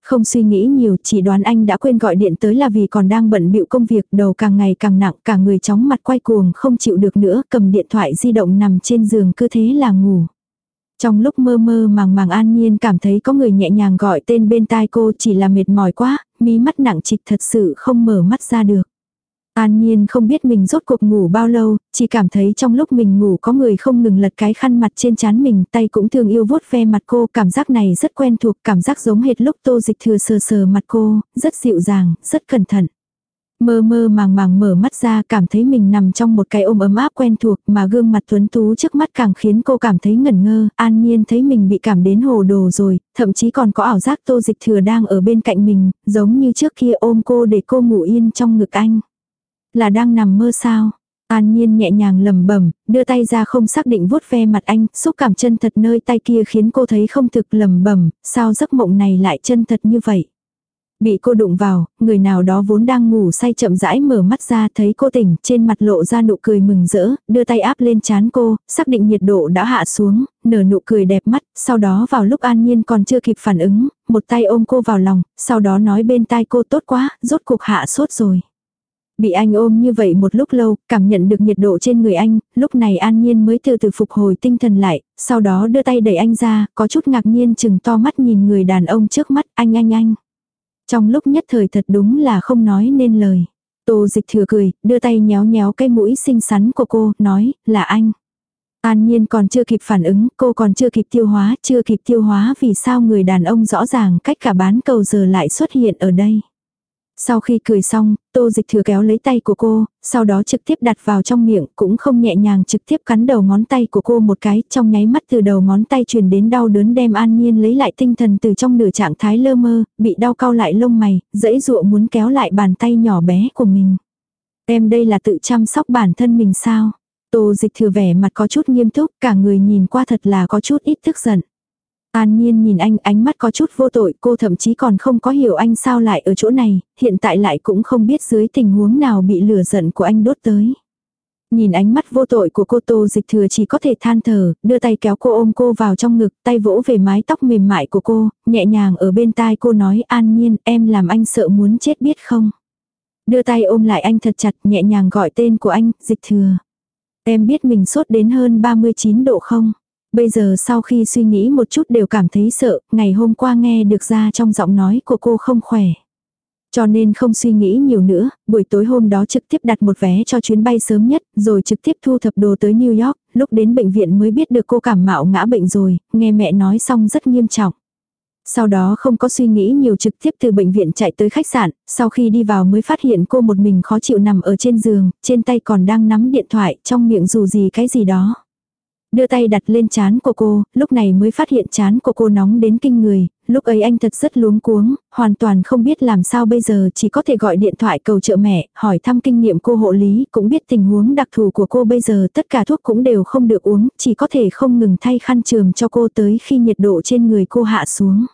Không suy nghĩ nhiều, chỉ đoán anh đã quên gọi điện tới là vì còn đang bận bịu công việc, đầu càng ngày càng nặng, cả người chóng mặt quay cuồng không chịu được nữa, cầm điện thoại di động nằm trên giường cứ thế là ngủ. Trong lúc mơ mơ màng màng an nhiên cảm thấy có người nhẹ nhàng gọi tên bên tai cô chỉ là mệt mỏi quá, mí mắt nặng trịch thật sự không mở mắt ra được. An Nhiên không biết mình rốt cuộc ngủ bao lâu, chỉ cảm thấy trong lúc mình ngủ có người không ngừng lật cái khăn mặt trên trán mình, tay cũng thường yêu vuốt ve mặt cô, cảm giác này rất quen thuộc, cảm giác giống hệt lúc tô dịch thừa sờ sờ mặt cô, rất dịu dàng, rất cẩn thận. Mơ mơ màng màng mở mắt ra cảm thấy mình nằm trong một cái ôm ấm áp quen thuộc mà gương mặt tuấn tú trước mắt càng khiến cô cảm thấy ngẩn ngơ, an nhiên thấy mình bị cảm đến hồ đồ rồi, thậm chí còn có ảo giác tô dịch thừa đang ở bên cạnh mình, giống như trước kia ôm cô để cô ngủ yên trong ngực anh. Là đang nằm mơ sao? An Nhiên nhẹ nhàng lầm bẩm, đưa tay ra không xác định vuốt ve mặt anh, xúc cảm chân thật nơi tay kia khiến cô thấy không thực lầm bẩm, sao giấc mộng này lại chân thật như vậy. Bị cô đụng vào, người nào đó vốn đang ngủ say chậm rãi mở mắt ra thấy cô tỉnh, trên mặt lộ ra nụ cười mừng rỡ, đưa tay áp lên chán cô, xác định nhiệt độ đã hạ xuống, nở nụ cười đẹp mắt, sau đó vào lúc an nhiên còn chưa kịp phản ứng, một tay ôm cô vào lòng, sau đó nói bên tai cô tốt quá, rốt cuộc hạ sốt rồi. Bị anh ôm như vậy một lúc lâu, cảm nhận được nhiệt độ trên người anh, lúc này an nhiên mới từ từ phục hồi tinh thần lại, sau đó đưa tay đẩy anh ra, có chút ngạc nhiên chừng to mắt nhìn người đàn ông trước mắt, anh anh anh. Trong lúc nhất thời thật đúng là không nói nên lời. Tô dịch thừa cười, đưa tay nhéo nhéo cái mũi xinh xắn của cô, nói, là anh. An nhiên còn chưa kịp phản ứng, cô còn chưa kịp tiêu hóa, chưa kịp tiêu hóa vì sao người đàn ông rõ ràng cách cả bán cầu giờ lại xuất hiện ở đây. Sau khi cười xong, tô dịch thừa kéo lấy tay của cô, sau đó trực tiếp đặt vào trong miệng, cũng không nhẹ nhàng trực tiếp cắn đầu ngón tay của cô một cái, trong nháy mắt từ đầu ngón tay truyền đến đau đớn đem an nhiên lấy lại tinh thần từ trong nửa trạng thái lơ mơ, bị đau cau lại lông mày, dẫy dụa muốn kéo lại bàn tay nhỏ bé của mình. Em đây là tự chăm sóc bản thân mình sao? Tô dịch thừa vẻ mặt có chút nghiêm túc, cả người nhìn qua thật là có chút ít tức giận. An nhiên nhìn anh ánh mắt có chút vô tội, cô thậm chí còn không có hiểu anh sao lại ở chỗ này, hiện tại lại cũng không biết dưới tình huống nào bị lửa giận của anh đốt tới. Nhìn ánh mắt vô tội của cô tô dịch thừa chỉ có thể than thở, đưa tay kéo cô ôm cô vào trong ngực, tay vỗ về mái tóc mềm mại của cô, nhẹ nhàng ở bên tai cô nói an nhiên em làm anh sợ muốn chết biết không. Đưa tay ôm lại anh thật chặt nhẹ nhàng gọi tên của anh, dịch thừa. Em biết mình sốt đến hơn 39 độ không? Bây giờ sau khi suy nghĩ một chút đều cảm thấy sợ, ngày hôm qua nghe được ra trong giọng nói của cô không khỏe. Cho nên không suy nghĩ nhiều nữa, buổi tối hôm đó trực tiếp đặt một vé cho chuyến bay sớm nhất, rồi trực tiếp thu thập đồ tới New York, lúc đến bệnh viện mới biết được cô cảm mạo ngã bệnh rồi, nghe mẹ nói xong rất nghiêm trọng. Sau đó không có suy nghĩ nhiều trực tiếp từ bệnh viện chạy tới khách sạn, sau khi đi vào mới phát hiện cô một mình khó chịu nằm ở trên giường, trên tay còn đang nắm điện thoại, trong miệng dù gì cái gì đó. Đưa tay đặt lên chán của cô, lúc này mới phát hiện chán của cô nóng đến kinh người, lúc ấy anh thật rất luống cuống, hoàn toàn không biết làm sao bây giờ chỉ có thể gọi điện thoại cầu trợ mẹ, hỏi thăm kinh nghiệm cô hộ lý, cũng biết tình huống đặc thù của cô bây giờ tất cả thuốc cũng đều không được uống, chỉ có thể không ngừng thay khăn trường cho cô tới khi nhiệt độ trên người cô hạ xuống.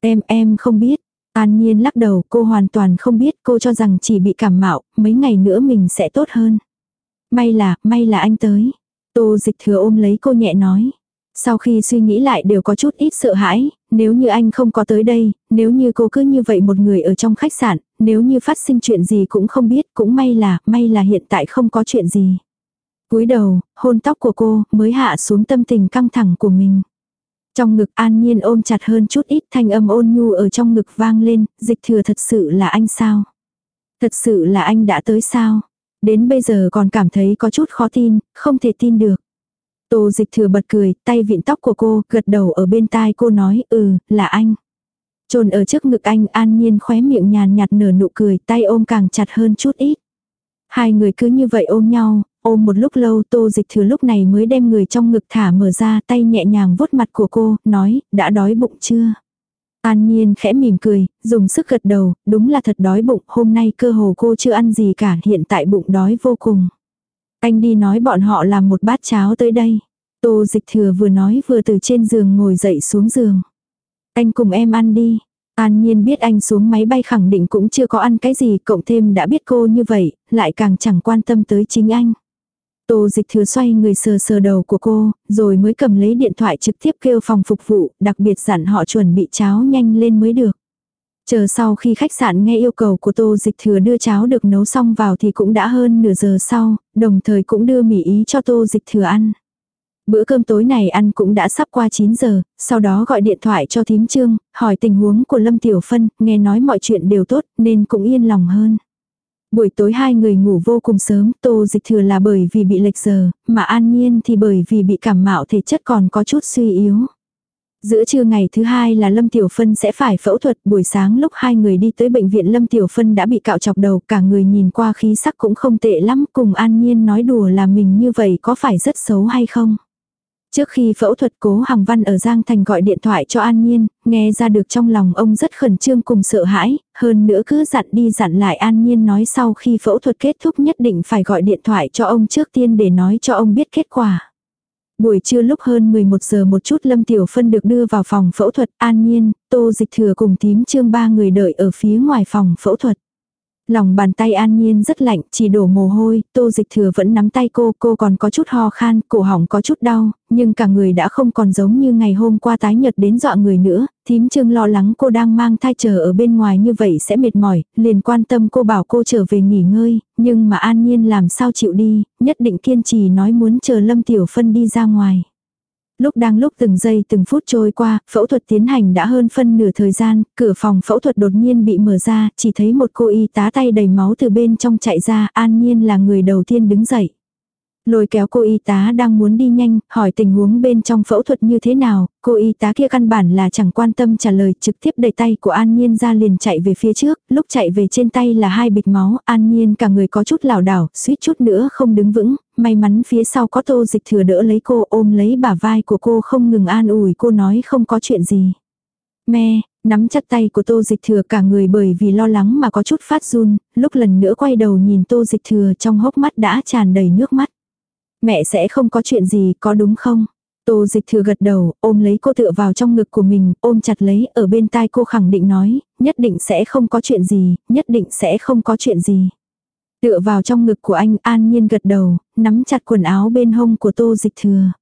Em, em không biết. An Nhiên lắc đầu, cô hoàn toàn không biết, cô cho rằng chỉ bị cảm mạo, mấy ngày nữa mình sẽ tốt hơn. May là, may là anh tới. Tô dịch thừa ôm lấy cô nhẹ nói. Sau khi suy nghĩ lại đều có chút ít sợ hãi, nếu như anh không có tới đây, nếu như cô cứ như vậy một người ở trong khách sạn, nếu như phát sinh chuyện gì cũng không biết, cũng may là, may là hiện tại không có chuyện gì. cúi đầu, hôn tóc của cô mới hạ xuống tâm tình căng thẳng của mình. Trong ngực an nhiên ôm chặt hơn chút ít thanh âm ôn nhu ở trong ngực vang lên, dịch thừa thật sự là anh sao? Thật sự là anh đã tới sao? Đến bây giờ còn cảm thấy có chút khó tin, không thể tin được. Tô dịch thừa bật cười, tay vịn tóc của cô, gật đầu ở bên tai cô nói, ừ, là anh. Trồn ở trước ngực anh an nhiên khóe miệng nhàn nhạt nở nụ cười, tay ôm càng chặt hơn chút ít. Hai người cứ như vậy ôm nhau, ôm một lúc lâu tô dịch thừa lúc này mới đem người trong ngực thả mở ra tay nhẹ nhàng vuốt mặt của cô, nói, đã đói bụng chưa? An Nhiên khẽ mỉm cười, dùng sức gật đầu, đúng là thật đói bụng, hôm nay cơ hồ cô chưa ăn gì cả, hiện tại bụng đói vô cùng. Anh đi nói bọn họ làm một bát cháo tới đây. Tô dịch thừa vừa nói vừa từ trên giường ngồi dậy xuống giường. Anh cùng em ăn đi. An Nhiên biết anh xuống máy bay khẳng định cũng chưa có ăn cái gì, cộng thêm đã biết cô như vậy, lại càng chẳng quan tâm tới chính anh. Tô dịch thừa xoay người sờ sờ đầu của cô, rồi mới cầm lấy điện thoại trực tiếp kêu phòng phục vụ, đặc biệt dặn họ chuẩn bị cháo nhanh lên mới được. Chờ sau khi khách sạn nghe yêu cầu của tô dịch thừa đưa cháo được nấu xong vào thì cũng đã hơn nửa giờ sau, đồng thời cũng đưa mì ý cho tô dịch thừa ăn. Bữa cơm tối này ăn cũng đã sắp qua 9 giờ, sau đó gọi điện thoại cho thím trương, hỏi tình huống của Lâm Tiểu Phân, nghe nói mọi chuyện đều tốt nên cũng yên lòng hơn. Buổi tối hai người ngủ vô cùng sớm, tô dịch thừa là bởi vì bị lệch giờ, mà an nhiên thì bởi vì bị cảm mạo thể chất còn có chút suy yếu. Giữa trưa ngày thứ hai là Lâm Tiểu Phân sẽ phải phẫu thuật, buổi sáng lúc hai người đi tới bệnh viện Lâm Tiểu Phân đã bị cạo chọc đầu, cả người nhìn qua khí sắc cũng không tệ lắm, cùng An Nhiên nói đùa là mình như vậy có phải rất xấu hay không. Trước khi phẫu thuật cố Hằng Văn ở Giang Thành gọi điện thoại cho An Nhiên, nghe ra được trong lòng ông rất khẩn trương cùng sợ hãi, hơn nữa cứ dặn đi dặn lại An Nhiên nói sau khi phẫu thuật kết thúc nhất định phải gọi điện thoại cho ông trước tiên để nói cho ông biết kết quả. Buổi trưa lúc hơn 11 giờ một chút Lâm Tiểu Phân được đưa vào phòng phẫu thuật An Nhiên, Tô Dịch Thừa cùng tím trương ba người đợi ở phía ngoài phòng phẫu thuật. Lòng bàn tay an nhiên rất lạnh, chỉ đổ mồ hôi, tô dịch thừa vẫn nắm tay cô, cô còn có chút ho khan, cổ họng có chút đau, nhưng cả người đã không còn giống như ngày hôm qua tái nhật đến dọa người nữa, thím trương lo lắng cô đang mang thai chờ ở bên ngoài như vậy sẽ mệt mỏi, liền quan tâm cô bảo cô trở về nghỉ ngơi, nhưng mà an nhiên làm sao chịu đi, nhất định kiên trì nói muốn chờ Lâm Tiểu Phân đi ra ngoài. Lúc đang lúc từng giây từng phút trôi qua, phẫu thuật tiến hành đã hơn phân nửa thời gian, cửa phòng phẫu thuật đột nhiên bị mở ra, chỉ thấy một cô y tá tay đầy máu từ bên trong chạy ra, an nhiên là người đầu tiên đứng dậy. Lôi kéo cô y tá đang muốn đi nhanh, hỏi tình huống bên trong phẫu thuật như thế nào, cô y tá kia căn bản là chẳng quan tâm trả lời trực tiếp đẩy tay của An Nhiên ra liền chạy về phía trước, lúc chạy về trên tay là hai bịch máu, An Nhiên cả người có chút lảo đảo, suýt chút nữa không đứng vững, may mắn phía sau có tô dịch thừa đỡ lấy cô ôm lấy bả vai của cô không ngừng an ủi cô nói không có chuyện gì. me nắm chặt tay của tô dịch thừa cả người bởi vì lo lắng mà có chút phát run, lúc lần nữa quay đầu nhìn tô dịch thừa trong hốc mắt đã tràn đầy nước mắt. Mẹ sẽ không có chuyện gì, có đúng không? Tô dịch thừa gật đầu, ôm lấy cô tựa vào trong ngực của mình, ôm chặt lấy, ở bên tai cô khẳng định nói, nhất định sẽ không có chuyện gì, nhất định sẽ không có chuyện gì. Tựa vào trong ngực của anh, an nhiên gật đầu, nắm chặt quần áo bên hông của tô dịch thừa.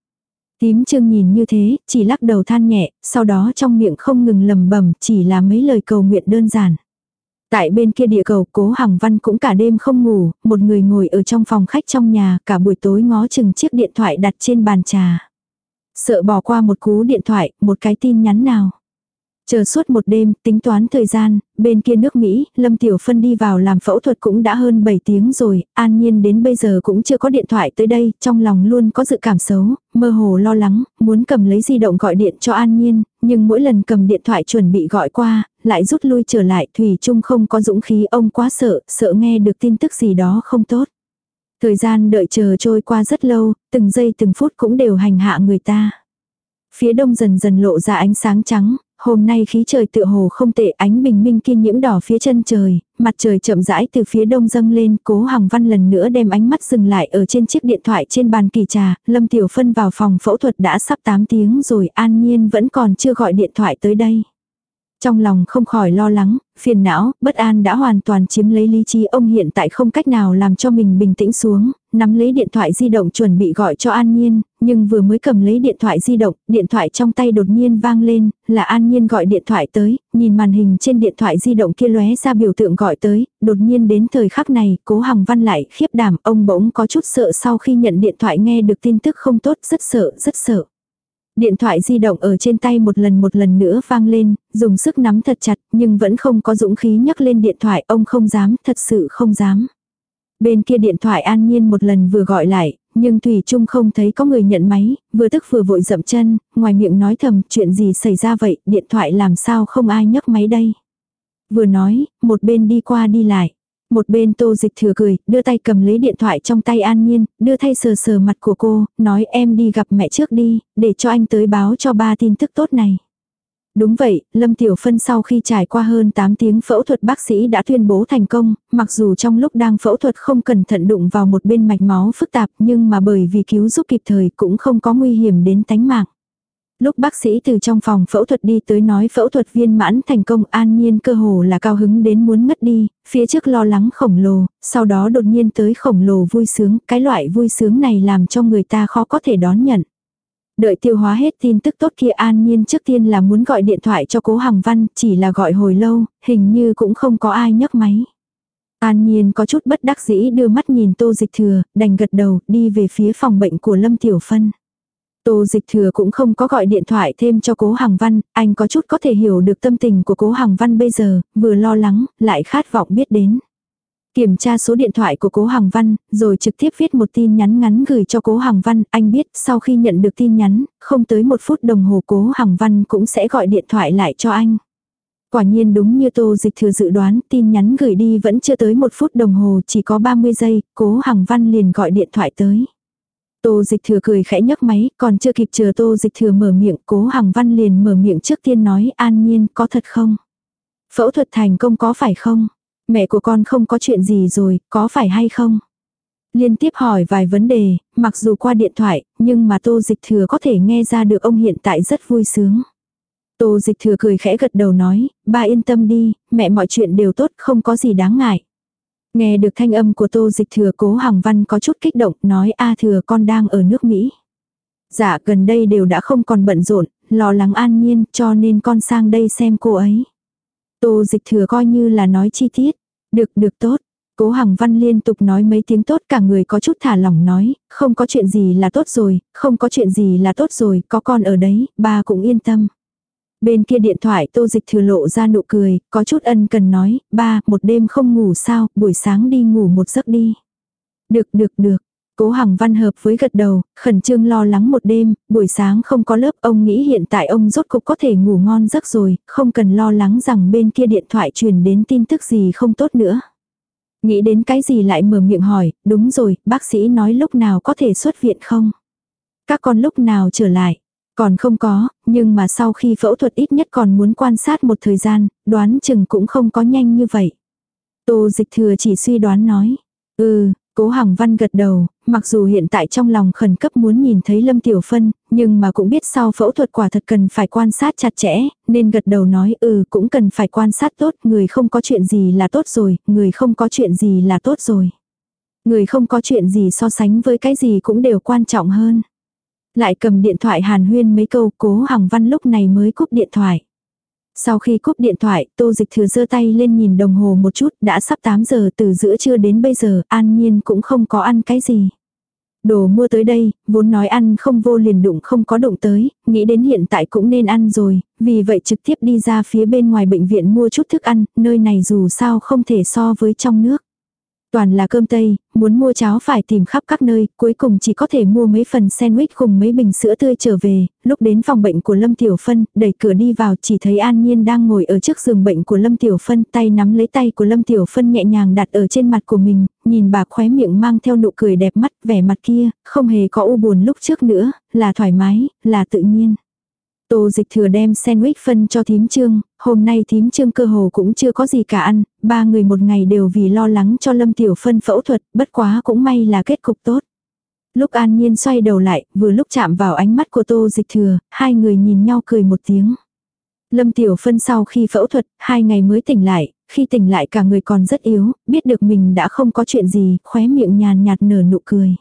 Tím trương nhìn như thế, chỉ lắc đầu than nhẹ, sau đó trong miệng không ngừng lầm bẩm chỉ là mấy lời cầu nguyện đơn giản. Tại bên kia địa cầu cố Hằng Văn cũng cả đêm không ngủ, một người ngồi ở trong phòng khách trong nhà, cả buổi tối ngó chừng chiếc điện thoại đặt trên bàn trà. Sợ bỏ qua một cú điện thoại, một cái tin nhắn nào. Chờ suốt một đêm, tính toán thời gian, bên kia nước Mỹ, Lâm Tiểu Phân đi vào làm phẫu thuật cũng đã hơn 7 tiếng rồi, an nhiên đến bây giờ cũng chưa có điện thoại tới đây, trong lòng luôn có dự cảm xấu, mơ hồ lo lắng, muốn cầm lấy di động gọi điện cho an nhiên, nhưng mỗi lần cầm điện thoại chuẩn bị gọi qua, lại rút lui trở lại, Thủy Trung không có dũng khí ông quá sợ, sợ nghe được tin tức gì đó không tốt. Thời gian đợi chờ trôi qua rất lâu, từng giây từng phút cũng đều hành hạ người ta. Phía đông dần dần lộ ra ánh sáng trắng, hôm nay khí trời tựa hồ không tệ ánh bình minh kiên nhiễm đỏ phía chân trời, mặt trời chậm rãi từ phía đông dâng lên, cố hàng văn lần nữa đem ánh mắt dừng lại ở trên chiếc điện thoại trên bàn kỳ trà, Lâm Tiểu Phân vào phòng phẫu thuật đã sắp 8 tiếng rồi an nhiên vẫn còn chưa gọi điện thoại tới đây. Trong lòng không khỏi lo lắng, phiền não, bất an đã hoàn toàn chiếm lấy lý trí ông hiện tại không cách nào làm cho mình bình tĩnh xuống, nắm lấy điện thoại di động chuẩn bị gọi cho An Nhiên, nhưng vừa mới cầm lấy điện thoại di động, điện thoại trong tay đột nhiên vang lên, là An Nhiên gọi điện thoại tới, nhìn màn hình trên điện thoại di động kia lóe ra biểu tượng gọi tới, đột nhiên đến thời khắc này, cố Hằng Văn lại khiếp đảm, ông bỗng có chút sợ sau khi nhận điện thoại nghe được tin tức không tốt, rất sợ, rất sợ. Điện thoại di động ở trên tay một lần một lần nữa vang lên, dùng sức nắm thật chặt nhưng vẫn không có dũng khí nhấc lên điện thoại, ông không dám, thật sự không dám. Bên kia điện thoại an nhiên một lần vừa gọi lại, nhưng Thủy Trung không thấy có người nhận máy, vừa tức vừa vội dậm chân, ngoài miệng nói thầm chuyện gì xảy ra vậy, điện thoại làm sao không ai nhấc máy đây. Vừa nói, một bên đi qua đi lại. Một bên tô dịch thừa cười, đưa tay cầm lấy điện thoại trong tay an nhiên, đưa thay sờ sờ mặt của cô, nói em đi gặp mẹ trước đi, để cho anh tới báo cho ba tin tức tốt này. Đúng vậy, Lâm Tiểu Phân sau khi trải qua hơn 8 tiếng phẫu thuật bác sĩ đã tuyên bố thành công, mặc dù trong lúc đang phẫu thuật không cẩn thận đụng vào một bên mạch máu phức tạp nhưng mà bởi vì cứu giúp kịp thời cũng không có nguy hiểm đến tánh mạng. Lúc bác sĩ từ trong phòng phẫu thuật đi tới nói phẫu thuật viên mãn thành công an nhiên cơ hồ là cao hứng đến muốn ngất đi, phía trước lo lắng khổng lồ, sau đó đột nhiên tới khổng lồ vui sướng, cái loại vui sướng này làm cho người ta khó có thể đón nhận. Đợi tiêu hóa hết tin tức tốt kia an nhiên trước tiên là muốn gọi điện thoại cho cố Hằng Văn, chỉ là gọi hồi lâu, hình như cũng không có ai nhấc máy. An nhiên có chút bất đắc dĩ đưa mắt nhìn tô dịch thừa, đành gật đầu, đi về phía phòng bệnh của Lâm Tiểu Phân. Tô dịch thừa cũng không có gọi điện thoại thêm cho cố Hằng Văn, anh có chút có thể hiểu được tâm tình của cố Hằng Văn bây giờ, vừa lo lắng, lại khát vọng biết đến. Kiểm tra số điện thoại của cố Hằng Văn, rồi trực tiếp viết một tin nhắn ngắn gửi cho cố Hằng Văn, anh biết sau khi nhận được tin nhắn, không tới một phút đồng hồ cố Hằng Văn cũng sẽ gọi điện thoại lại cho anh. Quả nhiên đúng như Tô Dịch Thừa dự đoán, tin nhắn gửi đi vẫn chưa tới một phút đồng hồ, chỉ có 30 giây, cố Hằng Văn liền gọi điện thoại tới. Tô dịch thừa cười khẽ nhấc máy, còn chưa kịp chờ tô dịch thừa mở miệng, cố Hằng Văn liền mở miệng trước tiên nói an nhiên có thật không? Phẫu thuật thành công có phải không? Mẹ của con không có chuyện gì rồi, có phải hay không? Liên tiếp hỏi vài vấn đề, mặc dù qua điện thoại, nhưng mà tô dịch thừa có thể nghe ra được ông hiện tại rất vui sướng. Tô dịch thừa cười khẽ gật đầu nói, ba yên tâm đi, mẹ mọi chuyện đều tốt, không có gì đáng ngại. Nghe được thanh âm của tô dịch thừa cố Hằng Văn có chút kích động, nói a thừa con đang ở nước Mỹ. Dạ gần đây đều đã không còn bận rộn, lo lắng an nhiên cho nên con sang đây xem cô ấy. Tô dịch thừa coi như là nói chi tiết. Được được tốt. Cố Hằng Văn liên tục nói mấy tiếng tốt cả người có chút thả lỏng nói, không có chuyện gì là tốt rồi, không có chuyện gì là tốt rồi, có con ở đấy, ba cũng yên tâm. Bên kia điện thoại tô dịch thừa lộ ra nụ cười, có chút ân cần nói, ba, một đêm không ngủ sao, buổi sáng đi ngủ một giấc đi. Được được được, Cố Hằng Văn hợp với gật đầu, khẩn trương lo lắng một đêm, buổi sáng không có lớp ông nghĩ hiện tại ông rốt cục có thể ngủ ngon giấc rồi, không cần lo lắng rằng bên kia điện thoại truyền đến tin tức gì không tốt nữa. Nghĩ đến cái gì lại mở miệng hỏi, đúng rồi, bác sĩ nói lúc nào có thể xuất viện không? Các con lúc nào trở lại? Còn không có, nhưng mà sau khi phẫu thuật ít nhất còn muốn quan sát một thời gian, đoán chừng cũng không có nhanh như vậy. Tô dịch thừa chỉ suy đoán nói. Ừ, Cố Hằng Văn gật đầu, mặc dù hiện tại trong lòng khẩn cấp muốn nhìn thấy Lâm Tiểu Phân, nhưng mà cũng biết sau phẫu thuật quả thật cần phải quan sát chặt chẽ, nên gật đầu nói ừ cũng cần phải quan sát tốt, người không có chuyện gì là tốt rồi, người không có chuyện gì là tốt rồi. Người không có chuyện gì so sánh với cái gì cũng đều quan trọng hơn. Lại cầm điện thoại hàn huyên mấy câu cố Hằng Văn lúc này mới cúp điện thoại. Sau khi cúp điện thoại, tô dịch thừa giơ tay lên nhìn đồng hồ một chút, đã sắp 8 giờ từ giữa trưa đến bây giờ, an nhiên cũng không có ăn cái gì. Đồ mua tới đây, vốn nói ăn không vô liền đụng không có đụng tới, nghĩ đến hiện tại cũng nên ăn rồi, vì vậy trực tiếp đi ra phía bên ngoài bệnh viện mua chút thức ăn, nơi này dù sao không thể so với trong nước. Toàn là cơm tây, muốn mua cháo phải tìm khắp các nơi, cuối cùng chỉ có thể mua mấy phần sandwich cùng mấy bình sữa tươi trở về, lúc đến phòng bệnh của Lâm Tiểu Phân, đẩy cửa đi vào chỉ thấy An Nhiên đang ngồi ở trước giường bệnh của Lâm Tiểu Phân, tay nắm lấy tay của Lâm Tiểu Phân nhẹ nhàng đặt ở trên mặt của mình, nhìn bà khóe miệng mang theo nụ cười đẹp mắt, vẻ mặt kia, không hề có u buồn lúc trước nữa, là thoải mái, là tự nhiên. Tô dịch thừa đem sandwich phân cho thím trương, hôm nay thím trương cơ hồ cũng chưa có gì cả ăn, ba người một ngày đều vì lo lắng cho lâm tiểu phân phẫu thuật, bất quá cũng may là kết cục tốt. Lúc an nhiên xoay đầu lại, vừa lúc chạm vào ánh mắt của tô dịch thừa, hai người nhìn nhau cười một tiếng. Lâm Tiểu Phân sau khi phẫu thuật, hai ngày mới tỉnh lại, khi tỉnh lại cả người còn rất yếu, biết được mình đã không có chuyện gì, khóe miệng nhàn nhạt nở nụ cười.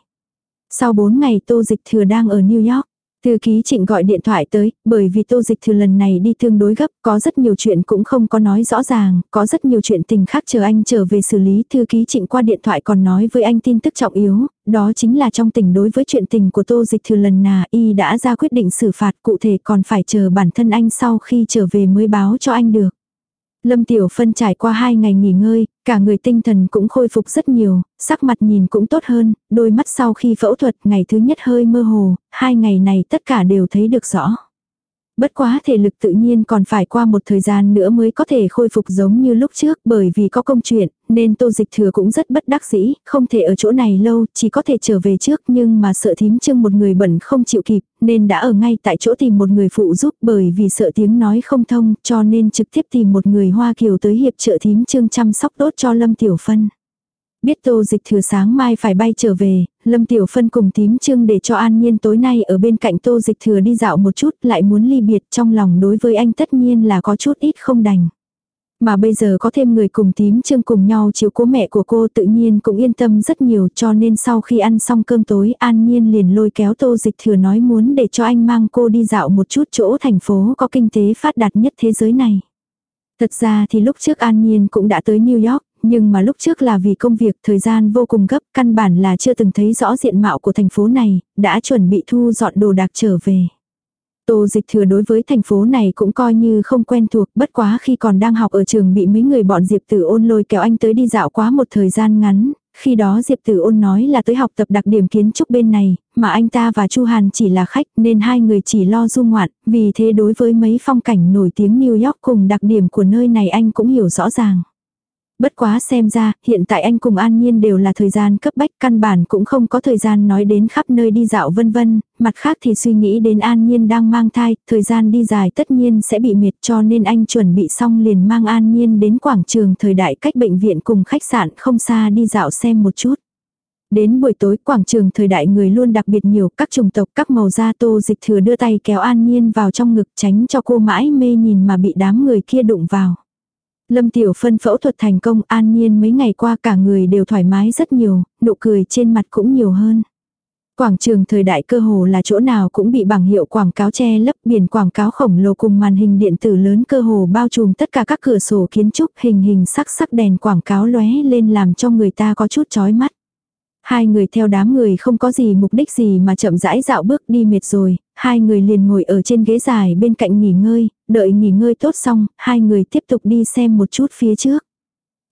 Sau bốn ngày Tô Dịch Thừa đang ở New York, Thư ký trịnh gọi điện thoại tới, bởi vì tô dịch thừa lần này đi tương đối gấp, có rất nhiều chuyện cũng không có nói rõ ràng, có rất nhiều chuyện tình khác chờ anh trở về xử lý. Thư ký trịnh qua điện thoại còn nói với anh tin tức trọng yếu, đó chính là trong tình đối với chuyện tình của tô dịch thừa lần nà y đã ra quyết định xử phạt cụ thể còn phải chờ bản thân anh sau khi trở về mới báo cho anh được. Lâm Tiểu Phân trải qua hai ngày nghỉ ngơi, cả người tinh thần cũng khôi phục rất nhiều, sắc mặt nhìn cũng tốt hơn, đôi mắt sau khi phẫu thuật ngày thứ nhất hơi mơ hồ, hai ngày này tất cả đều thấy được rõ. Bất quá thể lực tự nhiên còn phải qua một thời gian nữa mới có thể khôi phục giống như lúc trước bởi vì có công chuyện, nên tô dịch thừa cũng rất bất đắc dĩ, không thể ở chỗ này lâu, chỉ có thể trở về trước nhưng mà sợ thím trưng một người bẩn không chịu kịp, nên đã ở ngay tại chỗ tìm một người phụ giúp bởi vì sợ tiếng nói không thông cho nên trực tiếp tìm một người Hoa Kiều tới hiệp trợ thím trưng chăm sóc tốt cho Lâm Tiểu Phân. Biết tô dịch thừa sáng mai phải bay trở về, Lâm Tiểu Phân cùng tím trưng để cho an nhiên tối nay ở bên cạnh tô dịch thừa đi dạo một chút lại muốn ly biệt trong lòng đối với anh tất nhiên là có chút ít không đành. Mà bây giờ có thêm người cùng tím trương cùng nhau chiếu cố mẹ của cô tự nhiên cũng yên tâm rất nhiều cho nên sau khi ăn xong cơm tối an nhiên liền lôi kéo tô dịch thừa nói muốn để cho anh mang cô đi dạo một chút chỗ thành phố có kinh tế phát đạt nhất thế giới này. Thật ra thì lúc trước An Nhiên cũng đã tới New York, nhưng mà lúc trước là vì công việc thời gian vô cùng gấp, căn bản là chưa từng thấy rõ diện mạo của thành phố này, đã chuẩn bị thu dọn đồ đạc trở về. Tô dịch thừa đối với thành phố này cũng coi như không quen thuộc, bất quá khi còn đang học ở trường bị mấy người bọn Diệp Tử ôn lôi kéo anh tới đi dạo quá một thời gian ngắn, khi đó Diệp Tử ôn nói là tới học tập đặc điểm kiến trúc bên này, mà anh ta và Chu Hàn chỉ là khách nên hai người chỉ lo du ngoạn, vì thế đối với mấy phong cảnh nổi tiếng New York cùng đặc điểm của nơi này anh cũng hiểu rõ ràng. Bất quá xem ra, hiện tại anh cùng An Nhiên đều là thời gian cấp bách, căn bản cũng không có thời gian nói đến khắp nơi đi dạo vân vân, mặt khác thì suy nghĩ đến An Nhiên đang mang thai, thời gian đi dài tất nhiên sẽ bị mệt cho nên anh chuẩn bị xong liền mang An Nhiên đến quảng trường thời đại cách bệnh viện cùng khách sạn không xa đi dạo xem một chút. Đến buổi tối quảng trường thời đại người luôn đặc biệt nhiều các chủng tộc các màu da tô dịch thừa đưa tay kéo An Nhiên vào trong ngực tránh cho cô mãi mê nhìn mà bị đám người kia đụng vào. Lâm Tiểu Phân phẫu thuật thành công an nhiên mấy ngày qua cả người đều thoải mái rất nhiều, nụ cười trên mặt cũng nhiều hơn. Quảng trường thời đại cơ hồ là chỗ nào cũng bị bảng hiệu quảng cáo che lấp biển quảng cáo khổng lồ cùng màn hình điện tử lớn cơ hồ bao trùm tất cả các cửa sổ kiến trúc hình hình sắc sắc đèn quảng cáo lóe lên làm cho người ta có chút chói mắt. Hai người theo đám người không có gì mục đích gì mà chậm rãi dạo bước đi mệt rồi, hai người liền ngồi ở trên ghế dài bên cạnh nghỉ ngơi, đợi nghỉ ngơi tốt xong, hai người tiếp tục đi xem một chút phía trước.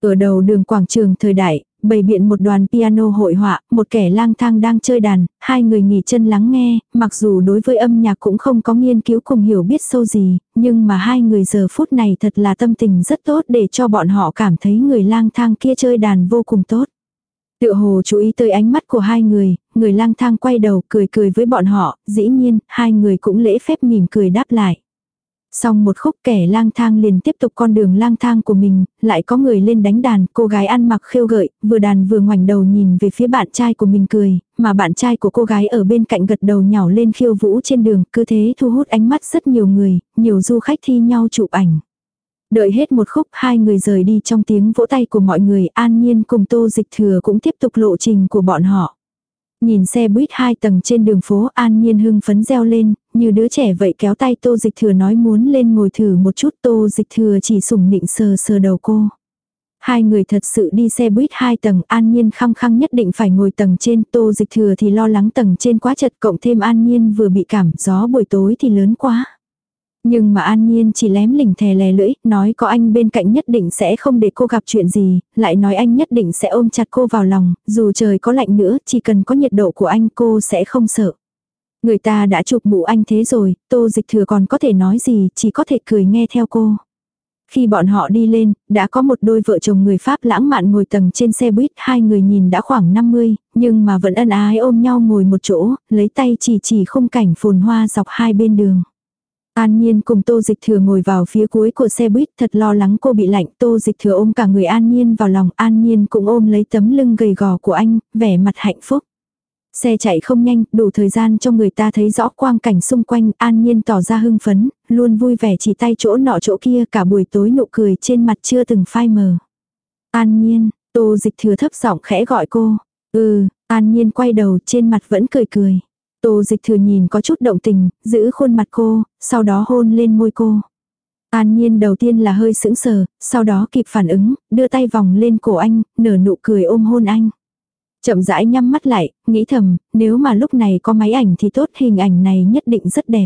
Ở đầu đường quảng trường thời đại, bày biện một đoàn piano hội họa, một kẻ lang thang đang chơi đàn, hai người nghỉ chân lắng nghe, mặc dù đối với âm nhạc cũng không có nghiên cứu cùng hiểu biết sâu gì, nhưng mà hai người giờ phút này thật là tâm tình rất tốt để cho bọn họ cảm thấy người lang thang kia chơi đàn vô cùng tốt. Tựa hồ chú ý tới ánh mắt của hai người, người lang thang quay đầu cười cười với bọn họ, dĩ nhiên, hai người cũng lễ phép mỉm cười đáp lại. Xong một khúc kẻ lang thang liền tiếp tục con đường lang thang của mình, lại có người lên đánh đàn, cô gái ăn mặc khêu gợi, vừa đàn vừa ngoảnh đầu nhìn về phía bạn trai của mình cười, mà bạn trai của cô gái ở bên cạnh gật đầu nhào lên khiêu vũ trên đường, cứ thế thu hút ánh mắt rất nhiều người, nhiều du khách thi nhau chụp ảnh. Đợi hết một khúc hai người rời đi trong tiếng vỗ tay của mọi người an nhiên cùng tô dịch thừa cũng tiếp tục lộ trình của bọn họ. Nhìn xe buýt hai tầng trên đường phố an nhiên hưng phấn reo lên, như đứa trẻ vậy kéo tay tô dịch thừa nói muốn lên ngồi thử một chút tô dịch thừa chỉ sủng nịnh sờ sờ đầu cô. Hai người thật sự đi xe buýt hai tầng an nhiên khăng khăng nhất định phải ngồi tầng trên tô dịch thừa thì lo lắng tầng trên quá chật cộng thêm an nhiên vừa bị cảm gió buổi tối thì lớn quá. Nhưng mà an nhiên chỉ lém lỉnh thè lè lưỡi, nói có anh bên cạnh nhất định sẽ không để cô gặp chuyện gì, lại nói anh nhất định sẽ ôm chặt cô vào lòng, dù trời có lạnh nữa, chỉ cần có nhiệt độ của anh cô sẽ không sợ. Người ta đã chụp mũ anh thế rồi, tô dịch thừa còn có thể nói gì, chỉ có thể cười nghe theo cô. Khi bọn họ đi lên, đã có một đôi vợ chồng người Pháp lãng mạn ngồi tầng trên xe buýt, hai người nhìn đã khoảng 50, nhưng mà vẫn ân ái ôm nhau ngồi một chỗ, lấy tay chỉ chỉ khung cảnh phồn hoa dọc hai bên đường. An Nhiên cùng Tô Dịch Thừa ngồi vào phía cuối của xe buýt thật lo lắng cô bị lạnh. Tô Dịch Thừa ôm cả người An Nhiên vào lòng. An Nhiên cũng ôm lấy tấm lưng gầy gò của anh, vẻ mặt hạnh phúc. Xe chạy không nhanh, đủ thời gian cho người ta thấy rõ quang cảnh xung quanh. An Nhiên tỏ ra hưng phấn, luôn vui vẻ chỉ tay chỗ nọ chỗ kia cả buổi tối nụ cười trên mặt chưa từng phai mờ. An Nhiên, Tô Dịch Thừa thấp giọng khẽ gọi cô. Ừ, An Nhiên quay đầu trên mặt vẫn cười cười. Tô dịch thừa nhìn có chút động tình, giữ khuôn mặt cô, sau đó hôn lên môi cô. An nhiên đầu tiên là hơi sững sờ, sau đó kịp phản ứng, đưa tay vòng lên cổ anh, nở nụ cười ôm hôn anh. Chậm rãi nhắm mắt lại, nghĩ thầm, nếu mà lúc này có máy ảnh thì tốt hình ảnh này nhất định rất đẹp.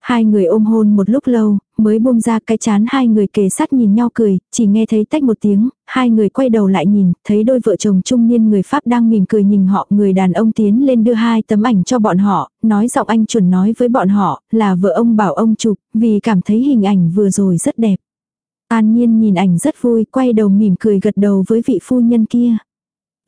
Hai người ôm hôn một lúc lâu, mới buông ra cái chán hai người kề sát nhìn nhau cười, chỉ nghe thấy tách một tiếng, hai người quay đầu lại nhìn, thấy đôi vợ chồng trung niên người Pháp đang mỉm cười nhìn họ, người đàn ông tiến lên đưa hai tấm ảnh cho bọn họ, nói giọng anh chuẩn nói với bọn họ, là vợ ông bảo ông chụp, vì cảm thấy hình ảnh vừa rồi rất đẹp. An nhiên nhìn ảnh rất vui, quay đầu mỉm cười gật đầu với vị phu nhân kia.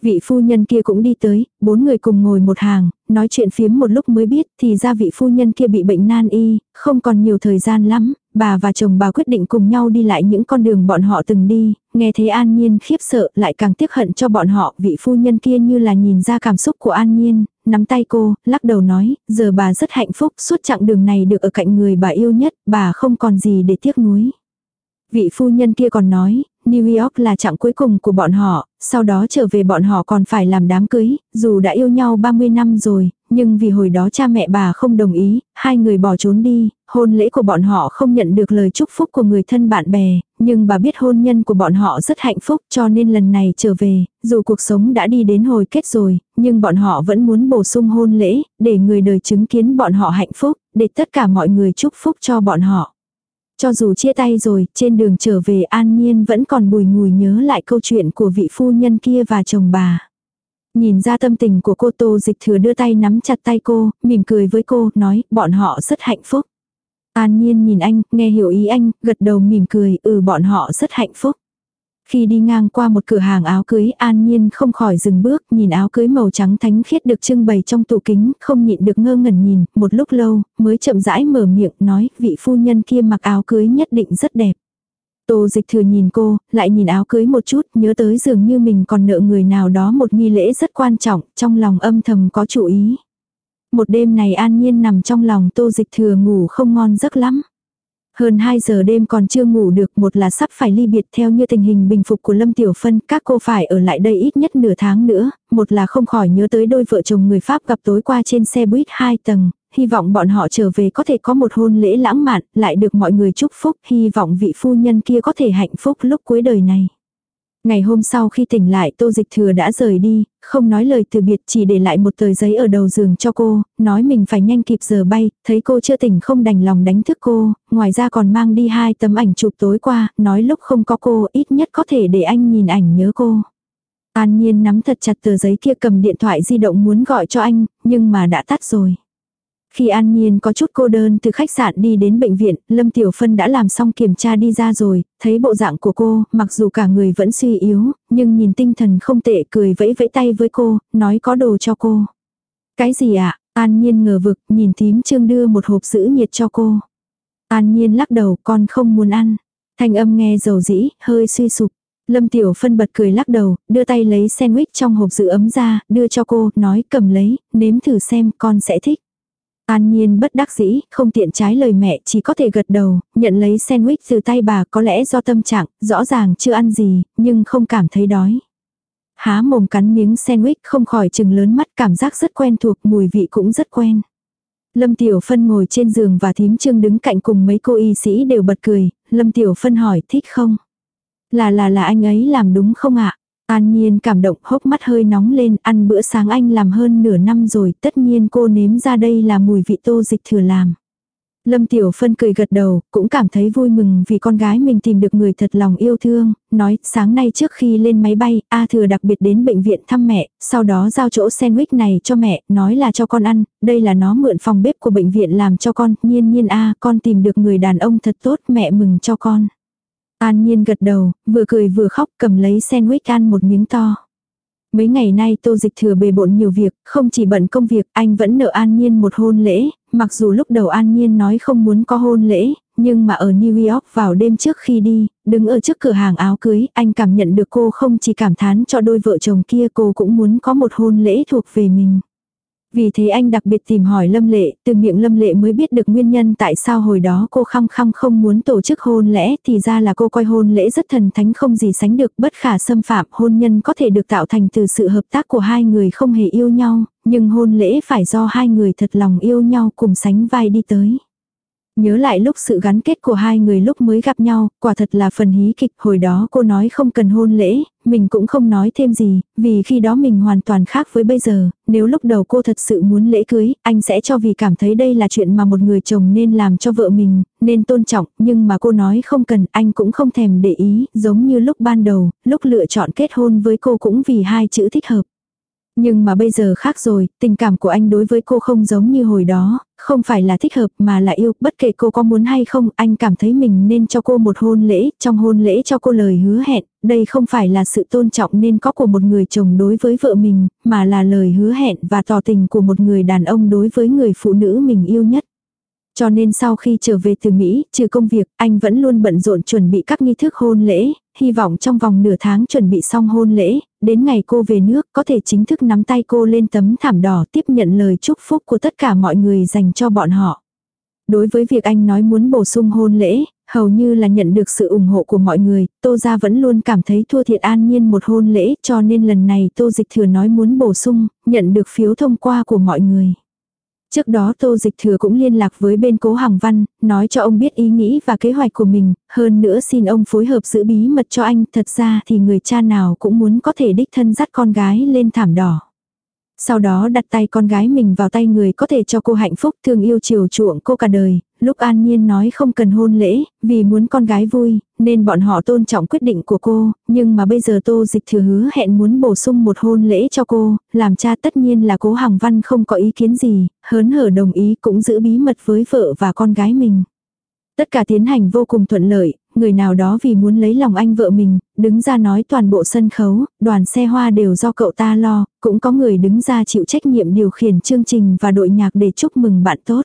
Vị phu nhân kia cũng đi tới, bốn người cùng ngồi một hàng, nói chuyện phiếm một lúc mới biết thì ra vị phu nhân kia bị bệnh nan y, không còn nhiều thời gian lắm, bà và chồng bà quyết định cùng nhau đi lại những con đường bọn họ từng đi, nghe thấy An Nhiên khiếp sợ lại càng tiếc hận cho bọn họ, vị phu nhân kia như là nhìn ra cảm xúc của An Nhiên, nắm tay cô, lắc đầu nói, giờ bà rất hạnh phúc, suốt chặng đường này được ở cạnh người bà yêu nhất, bà không còn gì để tiếc nuối. Vị phu nhân kia còn nói, New York là chặng cuối cùng của bọn họ, sau đó trở về bọn họ còn phải làm đám cưới, dù đã yêu nhau 30 năm rồi, nhưng vì hồi đó cha mẹ bà không đồng ý, hai người bỏ trốn đi, hôn lễ của bọn họ không nhận được lời chúc phúc của người thân bạn bè, nhưng bà biết hôn nhân của bọn họ rất hạnh phúc cho nên lần này trở về, dù cuộc sống đã đi đến hồi kết rồi, nhưng bọn họ vẫn muốn bổ sung hôn lễ, để người đời chứng kiến bọn họ hạnh phúc, để tất cả mọi người chúc phúc cho bọn họ. Cho dù chia tay rồi, trên đường trở về an nhiên vẫn còn bùi ngùi nhớ lại câu chuyện của vị phu nhân kia và chồng bà. Nhìn ra tâm tình của cô Tô Dịch Thừa đưa tay nắm chặt tay cô, mỉm cười với cô, nói, bọn họ rất hạnh phúc. An Nhiên nhìn anh, nghe hiểu ý anh, gật đầu mỉm cười, ừ bọn họ rất hạnh phúc. Khi đi ngang qua một cửa hàng áo cưới an nhiên không khỏi dừng bước nhìn áo cưới màu trắng thánh khiết được trưng bày trong tủ kính, không nhịn được ngơ ngẩn nhìn, một lúc lâu, mới chậm rãi mở miệng nói vị phu nhân kia mặc áo cưới nhất định rất đẹp. Tô dịch thừa nhìn cô, lại nhìn áo cưới một chút, nhớ tới dường như mình còn nợ người nào đó một nghi lễ rất quan trọng, trong lòng âm thầm có chủ ý. Một đêm này an nhiên nằm trong lòng tô dịch thừa ngủ không ngon giấc lắm. Hơn 2 giờ đêm còn chưa ngủ được, một là sắp phải ly biệt theo như tình hình bình phục của Lâm Tiểu Phân, các cô phải ở lại đây ít nhất nửa tháng nữa, một là không khỏi nhớ tới đôi vợ chồng người Pháp gặp tối qua trên xe buýt 2 tầng, hy vọng bọn họ trở về có thể có một hôn lễ lãng mạn, lại được mọi người chúc phúc, hy vọng vị phu nhân kia có thể hạnh phúc lúc cuối đời này. Ngày hôm sau khi tỉnh lại tô dịch thừa đã rời đi, không nói lời từ biệt chỉ để lại một tờ giấy ở đầu giường cho cô, nói mình phải nhanh kịp giờ bay, thấy cô chưa tỉnh không đành lòng đánh thức cô, ngoài ra còn mang đi hai tấm ảnh chụp tối qua, nói lúc không có cô ít nhất có thể để anh nhìn ảnh nhớ cô. An Nhiên nắm thật chặt tờ giấy kia cầm điện thoại di động muốn gọi cho anh, nhưng mà đã tắt rồi. Khi An Nhiên có chút cô đơn từ khách sạn đi đến bệnh viện, Lâm Tiểu Phân đã làm xong kiểm tra đi ra rồi, thấy bộ dạng của cô, mặc dù cả người vẫn suy yếu, nhưng nhìn tinh thần không tệ cười vẫy vẫy tay với cô, nói có đồ cho cô. Cái gì ạ? À? An Nhiên ngờ vực, nhìn tím trương đưa một hộp giữ nhiệt cho cô. An nhiên lắc đầu con không muốn ăn. Thanh âm nghe dầu dĩ, hơi suy sụp. Lâm Tiểu Phân bật cười lắc đầu, đưa tay lấy sandwich trong hộp giữ ấm ra, đưa cho cô, nói cầm lấy, nếm thử xem con sẽ thích. An Nhiên bất đắc dĩ, không tiện trái lời mẹ, chỉ có thể gật đầu, nhận lấy sandwich từ tay bà có lẽ do tâm trạng, rõ ràng chưa ăn gì, nhưng không cảm thấy đói. Há mồm cắn miếng sandwich không khỏi chừng lớn mắt cảm giác rất quen thuộc, mùi vị cũng rất quen. Lâm Tiểu Phân ngồi trên giường và thím trương đứng cạnh cùng mấy cô y sĩ đều bật cười, Lâm Tiểu Phân hỏi thích không? Là là là anh ấy làm đúng không ạ? An Nhiên cảm động hốc mắt hơi nóng lên, ăn bữa sáng anh làm hơn nửa năm rồi, tất nhiên cô nếm ra đây là mùi vị tô dịch thừa làm. Lâm Tiểu Phân cười gật đầu, cũng cảm thấy vui mừng vì con gái mình tìm được người thật lòng yêu thương, nói sáng nay trước khi lên máy bay, A Thừa đặc biệt đến bệnh viện thăm mẹ, sau đó giao chỗ sandwich này cho mẹ, nói là cho con ăn, đây là nó mượn phòng bếp của bệnh viện làm cho con, nhiên nhiên A, con tìm được người đàn ông thật tốt, mẹ mừng cho con. An Nhiên gật đầu, vừa cười vừa khóc cầm lấy sandwich ăn một miếng to. Mấy ngày nay tô dịch thừa bề bộn nhiều việc, không chỉ bận công việc, anh vẫn nợ An Nhiên một hôn lễ, mặc dù lúc đầu An Nhiên nói không muốn có hôn lễ, nhưng mà ở New York vào đêm trước khi đi, đứng ở trước cửa hàng áo cưới, anh cảm nhận được cô không chỉ cảm thán cho đôi vợ chồng kia cô cũng muốn có một hôn lễ thuộc về mình. Vì thế anh đặc biệt tìm hỏi Lâm Lệ, từ miệng Lâm Lệ mới biết được nguyên nhân tại sao hồi đó cô khăng khăng không muốn tổ chức hôn lễ thì ra là cô coi hôn lễ rất thần thánh không gì sánh được bất khả xâm phạm hôn nhân có thể được tạo thành từ sự hợp tác của hai người không hề yêu nhau, nhưng hôn lễ phải do hai người thật lòng yêu nhau cùng sánh vai đi tới. Nhớ lại lúc sự gắn kết của hai người lúc mới gặp nhau, quả thật là phần hí kịch, hồi đó cô nói không cần hôn lễ, mình cũng không nói thêm gì, vì khi đó mình hoàn toàn khác với bây giờ, nếu lúc đầu cô thật sự muốn lễ cưới, anh sẽ cho vì cảm thấy đây là chuyện mà một người chồng nên làm cho vợ mình, nên tôn trọng, nhưng mà cô nói không cần, anh cũng không thèm để ý, giống như lúc ban đầu, lúc lựa chọn kết hôn với cô cũng vì hai chữ thích hợp. Nhưng mà bây giờ khác rồi, tình cảm của anh đối với cô không giống như hồi đó, không phải là thích hợp mà là yêu, bất kể cô có muốn hay không, anh cảm thấy mình nên cho cô một hôn lễ, trong hôn lễ cho cô lời hứa hẹn, đây không phải là sự tôn trọng nên có của một người chồng đối với vợ mình, mà là lời hứa hẹn và tỏ tình của một người đàn ông đối với người phụ nữ mình yêu nhất. Cho nên sau khi trở về từ Mỹ, trừ công việc, anh vẫn luôn bận rộn chuẩn bị các nghi thức hôn lễ, hy vọng trong vòng nửa tháng chuẩn bị xong hôn lễ, đến ngày cô về nước có thể chính thức nắm tay cô lên tấm thảm đỏ tiếp nhận lời chúc phúc của tất cả mọi người dành cho bọn họ. Đối với việc anh nói muốn bổ sung hôn lễ, hầu như là nhận được sự ủng hộ của mọi người, Tô Gia vẫn luôn cảm thấy thua thiệt an nhiên một hôn lễ cho nên lần này Tô Dịch Thừa nói muốn bổ sung, nhận được phiếu thông qua của mọi người. Trước đó Tô Dịch Thừa cũng liên lạc với bên Cố Hằng Văn, nói cho ông biết ý nghĩ và kế hoạch của mình, hơn nữa xin ông phối hợp giữ bí mật cho anh, thật ra thì người cha nào cũng muốn có thể đích thân dắt con gái lên thảm đỏ. Sau đó đặt tay con gái mình vào tay người có thể cho cô hạnh phúc thương yêu chiều chuộng cô cả đời, lúc An Nhiên nói không cần hôn lễ, vì muốn con gái vui, nên bọn họ tôn trọng quyết định của cô, nhưng mà bây giờ Tô Dịch Thừa hứa hẹn muốn bổ sung một hôn lễ cho cô, làm cha tất nhiên là cố Hằng Văn không có ý kiến gì, hớn hở đồng ý cũng giữ bí mật với vợ và con gái mình. Tất cả tiến hành vô cùng thuận lợi, người nào đó vì muốn lấy lòng anh vợ mình, đứng ra nói toàn bộ sân khấu, đoàn xe hoa đều do cậu ta lo, cũng có người đứng ra chịu trách nhiệm điều khiển chương trình và đội nhạc để chúc mừng bạn tốt.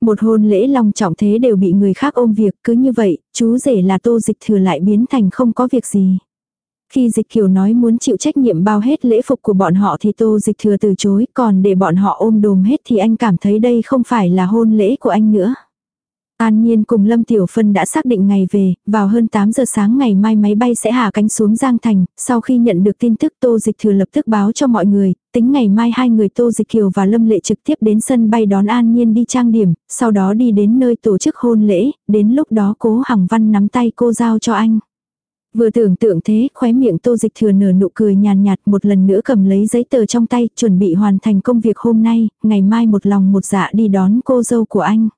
Một hôn lễ long trọng thế đều bị người khác ôm việc cứ như vậy, chú rể là tô dịch thừa lại biến thành không có việc gì. Khi dịch kiều nói muốn chịu trách nhiệm bao hết lễ phục của bọn họ thì tô dịch thừa từ chối, còn để bọn họ ôm đồm hết thì anh cảm thấy đây không phải là hôn lễ của anh nữa. An Nhiên cùng Lâm Tiểu Phân đã xác định ngày về, vào hơn 8 giờ sáng ngày mai máy bay sẽ hạ cánh xuống Giang Thành, sau khi nhận được tin tức Tô Dịch Thừa lập tức báo cho mọi người, tính ngày mai hai người Tô Dịch Kiều và Lâm Lệ trực tiếp đến sân bay đón An Nhiên đi trang điểm, sau đó đi đến nơi tổ chức hôn lễ, đến lúc đó cố Hằng Văn nắm tay cô giao cho anh. Vừa tưởng tượng thế, khóe miệng Tô Dịch Thừa nở nụ cười nhàn nhạt một lần nữa cầm lấy giấy tờ trong tay, chuẩn bị hoàn thành công việc hôm nay, ngày mai một lòng một dạ đi đón cô dâu của anh.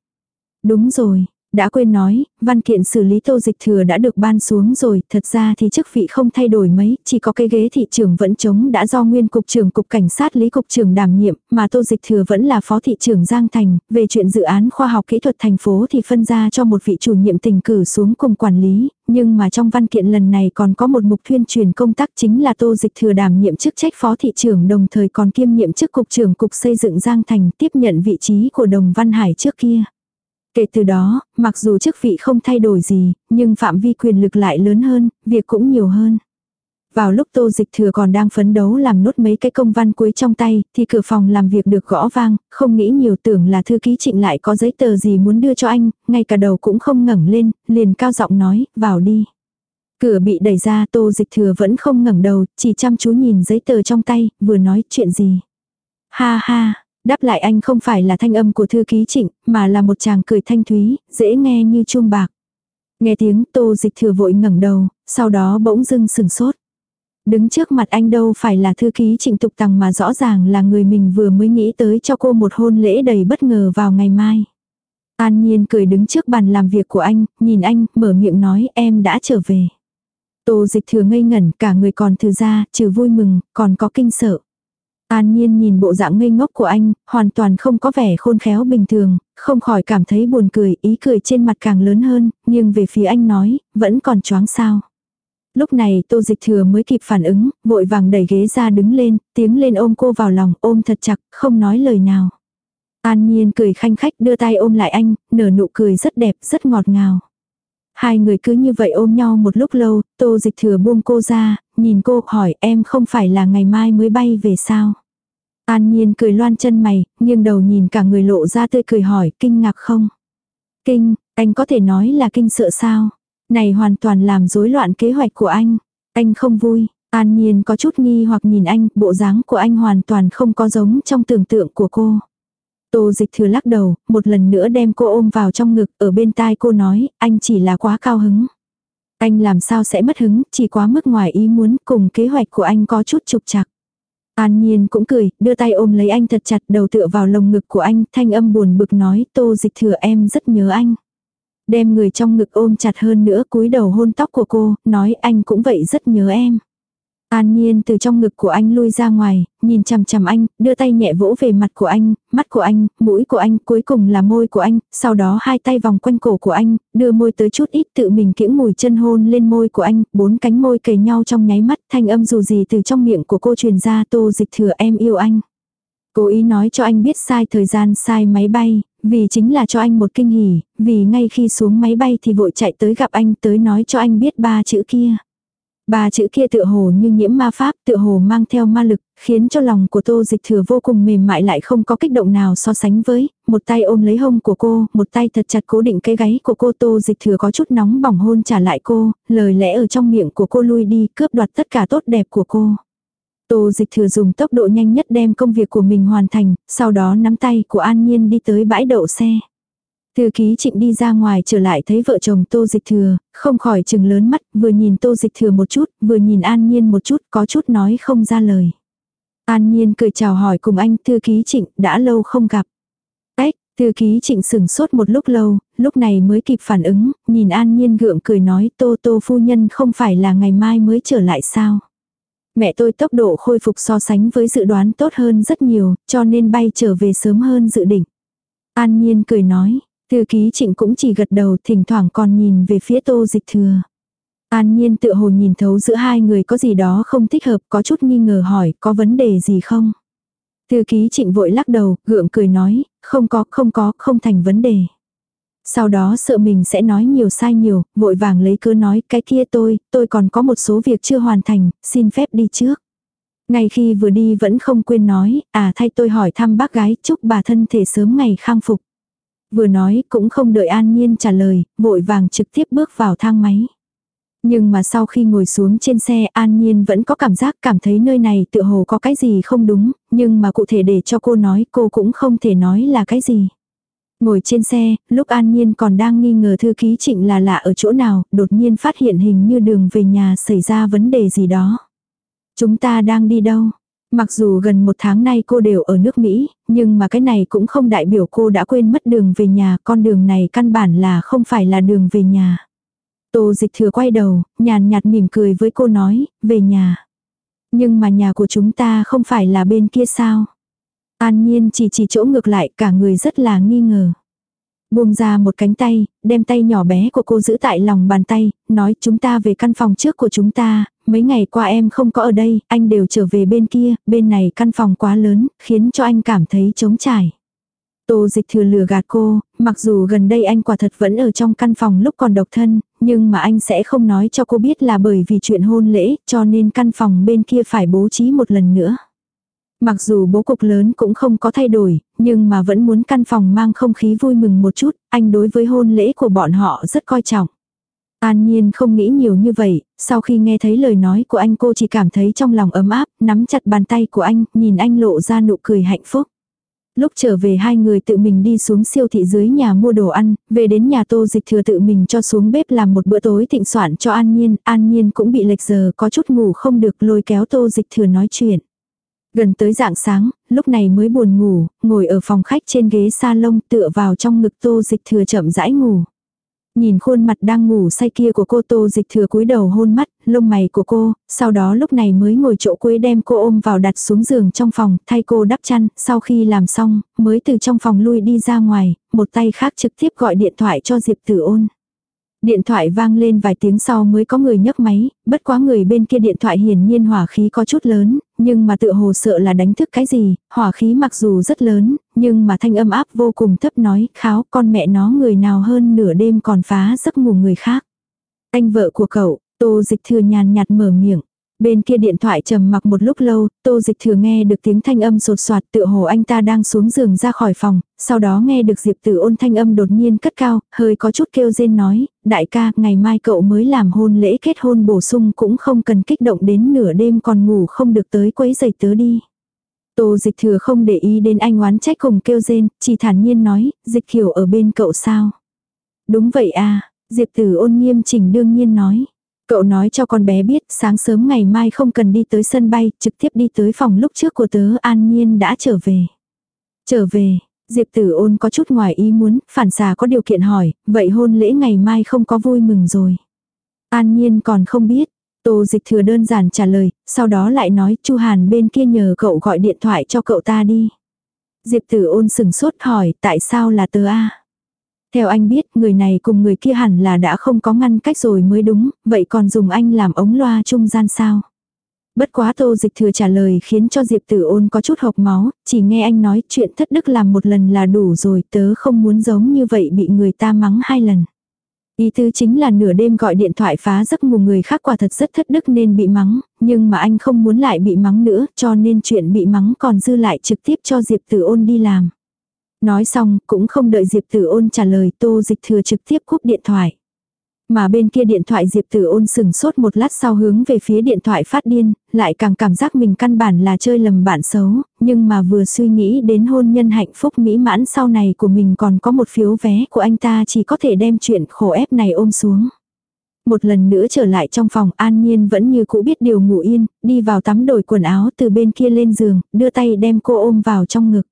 Đúng rồi, đã quên nói, văn kiện xử lý tô dịch thừa đã được ban xuống rồi, thật ra thì chức vị không thay đổi mấy, chỉ có cái ghế thị trưởng vẫn chống đã do nguyên cục trưởng cục cảnh sát lý cục trưởng đảm nhiệm, mà tô dịch thừa vẫn là phó thị trưởng Giang Thành, về chuyện dự án khoa học kỹ thuật thành phố thì phân ra cho một vị chủ nhiệm tình cử xuống cùng quản lý, nhưng mà trong văn kiện lần này còn có một mục thuyên truyền công tác chính là tô dịch thừa đảm nhiệm chức trách phó thị trưởng đồng thời còn kiêm nhiệm chức cục trưởng cục xây dựng Giang Thành tiếp nhận vị trí của đồng Văn Hải trước kia. Kể từ đó, mặc dù chức vị không thay đổi gì, nhưng phạm vi quyền lực lại lớn hơn, việc cũng nhiều hơn. Vào lúc tô dịch thừa còn đang phấn đấu làm nốt mấy cái công văn cuối trong tay, thì cửa phòng làm việc được gõ vang, không nghĩ nhiều tưởng là thư ký trịnh lại có giấy tờ gì muốn đưa cho anh, ngay cả đầu cũng không ngẩng lên, liền cao giọng nói, vào đi. Cửa bị đẩy ra tô dịch thừa vẫn không ngẩng đầu, chỉ chăm chú nhìn giấy tờ trong tay, vừa nói chuyện gì. Ha ha, đáp lại anh không phải là thanh âm của thư ký trịnh, mà là một chàng cười thanh thúy, dễ nghe như chuông bạc. Nghe tiếng tô dịch thừa vội ngẩng đầu, sau đó bỗng dưng sừng sốt. Đứng trước mặt anh đâu phải là thư ký trịnh tục tằng mà rõ ràng là người mình vừa mới nghĩ tới cho cô một hôn lễ đầy bất ngờ vào ngày mai. An Nhiên cười đứng trước bàn làm việc của anh, nhìn anh, mở miệng nói em đã trở về. Tô dịch thừa ngây ngẩn cả người còn thừa ra, trừ vui mừng, còn có kinh sợ. An Nhiên nhìn bộ dạng ngây ngốc của anh, hoàn toàn không có vẻ khôn khéo bình thường, không khỏi cảm thấy buồn cười, ý cười trên mặt càng lớn hơn, nhưng về phía anh nói, vẫn còn choáng sao. Lúc này tô dịch thừa mới kịp phản ứng, vội vàng đẩy ghế ra đứng lên, tiếng lên ôm cô vào lòng, ôm thật chặt, không nói lời nào. An Nhiên cười khanh khách đưa tay ôm lại anh, nở nụ cười rất đẹp, rất ngọt ngào. Hai người cứ như vậy ôm nhau một lúc lâu, tô dịch thừa buông cô ra, nhìn cô hỏi em không phải là ngày mai mới bay về sao. An Nhiên cười loan chân mày, nghiêng đầu nhìn cả người lộ ra tươi cười hỏi kinh ngạc không. Kinh, anh có thể nói là kinh sợ sao. Này hoàn toàn làm rối loạn kế hoạch của anh. Anh không vui. An Nhiên có chút nghi hoặc nhìn anh, bộ dáng của anh hoàn toàn không có giống trong tưởng tượng của cô. Tô dịch thừa lắc đầu, một lần nữa đem cô ôm vào trong ngực, ở bên tai cô nói, anh chỉ là quá cao hứng. Anh làm sao sẽ mất hứng, chỉ quá mức ngoài ý muốn, cùng kế hoạch của anh có chút trục chặt. An Nhiên cũng cười, đưa tay ôm lấy anh thật chặt đầu tựa vào lồng ngực của anh, thanh âm buồn bực nói, tô dịch thừa em rất nhớ anh. Đem người trong ngực ôm chặt hơn nữa cúi đầu hôn tóc của cô, nói anh cũng vậy rất nhớ em. An Nhiên từ trong ngực của anh lui ra ngoài, nhìn chằm chằm anh, đưa tay nhẹ vỗ về mặt của anh, mắt của anh, mũi của anh, cuối cùng là môi của anh, sau đó hai tay vòng quanh cổ của anh, đưa môi tới chút ít tự mình kiễng mùi chân hôn lên môi của anh, bốn cánh môi kề nhau trong nháy mắt, thanh âm dù gì từ trong miệng của cô truyền ra tô dịch thừa em yêu anh. Cố ý nói cho anh biết sai thời gian sai máy bay, vì chính là cho anh một kinh hỉ, vì ngay khi xuống máy bay thì vội chạy tới gặp anh tới nói cho anh biết ba chữ kia. Ba chữ kia tựa hồ như nhiễm ma pháp, tựa hồ mang theo ma lực, khiến cho lòng của tô dịch thừa vô cùng mềm mại lại không có kích động nào so sánh với, một tay ôm lấy hông của cô, một tay thật chặt cố định cái gáy của cô tô dịch thừa có chút nóng bỏng hôn trả lại cô, lời lẽ ở trong miệng của cô lui đi, cướp đoạt tất cả tốt đẹp của cô. Tô dịch thừa dùng tốc độ nhanh nhất đem công việc của mình hoàn thành, sau đó nắm tay của An Nhiên đi tới bãi đậu xe. Thư ký trịnh đi ra ngoài trở lại thấy vợ chồng tô dịch thừa, không khỏi chừng lớn mắt, vừa nhìn tô dịch thừa một chút, vừa nhìn an nhiên một chút, có chút nói không ra lời. An nhiên cười chào hỏi cùng anh, thư ký trịnh, đã lâu không gặp. Ếch, thư ký trịnh sừng sốt một lúc lâu, lúc này mới kịp phản ứng, nhìn an nhiên gượng cười nói tô tô phu nhân không phải là ngày mai mới trở lại sao. Mẹ tôi tốc độ khôi phục so sánh với dự đoán tốt hơn rất nhiều, cho nên bay trở về sớm hơn dự định. An nhiên cười nói, Thư ký trịnh cũng chỉ gật đầu thỉnh thoảng còn nhìn về phía tô dịch thừa. An nhiên tự hồ nhìn thấu giữa hai người có gì đó không thích hợp có chút nghi ngờ hỏi có vấn đề gì không. Thư ký trịnh vội lắc đầu, gượng cười nói, không có, không có, không thành vấn đề. Sau đó sợ mình sẽ nói nhiều sai nhiều, vội vàng lấy cớ nói cái kia tôi, tôi còn có một số việc chưa hoàn thành, xin phép đi trước. Ngay khi vừa đi vẫn không quên nói, à thay tôi hỏi thăm bác gái, chúc bà thân thể sớm ngày khang phục. Vừa nói cũng không đợi An Nhiên trả lời, vội vàng trực tiếp bước vào thang máy. Nhưng mà sau khi ngồi xuống trên xe An Nhiên vẫn có cảm giác cảm thấy nơi này tự hồ có cái gì không đúng, nhưng mà cụ thể để cho cô nói cô cũng không thể nói là cái gì. Ngồi trên xe, lúc An Nhiên còn đang nghi ngờ thư ký trịnh là lạ ở chỗ nào, đột nhiên phát hiện hình như đường về nhà xảy ra vấn đề gì đó. Chúng ta đang đi đâu? Mặc dù gần một tháng nay cô đều ở nước Mỹ, nhưng mà cái này cũng không đại biểu cô đã quên mất đường về nhà, con đường này căn bản là không phải là đường về nhà. Tô dịch thừa quay đầu, nhàn nhạt mỉm cười với cô nói, về nhà. Nhưng mà nhà của chúng ta không phải là bên kia sao? An nhiên chỉ chỉ chỗ ngược lại cả người rất là nghi ngờ. Buông ra một cánh tay, đem tay nhỏ bé của cô giữ tại lòng bàn tay, nói chúng ta về căn phòng trước của chúng ta, mấy ngày qua em không có ở đây, anh đều trở về bên kia, bên này căn phòng quá lớn, khiến cho anh cảm thấy trống trải. Tô dịch thừa lừa gạt cô, mặc dù gần đây anh quả thật vẫn ở trong căn phòng lúc còn độc thân, nhưng mà anh sẽ không nói cho cô biết là bởi vì chuyện hôn lễ, cho nên căn phòng bên kia phải bố trí một lần nữa. Mặc dù bố cục lớn cũng không có thay đổi, nhưng mà vẫn muốn căn phòng mang không khí vui mừng một chút, anh đối với hôn lễ của bọn họ rất coi trọng. An Nhiên không nghĩ nhiều như vậy, sau khi nghe thấy lời nói của anh cô chỉ cảm thấy trong lòng ấm áp, nắm chặt bàn tay của anh, nhìn anh lộ ra nụ cười hạnh phúc. Lúc trở về hai người tự mình đi xuống siêu thị dưới nhà mua đồ ăn, về đến nhà tô dịch thừa tự mình cho xuống bếp làm một bữa tối thịnh soạn cho An Nhiên, An Nhiên cũng bị lệch giờ có chút ngủ không được lôi kéo tô dịch thừa nói chuyện. Gần tới dạng sáng, lúc này mới buồn ngủ, ngồi ở phòng khách trên ghế salon tựa vào trong ngực tô dịch thừa chậm rãi ngủ. Nhìn khuôn mặt đang ngủ say kia của cô tô dịch thừa cúi đầu hôn mắt, lông mày của cô, sau đó lúc này mới ngồi chỗ cuối đem cô ôm vào đặt xuống giường trong phòng, thay cô đắp chăn, sau khi làm xong, mới từ trong phòng lui đi ra ngoài, một tay khác trực tiếp gọi điện thoại cho Diệp Tử ôn. Điện thoại vang lên vài tiếng sau mới có người nhấc máy, bất quá người bên kia điện thoại hiển nhiên hỏa khí có chút lớn, nhưng mà tự hồ sợ là đánh thức cái gì, hỏa khí mặc dù rất lớn, nhưng mà thanh âm áp vô cùng thấp nói, kháo con mẹ nó người nào hơn nửa đêm còn phá giấc ngủ người khác. Anh vợ của cậu, tô dịch thừa nhàn nhạt mở miệng. Bên kia điện thoại trầm mặc một lúc lâu, tô dịch thừa nghe được tiếng thanh âm sột soạt tựa hồ anh ta đang xuống giường ra khỏi phòng, sau đó nghe được Diệp Tử ôn thanh âm đột nhiên cất cao, hơi có chút kêu rên nói, đại ca, ngày mai cậu mới làm hôn lễ kết hôn bổ sung cũng không cần kích động đến nửa đêm còn ngủ không được tới quấy giày tớ đi. Tô dịch thừa không để ý đến anh oán trách cùng kêu rên, chỉ thản nhiên nói, dịch hiểu ở bên cậu sao? Đúng vậy à, Diệp tử ôn nghiêm chỉnh đương nhiên nói. Cậu nói cho con bé biết sáng sớm ngày mai không cần đi tới sân bay, trực tiếp đi tới phòng lúc trước của tớ an nhiên đã trở về. Trở về, Diệp tử ôn có chút ngoài ý muốn, phản xà có điều kiện hỏi, vậy hôn lễ ngày mai không có vui mừng rồi. An nhiên còn không biết. Tô dịch thừa đơn giản trả lời, sau đó lại nói chu Hàn bên kia nhờ cậu gọi điện thoại cho cậu ta đi. Diệp tử ôn sừng sốt hỏi tại sao là tớ A. Theo anh biết người này cùng người kia hẳn là đã không có ngăn cách rồi mới đúng, vậy còn dùng anh làm ống loa trung gian sao? Bất quá tô dịch thừa trả lời khiến cho Diệp tử ôn có chút hộc máu, chỉ nghe anh nói chuyện thất đức làm một lần là đủ rồi tớ không muốn giống như vậy bị người ta mắng hai lần. Ý tứ chính là nửa đêm gọi điện thoại phá giấc ngủ người khác quả thật rất thất đức nên bị mắng, nhưng mà anh không muốn lại bị mắng nữa cho nên chuyện bị mắng còn dư lại trực tiếp cho Diệp tử ôn đi làm. Nói xong, cũng không đợi Diệp Tử ôn trả lời tô dịch thừa trực tiếp cúp điện thoại. Mà bên kia điện thoại Diệp Tử ôn sừng sốt một lát sau hướng về phía điện thoại phát điên, lại càng cảm giác mình căn bản là chơi lầm bạn xấu, nhưng mà vừa suy nghĩ đến hôn nhân hạnh phúc mỹ mãn sau này của mình còn có một phiếu vé của anh ta chỉ có thể đem chuyện khổ ép này ôm xuống. Một lần nữa trở lại trong phòng an nhiên vẫn như cũ biết điều ngủ yên, đi vào tắm đổi quần áo từ bên kia lên giường, đưa tay đem cô ôm vào trong ngực.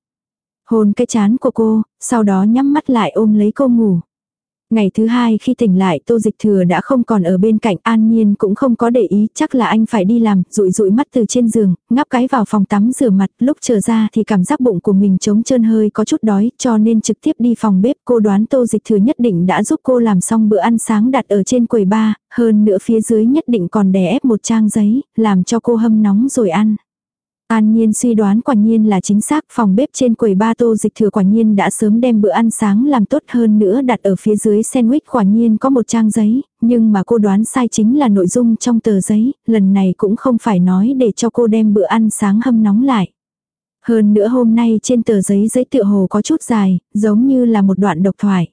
Hôn cái chán của cô, sau đó nhắm mắt lại ôm lấy cô ngủ. Ngày thứ hai khi tỉnh lại tô dịch thừa đã không còn ở bên cạnh an nhiên cũng không có để ý chắc là anh phải đi làm, rụi rụi mắt từ trên giường, ngáp cái vào phòng tắm rửa mặt, lúc trở ra thì cảm giác bụng của mình trống trơn hơi có chút đói cho nên trực tiếp đi phòng bếp cô đoán tô dịch thừa nhất định đã giúp cô làm xong bữa ăn sáng đặt ở trên quầy ba, hơn nữa phía dưới nhất định còn đè ép một trang giấy, làm cho cô hâm nóng rồi ăn. An Nhiên suy đoán quả nhiên là chính xác phòng bếp trên quầy ba tô dịch thừa quả nhiên đã sớm đem bữa ăn sáng làm tốt hơn nữa đặt ở phía dưới sandwich quả nhiên có một trang giấy, nhưng mà cô đoán sai chính là nội dung trong tờ giấy, lần này cũng không phải nói để cho cô đem bữa ăn sáng hâm nóng lại. Hơn nữa hôm nay trên tờ giấy giấy tựa hồ có chút dài, giống như là một đoạn độc thoại.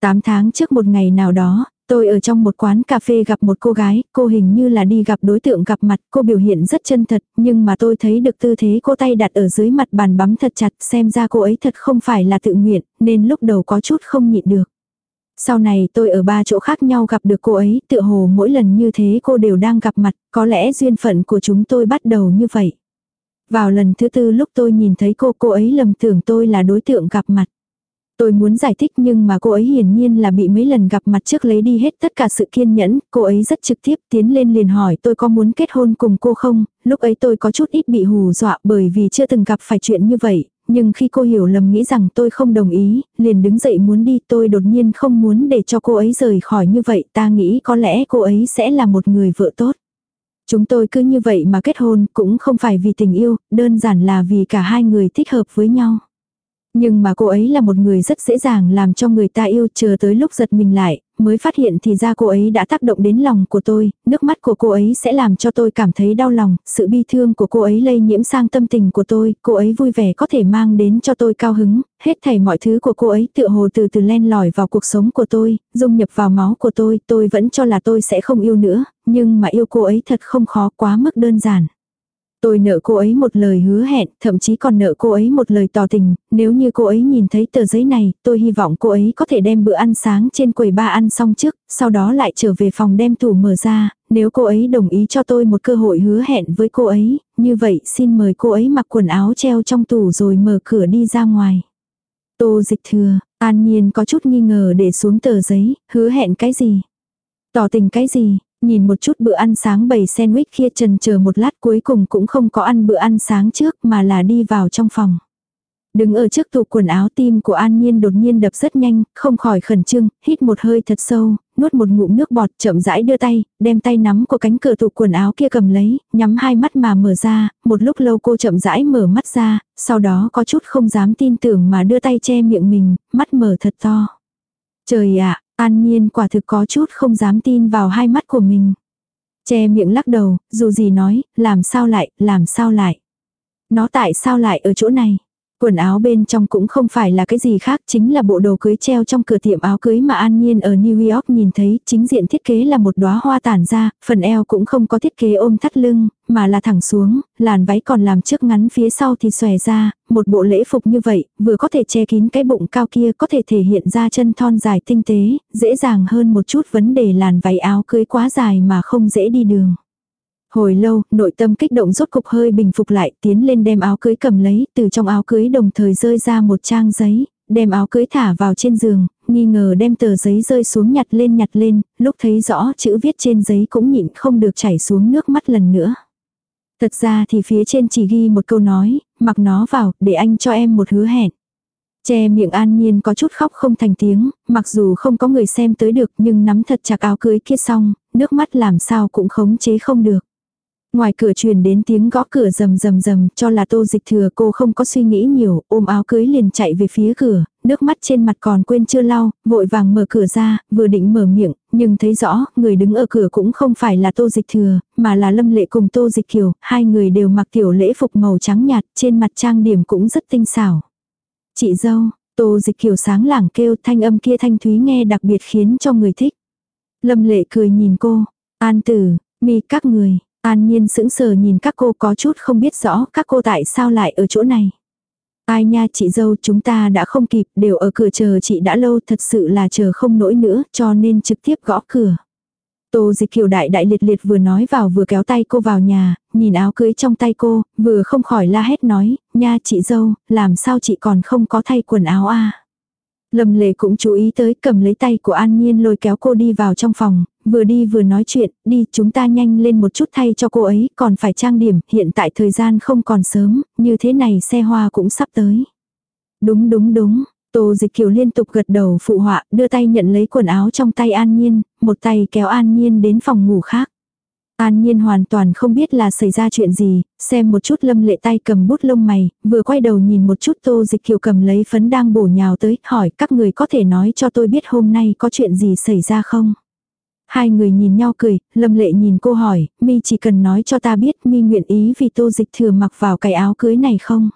Tám tháng trước một ngày nào đó, Tôi ở trong một quán cà phê gặp một cô gái, cô hình như là đi gặp đối tượng gặp mặt, cô biểu hiện rất chân thật, nhưng mà tôi thấy được tư thế cô tay đặt ở dưới mặt bàn bắm thật chặt, xem ra cô ấy thật không phải là tự nguyện, nên lúc đầu có chút không nhịn được. Sau này tôi ở ba chỗ khác nhau gặp được cô ấy, tựa hồ mỗi lần như thế cô đều đang gặp mặt, có lẽ duyên phận của chúng tôi bắt đầu như vậy. Vào lần thứ tư lúc tôi nhìn thấy cô, cô ấy lầm tưởng tôi là đối tượng gặp mặt. Tôi muốn giải thích nhưng mà cô ấy hiển nhiên là bị mấy lần gặp mặt trước lấy đi hết tất cả sự kiên nhẫn, cô ấy rất trực tiếp tiến lên liền hỏi tôi có muốn kết hôn cùng cô không, lúc ấy tôi có chút ít bị hù dọa bởi vì chưa từng gặp phải chuyện như vậy, nhưng khi cô hiểu lầm nghĩ rằng tôi không đồng ý, liền đứng dậy muốn đi. Tôi đột nhiên không muốn để cho cô ấy rời khỏi như vậy. Ta nghĩ có lẽ cô ấy sẽ là một người vợ tốt. Chúng tôi cứ như vậy mà kết hôn cũng không phải vì tình yêu, đơn giản là vì cả hai người thích hợp với nhau. Nhưng mà cô ấy là một người rất dễ dàng làm cho người ta yêu chờ tới lúc giật mình lại, mới phát hiện thì ra cô ấy đã tác động đến lòng của tôi, nước mắt của cô ấy sẽ làm cho tôi cảm thấy đau lòng, sự bi thương của cô ấy lây nhiễm sang tâm tình của tôi, cô ấy vui vẻ có thể mang đến cho tôi cao hứng, hết thảy mọi thứ của cô ấy tựa hồ từ từ len lỏi vào cuộc sống của tôi, dung nhập vào máu của tôi, tôi vẫn cho là tôi sẽ không yêu nữa, nhưng mà yêu cô ấy thật không khó quá mức đơn giản. Tôi nợ cô ấy một lời hứa hẹn, thậm chí còn nợ cô ấy một lời tỏ tình, nếu như cô ấy nhìn thấy tờ giấy này, tôi hy vọng cô ấy có thể đem bữa ăn sáng trên quầy ba ăn xong trước, sau đó lại trở về phòng đem tủ mở ra, nếu cô ấy đồng ý cho tôi một cơ hội hứa hẹn với cô ấy, như vậy xin mời cô ấy mặc quần áo treo trong tủ rồi mở cửa đi ra ngoài. Tô dịch thừa, an nhiên có chút nghi ngờ để xuống tờ giấy, hứa hẹn cái gì? Tỏ tình cái gì? Nhìn một chút bữa ăn sáng bầy sandwich kia trần chờ một lát cuối cùng cũng không có ăn bữa ăn sáng trước mà là đi vào trong phòng. Đứng ở trước tủ quần áo tim của An Nhiên đột nhiên đập rất nhanh, không khỏi khẩn trương, hít một hơi thật sâu, nuốt một ngụm nước bọt chậm rãi đưa tay, đem tay nắm của cánh cửa tủ quần áo kia cầm lấy, nhắm hai mắt mà mở ra, một lúc lâu cô chậm rãi mở mắt ra, sau đó có chút không dám tin tưởng mà đưa tay che miệng mình, mắt mở thật to. Trời ạ, An Nhiên quả thực có chút không dám tin vào hai mắt của mình. Che miệng lắc đầu, dù gì nói, làm sao lại, làm sao lại. Nó tại sao lại ở chỗ này. Quần áo bên trong cũng không phải là cái gì khác, chính là bộ đồ cưới treo trong cửa tiệm áo cưới mà An Nhiên ở New York nhìn thấy, chính diện thiết kế là một đóa hoa tản ra, phần eo cũng không có thiết kế ôm thắt lưng, mà là thẳng xuống, làn váy còn làm trước ngắn phía sau thì xòe ra, một bộ lễ phục như vậy, vừa có thể che kín cái bụng cao kia, có thể thể hiện ra chân thon dài tinh tế, dễ dàng hơn một chút vấn đề làn váy áo cưới quá dài mà không dễ đi đường. Hồi lâu, nội tâm kích động rốt cục hơi bình phục lại, tiến lên đem áo cưới cầm lấy, từ trong áo cưới đồng thời rơi ra một trang giấy, đem áo cưới thả vào trên giường, nghi ngờ đem tờ giấy rơi xuống nhặt lên nhặt lên, lúc thấy rõ chữ viết trên giấy cũng nhịn không được chảy xuống nước mắt lần nữa. Thật ra thì phía trên chỉ ghi một câu nói, mặc nó vào, để anh cho em một hứa hẹn. Che miệng an nhiên có chút khóc không thành tiếng, mặc dù không có người xem tới được nhưng nắm thật chặt áo cưới kia xong, nước mắt làm sao cũng khống chế không được. Ngoài cửa truyền đến tiếng gõ cửa rầm rầm rầm cho là tô dịch thừa cô không có suy nghĩ nhiều, ôm áo cưới liền chạy về phía cửa, nước mắt trên mặt còn quên chưa lau, vội vàng mở cửa ra, vừa định mở miệng, nhưng thấy rõ, người đứng ở cửa cũng không phải là tô dịch thừa, mà là lâm lệ cùng tô dịch kiều, hai người đều mặc tiểu lễ phục màu trắng nhạt, trên mặt trang điểm cũng rất tinh xảo. Chị dâu, tô dịch kiều sáng lảng kêu thanh âm kia thanh thúy nghe đặc biệt khiến cho người thích. Lâm lệ cười nhìn cô, an tử, mi các người, An nhiên sững sờ nhìn các cô có chút không biết rõ các cô tại sao lại ở chỗ này. Ai nha chị dâu chúng ta đã không kịp đều ở cửa chờ chị đã lâu thật sự là chờ không nổi nữa cho nên trực tiếp gõ cửa. Tô dịch kiều đại đại liệt liệt vừa nói vào vừa kéo tay cô vào nhà, nhìn áo cưới trong tay cô, vừa không khỏi la hét nói, nha chị dâu, làm sao chị còn không có thay quần áo a Lâm lệ cũng chú ý tới cầm lấy tay của An Nhiên lôi kéo cô đi vào trong phòng, vừa đi vừa nói chuyện, đi chúng ta nhanh lên một chút thay cho cô ấy, còn phải trang điểm, hiện tại thời gian không còn sớm, như thế này xe hoa cũng sắp tới. Đúng đúng đúng, Tô Dịch Kiều liên tục gật đầu phụ họa, đưa tay nhận lấy quần áo trong tay An Nhiên, một tay kéo An Nhiên đến phòng ngủ khác. An Nhiên hoàn toàn không biết là xảy ra chuyện gì, xem một chút lâm lệ tay cầm bút lông mày, vừa quay đầu nhìn một chút tô dịch kiều cầm lấy phấn đang bổ nhào tới, hỏi các người có thể nói cho tôi biết hôm nay có chuyện gì xảy ra không? Hai người nhìn nhau cười, lâm lệ nhìn cô hỏi, mi chỉ cần nói cho ta biết mi nguyện ý vì tô dịch thừa mặc vào cái áo cưới này không?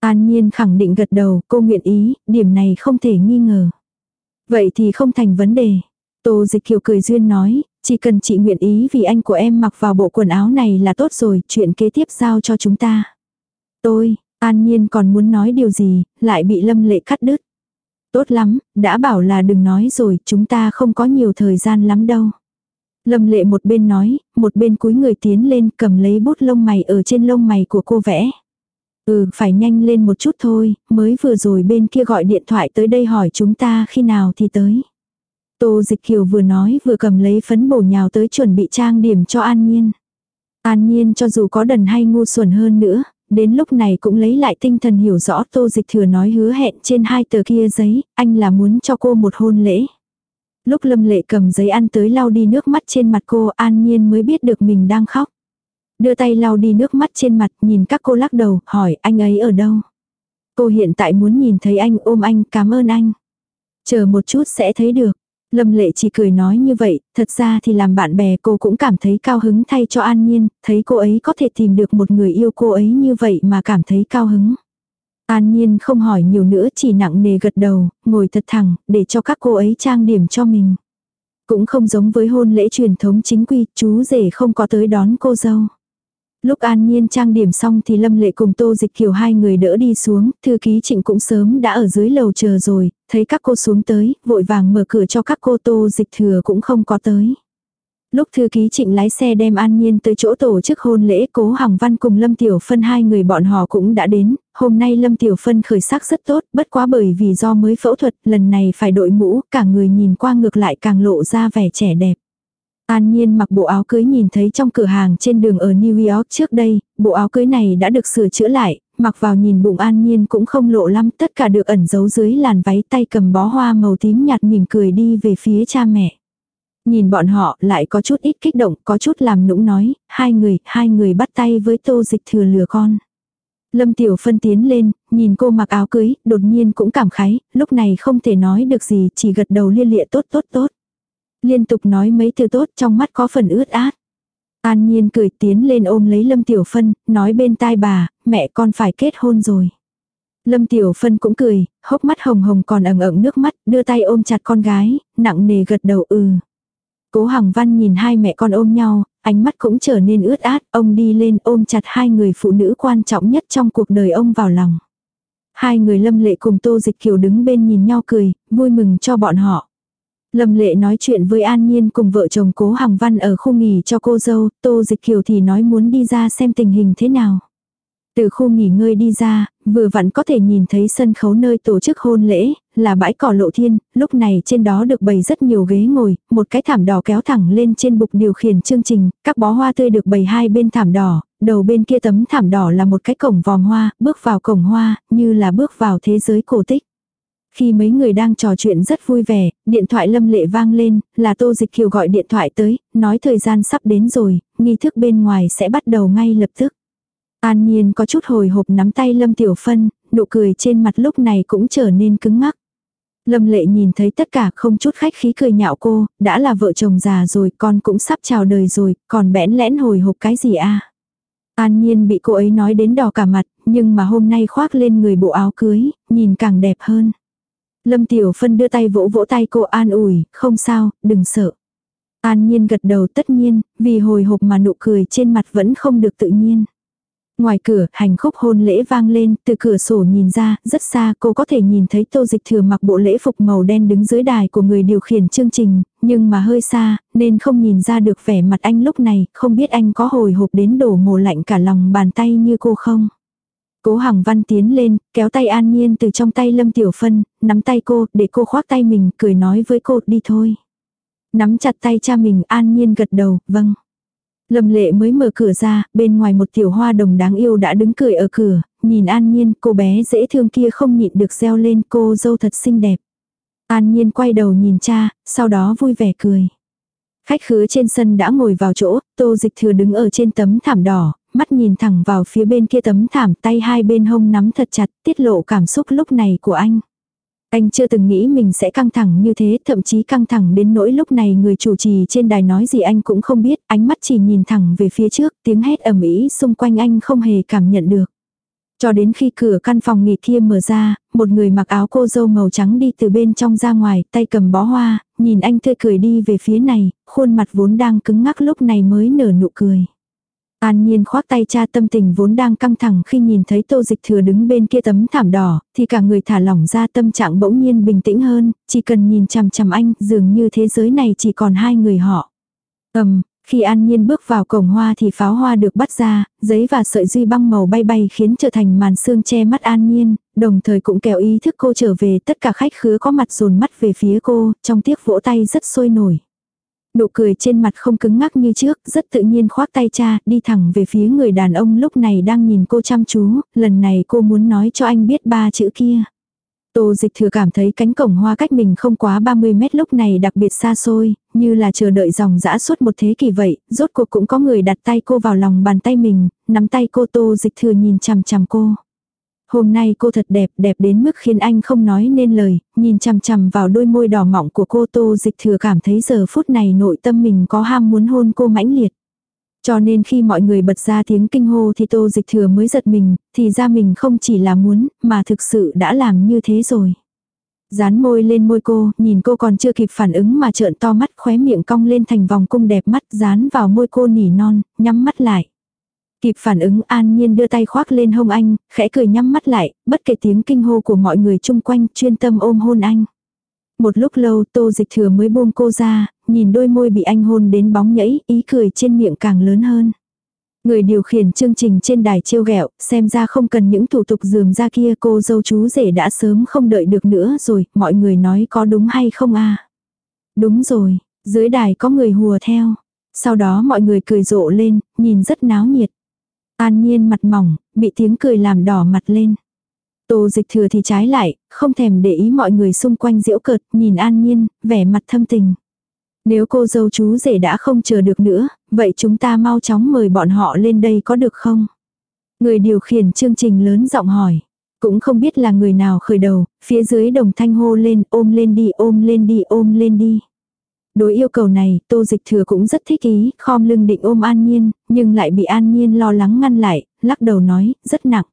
An Nhiên khẳng định gật đầu, cô nguyện ý, điểm này không thể nghi ngờ. Vậy thì không thành vấn đề. Tô dịch kiều cười duyên nói, chỉ cần chị nguyện ý vì anh của em mặc vào bộ quần áo này là tốt rồi, chuyện kế tiếp giao cho chúng ta. Tôi, an nhiên còn muốn nói điều gì, lại bị lâm lệ cắt đứt. Tốt lắm, đã bảo là đừng nói rồi, chúng ta không có nhiều thời gian lắm đâu. Lâm lệ một bên nói, một bên cúi người tiến lên cầm lấy bút lông mày ở trên lông mày của cô vẽ. Ừ, phải nhanh lên một chút thôi, mới vừa rồi bên kia gọi điện thoại tới đây hỏi chúng ta khi nào thì tới. Tô Dịch Kiều vừa nói vừa cầm lấy phấn bổ nhào tới chuẩn bị trang điểm cho An Nhiên. An Nhiên cho dù có đần hay ngu xuẩn hơn nữa, đến lúc này cũng lấy lại tinh thần hiểu rõ Tô Dịch Thừa nói hứa hẹn trên hai tờ kia giấy, anh là muốn cho cô một hôn lễ. Lúc Lâm Lệ cầm giấy ăn tới lau đi nước mắt trên mặt cô An Nhiên mới biết được mình đang khóc. Đưa tay lau đi nước mắt trên mặt nhìn các cô lắc đầu hỏi anh ấy ở đâu. Cô hiện tại muốn nhìn thấy anh ôm anh cảm ơn anh. Chờ một chút sẽ thấy được. Lâm lệ chỉ cười nói như vậy, thật ra thì làm bạn bè cô cũng cảm thấy cao hứng thay cho An Nhiên, thấy cô ấy có thể tìm được một người yêu cô ấy như vậy mà cảm thấy cao hứng. An Nhiên không hỏi nhiều nữa chỉ nặng nề gật đầu, ngồi thật thẳng, để cho các cô ấy trang điểm cho mình. Cũng không giống với hôn lễ truyền thống chính quy, chú rể không có tới đón cô dâu. Lúc an nhiên trang điểm xong thì Lâm Lệ cùng Tô Dịch Kiều hai người đỡ đi xuống, thư ký trịnh cũng sớm đã ở dưới lầu chờ rồi, thấy các cô xuống tới, vội vàng mở cửa cho các cô Tô Dịch Thừa cũng không có tới. Lúc thư ký trịnh lái xe đem An Nhiên tới chỗ tổ chức hôn lễ cố Hằng Văn cùng Lâm Tiểu Phân hai người bọn họ cũng đã đến, hôm nay Lâm Tiểu Phân khởi sắc rất tốt, bất quá bởi vì do mới phẫu thuật, lần này phải đội mũ, cả người nhìn qua ngược lại càng lộ ra vẻ trẻ đẹp. An Nhiên mặc bộ áo cưới nhìn thấy trong cửa hàng trên đường ở New York trước đây, bộ áo cưới này đã được sửa chữa lại, mặc vào nhìn bụng An Nhiên cũng không lộ lắm, tất cả được ẩn giấu dưới làn váy tay cầm bó hoa màu tím nhạt mỉm cười đi về phía cha mẹ. Nhìn bọn họ lại có chút ít kích động, có chút làm nũng nói, hai người, hai người bắt tay với tô dịch thừa lừa con. Lâm Tiểu Phân tiến lên, nhìn cô mặc áo cưới, đột nhiên cũng cảm khái, lúc này không thể nói được gì, chỉ gật đầu liên lịa tốt tốt tốt. Liên tục nói mấy từ tốt trong mắt có phần ướt át. An Nhiên cười tiến lên ôm lấy Lâm Tiểu Phân, nói bên tai bà, mẹ con phải kết hôn rồi. Lâm Tiểu Phân cũng cười, hốc mắt hồng hồng còn ẩn ẩn nước mắt, đưa tay ôm chặt con gái, nặng nề gật đầu ừ. Cố Hằng Văn nhìn hai mẹ con ôm nhau, ánh mắt cũng trở nên ướt át, ông đi lên ôm chặt hai người phụ nữ quan trọng nhất trong cuộc đời ông vào lòng. Hai người lâm lệ cùng Tô Dịch Kiều đứng bên nhìn nhau cười, vui mừng cho bọn họ. Lâm lệ nói chuyện với An Nhiên cùng vợ chồng cố Hằng Văn ở khu nghỉ cho cô dâu, Tô Dịch Kiều thì nói muốn đi ra xem tình hình thế nào. Từ khu nghỉ ngơi đi ra, vừa vặn có thể nhìn thấy sân khấu nơi tổ chức hôn lễ, là bãi cỏ lộ thiên, lúc này trên đó được bày rất nhiều ghế ngồi, một cái thảm đỏ kéo thẳng lên trên bục điều khiển chương trình, các bó hoa tươi được bày hai bên thảm đỏ, đầu bên kia tấm thảm đỏ là một cái cổng vòm hoa, bước vào cổng hoa, như là bước vào thế giới cổ tích. Khi mấy người đang trò chuyện rất vui vẻ, điện thoại lâm lệ vang lên, là Tô Dịch Kiều gọi điện thoại tới, nói thời gian sắp đến rồi, nghi thức bên ngoài sẽ bắt đầu ngay lập tức. An Nhiên có chút hồi hộp nắm tay Lâm Tiểu Phân, nụ cười trên mặt lúc này cũng trở nên cứng ngắc. Lâm lệ nhìn thấy tất cả không chút khách khí cười nhạo cô, đã là vợ chồng già rồi, con cũng sắp chào đời rồi, còn bẽn lẽn hồi hộp cái gì a An Nhiên bị cô ấy nói đến đỏ cả mặt, nhưng mà hôm nay khoác lên người bộ áo cưới, nhìn càng đẹp hơn. Lâm Tiểu Phân đưa tay vỗ vỗ tay cô an ủi, không sao, đừng sợ. An Nhiên gật đầu tất nhiên, vì hồi hộp mà nụ cười trên mặt vẫn không được tự nhiên. Ngoài cửa, hành khúc hôn lễ vang lên, từ cửa sổ nhìn ra, rất xa cô có thể nhìn thấy tô dịch thừa mặc bộ lễ phục màu đen đứng dưới đài của người điều khiển chương trình, nhưng mà hơi xa, nên không nhìn ra được vẻ mặt anh lúc này, không biết anh có hồi hộp đến đổ mồ lạnh cả lòng bàn tay như cô không. Cố Hằng Văn tiến lên, kéo tay An Nhiên từ trong tay Lâm Tiểu Phân, nắm tay cô, để cô khoác tay mình, cười nói với cô, đi thôi. Nắm chặt tay cha mình, An Nhiên gật đầu, vâng. Lâm lệ mới mở cửa ra, bên ngoài một tiểu hoa đồng đáng yêu đã đứng cười ở cửa, nhìn An Nhiên, cô bé dễ thương kia không nhịn được reo lên cô dâu thật xinh đẹp. An Nhiên quay đầu nhìn cha, sau đó vui vẻ cười. Khách khứa trên sân đã ngồi vào chỗ, tô dịch thừa đứng ở trên tấm thảm đỏ, mắt nhìn thẳng vào phía bên kia tấm thảm tay hai bên hông nắm thật chặt, tiết lộ cảm xúc lúc này của anh. Anh chưa từng nghĩ mình sẽ căng thẳng như thế, thậm chí căng thẳng đến nỗi lúc này người chủ trì trên đài nói gì anh cũng không biết, ánh mắt chỉ nhìn thẳng về phía trước, tiếng hét ầm ĩ xung quanh anh không hề cảm nhận được. Cho đến khi cửa căn phòng nghỉ kia mở ra, một người mặc áo cô dâu màu trắng đi từ bên trong ra ngoài, tay cầm bó hoa, nhìn anh tươi cười đi về phía này, khuôn mặt vốn đang cứng ngắc lúc này mới nở nụ cười. An Nhiên khoác tay cha tâm tình vốn đang căng thẳng khi nhìn thấy tô dịch thừa đứng bên kia tấm thảm đỏ, thì cả người thả lỏng ra tâm trạng bỗng nhiên bình tĩnh hơn, chỉ cần nhìn chằm chằm anh, dường như thế giới này chỉ còn hai người họ. Ầm, khi An Nhiên bước vào cổng hoa thì pháo hoa được bắt ra, giấy và sợi duy băng màu bay bay khiến trở thành màn sương che mắt An Nhiên, đồng thời cũng kéo ý thức cô trở về tất cả khách khứa có mặt dồn mắt về phía cô, trong tiếc vỗ tay rất sôi nổi. Nụ cười trên mặt không cứng ngắc như trước, rất tự nhiên khoác tay cha, đi thẳng về phía người đàn ông lúc này đang nhìn cô chăm chú, lần này cô muốn nói cho anh biết ba chữ kia. Tô dịch thừa cảm thấy cánh cổng hoa cách mình không quá 30 mét lúc này đặc biệt xa xôi, như là chờ đợi dòng dã suốt một thế kỷ vậy, rốt cuộc cũng có người đặt tay cô vào lòng bàn tay mình, nắm tay cô tô dịch thừa nhìn chằm chằm cô. Hôm nay cô thật đẹp, đẹp đến mức khiến anh không nói nên lời, nhìn chằm chằm vào đôi môi đỏ mọng của cô tô dịch thừa cảm thấy giờ phút này nội tâm mình có ham muốn hôn cô mãnh liệt. Cho nên khi mọi người bật ra tiếng kinh hô thì tô dịch thừa mới giật mình, thì ra mình không chỉ là muốn, mà thực sự đã làm như thế rồi. Dán môi lên môi cô, nhìn cô còn chưa kịp phản ứng mà trợn to mắt khóe miệng cong lên thành vòng cung đẹp mắt dán vào môi cô nỉ non, nhắm mắt lại. Kịp phản ứng an nhiên đưa tay khoác lên hông anh, khẽ cười nhắm mắt lại, bất kể tiếng kinh hô của mọi người chung quanh chuyên tâm ôm hôn anh. Một lúc lâu tô dịch thừa mới buông cô ra, nhìn đôi môi bị anh hôn đến bóng nhẫy, ý cười trên miệng càng lớn hơn. Người điều khiển chương trình trên đài trêu ghẹo, xem ra không cần những thủ tục dườm ra kia cô dâu chú rể đã sớm không đợi được nữa rồi, mọi người nói có đúng hay không a Đúng rồi, dưới đài có người hùa theo. Sau đó mọi người cười rộ lên, nhìn rất náo nhiệt. An nhiên mặt mỏng, bị tiếng cười làm đỏ mặt lên. Tô dịch thừa thì trái lại, không thèm để ý mọi người xung quanh diễu cợt, nhìn an nhiên, vẻ mặt thâm tình. Nếu cô dâu chú rể đã không chờ được nữa, vậy chúng ta mau chóng mời bọn họ lên đây có được không? Người điều khiển chương trình lớn giọng hỏi. Cũng không biết là người nào khởi đầu, phía dưới đồng thanh hô lên ôm lên đi ôm lên đi ôm lên đi. Đối yêu cầu này, tô dịch thừa cũng rất thích ý, khom lưng định ôm an nhiên, nhưng lại bị an nhiên lo lắng ngăn lại, lắc đầu nói, rất nặng.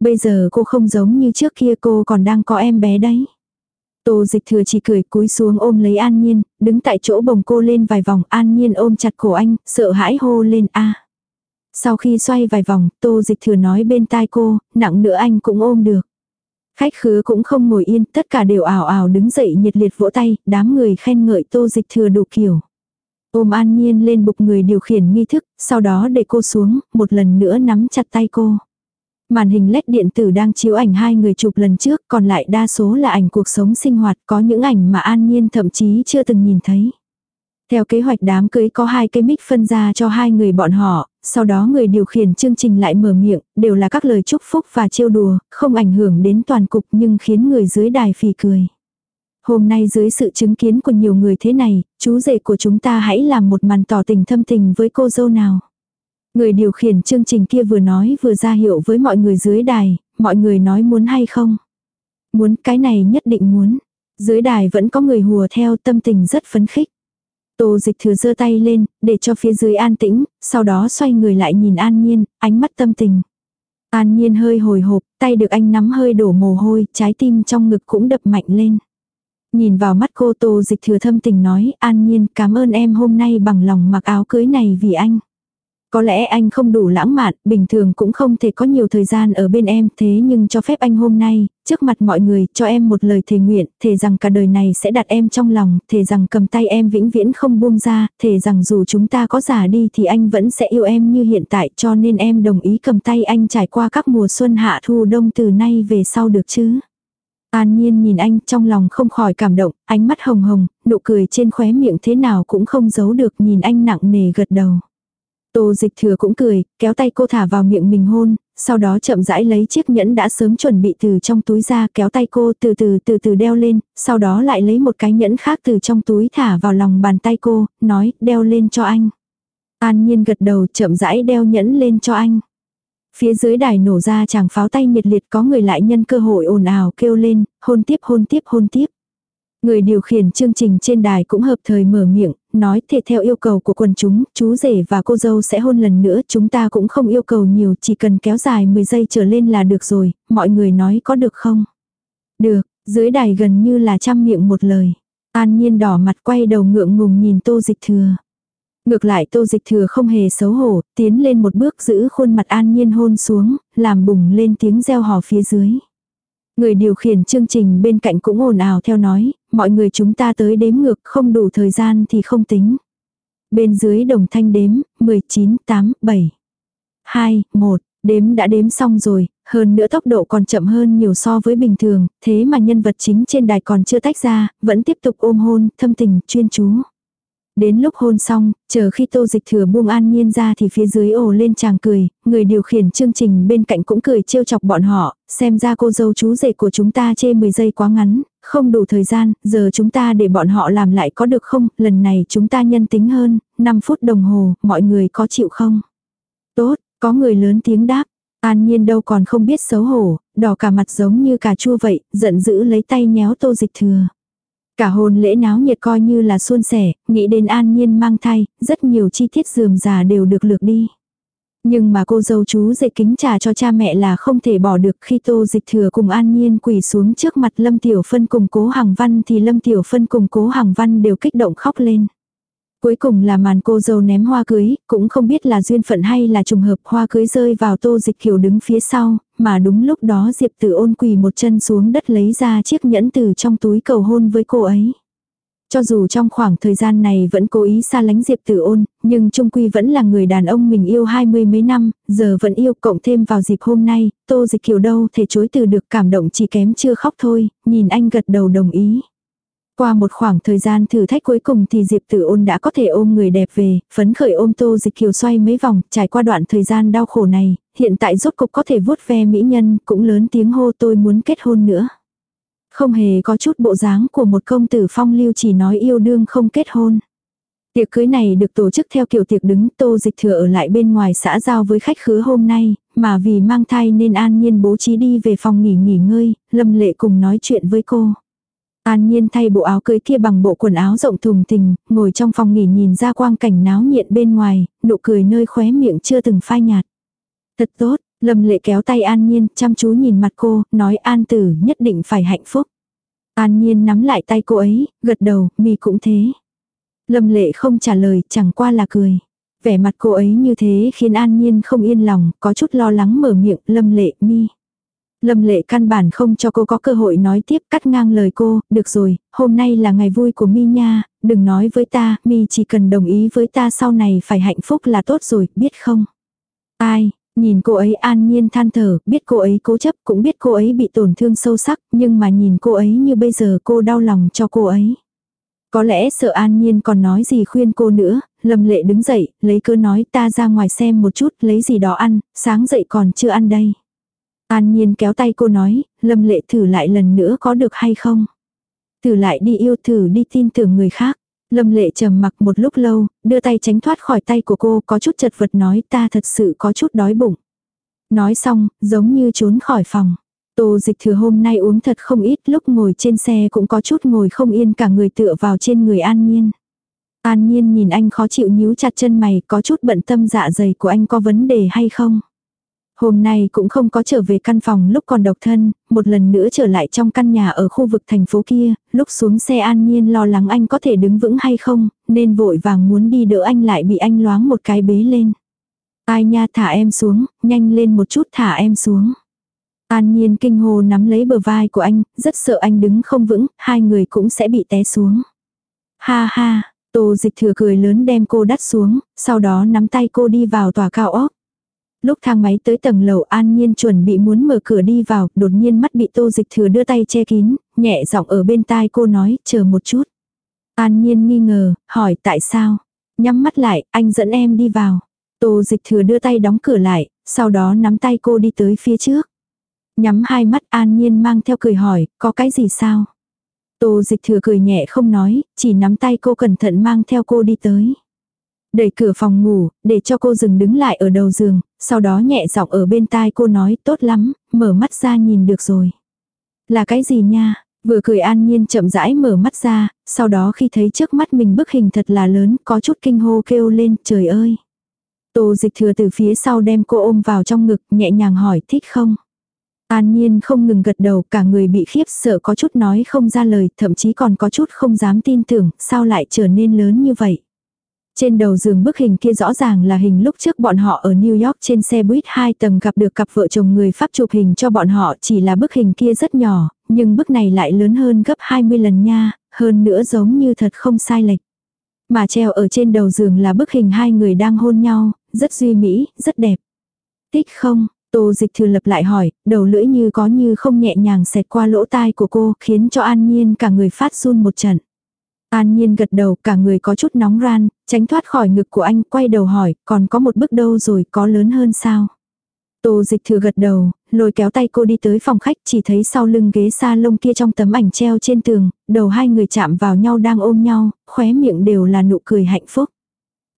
Bây giờ cô không giống như trước kia cô còn đang có em bé đấy. Tô dịch thừa chỉ cười cúi xuống ôm lấy an nhiên, đứng tại chỗ bồng cô lên vài vòng an nhiên ôm chặt cổ anh, sợ hãi hô lên a Sau khi xoay vài vòng, tô dịch thừa nói bên tai cô, nặng nữa anh cũng ôm được. Khách khứa cũng không ngồi yên, tất cả đều ảo ảo đứng dậy nhiệt liệt vỗ tay, đám người khen ngợi tô dịch thừa đủ kiểu. Ôm an nhiên lên bục người điều khiển nghi thức, sau đó để cô xuống, một lần nữa nắm chặt tay cô. Màn hình led điện tử đang chiếu ảnh hai người chụp lần trước, còn lại đa số là ảnh cuộc sống sinh hoạt, có những ảnh mà An Nhiên thậm chí chưa từng nhìn thấy. Theo kế hoạch đám cưới có hai cây mic phân ra cho hai người bọn họ, sau đó người điều khiển chương trình lại mở miệng, đều là các lời chúc phúc và trêu đùa, không ảnh hưởng đến toàn cục nhưng khiến người dưới đài phì cười. Hôm nay dưới sự chứng kiến của nhiều người thế này, chú rể của chúng ta hãy làm một màn tỏ tình thâm tình với cô dâu nào. Người điều khiển chương trình kia vừa nói vừa ra hiệu với mọi người dưới đài, mọi người nói muốn hay không. Muốn cái này nhất định muốn. Dưới đài vẫn có người hùa theo tâm tình rất phấn khích. Tô dịch thừa giơ tay lên, để cho phía dưới an tĩnh, sau đó xoay người lại nhìn an nhiên, ánh mắt tâm tình. An nhiên hơi hồi hộp, tay được anh nắm hơi đổ mồ hôi, trái tim trong ngực cũng đập mạnh lên. Nhìn vào mắt cô tô dịch thừa thâm tình nói, an nhiên cảm ơn em hôm nay bằng lòng mặc áo cưới này vì anh. Có lẽ anh không đủ lãng mạn, bình thường cũng không thể có nhiều thời gian ở bên em, thế nhưng cho phép anh hôm nay, trước mặt mọi người, cho em một lời thề nguyện, thề rằng cả đời này sẽ đặt em trong lòng, thề rằng cầm tay em vĩnh viễn không buông ra, thề rằng dù chúng ta có già đi thì anh vẫn sẽ yêu em như hiện tại, cho nên em đồng ý cầm tay anh trải qua các mùa xuân hạ thu đông từ nay về sau được chứ. An Nhiên nhìn anh trong lòng không khỏi cảm động, ánh mắt hồng hồng, nụ cười trên khóe miệng thế nào cũng không giấu được nhìn anh nặng nề gật đầu. Tô dịch thừa cũng cười, kéo tay cô thả vào miệng mình hôn, sau đó chậm rãi lấy chiếc nhẫn đã sớm chuẩn bị từ trong túi ra kéo tay cô từ từ từ từ đeo lên, sau đó lại lấy một cái nhẫn khác từ trong túi thả vào lòng bàn tay cô, nói đeo lên cho anh. An nhiên gật đầu chậm rãi đeo nhẫn lên cho anh. Phía dưới đài nổ ra chàng pháo tay nhiệt liệt có người lại nhân cơ hội ồn ào kêu lên, hôn tiếp hôn tiếp hôn tiếp. Người điều khiển chương trình trên đài cũng hợp thời mở miệng, nói thể theo yêu cầu của quần chúng, chú rể và cô dâu sẽ hôn lần nữa, chúng ta cũng không yêu cầu nhiều, chỉ cần kéo dài 10 giây trở lên là được rồi, mọi người nói có được không? Được, dưới đài gần như là trăm miệng một lời. An nhiên đỏ mặt quay đầu ngượng ngùng nhìn tô dịch thừa. Ngược lại tô dịch thừa không hề xấu hổ, tiến lên một bước giữ khuôn mặt an nhiên hôn xuống, làm bùng lên tiếng reo hò phía dưới. Người điều khiển chương trình bên cạnh cũng ồn ào theo nói, mọi người chúng ta tới đếm ngược không đủ thời gian thì không tính. Bên dưới đồng thanh đếm, 19, 8, 7, 2, 1, đếm đã đếm xong rồi, hơn nữa tốc độ còn chậm hơn nhiều so với bình thường, thế mà nhân vật chính trên đài còn chưa tách ra, vẫn tiếp tục ôm hôn, thâm tình, chuyên chú. Đến lúc hôn xong, chờ khi tô dịch thừa buông an nhiên ra thì phía dưới ồ lên chàng cười, người điều khiển chương trình bên cạnh cũng cười trêu chọc bọn họ, xem ra cô dâu chú rể của chúng ta chê 10 giây quá ngắn, không đủ thời gian, giờ chúng ta để bọn họ làm lại có được không, lần này chúng ta nhân tính hơn, 5 phút đồng hồ, mọi người có chịu không? Tốt, có người lớn tiếng đáp, An nhiên đâu còn không biết xấu hổ, đỏ cả mặt giống như cà chua vậy, giận dữ lấy tay nhéo tô dịch thừa. Cả hôn lễ náo nhiệt coi như là suôn sẻ, nghĩ đến an nhiên mang thai, rất nhiều chi tiết dườm già đều được lược đi. Nhưng mà cô dâu chú dạy kính trà cho cha mẹ là không thể bỏ được khi tô dịch thừa cùng an nhiên quỳ xuống trước mặt Lâm Tiểu Phân cùng cố hàng văn thì Lâm Tiểu Phân cùng cố hàng văn đều kích động khóc lên. Cuối cùng là màn cô dâu ném hoa cưới, cũng không biết là duyên phận hay là trùng hợp hoa cưới rơi vào tô dịch kiều đứng phía sau, mà đúng lúc đó Diệp Tử ôn quỳ một chân xuống đất lấy ra chiếc nhẫn từ trong túi cầu hôn với cô ấy. Cho dù trong khoảng thời gian này vẫn cố ý xa lánh Diệp Tử ôn, nhưng Trung Quy vẫn là người đàn ông mình yêu hai mươi mấy năm, giờ vẫn yêu cộng thêm vào dịp hôm nay, Tô Dịch Kiều đâu thể chối từ được cảm động chỉ kém chưa khóc thôi, nhìn anh gật đầu đồng ý. Qua một khoảng thời gian thử thách cuối cùng thì Diệp Tử ôn đã có thể ôm người đẹp về, phấn khởi ôm Tô Dịch Kiều xoay mấy vòng, trải qua đoạn thời gian đau khổ này, hiện tại rốt cục có thể vuốt ve mỹ nhân, cũng lớn tiếng hô tôi muốn kết hôn nữa. Không hề có chút bộ dáng của một công tử phong lưu chỉ nói yêu đương không kết hôn. Tiệc cưới này được tổ chức theo kiểu tiệc đứng tô dịch thừa ở lại bên ngoài xã giao với khách khứa hôm nay, mà vì mang thai nên an nhiên bố trí đi về phòng nghỉ nghỉ ngơi, lâm lệ cùng nói chuyện với cô. An nhiên thay bộ áo cưới kia bằng bộ quần áo rộng thùng thình, ngồi trong phòng nghỉ nhìn ra quang cảnh náo nhiệt bên ngoài, nụ cười nơi khóe miệng chưa từng phai nhạt. Thật tốt, Lâm lệ kéo tay An Nhiên, chăm chú nhìn mặt cô, nói An tử nhất định phải hạnh phúc. An Nhiên nắm lại tay cô ấy, gật đầu, mi cũng thế. Lâm lệ không trả lời, chẳng qua là cười. Vẻ mặt cô ấy như thế khiến An Nhiên không yên lòng, có chút lo lắng mở miệng, Lâm lệ, mi. Lâm lệ căn bản không cho cô có cơ hội nói tiếp cắt ngang lời cô, được rồi, hôm nay là ngày vui của mi nha, đừng nói với ta, mi chỉ cần đồng ý với ta sau này phải hạnh phúc là tốt rồi, biết không? Ai, Nhìn cô ấy an nhiên than thở, biết cô ấy cố chấp cũng biết cô ấy bị tổn thương sâu sắc, nhưng mà nhìn cô ấy như bây giờ cô đau lòng cho cô ấy. Có lẽ sợ an nhiên còn nói gì khuyên cô nữa, lâm lệ đứng dậy, lấy cơ nói ta ra ngoài xem một chút, lấy gì đó ăn, sáng dậy còn chưa ăn đây. An nhiên kéo tay cô nói, lâm lệ thử lại lần nữa có được hay không? Thử lại đi yêu thử đi tin tưởng người khác. Lâm lệ trầm mặc một lúc lâu, đưa tay tránh thoát khỏi tay của cô có chút chật vật nói ta thật sự có chút đói bụng. Nói xong, giống như trốn khỏi phòng. Tô dịch thừa hôm nay uống thật không ít lúc ngồi trên xe cũng có chút ngồi không yên cả người tựa vào trên người an nhiên. An nhiên nhìn anh khó chịu nhíu chặt chân mày có chút bận tâm dạ dày của anh có vấn đề hay không. Hôm nay cũng không có trở về căn phòng lúc còn độc thân, một lần nữa trở lại trong căn nhà ở khu vực thành phố kia, lúc xuống xe an nhiên lo lắng anh có thể đứng vững hay không, nên vội vàng muốn đi đỡ anh lại bị anh loáng một cái bế lên. Ai nha thả em xuống, nhanh lên một chút thả em xuống. An nhiên kinh hồ nắm lấy bờ vai của anh, rất sợ anh đứng không vững, hai người cũng sẽ bị té xuống. Ha ha, tô dịch thừa cười lớn đem cô đắt xuống, sau đó nắm tay cô đi vào tòa cao ốc. Lúc thang máy tới tầng lầu an nhiên chuẩn bị muốn mở cửa đi vào, đột nhiên mắt bị tô dịch thừa đưa tay che kín, nhẹ giọng ở bên tai cô nói, chờ một chút. An nhiên nghi ngờ, hỏi tại sao? Nhắm mắt lại, anh dẫn em đi vào. Tô dịch thừa đưa tay đóng cửa lại, sau đó nắm tay cô đi tới phía trước. Nhắm hai mắt an nhiên mang theo cười hỏi, có cái gì sao? Tô dịch thừa cười nhẹ không nói, chỉ nắm tay cô cẩn thận mang theo cô đi tới. Đẩy cửa phòng ngủ, để cho cô dừng đứng lại ở đầu giường, sau đó nhẹ giọng ở bên tai cô nói tốt lắm, mở mắt ra nhìn được rồi. Là cái gì nha? Vừa cười an nhiên chậm rãi mở mắt ra, sau đó khi thấy trước mắt mình bức hình thật là lớn, có chút kinh hô kêu lên, trời ơi. Tô dịch thừa từ phía sau đem cô ôm vào trong ngực, nhẹ nhàng hỏi thích không? An nhiên không ngừng gật đầu, cả người bị khiếp sợ có chút nói không ra lời, thậm chí còn có chút không dám tin tưởng, sao lại trở nên lớn như vậy. Trên đầu giường bức hình kia rõ ràng là hình lúc trước bọn họ ở New York trên xe buýt hai tầng gặp được cặp vợ chồng người Pháp chụp hình cho bọn họ chỉ là bức hình kia rất nhỏ, nhưng bức này lại lớn hơn gấp 20 lần nha, hơn nữa giống như thật không sai lệch. Mà treo ở trên đầu giường là bức hình hai người đang hôn nhau, rất duy mỹ, rất đẹp. Thích không? Tô dịch thừa lập lại hỏi, đầu lưỡi như có như không nhẹ nhàng xẹt qua lỗ tai của cô, khiến cho an nhiên cả người phát run một trận. An nhiên gật đầu cả người có chút nóng ran, tránh thoát khỏi ngực của anh, quay đầu hỏi, còn có một bước đâu rồi, có lớn hơn sao? Tô dịch thừa gật đầu, lôi kéo tay cô đi tới phòng khách chỉ thấy sau lưng ghế sa lông kia trong tấm ảnh treo trên tường, đầu hai người chạm vào nhau đang ôm nhau, khóe miệng đều là nụ cười hạnh phúc.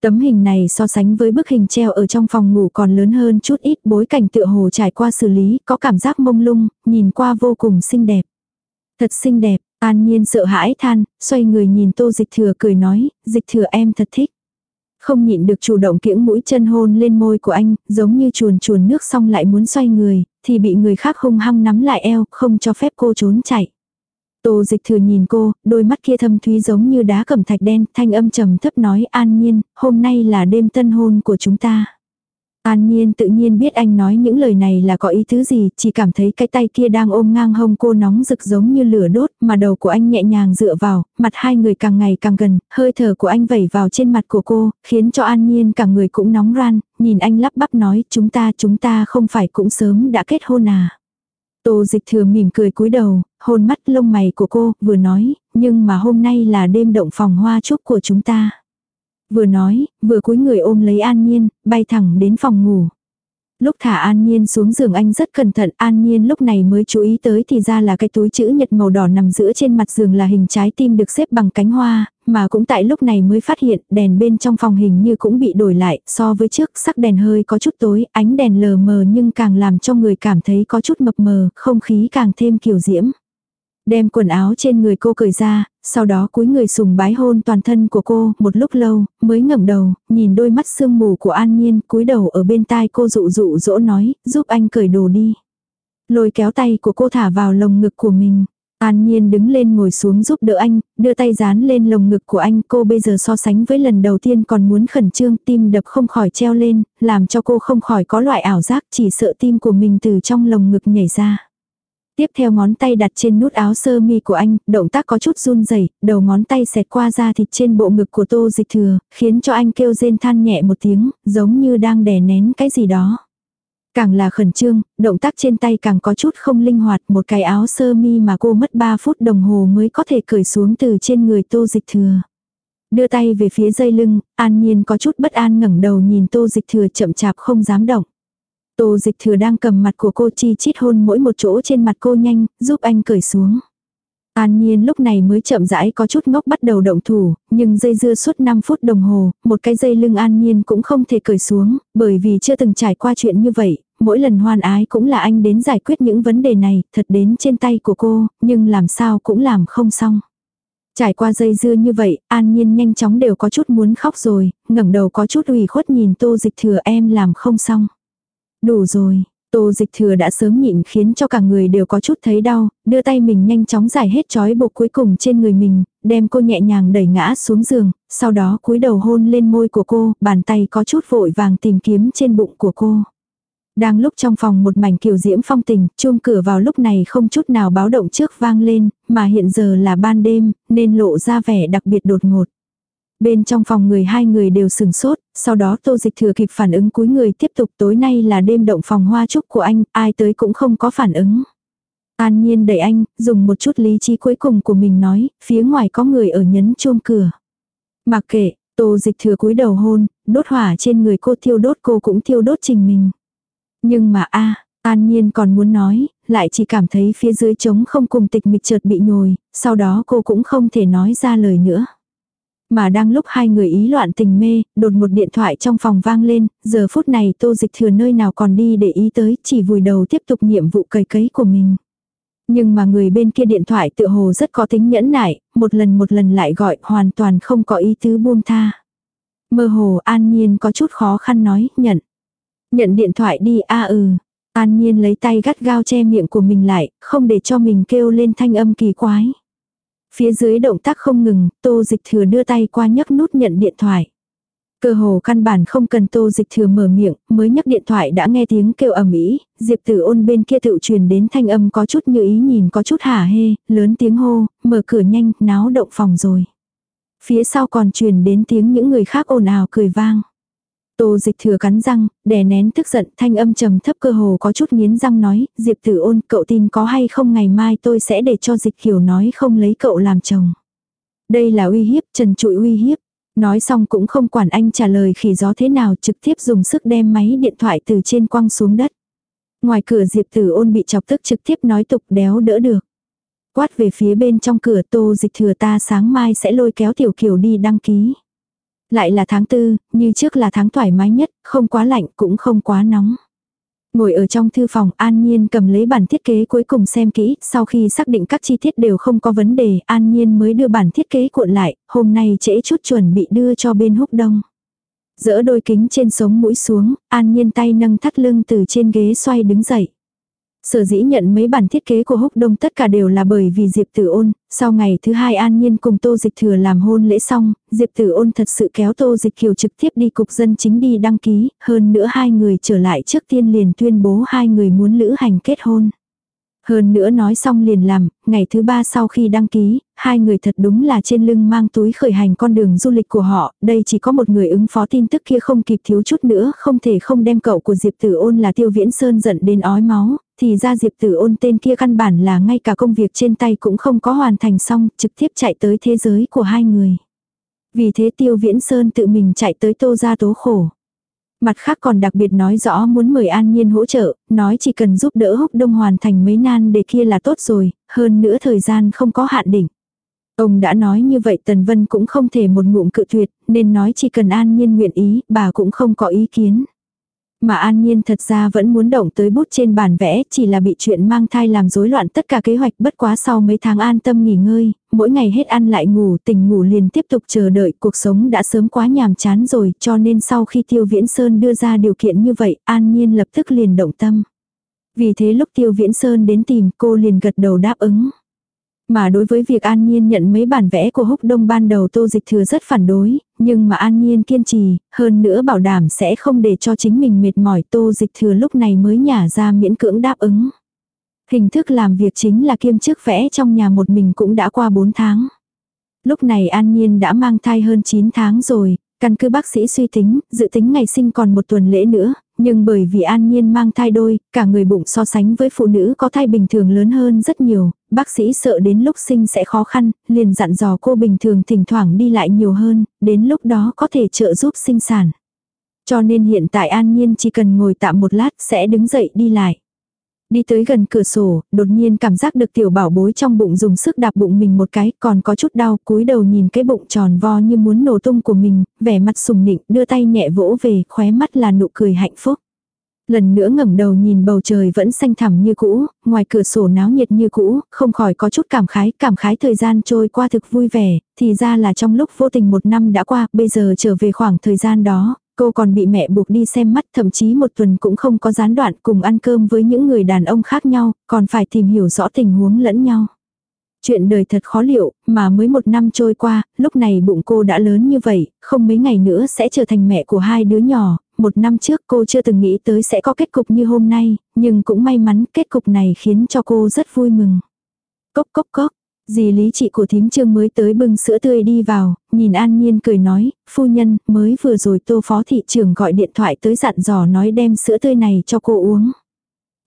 Tấm hình này so sánh với bức hình treo ở trong phòng ngủ còn lớn hơn chút ít bối cảnh tựa hồ trải qua xử lý, có cảm giác mông lung, nhìn qua vô cùng xinh đẹp. Thật xinh đẹp, an nhiên sợ hãi than, xoay người nhìn tô dịch thừa cười nói, dịch thừa em thật thích. Không nhịn được chủ động kiễng mũi chân hôn lên môi của anh, giống như chuồn chuồn nước xong lại muốn xoay người, thì bị người khác hung hăng nắm lại eo, không cho phép cô trốn chạy. Tô dịch thừa nhìn cô, đôi mắt kia thâm thúy giống như đá cẩm thạch đen, thanh âm trầm thấp nói an nhiên, hôm nay là đêm tân hôn của chúng ta. An Nhiên tự nhiên biết anh nói những lời này là có ý thứ gì, chỉ cảm thấy cái tay kia đang ôm ngang hông cô nóng rực giống như lửa đốt, mà đầu của anh nhẹ nhàng dựa vào, mặt hai người càng ngày càng gần, hơi thở của anh vẩy vào trên mặt của cô, khiến cho An Nhiên cả người cũng nóng ran, nhìn anh lắp bắp nói chúng ta chúng ta không phải cũng sớm đã kết hôn à. Tô dịch thừa mỉm cười cúi đầu, hôn mắt lông mày của cô, vừa nói, nhưng mà hôm nay là đêm động phòng hoa chúc của chúng ta. Vừa nói, vừa cúi người ôm lấy An Nhiên, bay thẳng đến phòng ngủ. Lúc thả An Nhiên xuống giường anh rất cẩn thận, An Nhiên lúc này mới chú ý tới thì ra là cái túi chữ nhật màu đỏ nằm giữa trên mặt giường là hình trái tim được xếp bằng cánh hoa, mà cũng tại lúc này mới phát hiện đèn bên trong phòng hình như cũng bị đổi lại, so với trước sắc đèn hơi có chút tối, ánh đèn lờ mờ nhưng càng làm cho người cảm thấy có chút mập mờ, không khí càng thêm kiều diễm. Đem quần áo trên người cô cởi ra, sau đó cúi người sùng bái hôn toàn thân của cô, một lúc lâu, mới ngẩng đầu, nhìn đôi mắt sương mù của An Nhiên, cúi đầu ở bên tai cô dụ dụ dỗ nói, giúp anh cởi đồ đi. Lôi kéo tay của cô thả vào lồng ngực của mình. An Nhiên đứng lên ngồi xuống giúp đỡ anh, đưa tay dán lên lồng ngực của anh. Cô bây giờ so sánh với lần đầu tiên còn muốn khẩn trương, tim đập không khỏi treo lên, làm cho cô không khỏi có loại ảo giác chỉ sợ tim của mình từ trong lồng ngực nhảy ra. Tiếp theo ngón tay đặt trên nút áo sơ mi của anh, động tác có chút run rẩy, đầu ngón tay xẹt qua da thịt trên bộ ngực của tô dịch thừa, khiến cho anh kêu rên than nhẹ một tiếng, giống như đang đè nén cái gì đó. Càng là khẩn trương, động tác trên tay càng có chút không linh hoạt, một cái áo sơ mi mà cô mất 3 phút đồng hồ mới có thể cởi xuống từ trên người tô dịch thừa. Đưa tay về phía dây lưng, an nhiên có chút bất an ngẩng đầu nhìn tô dịch thừa chậm chạp không dám động. Tô dịch thừa đang cầm mặt của cô chi chít hôn mỗi một chỗ trên mặt cô nhanh, giúp anh cởi xuống. An Nhiên lúc này mới chậm rãi có chút ngốc bắt đầu động thủ, nhưng dây dưa suốt 5 phút đồng hồ, một cái dây lưng An Nhiên cũng không thể cởi xuống, bởi vì chưa từng trải qua chuyện như vậy, mỗi lần hoan ái cũng là anh đến giải quyết những vấn đề này, thật đến trên tay của cô, nhưng làm sao cũng làm không xong. Trải qua dây dưa như vậy, An Nhiên nhanh chóng đều có chút muốn khóc rồi, ngẩng đầu có chút ủy khuất nhìn tô dịch thừa em làm không xong. Đủ rồi, Tô dịch thừa đã sớm nhịn khiến cho cả người đều có chút thấy đau, đưa tay mình nhanh chóng giải hết trói buộc cuối cùng trên người mình, đem cô nhẹ nhàng đẩy ngã xuống giường, sau đó cúi đầu hôn lên môi của cô, bàn tay có chút vội vàng tìm kiếm trên bụng của cô. Đang lúc trong phòng một mảnh kiều diễm phong tình, chuông cửa vào lúc này không chút nào báo động trước vang lên, mà hiện giờ là ban đêm, nên lộ ra vẻ đặc biệt đột ngột. Bên trong phòng người hai người đều sừng sốt, sau đó tô dịch thừa kịp phản ứng cuối người tiếp tục tối nay là đêm động phòng hoa trúc của anh, ai tới cũng không có phản ứng. An nhiên đẩy anh, dùng một chút lý trí cuối cùng của mình nói, phía ngoài có người ở nhấn chuông cửa. Mặc kệ, tô dịch thừa cúi đầu hôn, đốt hỏa trên người cô thiêu đốt cô cũng thiêu đốt trình mình. Nhưng mà a An Nhiên còn muốn nói, lại chỉ cảm thấy phía dưới trống không cùng tịch mịch chợt bị nhồi, sau đó cô cũng không thể nói ra lời nữa. Mà đang lúc hai người ý loạn tình mê, đột một điện thoại trong phòng vang lên, giờ phút này tô dịch thừa nơi nào còn đi để ý tới, chỉ vùi đầu tiếp tục nhiệm vụ cầy cấy của mình. Nhưng mà người bên kia điện thoại tự hồ rất có tính nhẫn nại, một lần một lần lại gọi hoàn toàn không có ý tứ buông tha. Mơ hồ an nhiên có chút khó khăn nói, nhận. Nhận điện thoại đi a ừ. An nhiên lấy tay gắt gao che miệng của mình lại, không để cho mình kêu lên thanh âm kỳ quái. Phía dưới động tác không ngừng, tô dịch thừa đưa tay qua nhấc nút nhận điện thoại. Cơ hồ căn bản không cần tô dịch thừa mở miệng, mới nhấc điện thoại đã nghe tiếng kêu ầm ĩ diệp tử ôn bên kia tự truyền đến thanh âm có chút như ý nhìn có chút hả hê, lớn tiếng hô, mở cửa nhanh, náo động phòng rồi. Phía sau còn truyền đến tiếng những người khác ồn ào cười vang. Tô dịch thừa cắn răng, đè nén tức giận, thanh âm trầm thấp cơ hồ có chút nghiến răng nói, Diệp tử ôn, cậu tin có hay không ngày mai tôi sẽ để cho dịch hiểu nói không lấy cậu làm chồng. Đây là uy hiếp, trần trụi uy hiếp. Nói xong cũng không quản anh trả lời khỉ gió thế nào trực tiếp dùng sức đem máy điện thoại từ trên quăng xuống đất. Ngoài cửa Diệp tử ôn bị chọc tức trực tiếp nói tục đéo đỡ được. Quát về phía bên trong cửa tô dịch thừa ta sáng mai sẽ lôi kéo tiểu kiểu đi đăng ký. Lại là tháng tư, như trước là tháng thoải mái nhất, không quá lạnh cũng không quá nóng. Ngồi ở trong thư phòng An Nhiên cầm lấy bản thiết kế cuối cùng xem kỹ, sau khi xác định các chi tiết đều không có vấn đề, An Nhiên mới đưa bản thiết kế cuộn lại, hôm nay trễ chút chuẩn bị đưa cho bên húc đông. Dỡ đôi kính trên sống mũi xuống, An Nhiên tay nâng thắt lưng từ trên ghế xoay đứng dậy. Sở dĩ nhận mấy bản thiết kế của Húc Đông tất cả đều là bởi vì Diệp Tử Ôn, sau ngày thứ hai An Nhiên cùng Tô Dịch Thừa làm hôn lễ xong, Diệp Tử Ôn thật sự kéo Tô Dịch Kiều trực tiếp đi cục dân chính đi đăng ký, hơn nữa hai người trở lại trước tiên liền tuyên bố hai người muốn lữ hành kết hôn. Hơn nữa nói xong liền làm, ngày thứ ba sau khi đăng ký, hai người thật đúng là trên lưng mang túi khởi hành con đường du lịch của họ, đây chỉ có một người ứng phó tin tức kia không kịp thiếu chút nữa, không thể không đem cậu của Diệp Tử Ôn là Tiêu Viễn Sơn giận đến ói máu, thì ra Diệp Tử Ôn tên kia căn bản là ngay cả công việc trên tay cũng không có hoàn thành xong, trực tiếp chạy tới thế giới của hai người. Vì thế Tiêu Viễn Sơn tự mình chạy tới Tô gia tố khổ. Mặt khác còn đặc biệt nói rõ muốn mời An Nhiên hỗ trợ, nói chỉ cần giúp đỡ húc đông hoàn thành mấy nan để kia là tốt rồi, hơn nữa thời gian không có hạn định. Ông đã nói như vậy Tần Vân cũng không thể một ngụm cự tuyệt, nên nói chỉ cần An Nhiên nguyện ý, bà cũng không có ý kiến. Mà An Nhiên thật ra vẫn muốn động tới bút trên bản vẽ, chỉ là bị chuyện mang thai làm rối loạn tất cả kế hoạch bất quá sau mấy tháng an tâm nghỉ ngơi, mỗi ngày hết ăn lại ngủ, tỉnh ngủ liền tiếp tục chờ đợi, cuộc sống đã sớm quá nhàm chán rồi, cho nên sau khi Tiêu Viễn Sơn đưa ra điều kiện như vậy, An Nhiên lập tức liền động tâm. Vì thế lúc Tiêu Viễn Sơn đến tìm cô liền gật đầu đáp ứng. Mà đối với việc An Nhiên nhận mấy bản vẽ của Húc Đông ban đầu Tô Dịch Thừa rất phản đối, nhưng mà An Nhiên kiên trì, hơn nữa bảo đảm sẽ không để cho chính mình mệt mỏi Tô Dịch Thừa lúc này mới nhả ra miễn cưỡng đáp ứng. Hình thức làm việc chính là kiêm chức vẽ trong nhà một mình cũng đã qua 4 tháng. Lúc này An Nhiên đã mang thai hơn 9 tháng rồi, căn cứ bác sĩ suy tính, dự tính ngày sinh còn một tuần lễ nữa, nhưng bởi vì an nhiên mang thai đôi, cả người bụng so sánh với phụ nữ có thai bình thường lớn hơn rất nhiều, bác sĩ sợ đến lúc sinh sẽ khó khăn, liền dặn dò cô bình thường thỉnh thoảng đi lại nhiều hơn, đến lúc đó có thể trợ giúp sinh sản. Cho nên hiện tại an nhiên chỉ cần ngồi tạm một lát sẽ đứng dậy đi lại. Đi tới gần cửa sổ, đột nhiên cảm giác được tiểu bảo bối trong bụng dùng sức đạp bụng mình một cái, còn có chút đau, cúi đầu nhìn cái bụng tròn vo như muốn nổ tung của mình, vẻ mặt sùng nịnh, đưa tay nhẹ vỗ về, khóe mắt là nụ cười hạnh phúc. Lần nữa ngẩng đầu nhìn bầu trời vẫn xanh thẳm như cũ, ngoài cửa sổ náo nhiệt như cũ, không khỏi có chút cảm khái, cảm khái thời gian trôi qua thực vui vẻ, thì ra là trong lúc vô tình một năm đã qua, bây giờ trở về khoảng thời gian đó, Cô còn bị mẹ buộc đi xem mắt thậm chí một tuần cũng không có gián đoạn cùng ăn cơm với những người đàn ông khác nhau, còn phải tìm hiểu rõ tình huống lẫn nhau. Chuyện đời thật khó liệu, mà mới một năm trôi qua, lúc này bụng cô đã lớn như vậy, không mấy ngày nữa sẽ trở thành mẹ của hai đứa nhỏ. Một năm trước cô chưa từng nghĩ tới sẽ có kết cục như hôm nay, nhưng cũng may mắn kết cục này khiến cho cô rất vui mừng. Cốc cốc cốc, Dì lý chị của thím trương mới tới bưng sữa tươi đi vào, nhìn an nhiên cười nói, phu nhân, mới vừa rồi tô phó thị trưởng gọi điện thoại tới dặn dò nói đem sữa tươi này cho cô uống.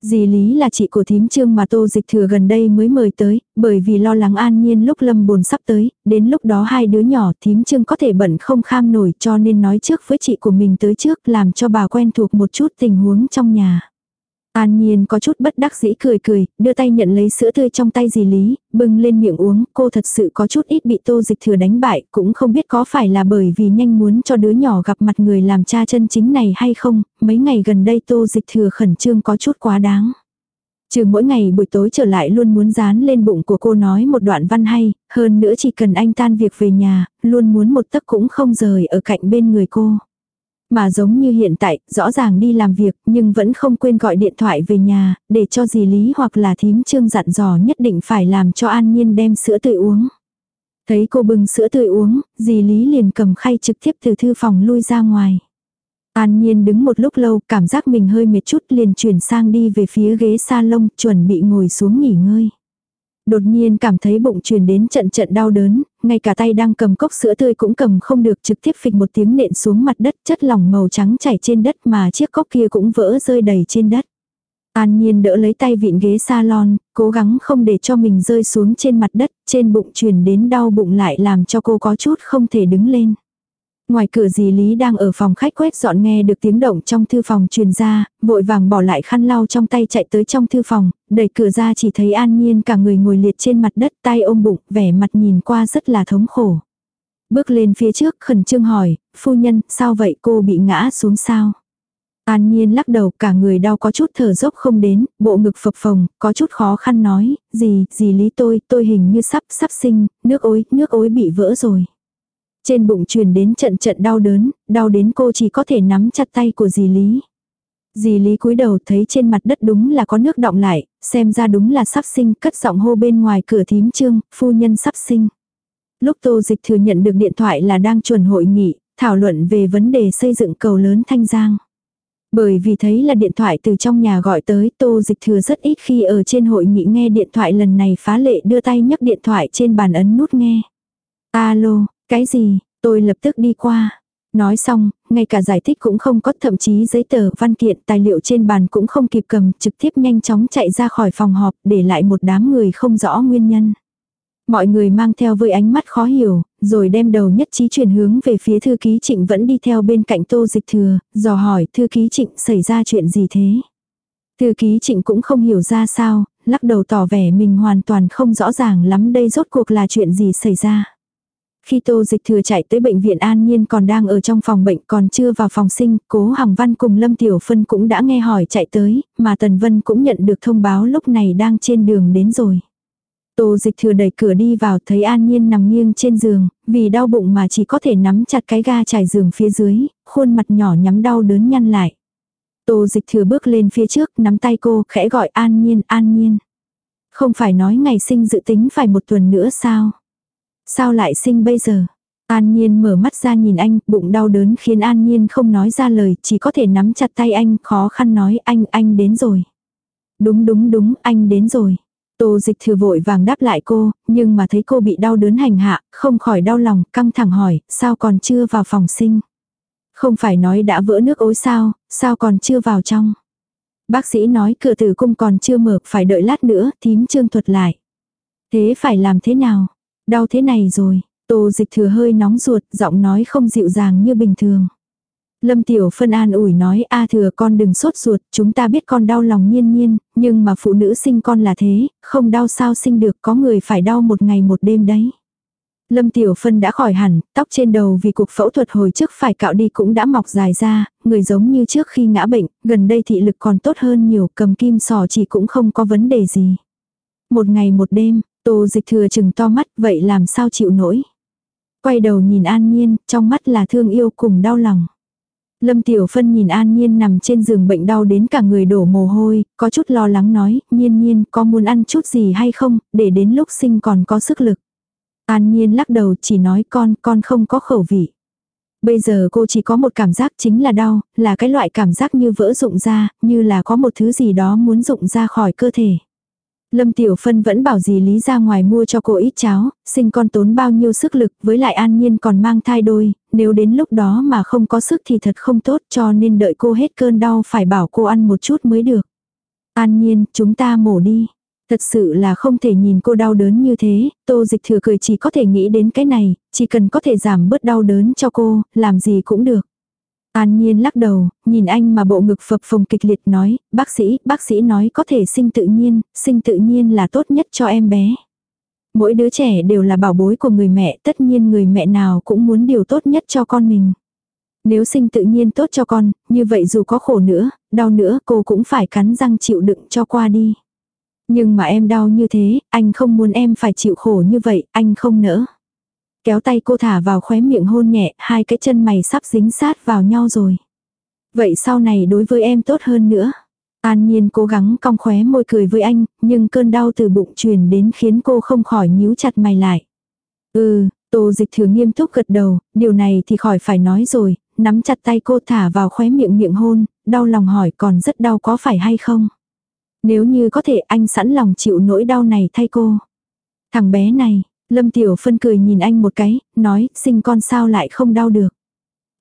Dì Lý là chị của thím trương mà tô dịch thừa gần đây mới mời tới, bởi vì lo lắng an nhiên lúc lâm buồn sắp tới, đến lúc đó hai đứa nhỏ thím trương có thể bận không kham nổi cho nên nói trước với chị của mình tới trước làm cho bà quen thuộc một chút tình huống trong nhà. An Nhiên có chút bất đắc dĩ cười cười, đưa tay nhận lấy sữa tươi trong tay dì Lý, bưng lên miệng uống, cô thật sự có chút ít bị tô dịch thừa đánh bại, cũng không biết có phải là bởi vì nhanh muốn cho đứa nhỏ gặp mặt người làm cha chân chính này hay không, mấy ngày gần đây tô dịch thừa khẩn trương có chút quá đáng. Trừ mỗi ngày buổi tối trở lại luôn muốn dán lên bụng của cô nói một đoạn văn hay, hơn nữa chỉ cần anh tan việc về nhà, luôn muốn một tấc cũng không rời ở cạnh bên người cô. Mà giống như hiện tại, rõ ràng đi làm việc nhưng vẫn không quên gọi điện thoại về nhà, để cho dì Lý hoặc là thím trương dặn dò nhất định phải làm cho An Nhiên đem sữa tươi uống. Thấy cô bưng sữa tươi uống, dì Lý liền cầm khay trực tiếp từ thư phòng lui ra ngoài. An Nhiên đứng một lúc lâu, cảm giác mình hơi mệt chút liền chuyển sang đi về phía ghế salon, chuẩn bị ngồi xuống nghỉ ngơi. Đột nhiên cảm thấy bụng truyền đến trận trận đau đớn, ngay cả tay đang cầm cốc sữa tươi cũng cầm không được trực tiếp phịch một tiếng nện xuống mặt đất chất lỏng màu trắng chảy trên đất mà chiếc cốc kia cũng vỡ rơi đầy trên đất. An Nhiên đỡ lấy tay vịn ghế salon, cố gắng không để cho mình rơi xuống trên mặt đất, trên bụng truyền đến đau bụng lại làm cho cô có chút không thể đứng lên. Ngoài cửa dì Lý đang ở phòng khách quét dọn nghe được tiếng động trong thư phòng truyền ra, vội vàng bỏ lại khăn lau trong tay chạy tới trong thư phòng, đẩy cửa ra chỉ thấy an nhiên cả người ngồi liệt trên mặt đất tay ôm bụng, vẻ mặt nhìn qua rất là thống khổ. Bước lên phía trước khẩn trương hỏi, phu nhân, sao vậy cô bị ngã xuống sao? An Nhiên lắc đầu cả người đau có chút thở dốc không đến, bộ ngực phập phồng, có chút khó khăn nói, gì, gì lý tôi, tôi hình như sắp, sắp sinh, nước ối, nước ối bị vỡ rồi. Trên bụng truyền đến trận trận đau đớn, đau đến cô chỉ có thể nắm chặt tay của dì Lý. Dì Lý cúi đầu thấy trên mặt đất đúng là có nước động lại, xem ra đúng là sắp sinh, cất giọng hô bên ngoài cửa thím trương, phu nhân sắp sinh. Lúc Tô Dịch thừa nhận được điện thoại là đang chuẩn hội nghị, thảo luận về vấn đề xây dựng cầu lớn Thanh Giang. Bởi vì thấy là điện thoại từ trong nhà gọi tới Tô Dịch Thừa rất ít khi ở trên hội nghị nghe điện thoại lần này phá lệ đưa tay nhấc điện thoại trên bàn ấn nút nghe. Alo, cái gì, tôi lập tức đi qua. Nói xong, ngay cả giải thích cũng không có thậm chí giấy tờ văn kiện tài liệu trên bàn cũng không kịp cầm trực tiếp nhanh chóng chạy ra khỏi phòng họp để lại một đám người không rõ nguyên nhân. Mọi người mang theo với ánh mắt khó hiểu, rồi đem đầu nhất trí chuyển hướng về phía thư ký trịnh vẫn đi theo bên cạnh tô dịch thừa, dò hỏi thư ký trịnh xảy ra chuyện gì thế. Thư ký trịnh cũng không hiểu ra sao, lắc đầu tỏ vẻ mình hoàn toàn không rõ ràng lắm đây rốt cuộc là chuyện gì xảy ra. Khi Tô Dịch Thừa chạy tới bệnh viện An Nhiên còn đang ở trong phòng bệnh còn chưa vào phòng sinh, Cố Hằng Văn cùng Lâm Tiểu Phân cũng đã nghe hỏi chạy tới, mà Tần Vân cũng nhận được thông báo lúc này đang trên đường đến rồi. Tô dịch thừa đẩy cửa đi vào thấy An Nhiên nằm nghiêng trên giường, vì đau bụng mà chỉ có thể nắm chặt cái ga trải giường phía dưới, khuôn mặt nhỏ nhắm đau đớn nhăn lại. Tô dịch thừa bước lên phía trước, nắm tay cô, khẽ gọi An Nhiên, An Nhiên. Không phải nói ngày sinh dự tính phải một tuần nữa sao? Sao lại sinh bây giờ? An Nhiên mở mắt ra nhìn anh, bụng đau đớn khiến An Nhiên không nói ra lời, chỉ có thể nắm chặt tay anh, khó khăn nói anh, anh đến rồi. Đúng đúng đúng, anh đến rồi. Tô dịch thừa vội vàng đáp lại cô, nhưng mà thấy cô bị đau đớn hành hạ, không khỏi đau lòng, căng thẳng hỏi, sao còn chưa vào phòng sinh. Không phải nói đã vỡ nước ối sao, sao còn chưa vào trong. Bác sĩ nói cửa tử cung còn chưa mở, phải đợi lát nữa, thím trương thuật lại. Thế phải làm thế nào? Đau thế này rồi, tô dịch thừa hơi nóng ruột, giọng nói không dịu dàng như bình thường. Lâm Tiểu Phân an ủi nói a thừa con đừng sốt ruột, chúng ta biết con đau lòng nhiên nhiên, nhưng mà phụ nữ sinh con là thế, không đau sao sinh được có người phải đau một ngày một đêm đấy. Lâm Tiểu Phân đã khỏi hẳn, tóc trên đầu vì cuộc phẫu thuật hồi trước phải cạo đi cũng đã mọc dài ra, người giống như trước khi ngã bệnh, gần đây thị lực còn tốt hơn nhiều, cầm kim sò chỉ cũng không có vấn đề gì. Một ngày một đêm, tô dịch thừa chừng to mắt, vậy làm sao chịu nổi. Quay đầu nhìn an nhiên, trong mắt là thương yêu cùng đau lòng. Lâm Tiểu Phân nhìn An Nhiên nằm trên giường bệnh đau đến cả người đổ mồ hôi, có chút lo lắng nói, Nhiên Nhiên có muốn ăn chút gì hay không, để đến lúc sinh còn có sức lực. An Nhiên lắc đầu chỉ nói con, con không có khẩu vị. Bây giờ cô chỉ có một cảm giác chính là đau, là cái loại cảm giác như vỡ rụng ra, như là có một thứ gì đó muốn rụng ra khỏi cơ thể. Lâm Tiểu Phân vẫn bảo dì Lý ra ngoài mua cho cô ít cháo, sinh con tốn bao nhiêu sức lực với lại an nhiên còn mang thai đôi, nếu đến lúc đó mà không có sức thì thật không tốt cho nên đợi cô hết cơn đau phải bảo cô ăn một chút mới được. An nhiên, chúng ta mổ đi. Thật sự là không thể nhìn cô đau đớn như thế, tô dịch thừa cười chỉ có thể nghĩ đến cái này, chỉ cần có thể giảm bớt đau đớn cho cô, làm gì cũng được. An Nhiên lắc đầu, nhìn anh mà bộ ngực phập phồng kịch liệt nói, bác sĩ, bác sĩ nói có thể sinh tự nhiên, sinh tự nhiên là tốt nhất cho em bé. Mỗi đứa trẻ đều là bảo bối của người mẹ, tất nhiên người mẹ nào cũng muốn điều tốt nhất cho con mình. Nếu sinh tự nhiên tốt cho con, như vậy dù có khổ nữa, đau nữa cô cũng phải cắn răng chịu đựng cho qua đi. Nhưng mà em đau như thế, anh không muốn em phải chịu khổ như vậy, anh không nỡ. Kéo tay cô thả vào khóe miệng hôn nhẹ, hai cái chân mày sắp dính sát vào nhau rồi. Vậy sau này đối với em tốt hơn nữa. An Nhiên cố gắng cong khóe môi cười với anh, nhưng cơn đau từ bụng truyền đến khiến cô không khỏi nhíu chặt mày lại. Ừ, Tô dịch thừa nghiêm túc gật đầu, điều này thì khỏi phải nói rồi, nắm chặt tay cô thả vào khóe miệng miệng hôn, đau lòng hỏi còn rất đau có phải hay không. Nếu như có thể anh sẵn lòng chịu nỗi đau này thay cô. Thằng bé này, Lâm Tiểu Phân cười nhìn anh một cái, nói, sinh con sao lại không đau được.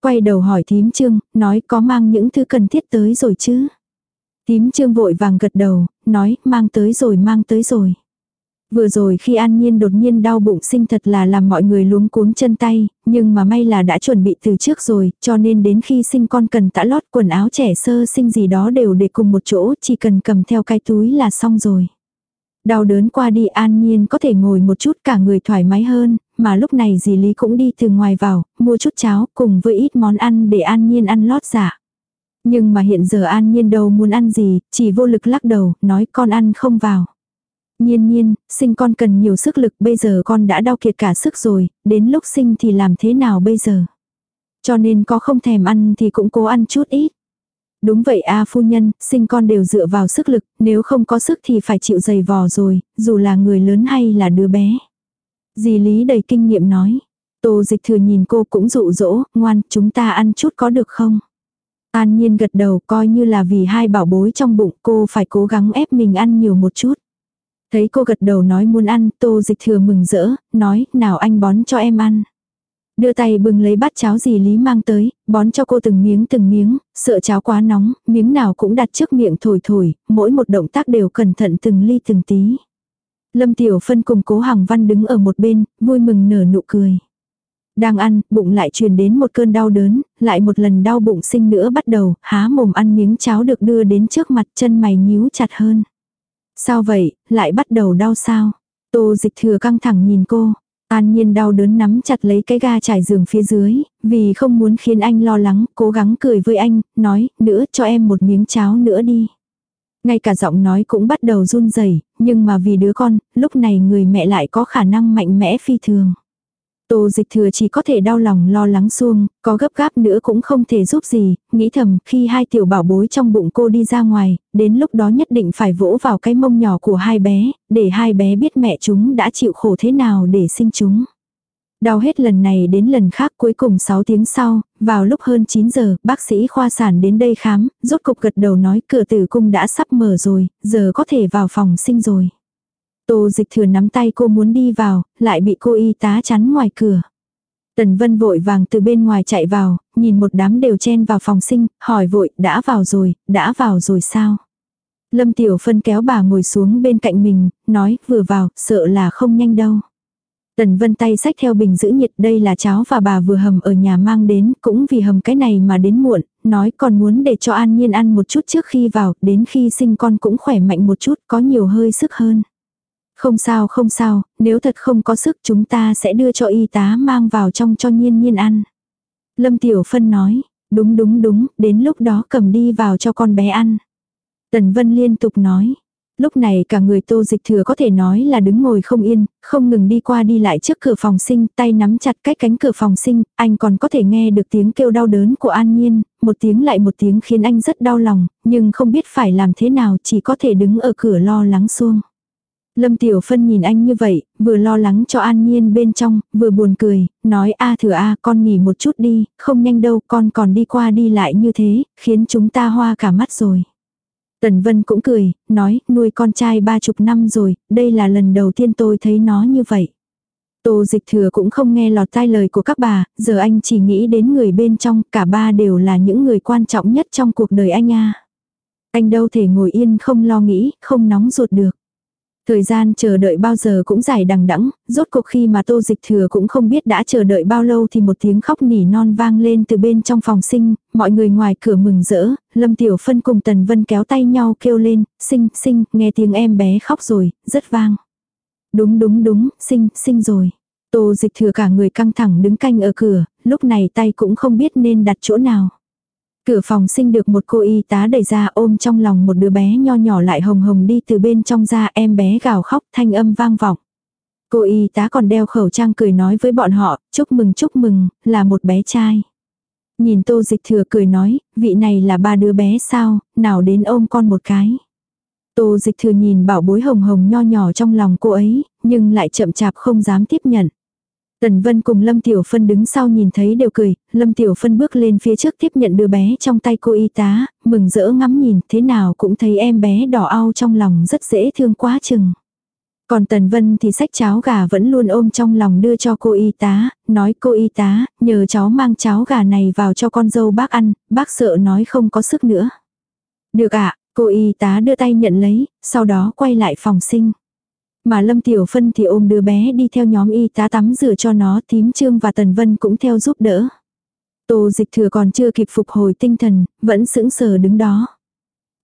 Quay đầu hỏi thím trương, nói có mang những thứ cần thiết tới rồi chứ. Thím trương vội vàng gật đầu, nói, mang tới rồi mang tới rồi. Vừa rồi khi An Nhiên đột nhiên đau bụng sinh thật là làm mọi người luống cuống chân tay, nhưng mà may là đã chuẩn bị từ trước rồi, cho nên đến khi sinh con cần tã lót quần áo trẻ sơ sinh gì đó đều để cùng một chỗ, chỉ cần cầm theo cái túi là xong rồi. Đau đớn qua đi an nhiên có thể ngồi một chút cả người thoải mái hơn, mà lúc này dì Lý cũng đi từ ngoài vào, mua chút cháo cùng với ít món ăn để an nhiên ăn lót dạ. Nhưng mà hiện giờ an nhiên đâu muốn ăn gì, chỉ vô lực lắc đầu, nói con ăn không vào. Nhiên nhiên, sinh con cần nhiều sức lực, bây giờ con đã đau kiệt cả sức rồi, đến lúc sinh thì làm thế nào bây giờ? Cho nên có không thèm ăn thì cũng cố ăn chút ít. Đúng vậy a phu nhân, sinh con đều dựa vào sức lực, nếu không có sức thì phải chịu dày vò rồi, dù là người lớn hay là đứa bé. Dì Lý đầy kinh nghiệm nói. Tô dịch thừa nhìn cô cũng dụ dỗ, ngoan, chúng ta ăn chút có được không? An nhiên gật đầu coi như là vì hai bảo bối trong bụng cô phải cố gắng ép mình ăn nhiều một chút. Thấy cô gật đầu nói muốn ăn, tô dịch thừa mừng rỡ, nói, nào anh bón cho em ăn. Đưa tay bưng lấy bát cháo gì Lý mang tới, bón cho cô từng miếng từng miếng, sợ cháo quá nóng, miếng nào cũng đặt trước miệng thổi thổi, mỗi một động tác đều cẩn thận từng ly từng tí. Lâm Tiểu Phân cùng cố Hằng Văn đứng ở một bên, vui mừng nở nụ cười. Đang ăn, bụng lại truyền đến một cơn đau đớn, lại một lần đau bụng sinh nữa bắt đầu, há mồm ăn miếng cháo được đưa đến trước mặt chân mày nhíu chặt hơn. Sao vậy, lại bắt đầu đau sao? Tô dịch thừa căng thẳng nhìn cô. An nhiên đau đớn nắm chặt lấy cái ga trải giường phía dưới, vì không muốn khiến anh lo lắng, cố gắng cười với anh, nói, nữa cho em một miếng cháo nữa đi. Ngay cả giọng nói cũng bắt đầu run rẩy nhưng mà vì đứa con, lúc này người mẹ lại có khả năng mạnh mẽ phi thường. Tô dịch thừa chỉ có thể đau lòng lo lắng xuông, có gấp gáp nữa cũng không thể giúp gì, nghĩ thầm khi hai tiểu bảo bối trong bụng cô đi ra ngoài, đến lúc đó nhất định phải vỗ vào cái mông nhỏ của hai bé, để hai bé biết mẹ chúng đã chịu khổ thế nào để sinh chúng. Đau hết lần này đến lần khác cuối cùng 6 tiếng sau, vào lúc hơn 9 giờ, bác sĩ khoa sản đến đây khám, rốt cục gật đầu nói cửa tử cung đã sắp mở rồi, giờ có thể vào phòng sinh rồi. Tô dịch thừa nắm tay cô muốn đi vào, lại bị cô y tá chắn ngoài cửa. Tần Vân vội vàng từ bên ngoài chạy vào, nhìn một đám đều chen vào phòng sinh, hỏi vội, đã vào rồi, đã vào rồi sao? Lâm Tiểu Phân kéo bà ngồi xuống bên cạnh mình, nói, vừa vào, sợ là không nhanh đâu. Tần Vân tay xách theo bình giữ nhiệt đây là cháo và bà vừa hầm ở nhà mang đến, cũng vì hầm cái này mà đến muộn, nói còn muốn để cho An Nhiên ăn một chút trước khi vào, đến khi sinh con cũng khỏe mạnh một chút, có nhiều hơi sức hơn. Không sao không sao, nếu thật không có sức chúng ta sẽ đưa cho y tá mang vào trong cho nhiên nhiên ăn. Lâm Tiểu Phân nói, đúng đúng đúng, đến lúc đó cầm đi vào cho con bé ăn. Tần Vân liên tục nói, lúc này cả người tô dịch thừa có thể nói là đứng ngồi không yên, không ngừng đi qua đi lại trước cửa phòng sinh, tay nắm chặt cách cánh cửa phòng sinh, anh còn có thể nghe được tiếng kêu đau đớn của An Nhiên, một tiếng lại một tiếng khiến anh rất đau lòng, nhưng không biết phải làm thế nào chỉ có thể đứng ở cửa lo lắng xuông. Lâm Tiểu Phân nhìn anh như vậy, vừa lo lắng cho An Nhiên bên trong, vừa buồn cười, nói a thừa a con nghỉ một chút đi, không nhanh đâu, con còn đi qua đi lại như thế, khiến chúng ta hoa cả mắt rồi. Tần Vân cũng cười, nói, nuôi con trai ba chục năm rồi, đây là lần đầu tiên tôi thấy nó như vậy. Tô dịch thừa cũng không nghe lọt tai lời của các bà, giờ anh chỉ nghĩ đến người bên trong, cả ba đều là những người quan trọng nhất trong cuộc đời anh a. Anh đâu thể ngồi yên không lo nghĩ, không nóng ruột được. Thời gian chờ đợi bao giờ cũng dài đằng đẵng, rốt cuộc khi mà tô dịch thừa cũng không biết đã chờ đợi bao lâu thì một tiếng khóc nỉ non vang lên từ bên trong phòng sinh, mọi người ngoài cửa mừng rỡ, Lâm Tiểu Phân cùng Tần Vân kéo tay nhau kêu lên, sinh, sinh, nghe tiếng em bé khóc rồi, rất vang. Đúng đúng đúng, sinh, sinh rồi. Tô dịch thừa cả người căng thẳng đứng canh ở cửa, lúc này tay cũng không biết nên đặt chỗ nào. Cửa phòng sinh được một cô y tá đẩy ra ôm trong lòng một đứa bé nho nhỏ lại hồng hồng đi từ bên trong ra em bé gào khóc thanh âm vang vọng. Cô y tá còn đeo khẩu trang cười nói với bọn họ, chúc mừng chúc mừng, là một bé trai. Nhìn tô dịch thừa cười nói, vị này là ba đứa bé sao, nào đến ôm con một cái. Tô dịch thừa nhìn bảo bối hồng hồng nho nhỏ trong lòng cô ấy, nhưng lại chậm chạp không dám tiếp nhận. Tần Vân cùng Lâm Tiểu Phân đứng sau nhìn thấy đều cười, Lâm Tiểu Phân bước lên phía trước tiếp nhận đứa bé trong tay cô y tá, mừng rỡ ngắm nhìn, thế nào cũng thấy em bé đỏ au trong lòng rất dễ thương quá chừng. Còn Tần Vân thì sách cháo gà vẫn luôn ôm trong lòng đưa cho cô y tá, nói cô y tá, nhờ cháu mang cháo gà này vào cho con dâu bác ăn, bác sợ nói không có sức nữa. Được ạ, cô y tá đưa tay nhận lấy, sau đó quay lại phòng sinh. Mà Lâm Tiểu Phân thì ôm đứa bé đi theo nhóm y tá tắm rửa cho nó tím trương và Tần Vân cũng theo giúp đỡ. Tô dịch thừa còn chưa kịp phục hồi tinh thần, vẫn sững sờ đứng đó.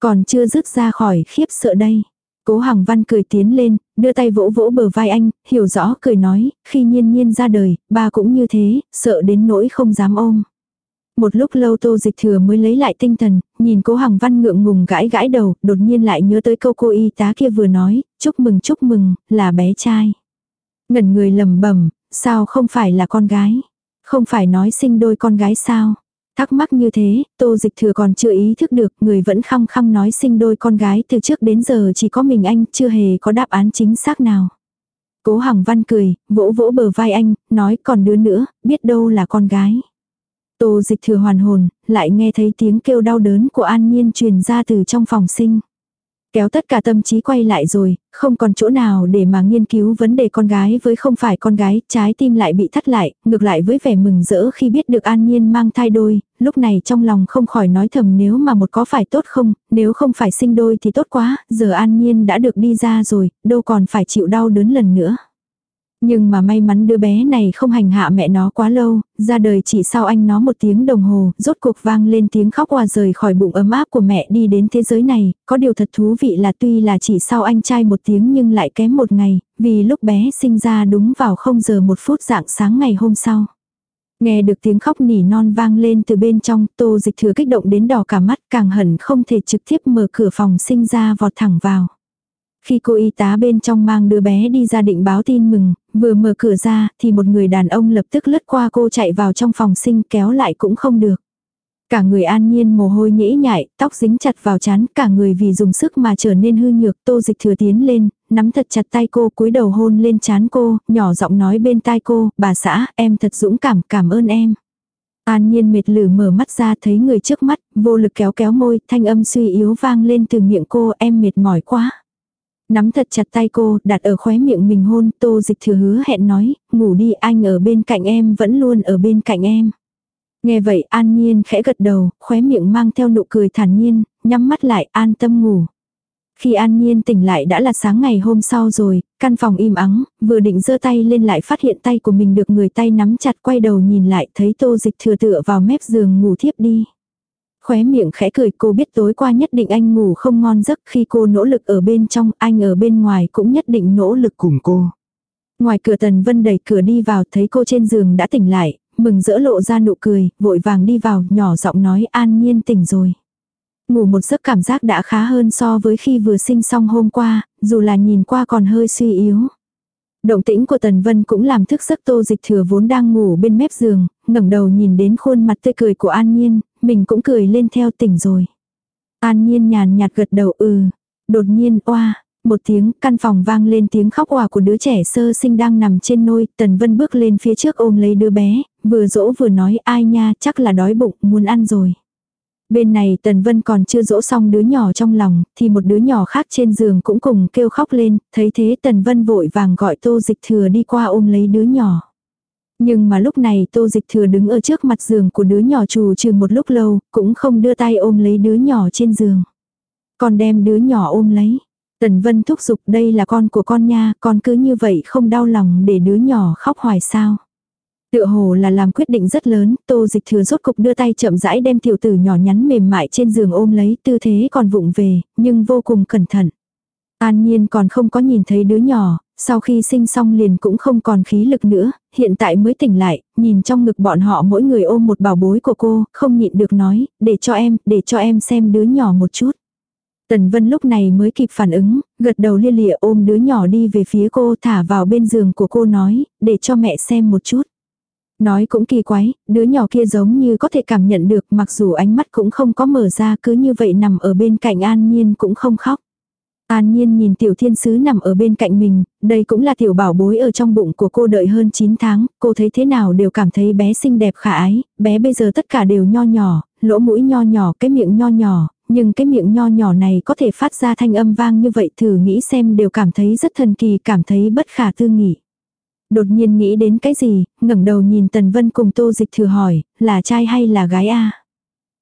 Còn chưa dứt ra khỏi khiếp sợ đây. Cố Hằng Văn cười tiến lên, đưa tay vỗ vỗ bờ vai anh, hiểu rõ cười nói, khi nhiên nhiên ra đời, ba cũng như thế, sợ đến nỗi không dám ôm. Một lúc lâu tô dịch thừa mới lấy lại tinh thần, nhìn cố Hằng Văn ngượng ngùng gãi gãi đầu, đột nhiên lại nhớ tới câu cô y tá kia vừa nói, chúc mừng chúc mừng, là bé trai. Ngẩn người lầm bẩm sao không phải là con gái? Không phải nói sinh đôi con gái sao? Thắc mắc như thế, tô dịch thừa còn chưa ý thức được, người vẫn khăng khăng nói sinh đôi con gái từ trước đến giờ chỉ có mình anh, chưa hề có đáp án chính xác nào. Cố Hằng Văn cười, vỗ vỗ bờ vai anh, nói còn đứa nữa, biết đâu là con gái. Tô dịch thừa hoàn hồn, lại nghe thấy tiếng kêu đau đớn của An Nhiên truyền ra từ trong phòng sinh. Kéo tất cả tâm trí quay lại rồi, không còn chỗ nào để mà nghiên cứu vấn đề con gái với không phải con gái, trái tim lại bị thắt lại, ngược lại với vẻ mừng rỡ khi biết được An Nhiên mang thai đôi, lúc này trong lòng không khỏi nói thầm nếu mà một có phải tốt không, nếu không phải sinh đôi thì tốt quá, giờ An Nhiên đã được đi ra rồi, đâu còn phải chịu đau đớn lần nữa. Nhưng mà may mắn đứa bé này không hành hạ mẹ nó quá lâu, ra đời chỉ sau anh nó một tiếng đồng hồ, rốt cuộc vang lên tiếng khóc hòa rời khỏi bụng ấm áp của mẹ đi đến thế giới này, có điều thật thú vị là tuy là chỉ sau anh trai một tiếng nhưng lại kém một ngày, vì lúc bé sinh ra đúng vào không giờ một phút dạng sáng ngày hôm sau. Nghe được tiếng khóc nỉ non vang lên từ bên trong, tô dịch thừa kích động đến đỏ cả mắt càng hẳn không thể trực tiếp mở cửa phòng sinh ra vọt thẳng vào. Khi cô y tá bên trong mang đứa bé đi ra định báo tin mừng, vừa mở cửa ra thì một người đàn ông lập tức lướt qua cô chạy vào trong phòng sinh kéo lại cũng không được. Cả người an nhiên mồ hôi nhễ nhại, tóc dính chặt vào chán, cả người vì dùng sức mà trở nên hư nhược, tô dịch thừa tiến lên, nắm thật chặt tay cô, cúi đầu hôn lên chán cô, nhỏ giọng nói bên tai cô, bà xã, em thật dũng cảm, cảm ơn em. An nhiên mệt lử mở mắt ra thấy người trước mắt, vô lực kéo kéo môi, thanh âm suy yếu vang lên từ miệng cô, em mệt mỏi quá. Nắm thật chặt tay cô, đặt ở khóe miệng mình hôn, tô dịch thừa hứa hẹn nói, ngủ đi anh ở bên cạnh em vẫn luôn ở bên cạnh em. Nghe vậy an nhiên khẽ gật đầu, khóe miệng mang theo nụ cười thản nhiên, nhắm mắt lại an tâm ngủ. Khi an nhiên tỉnh lại đã là sáng ngày hôm sau rồi, căn phòng im ắng, vừa định giơ tay lên lại phát hiện tay của mình được người tay nắm chặt quay đầu nhìn lại thấy tô dịch thừa tựa vào mép giường ngủ thiếp đi khóe miệng khẽ cười cô biết tối qua nhất định anh ngủ không ngon giấc khi cô nỗ lực ở bên trong, anh ở bên ngoài cũng nhất định nỗ lực cùng cô. Ngoài cửa Tần Vân đẩy cửa đi vào thấy cô trên giường đã tỉnh lại, mừng rỡ lộ ra nụ cười, vội vàng đi vào, nhỏ giọng nói an nhiên tỉnh rồi. Ngủ một giấc cảm giác đã khá hơn so với khi vừa sinh xong hôm qua, dù là nhìn qua còn hơi suy yếu. Động tĩnh của Tần Vân cũng làm thức giấc tô dịch thừa vốn đang ngủ bên mép giường, ngẩng đầu nhìn đến khuôn mặt tươi cười của An Nhiên, mình cũng cười lên theo tỉnh rồi. An Nhiên nhàn nhạt gật đầu ừ. Đột nhiên oa, một tiếng căn phòng vang lên tiếng khóc hòa của đứa trẻ sơ sinh đang nằm trên nôi, Tần Vân bước lên phía trước ôm lấy đứa bé, vừa dỗ vừa nói ai nha chắc là đói bụng muốn ăn rồi. Bên này Tần Vân còn chưa dỗ xong đứa nhỏ trong lòng, thì một đứa nhỏ khác trên giường cũng cùng kêu khóc lên, thấy thế Tần Vân vội vàng gọi tô dịch thừa đi qua ôm lấy đứa nhỏ. Nhưng mà lúc này tô dịch thừa đứng ở trước mặt giường của đứa nhỏ trù trừ một lúc lâu, cũng không đưa tay ôm lấy đứa nhỏ trên giường. Còn đem đứa nhỏ ôm lấy. Tần Vân thúc giục đây là con của con nha, con cứ như vậy không đau lòng để đứa nhỏ khóc hoài sao. Tựa hồ là làm quyết định rất lớn, tô dịch thừa rốt cục đưa tay chậm rãi đem tiểu tử nhỏ nhắn mềm mại trên giường ôm lấy tư thế còn vụng về, nhưng vô cùng cẩn thận. An nhiên còn không có nhìn thấy đứa nhỏ, sau khi sinh xong liền cũng không còn khí lực nữa, hiện tại mới tỉnh lại, nhìn trong ngực bọn họ mỗi người ôm một bảo bối của cô, không nhịn được nói, để cho em, để cho em xem đứa nhỏ một chút. Tần Vân lúc này mới kịp phản ứng, gật đầu lia lịa ôm đứa nhỏ đi về phía cô thả vào bên giường của cô nói, để cho mẹ xem một chút. Nói cũng kỳ quái, đứa nhỏ kia giống như có thể cảm nhận được mặc dù ánh mắt cũng không có mở ra cứ như vậy nằm ở bên cạnh an nhiên cũng không khóc. An Nhiên nhìn tiểu thiên sứ nằm ở bên cạnh mình, đây cũng là tiểu bảo bối ở trong bụng của cô đợi hơn 9 tháng, cô thấy thế nào đều cảm thấy bé xinh đẹp khả ái, bé bây giờ tất cả đều nho nhỏ, lỗ mũi nho nhỏ, cái miệng nho nhỏ, nhưng cái miệng nho nhỏ này có thể phát ra thanh âm vang như vậy thử nghĩ xem đều cảm thấy rất thần kỳ, cảm thấy bất khả tư nghị. Đột nhiên nghĩ đến cái gì, ngẩng đầu nhìn Tần Vân cùng Tô Dịch thử hỏi, là trai hay là gái a?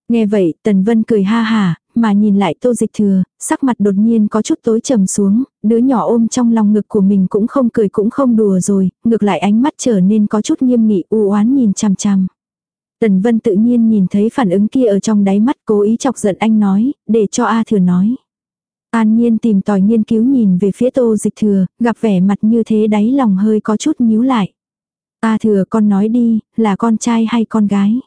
Nghe vậy, Tần Vân cười ha hà, mà nhìn lại tô dịch thừa, sắc mặt đột nhiên có chút tối trầm xuống, đứa nhỏ ôm trong lòng ngực của mình cũng không cười cũng không đùa rồi, ngược lại ánh mắt trở nên có chút nghiêm nghị u oán nhìn chằm chằm. Tần Vân tự nhiên nhìn thấy phản ứng kia ở trong đáy mắt cố ý chọc giận anh nói, để cho A thừa nói. An Nhiên tìm tòi nghiên cứu nhìn về phía tô dịch thừa, gặp vẻ mặt như thế đáy lòng hơi có chút nhíu lại. A thừa con nói đi, là con trai hay con gái?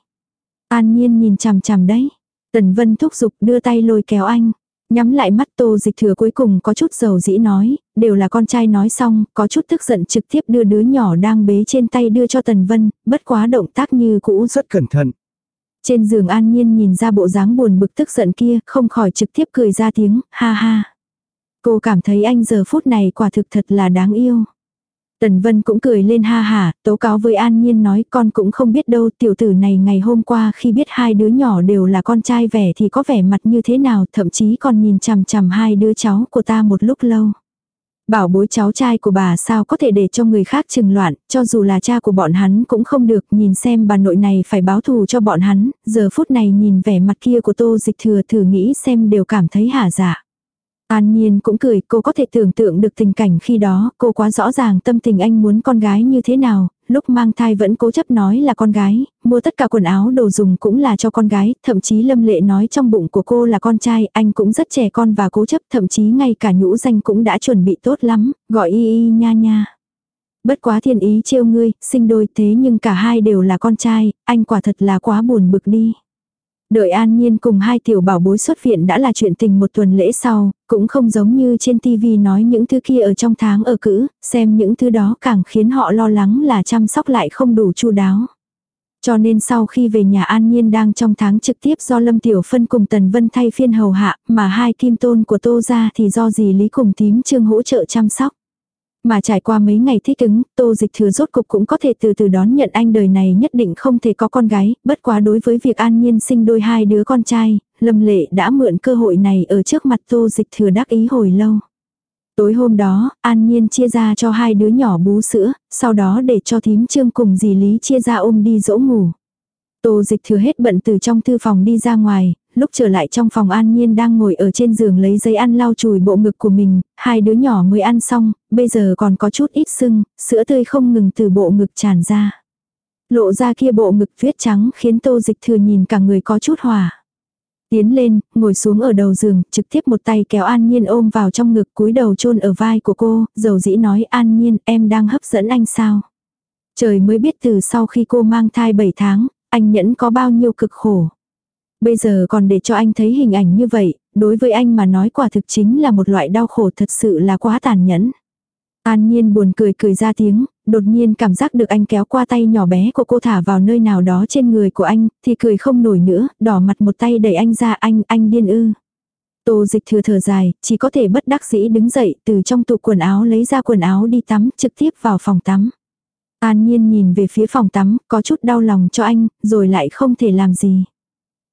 An Nhiên nhìn chằm chằm đấy. Tần Vân thúc giục đưa tay lôi kéo anh. Nhắm lại mắt tô dịch thừa cuối cùng có chút dầu dĩ nói, đều là con trai nói xong, có chút tức giận trực tiếp đưa đứa nhỏ đang bế trên tay đưa cho Tần Vân, bất quá động tác như cũ rất cẩn thận. Trên giường an nhiên nhìn ra bộ dáng buồn bực tức giận kia, không khỏi trực tiếp cười ra tiếng, ha ha. Cô cảm thấy anh giờ phút này quả thực thật là đáng yêu. Tần Vân cũng cười lên ha hả, tố cáo với An Nhiên nói con cũng không biết đâu tiểu tử này ngày hôm qua khi biết hai đứa nhỏ đều là con trai vẻ thì có vẻ mặt như thế nào thậm chí còn nhìn chằm chằm hai đứa cháu của ta một lúc lâu. Bảo bối cháu trai của bà sao có thể để cho người khác trừng loạn, cho dù là cha của bọn hắn cũng không được, nhìn xem bà nội này phải báo thù cho bọn hắn, giờ phút này nhìn vẻ mặt kia của tô dịch thừa thử nghĩ xem đều cảm thấy hả dạ. An Nhiên cũng cười, cô có thể tưởng tượng được tình cảnh khi đó, cô quá rõ ràng tâm tình anh muốn con gái như thế nào, lúc mang thai vẫn cố chấp nói là con gái, mua tất cả quần áo đồ dùng cũng là cho con gái, thậm chí Lâm Lệ nói trong bụng của cô là con trai, anh cũng rất trẻ con và cố chấp, thậm chí ngay cả nhũ danh cũng đã chuẩn bị tốt lắm, gọi y y nha nha. Bất quá thiên ý trêu ngươi, sinh đôi thế nhưng cả hai đều là con trai, anh quả thật là quá buồn bực đi. Đợi An Nhiên cùng hai tiểu bảo bối xuất viện đã là chuyện tình một tuần lễ sau, cũng không giống như trên tivi nói những thứ kia ở trong tháng ở cữ, xem những thứ đó càng khiến họ lo lắng là chăm sóc lại không đủ chu đáo. Cho nên sau khi về nhà An Nhiên đang trong tháng trực tiếp do Lâm Tiểu Phân cùng Tần Vân thay phiên hầu hạ, mà hai kim tôn của Tô ra thì do dì Lý cùng tím trương hỗ trợ chăm sóc. Mà trải qua mấy ngày thích ứng, tô dịch thừa rốt cục cũng có thể từ từ đón nhận anh đời này nhất định không thể có con gái, bất quá đối với việc an nhiên sinh đôi hai đứa con trai, lâm lệ đã mượn cơ hội này ở trước mặt tô dịch thừa đắc ý hồi lâu. Tối hôm đó, An Nhiên chia ra cho hai đứa nhỏ bú sữa, sau đó để cho thím trương cùng dì Lý chia ra ôm đi dỗ ngủ. Tô dịch thừa hết bận từ trong thư phòng đi ra ngoài, lúc trở lại trong phòng an nhiên đang ngồi ở trên giường lấy giấy ăn lau chùi bộ ngực của mình, hai đứa nhỏ mới ăn xong, bây giờ còn có chút ít sưng, sữa tươi không ngừng từ bộ ngực tràn ra. Lộ ra kia bộ ngực viết trắng khiến tô dịch thừa nhìn cả người có chút hòa. Tiến lên, ngồi xuống ở đầu giường, trực tiếp một tay kéo An Nhiên ôm vào trong ngực cúi đầu chôn ở vai của cô, dầu dĩ nói An Nhiên em đang hấp dẫn anh sao. Trời mới biết từ sau khi cô mang thai 7 tháng, anh nhẫn có bao nhiêu cực khổ. Bây giờ còn để cho anh thấy hình ảnh như vậy, đối với anh mà nói quả thực chính là một loại đau khổ thật sự là quá tàn nhẫn. An Nhiên buồn cười cười ra tiếng, đột nhiên cảm giác được anh kéo qua tay nhỏ bé của cô thả vào nơi nào đó trên người của anh, thì cười không nổi nữa, đỏ mặt một tay đẩy anh ra anh, anh điên ư. Tô dịch thừa thở dài, chỉ có thể bất đắc dĩ đứng dậy từ trong tủ quần áo lấy ra quần áo đi tắm, trực tiếp vào phòng tắm. An Nhiên nhìn về phía phòng tắm, có chút đau lòng cho anh, rồi lại không thể làm gì.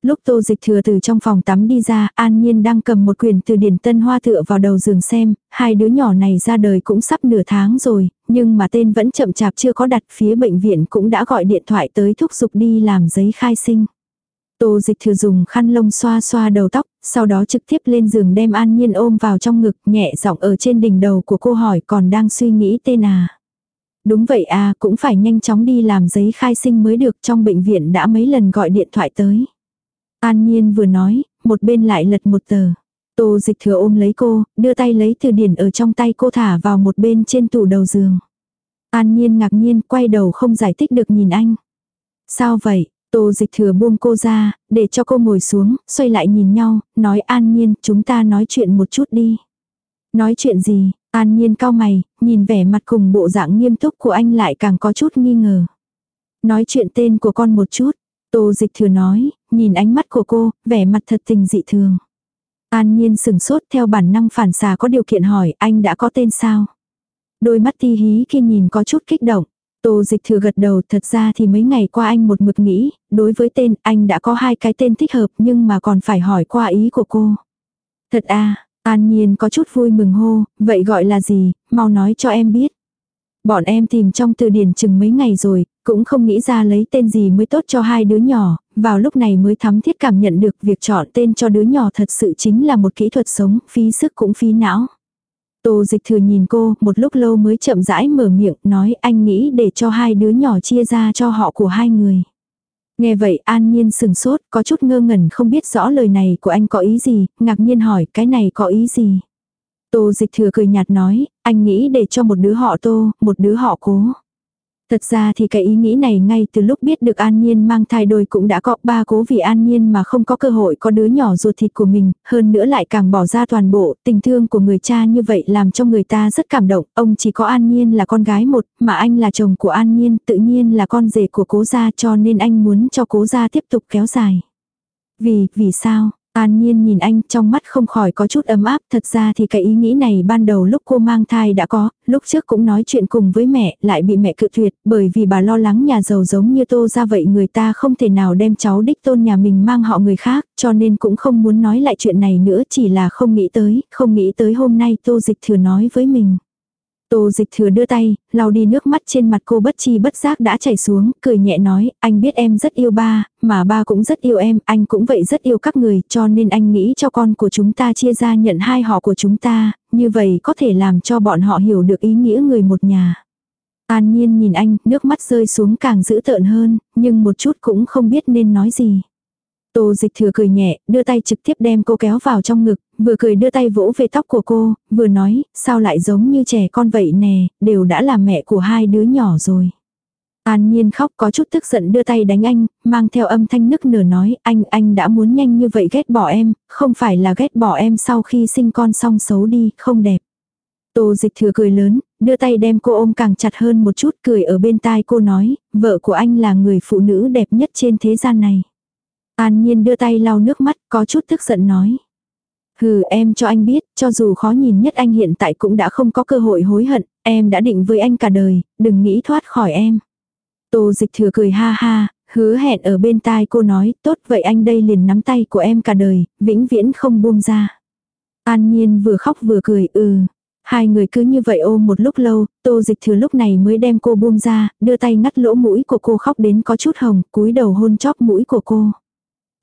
Lúc tô dịch thừa từ trong phòng tắm đi ra, An Nhiên đang cầm một quyển từ điển tân hoa tựa vào đầu giường xem, hai đứa nhỏ này ra đời cũng sắp nửa tháng rồi, nhưng mà tên vẫn chậm chạp chưa có đặt phía bệnh viện cũng đã gọi điện thoại tới thúc giục đi làm giấy khai sinh. Tô dịch thừa dùng khăn lông xoa xoa đầu tóc, sau đó trực tiếp lên giường đem An Nhiên ôm vào trong ngực nhẹ giọng ở trên đỉnh đầu của cô hỏi còn đang suy nghĩ tên à. Đúng vậy à, cũng phải nhanh chóng đi làm giấy khai sinh mới được trong bệnh viện đã mấy lần gọi điện thoại tới. An Nhiên vừa nói, một bên lại lật một tờ. Tô dịch thừa ôm lấy cô, đưa tay lấy từ điển ở trong tay cô thả vào một bên trên tủ đầu giường. An Nhiên ngạc nhiên quay đầu không giải thích được nhìn anh. Sao vậy? Tô dịch thừa buông cô ra, để cho cô ngồi xuống, xoay lại nhìn nhau, nói An Nhiên chúng ta nói chuyện một chút đi. Nói chuyện gì? An Nhiên cao mày, nhìn vẻ mặt cùng bộ dạng nghiêm túc của anh lại càng có chút nghi ngờ. Nói chuyện tên của con một chút. Tô dịch thừa nói, nhìn ánh mắt của cô, vẻ mặt thật tình dị thường. An nhiên sừng sốt theo bản năng phản xà có điều kiện hỏi anh đã có tên sao. Đôi mắt ti hí khi nhìn có chút kích động. Tô dịch thừa gật đầu thật ra thì mấy ngày qua anh một mực nghĩ, đối với tên anh đã có hai cái tên thích hợp nhưng mà còn phải hỏi qua ý của cô. Thật à, an nhiên có chút vui mừng hô, vậy gọi là gì, mau nói cho em biết. Bọn em tìm trong từ điển chừng mấy ngày rồi, cũng không nghĩ ra lấy tên gì mới tốt cho hai đứa nhỏ, vào lúc này mới thắm thiết cảm nhận được việc chọn tên cho đứa nhỏ thật sự chính là một kỹ thuật sống, phí sức cũng phí não. Tô dịch thừa nhìn cô, một lúc lâu mới chậm rãi mở miệng, nói anh nghĩ để cho hai đứa nhỏ chia ra cho họ của hai người. Nghe vậy an nhiên sừng sốt, có chút ngơ ngẩn không biết rõ lời này của anh có ý gì, ngạc nhiên hỏi cái này có ý gì. Tô dịch thừa cười nhạt nói, anh nghĩ để cho một đứa họ tô, một đứa họ cố. Thật ra thì cái ý nghĩ này ngay từ lúc biết được An Nhiên mang thai đôi cũng đã có ba cố vì An Nhiên mà không có cơ hội có đứa nhỏ ruột thịt của mình, hơn nữa lại càng bỏ ra toàn bộ, tình thương của người cha như vậy làm cho người ta rất cảm động, ông chỉ có An Nhiên là con gái một, mà anh là chồng của An Nhiên, tự nhiên là con rể của cố gia cho nên anh muốn cho cố gia tiếp tục kéo dài. Vì, vì sao? An Nhiên nhìn anh trong mắt không khỏi có chút ấm áp, thật ra thì cái ý nghĩ này ban đầu lúc cô mang thai đã có, lúc trước cũng nói chuyện cùng với mẹ, lại bị mẹ cự tuyệt, bởi vì bà lo lắng nhà giàu giống như tô ra vậy người ta không thể nào đem cháu đích tôn nhà mình mang họ người khác, cho nên cũng không muốn nói lại chuyện này nữa, chỉ là không nghĩ tới, không nghĩ tới hôm nay tô dịch thừa nói với mình. Tô dịch thừa đưa tay, lau đi nước mắt trên mặt cô bất chi bất giác đã chảy xuống, cười nhẹ nói, anh biết em rất yêu ba, mà ba cũng rất yêu em, anh cũng vậy rất yêu các người, cho nên anh nghĩ cho con của chúng ta chia ra nhận hai họ của chúng ta, như vậy có thể làm cho bọn họ hiểu được ý nghĩa người một nhà. An nhiên nhìn anh, nước mắt rơi xuống càng dữ tợn hơn, nhưng một chút cũng không biết nên nói gì. Tô dịch thừa cười nhẹ, đưa tay trực tiếp đem cô kéo vào trong ngực, vừa cười đưa tay vỗ về tóc của cô, vừa nói, sao lại giống như trẻ con vậy nè, đều đã là mẹ của hai đứa nhỏ rồi. An Nhiên khóc có chút tức giận đưa tay đánh anh, mang theo âm thanh nức nở nói, anh, anh đã muốn nhanh như vậy ghét bỏ em, không phải là ghét bỏ em sau khi sinh con xong xấu đi, không đẹp. Tô dịch thừa cười lớn, đưa tay đem cô ôm càng chặt hơn một chút cười ở bên tai cô nói, vợ của anh là người phụ nữ đẹp nhất trên thế gian này. An Nhiên đưa tay lau nước mắt, có chút tức giận nói. Hừ em cho anh biết, cho dù khó nhìn nhất anh hiện tại cũng đã không có cơ hội hối hận, em đã định với anh cả đời, đừng nghĩ thoát khỏi em. Tô dịch thừa cười ha ha, hứa hẹn ở bên tai cô nói, tốt vậy anh đây liền nắm tay của em cả đời, vĩnh viễn không buông ra. An Nhiên vừa khóc vừa cười, ừ. Hai người cứ như vậy ôm một lúc lâu, tô dịch thừa lúc này mới đem cô buông ra, đưa tay ngắt lỗ mũi của cô khóc đến có chút hồng, cúi đầu hôn chóp mũi của cô.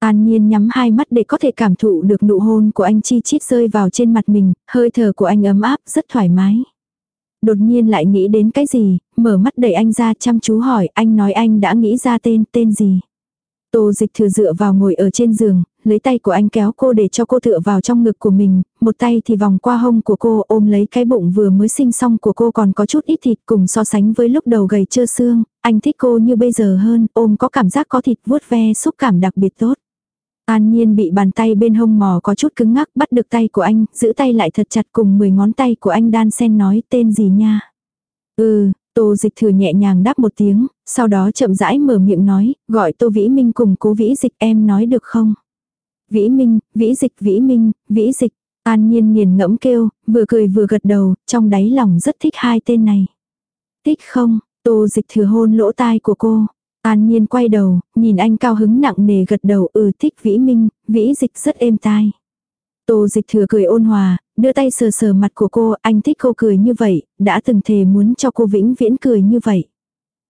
An Nhiên nhắm hai mắt để có thể cảm thụ được nụ hôn của anh chi chít rơi vào trên mặt mình, hơi thở của anh ấm áp, rất thoải mái. Đột nhiên lại nghĩ đến cái gì, mở mắt đẩy anh ra chăm chú hỏi, anh nói anh đã nghĩ ra tên, tên gì. Tô dịch thừa dựa vào ngồi ở trên giường, lấy tay của anh kéo cô để cho cô tựa vào trong ngực của mình, một tay thì vòng qua hông của cô ôm lấy cái bụng vừa mới sinh xong của cô còn có chút ít thịt cùng so sánh với lúc đầu gầy trơ xương, anh thích cô như bây giờ hơn, ôm có cảm giác có thịt vuốt ve xúc cảm đặc biệt tốt. An Nhiên bị bàn tay bên hông mò có chút cứng ngắc bắt được tay của anh, giữ tay lại thật chặt cùng 10 ngón tay của anh đan sen nói tên gì nha. Ừ, Tô Dịch thừa nhẹ nhàng đáp một tiếng, sau đó chậm rãi mở miệng nói, gọi Tô Vĩ Minh cùng cố Vĩ Dịch em nói được không? Vĩ Minh, Vĩ Dịch, Vĩ Minh, Vĩ Dịch. An Nhiên nghiền ngẫm kêu, vừa cười vừa gật đầu, trong đáy lòng rất thích hai tên này. Thích không? Tô Dịch thừa hôn lỗ tai của cô, An Nhiên quay đầu, nhìn anh cao hứng nặng nề gật đầu ừ thích vĩ minh, vĩ dịch rất êm tai. Tô dịch thừa cười ôn hòa, đưa tay sờ sờ mặt của cô, anh thích cô cười như vậy, đã từng thề muốn cho cô vĩnh viễn cười như vậy.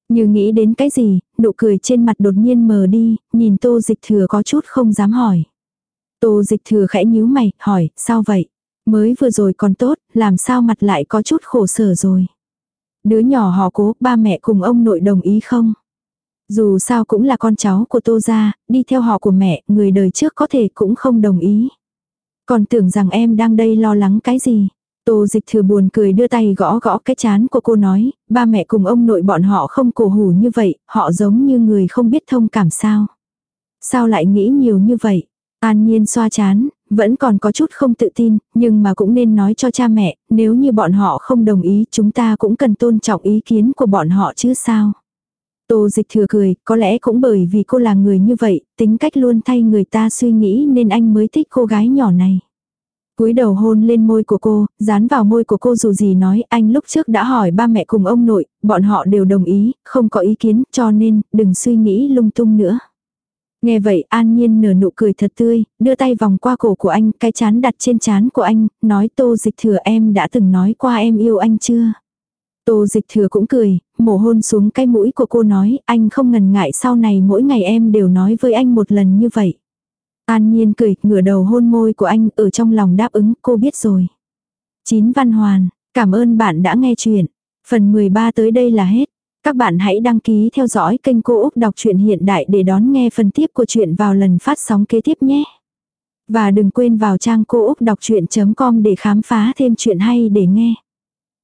Như nghĩ đến cái gì, nụ cười trên mặt đột nhiên mờ đi, nhìn tô dịch thừa có chút không dám hỏi. Tô dịch thừa khẽ nhíu mày, hỏi, sao vậy? Mới vừa rồi còn tốt, làm sao mặt lại có chút khổ sở rồi? Đứa nhỏ họ cố, ba mẹ cùng ông nội đồng ý không? Dù sao cũng là con cháu của tô gia, đi theo họ của mẹ, người đời trước có thể cũng không đồng ý. Còn tưởng rằng em đang đây lo lắng cái gì. Tô dịch thừa buồn cười đưa tay gõ gõ cái chán của cô nói, ba mẹ cùng ông nội bọn họ không cổ hủ như vậy, họ giống như người không biết thông cảm sao. Sao lại nghĩ nhiều như vậy? An nhiên xoa chán, vẫn còn có chút không tự tin, nhưng mà cũng nên nói cho cha mẹ, nếu như bọn họ không đồng ý chúng ta cũng cần tôn trọng ý kiến của bọn họ chứ sao. Tô dịch thừa cười, có lẽ cũng bởi vì cô là người như vậy, tính cách luôn thay người ta suy nghĩ nên anh mới thích cô gái nhỏ này. cúi đầu hôn lên môi của cô, dán vào môi của cô dù gì nói anh lúc trước đã hỏi ba mẹ cùng ông nội, bọn họ đều đồng ý, không có ý kiến, cho nên đừng suy nghĩ lung tung nữa. Nghe vậy an nhiên nở nụ cười thật tươi, đưa tay vòng qua cổ của anh, cái chán đặt trên chán của anh, nói tô dịch thừa em đã từng nói qua em yêu anh chưa. Tô dịch thừa cũng cười, mổ hôn xuống cái mũi của cô nói, anh không ngần ngại sau này mỗi ngày em đều nói với anh một lần như vậy. An nhiên cười, ngửa đầu hôn môi của anh ở trong lòng đáp ứng, cô biết rồi. Chín văn hoàn, cảm ơn bạn đã nghe chuyện. Phần 13 tới đây là hết. Các bạn hãy đăng ký theo dõi kênh Cô Úc Đọc truyện Hiện Đại để đón nghe phần tiếp của chuyện vào lần phát sóng kế tiếp nhé. Và đừng quên vào trang cô úc đọc chuyện.com để khám phá thêm chuyện hay để nghe.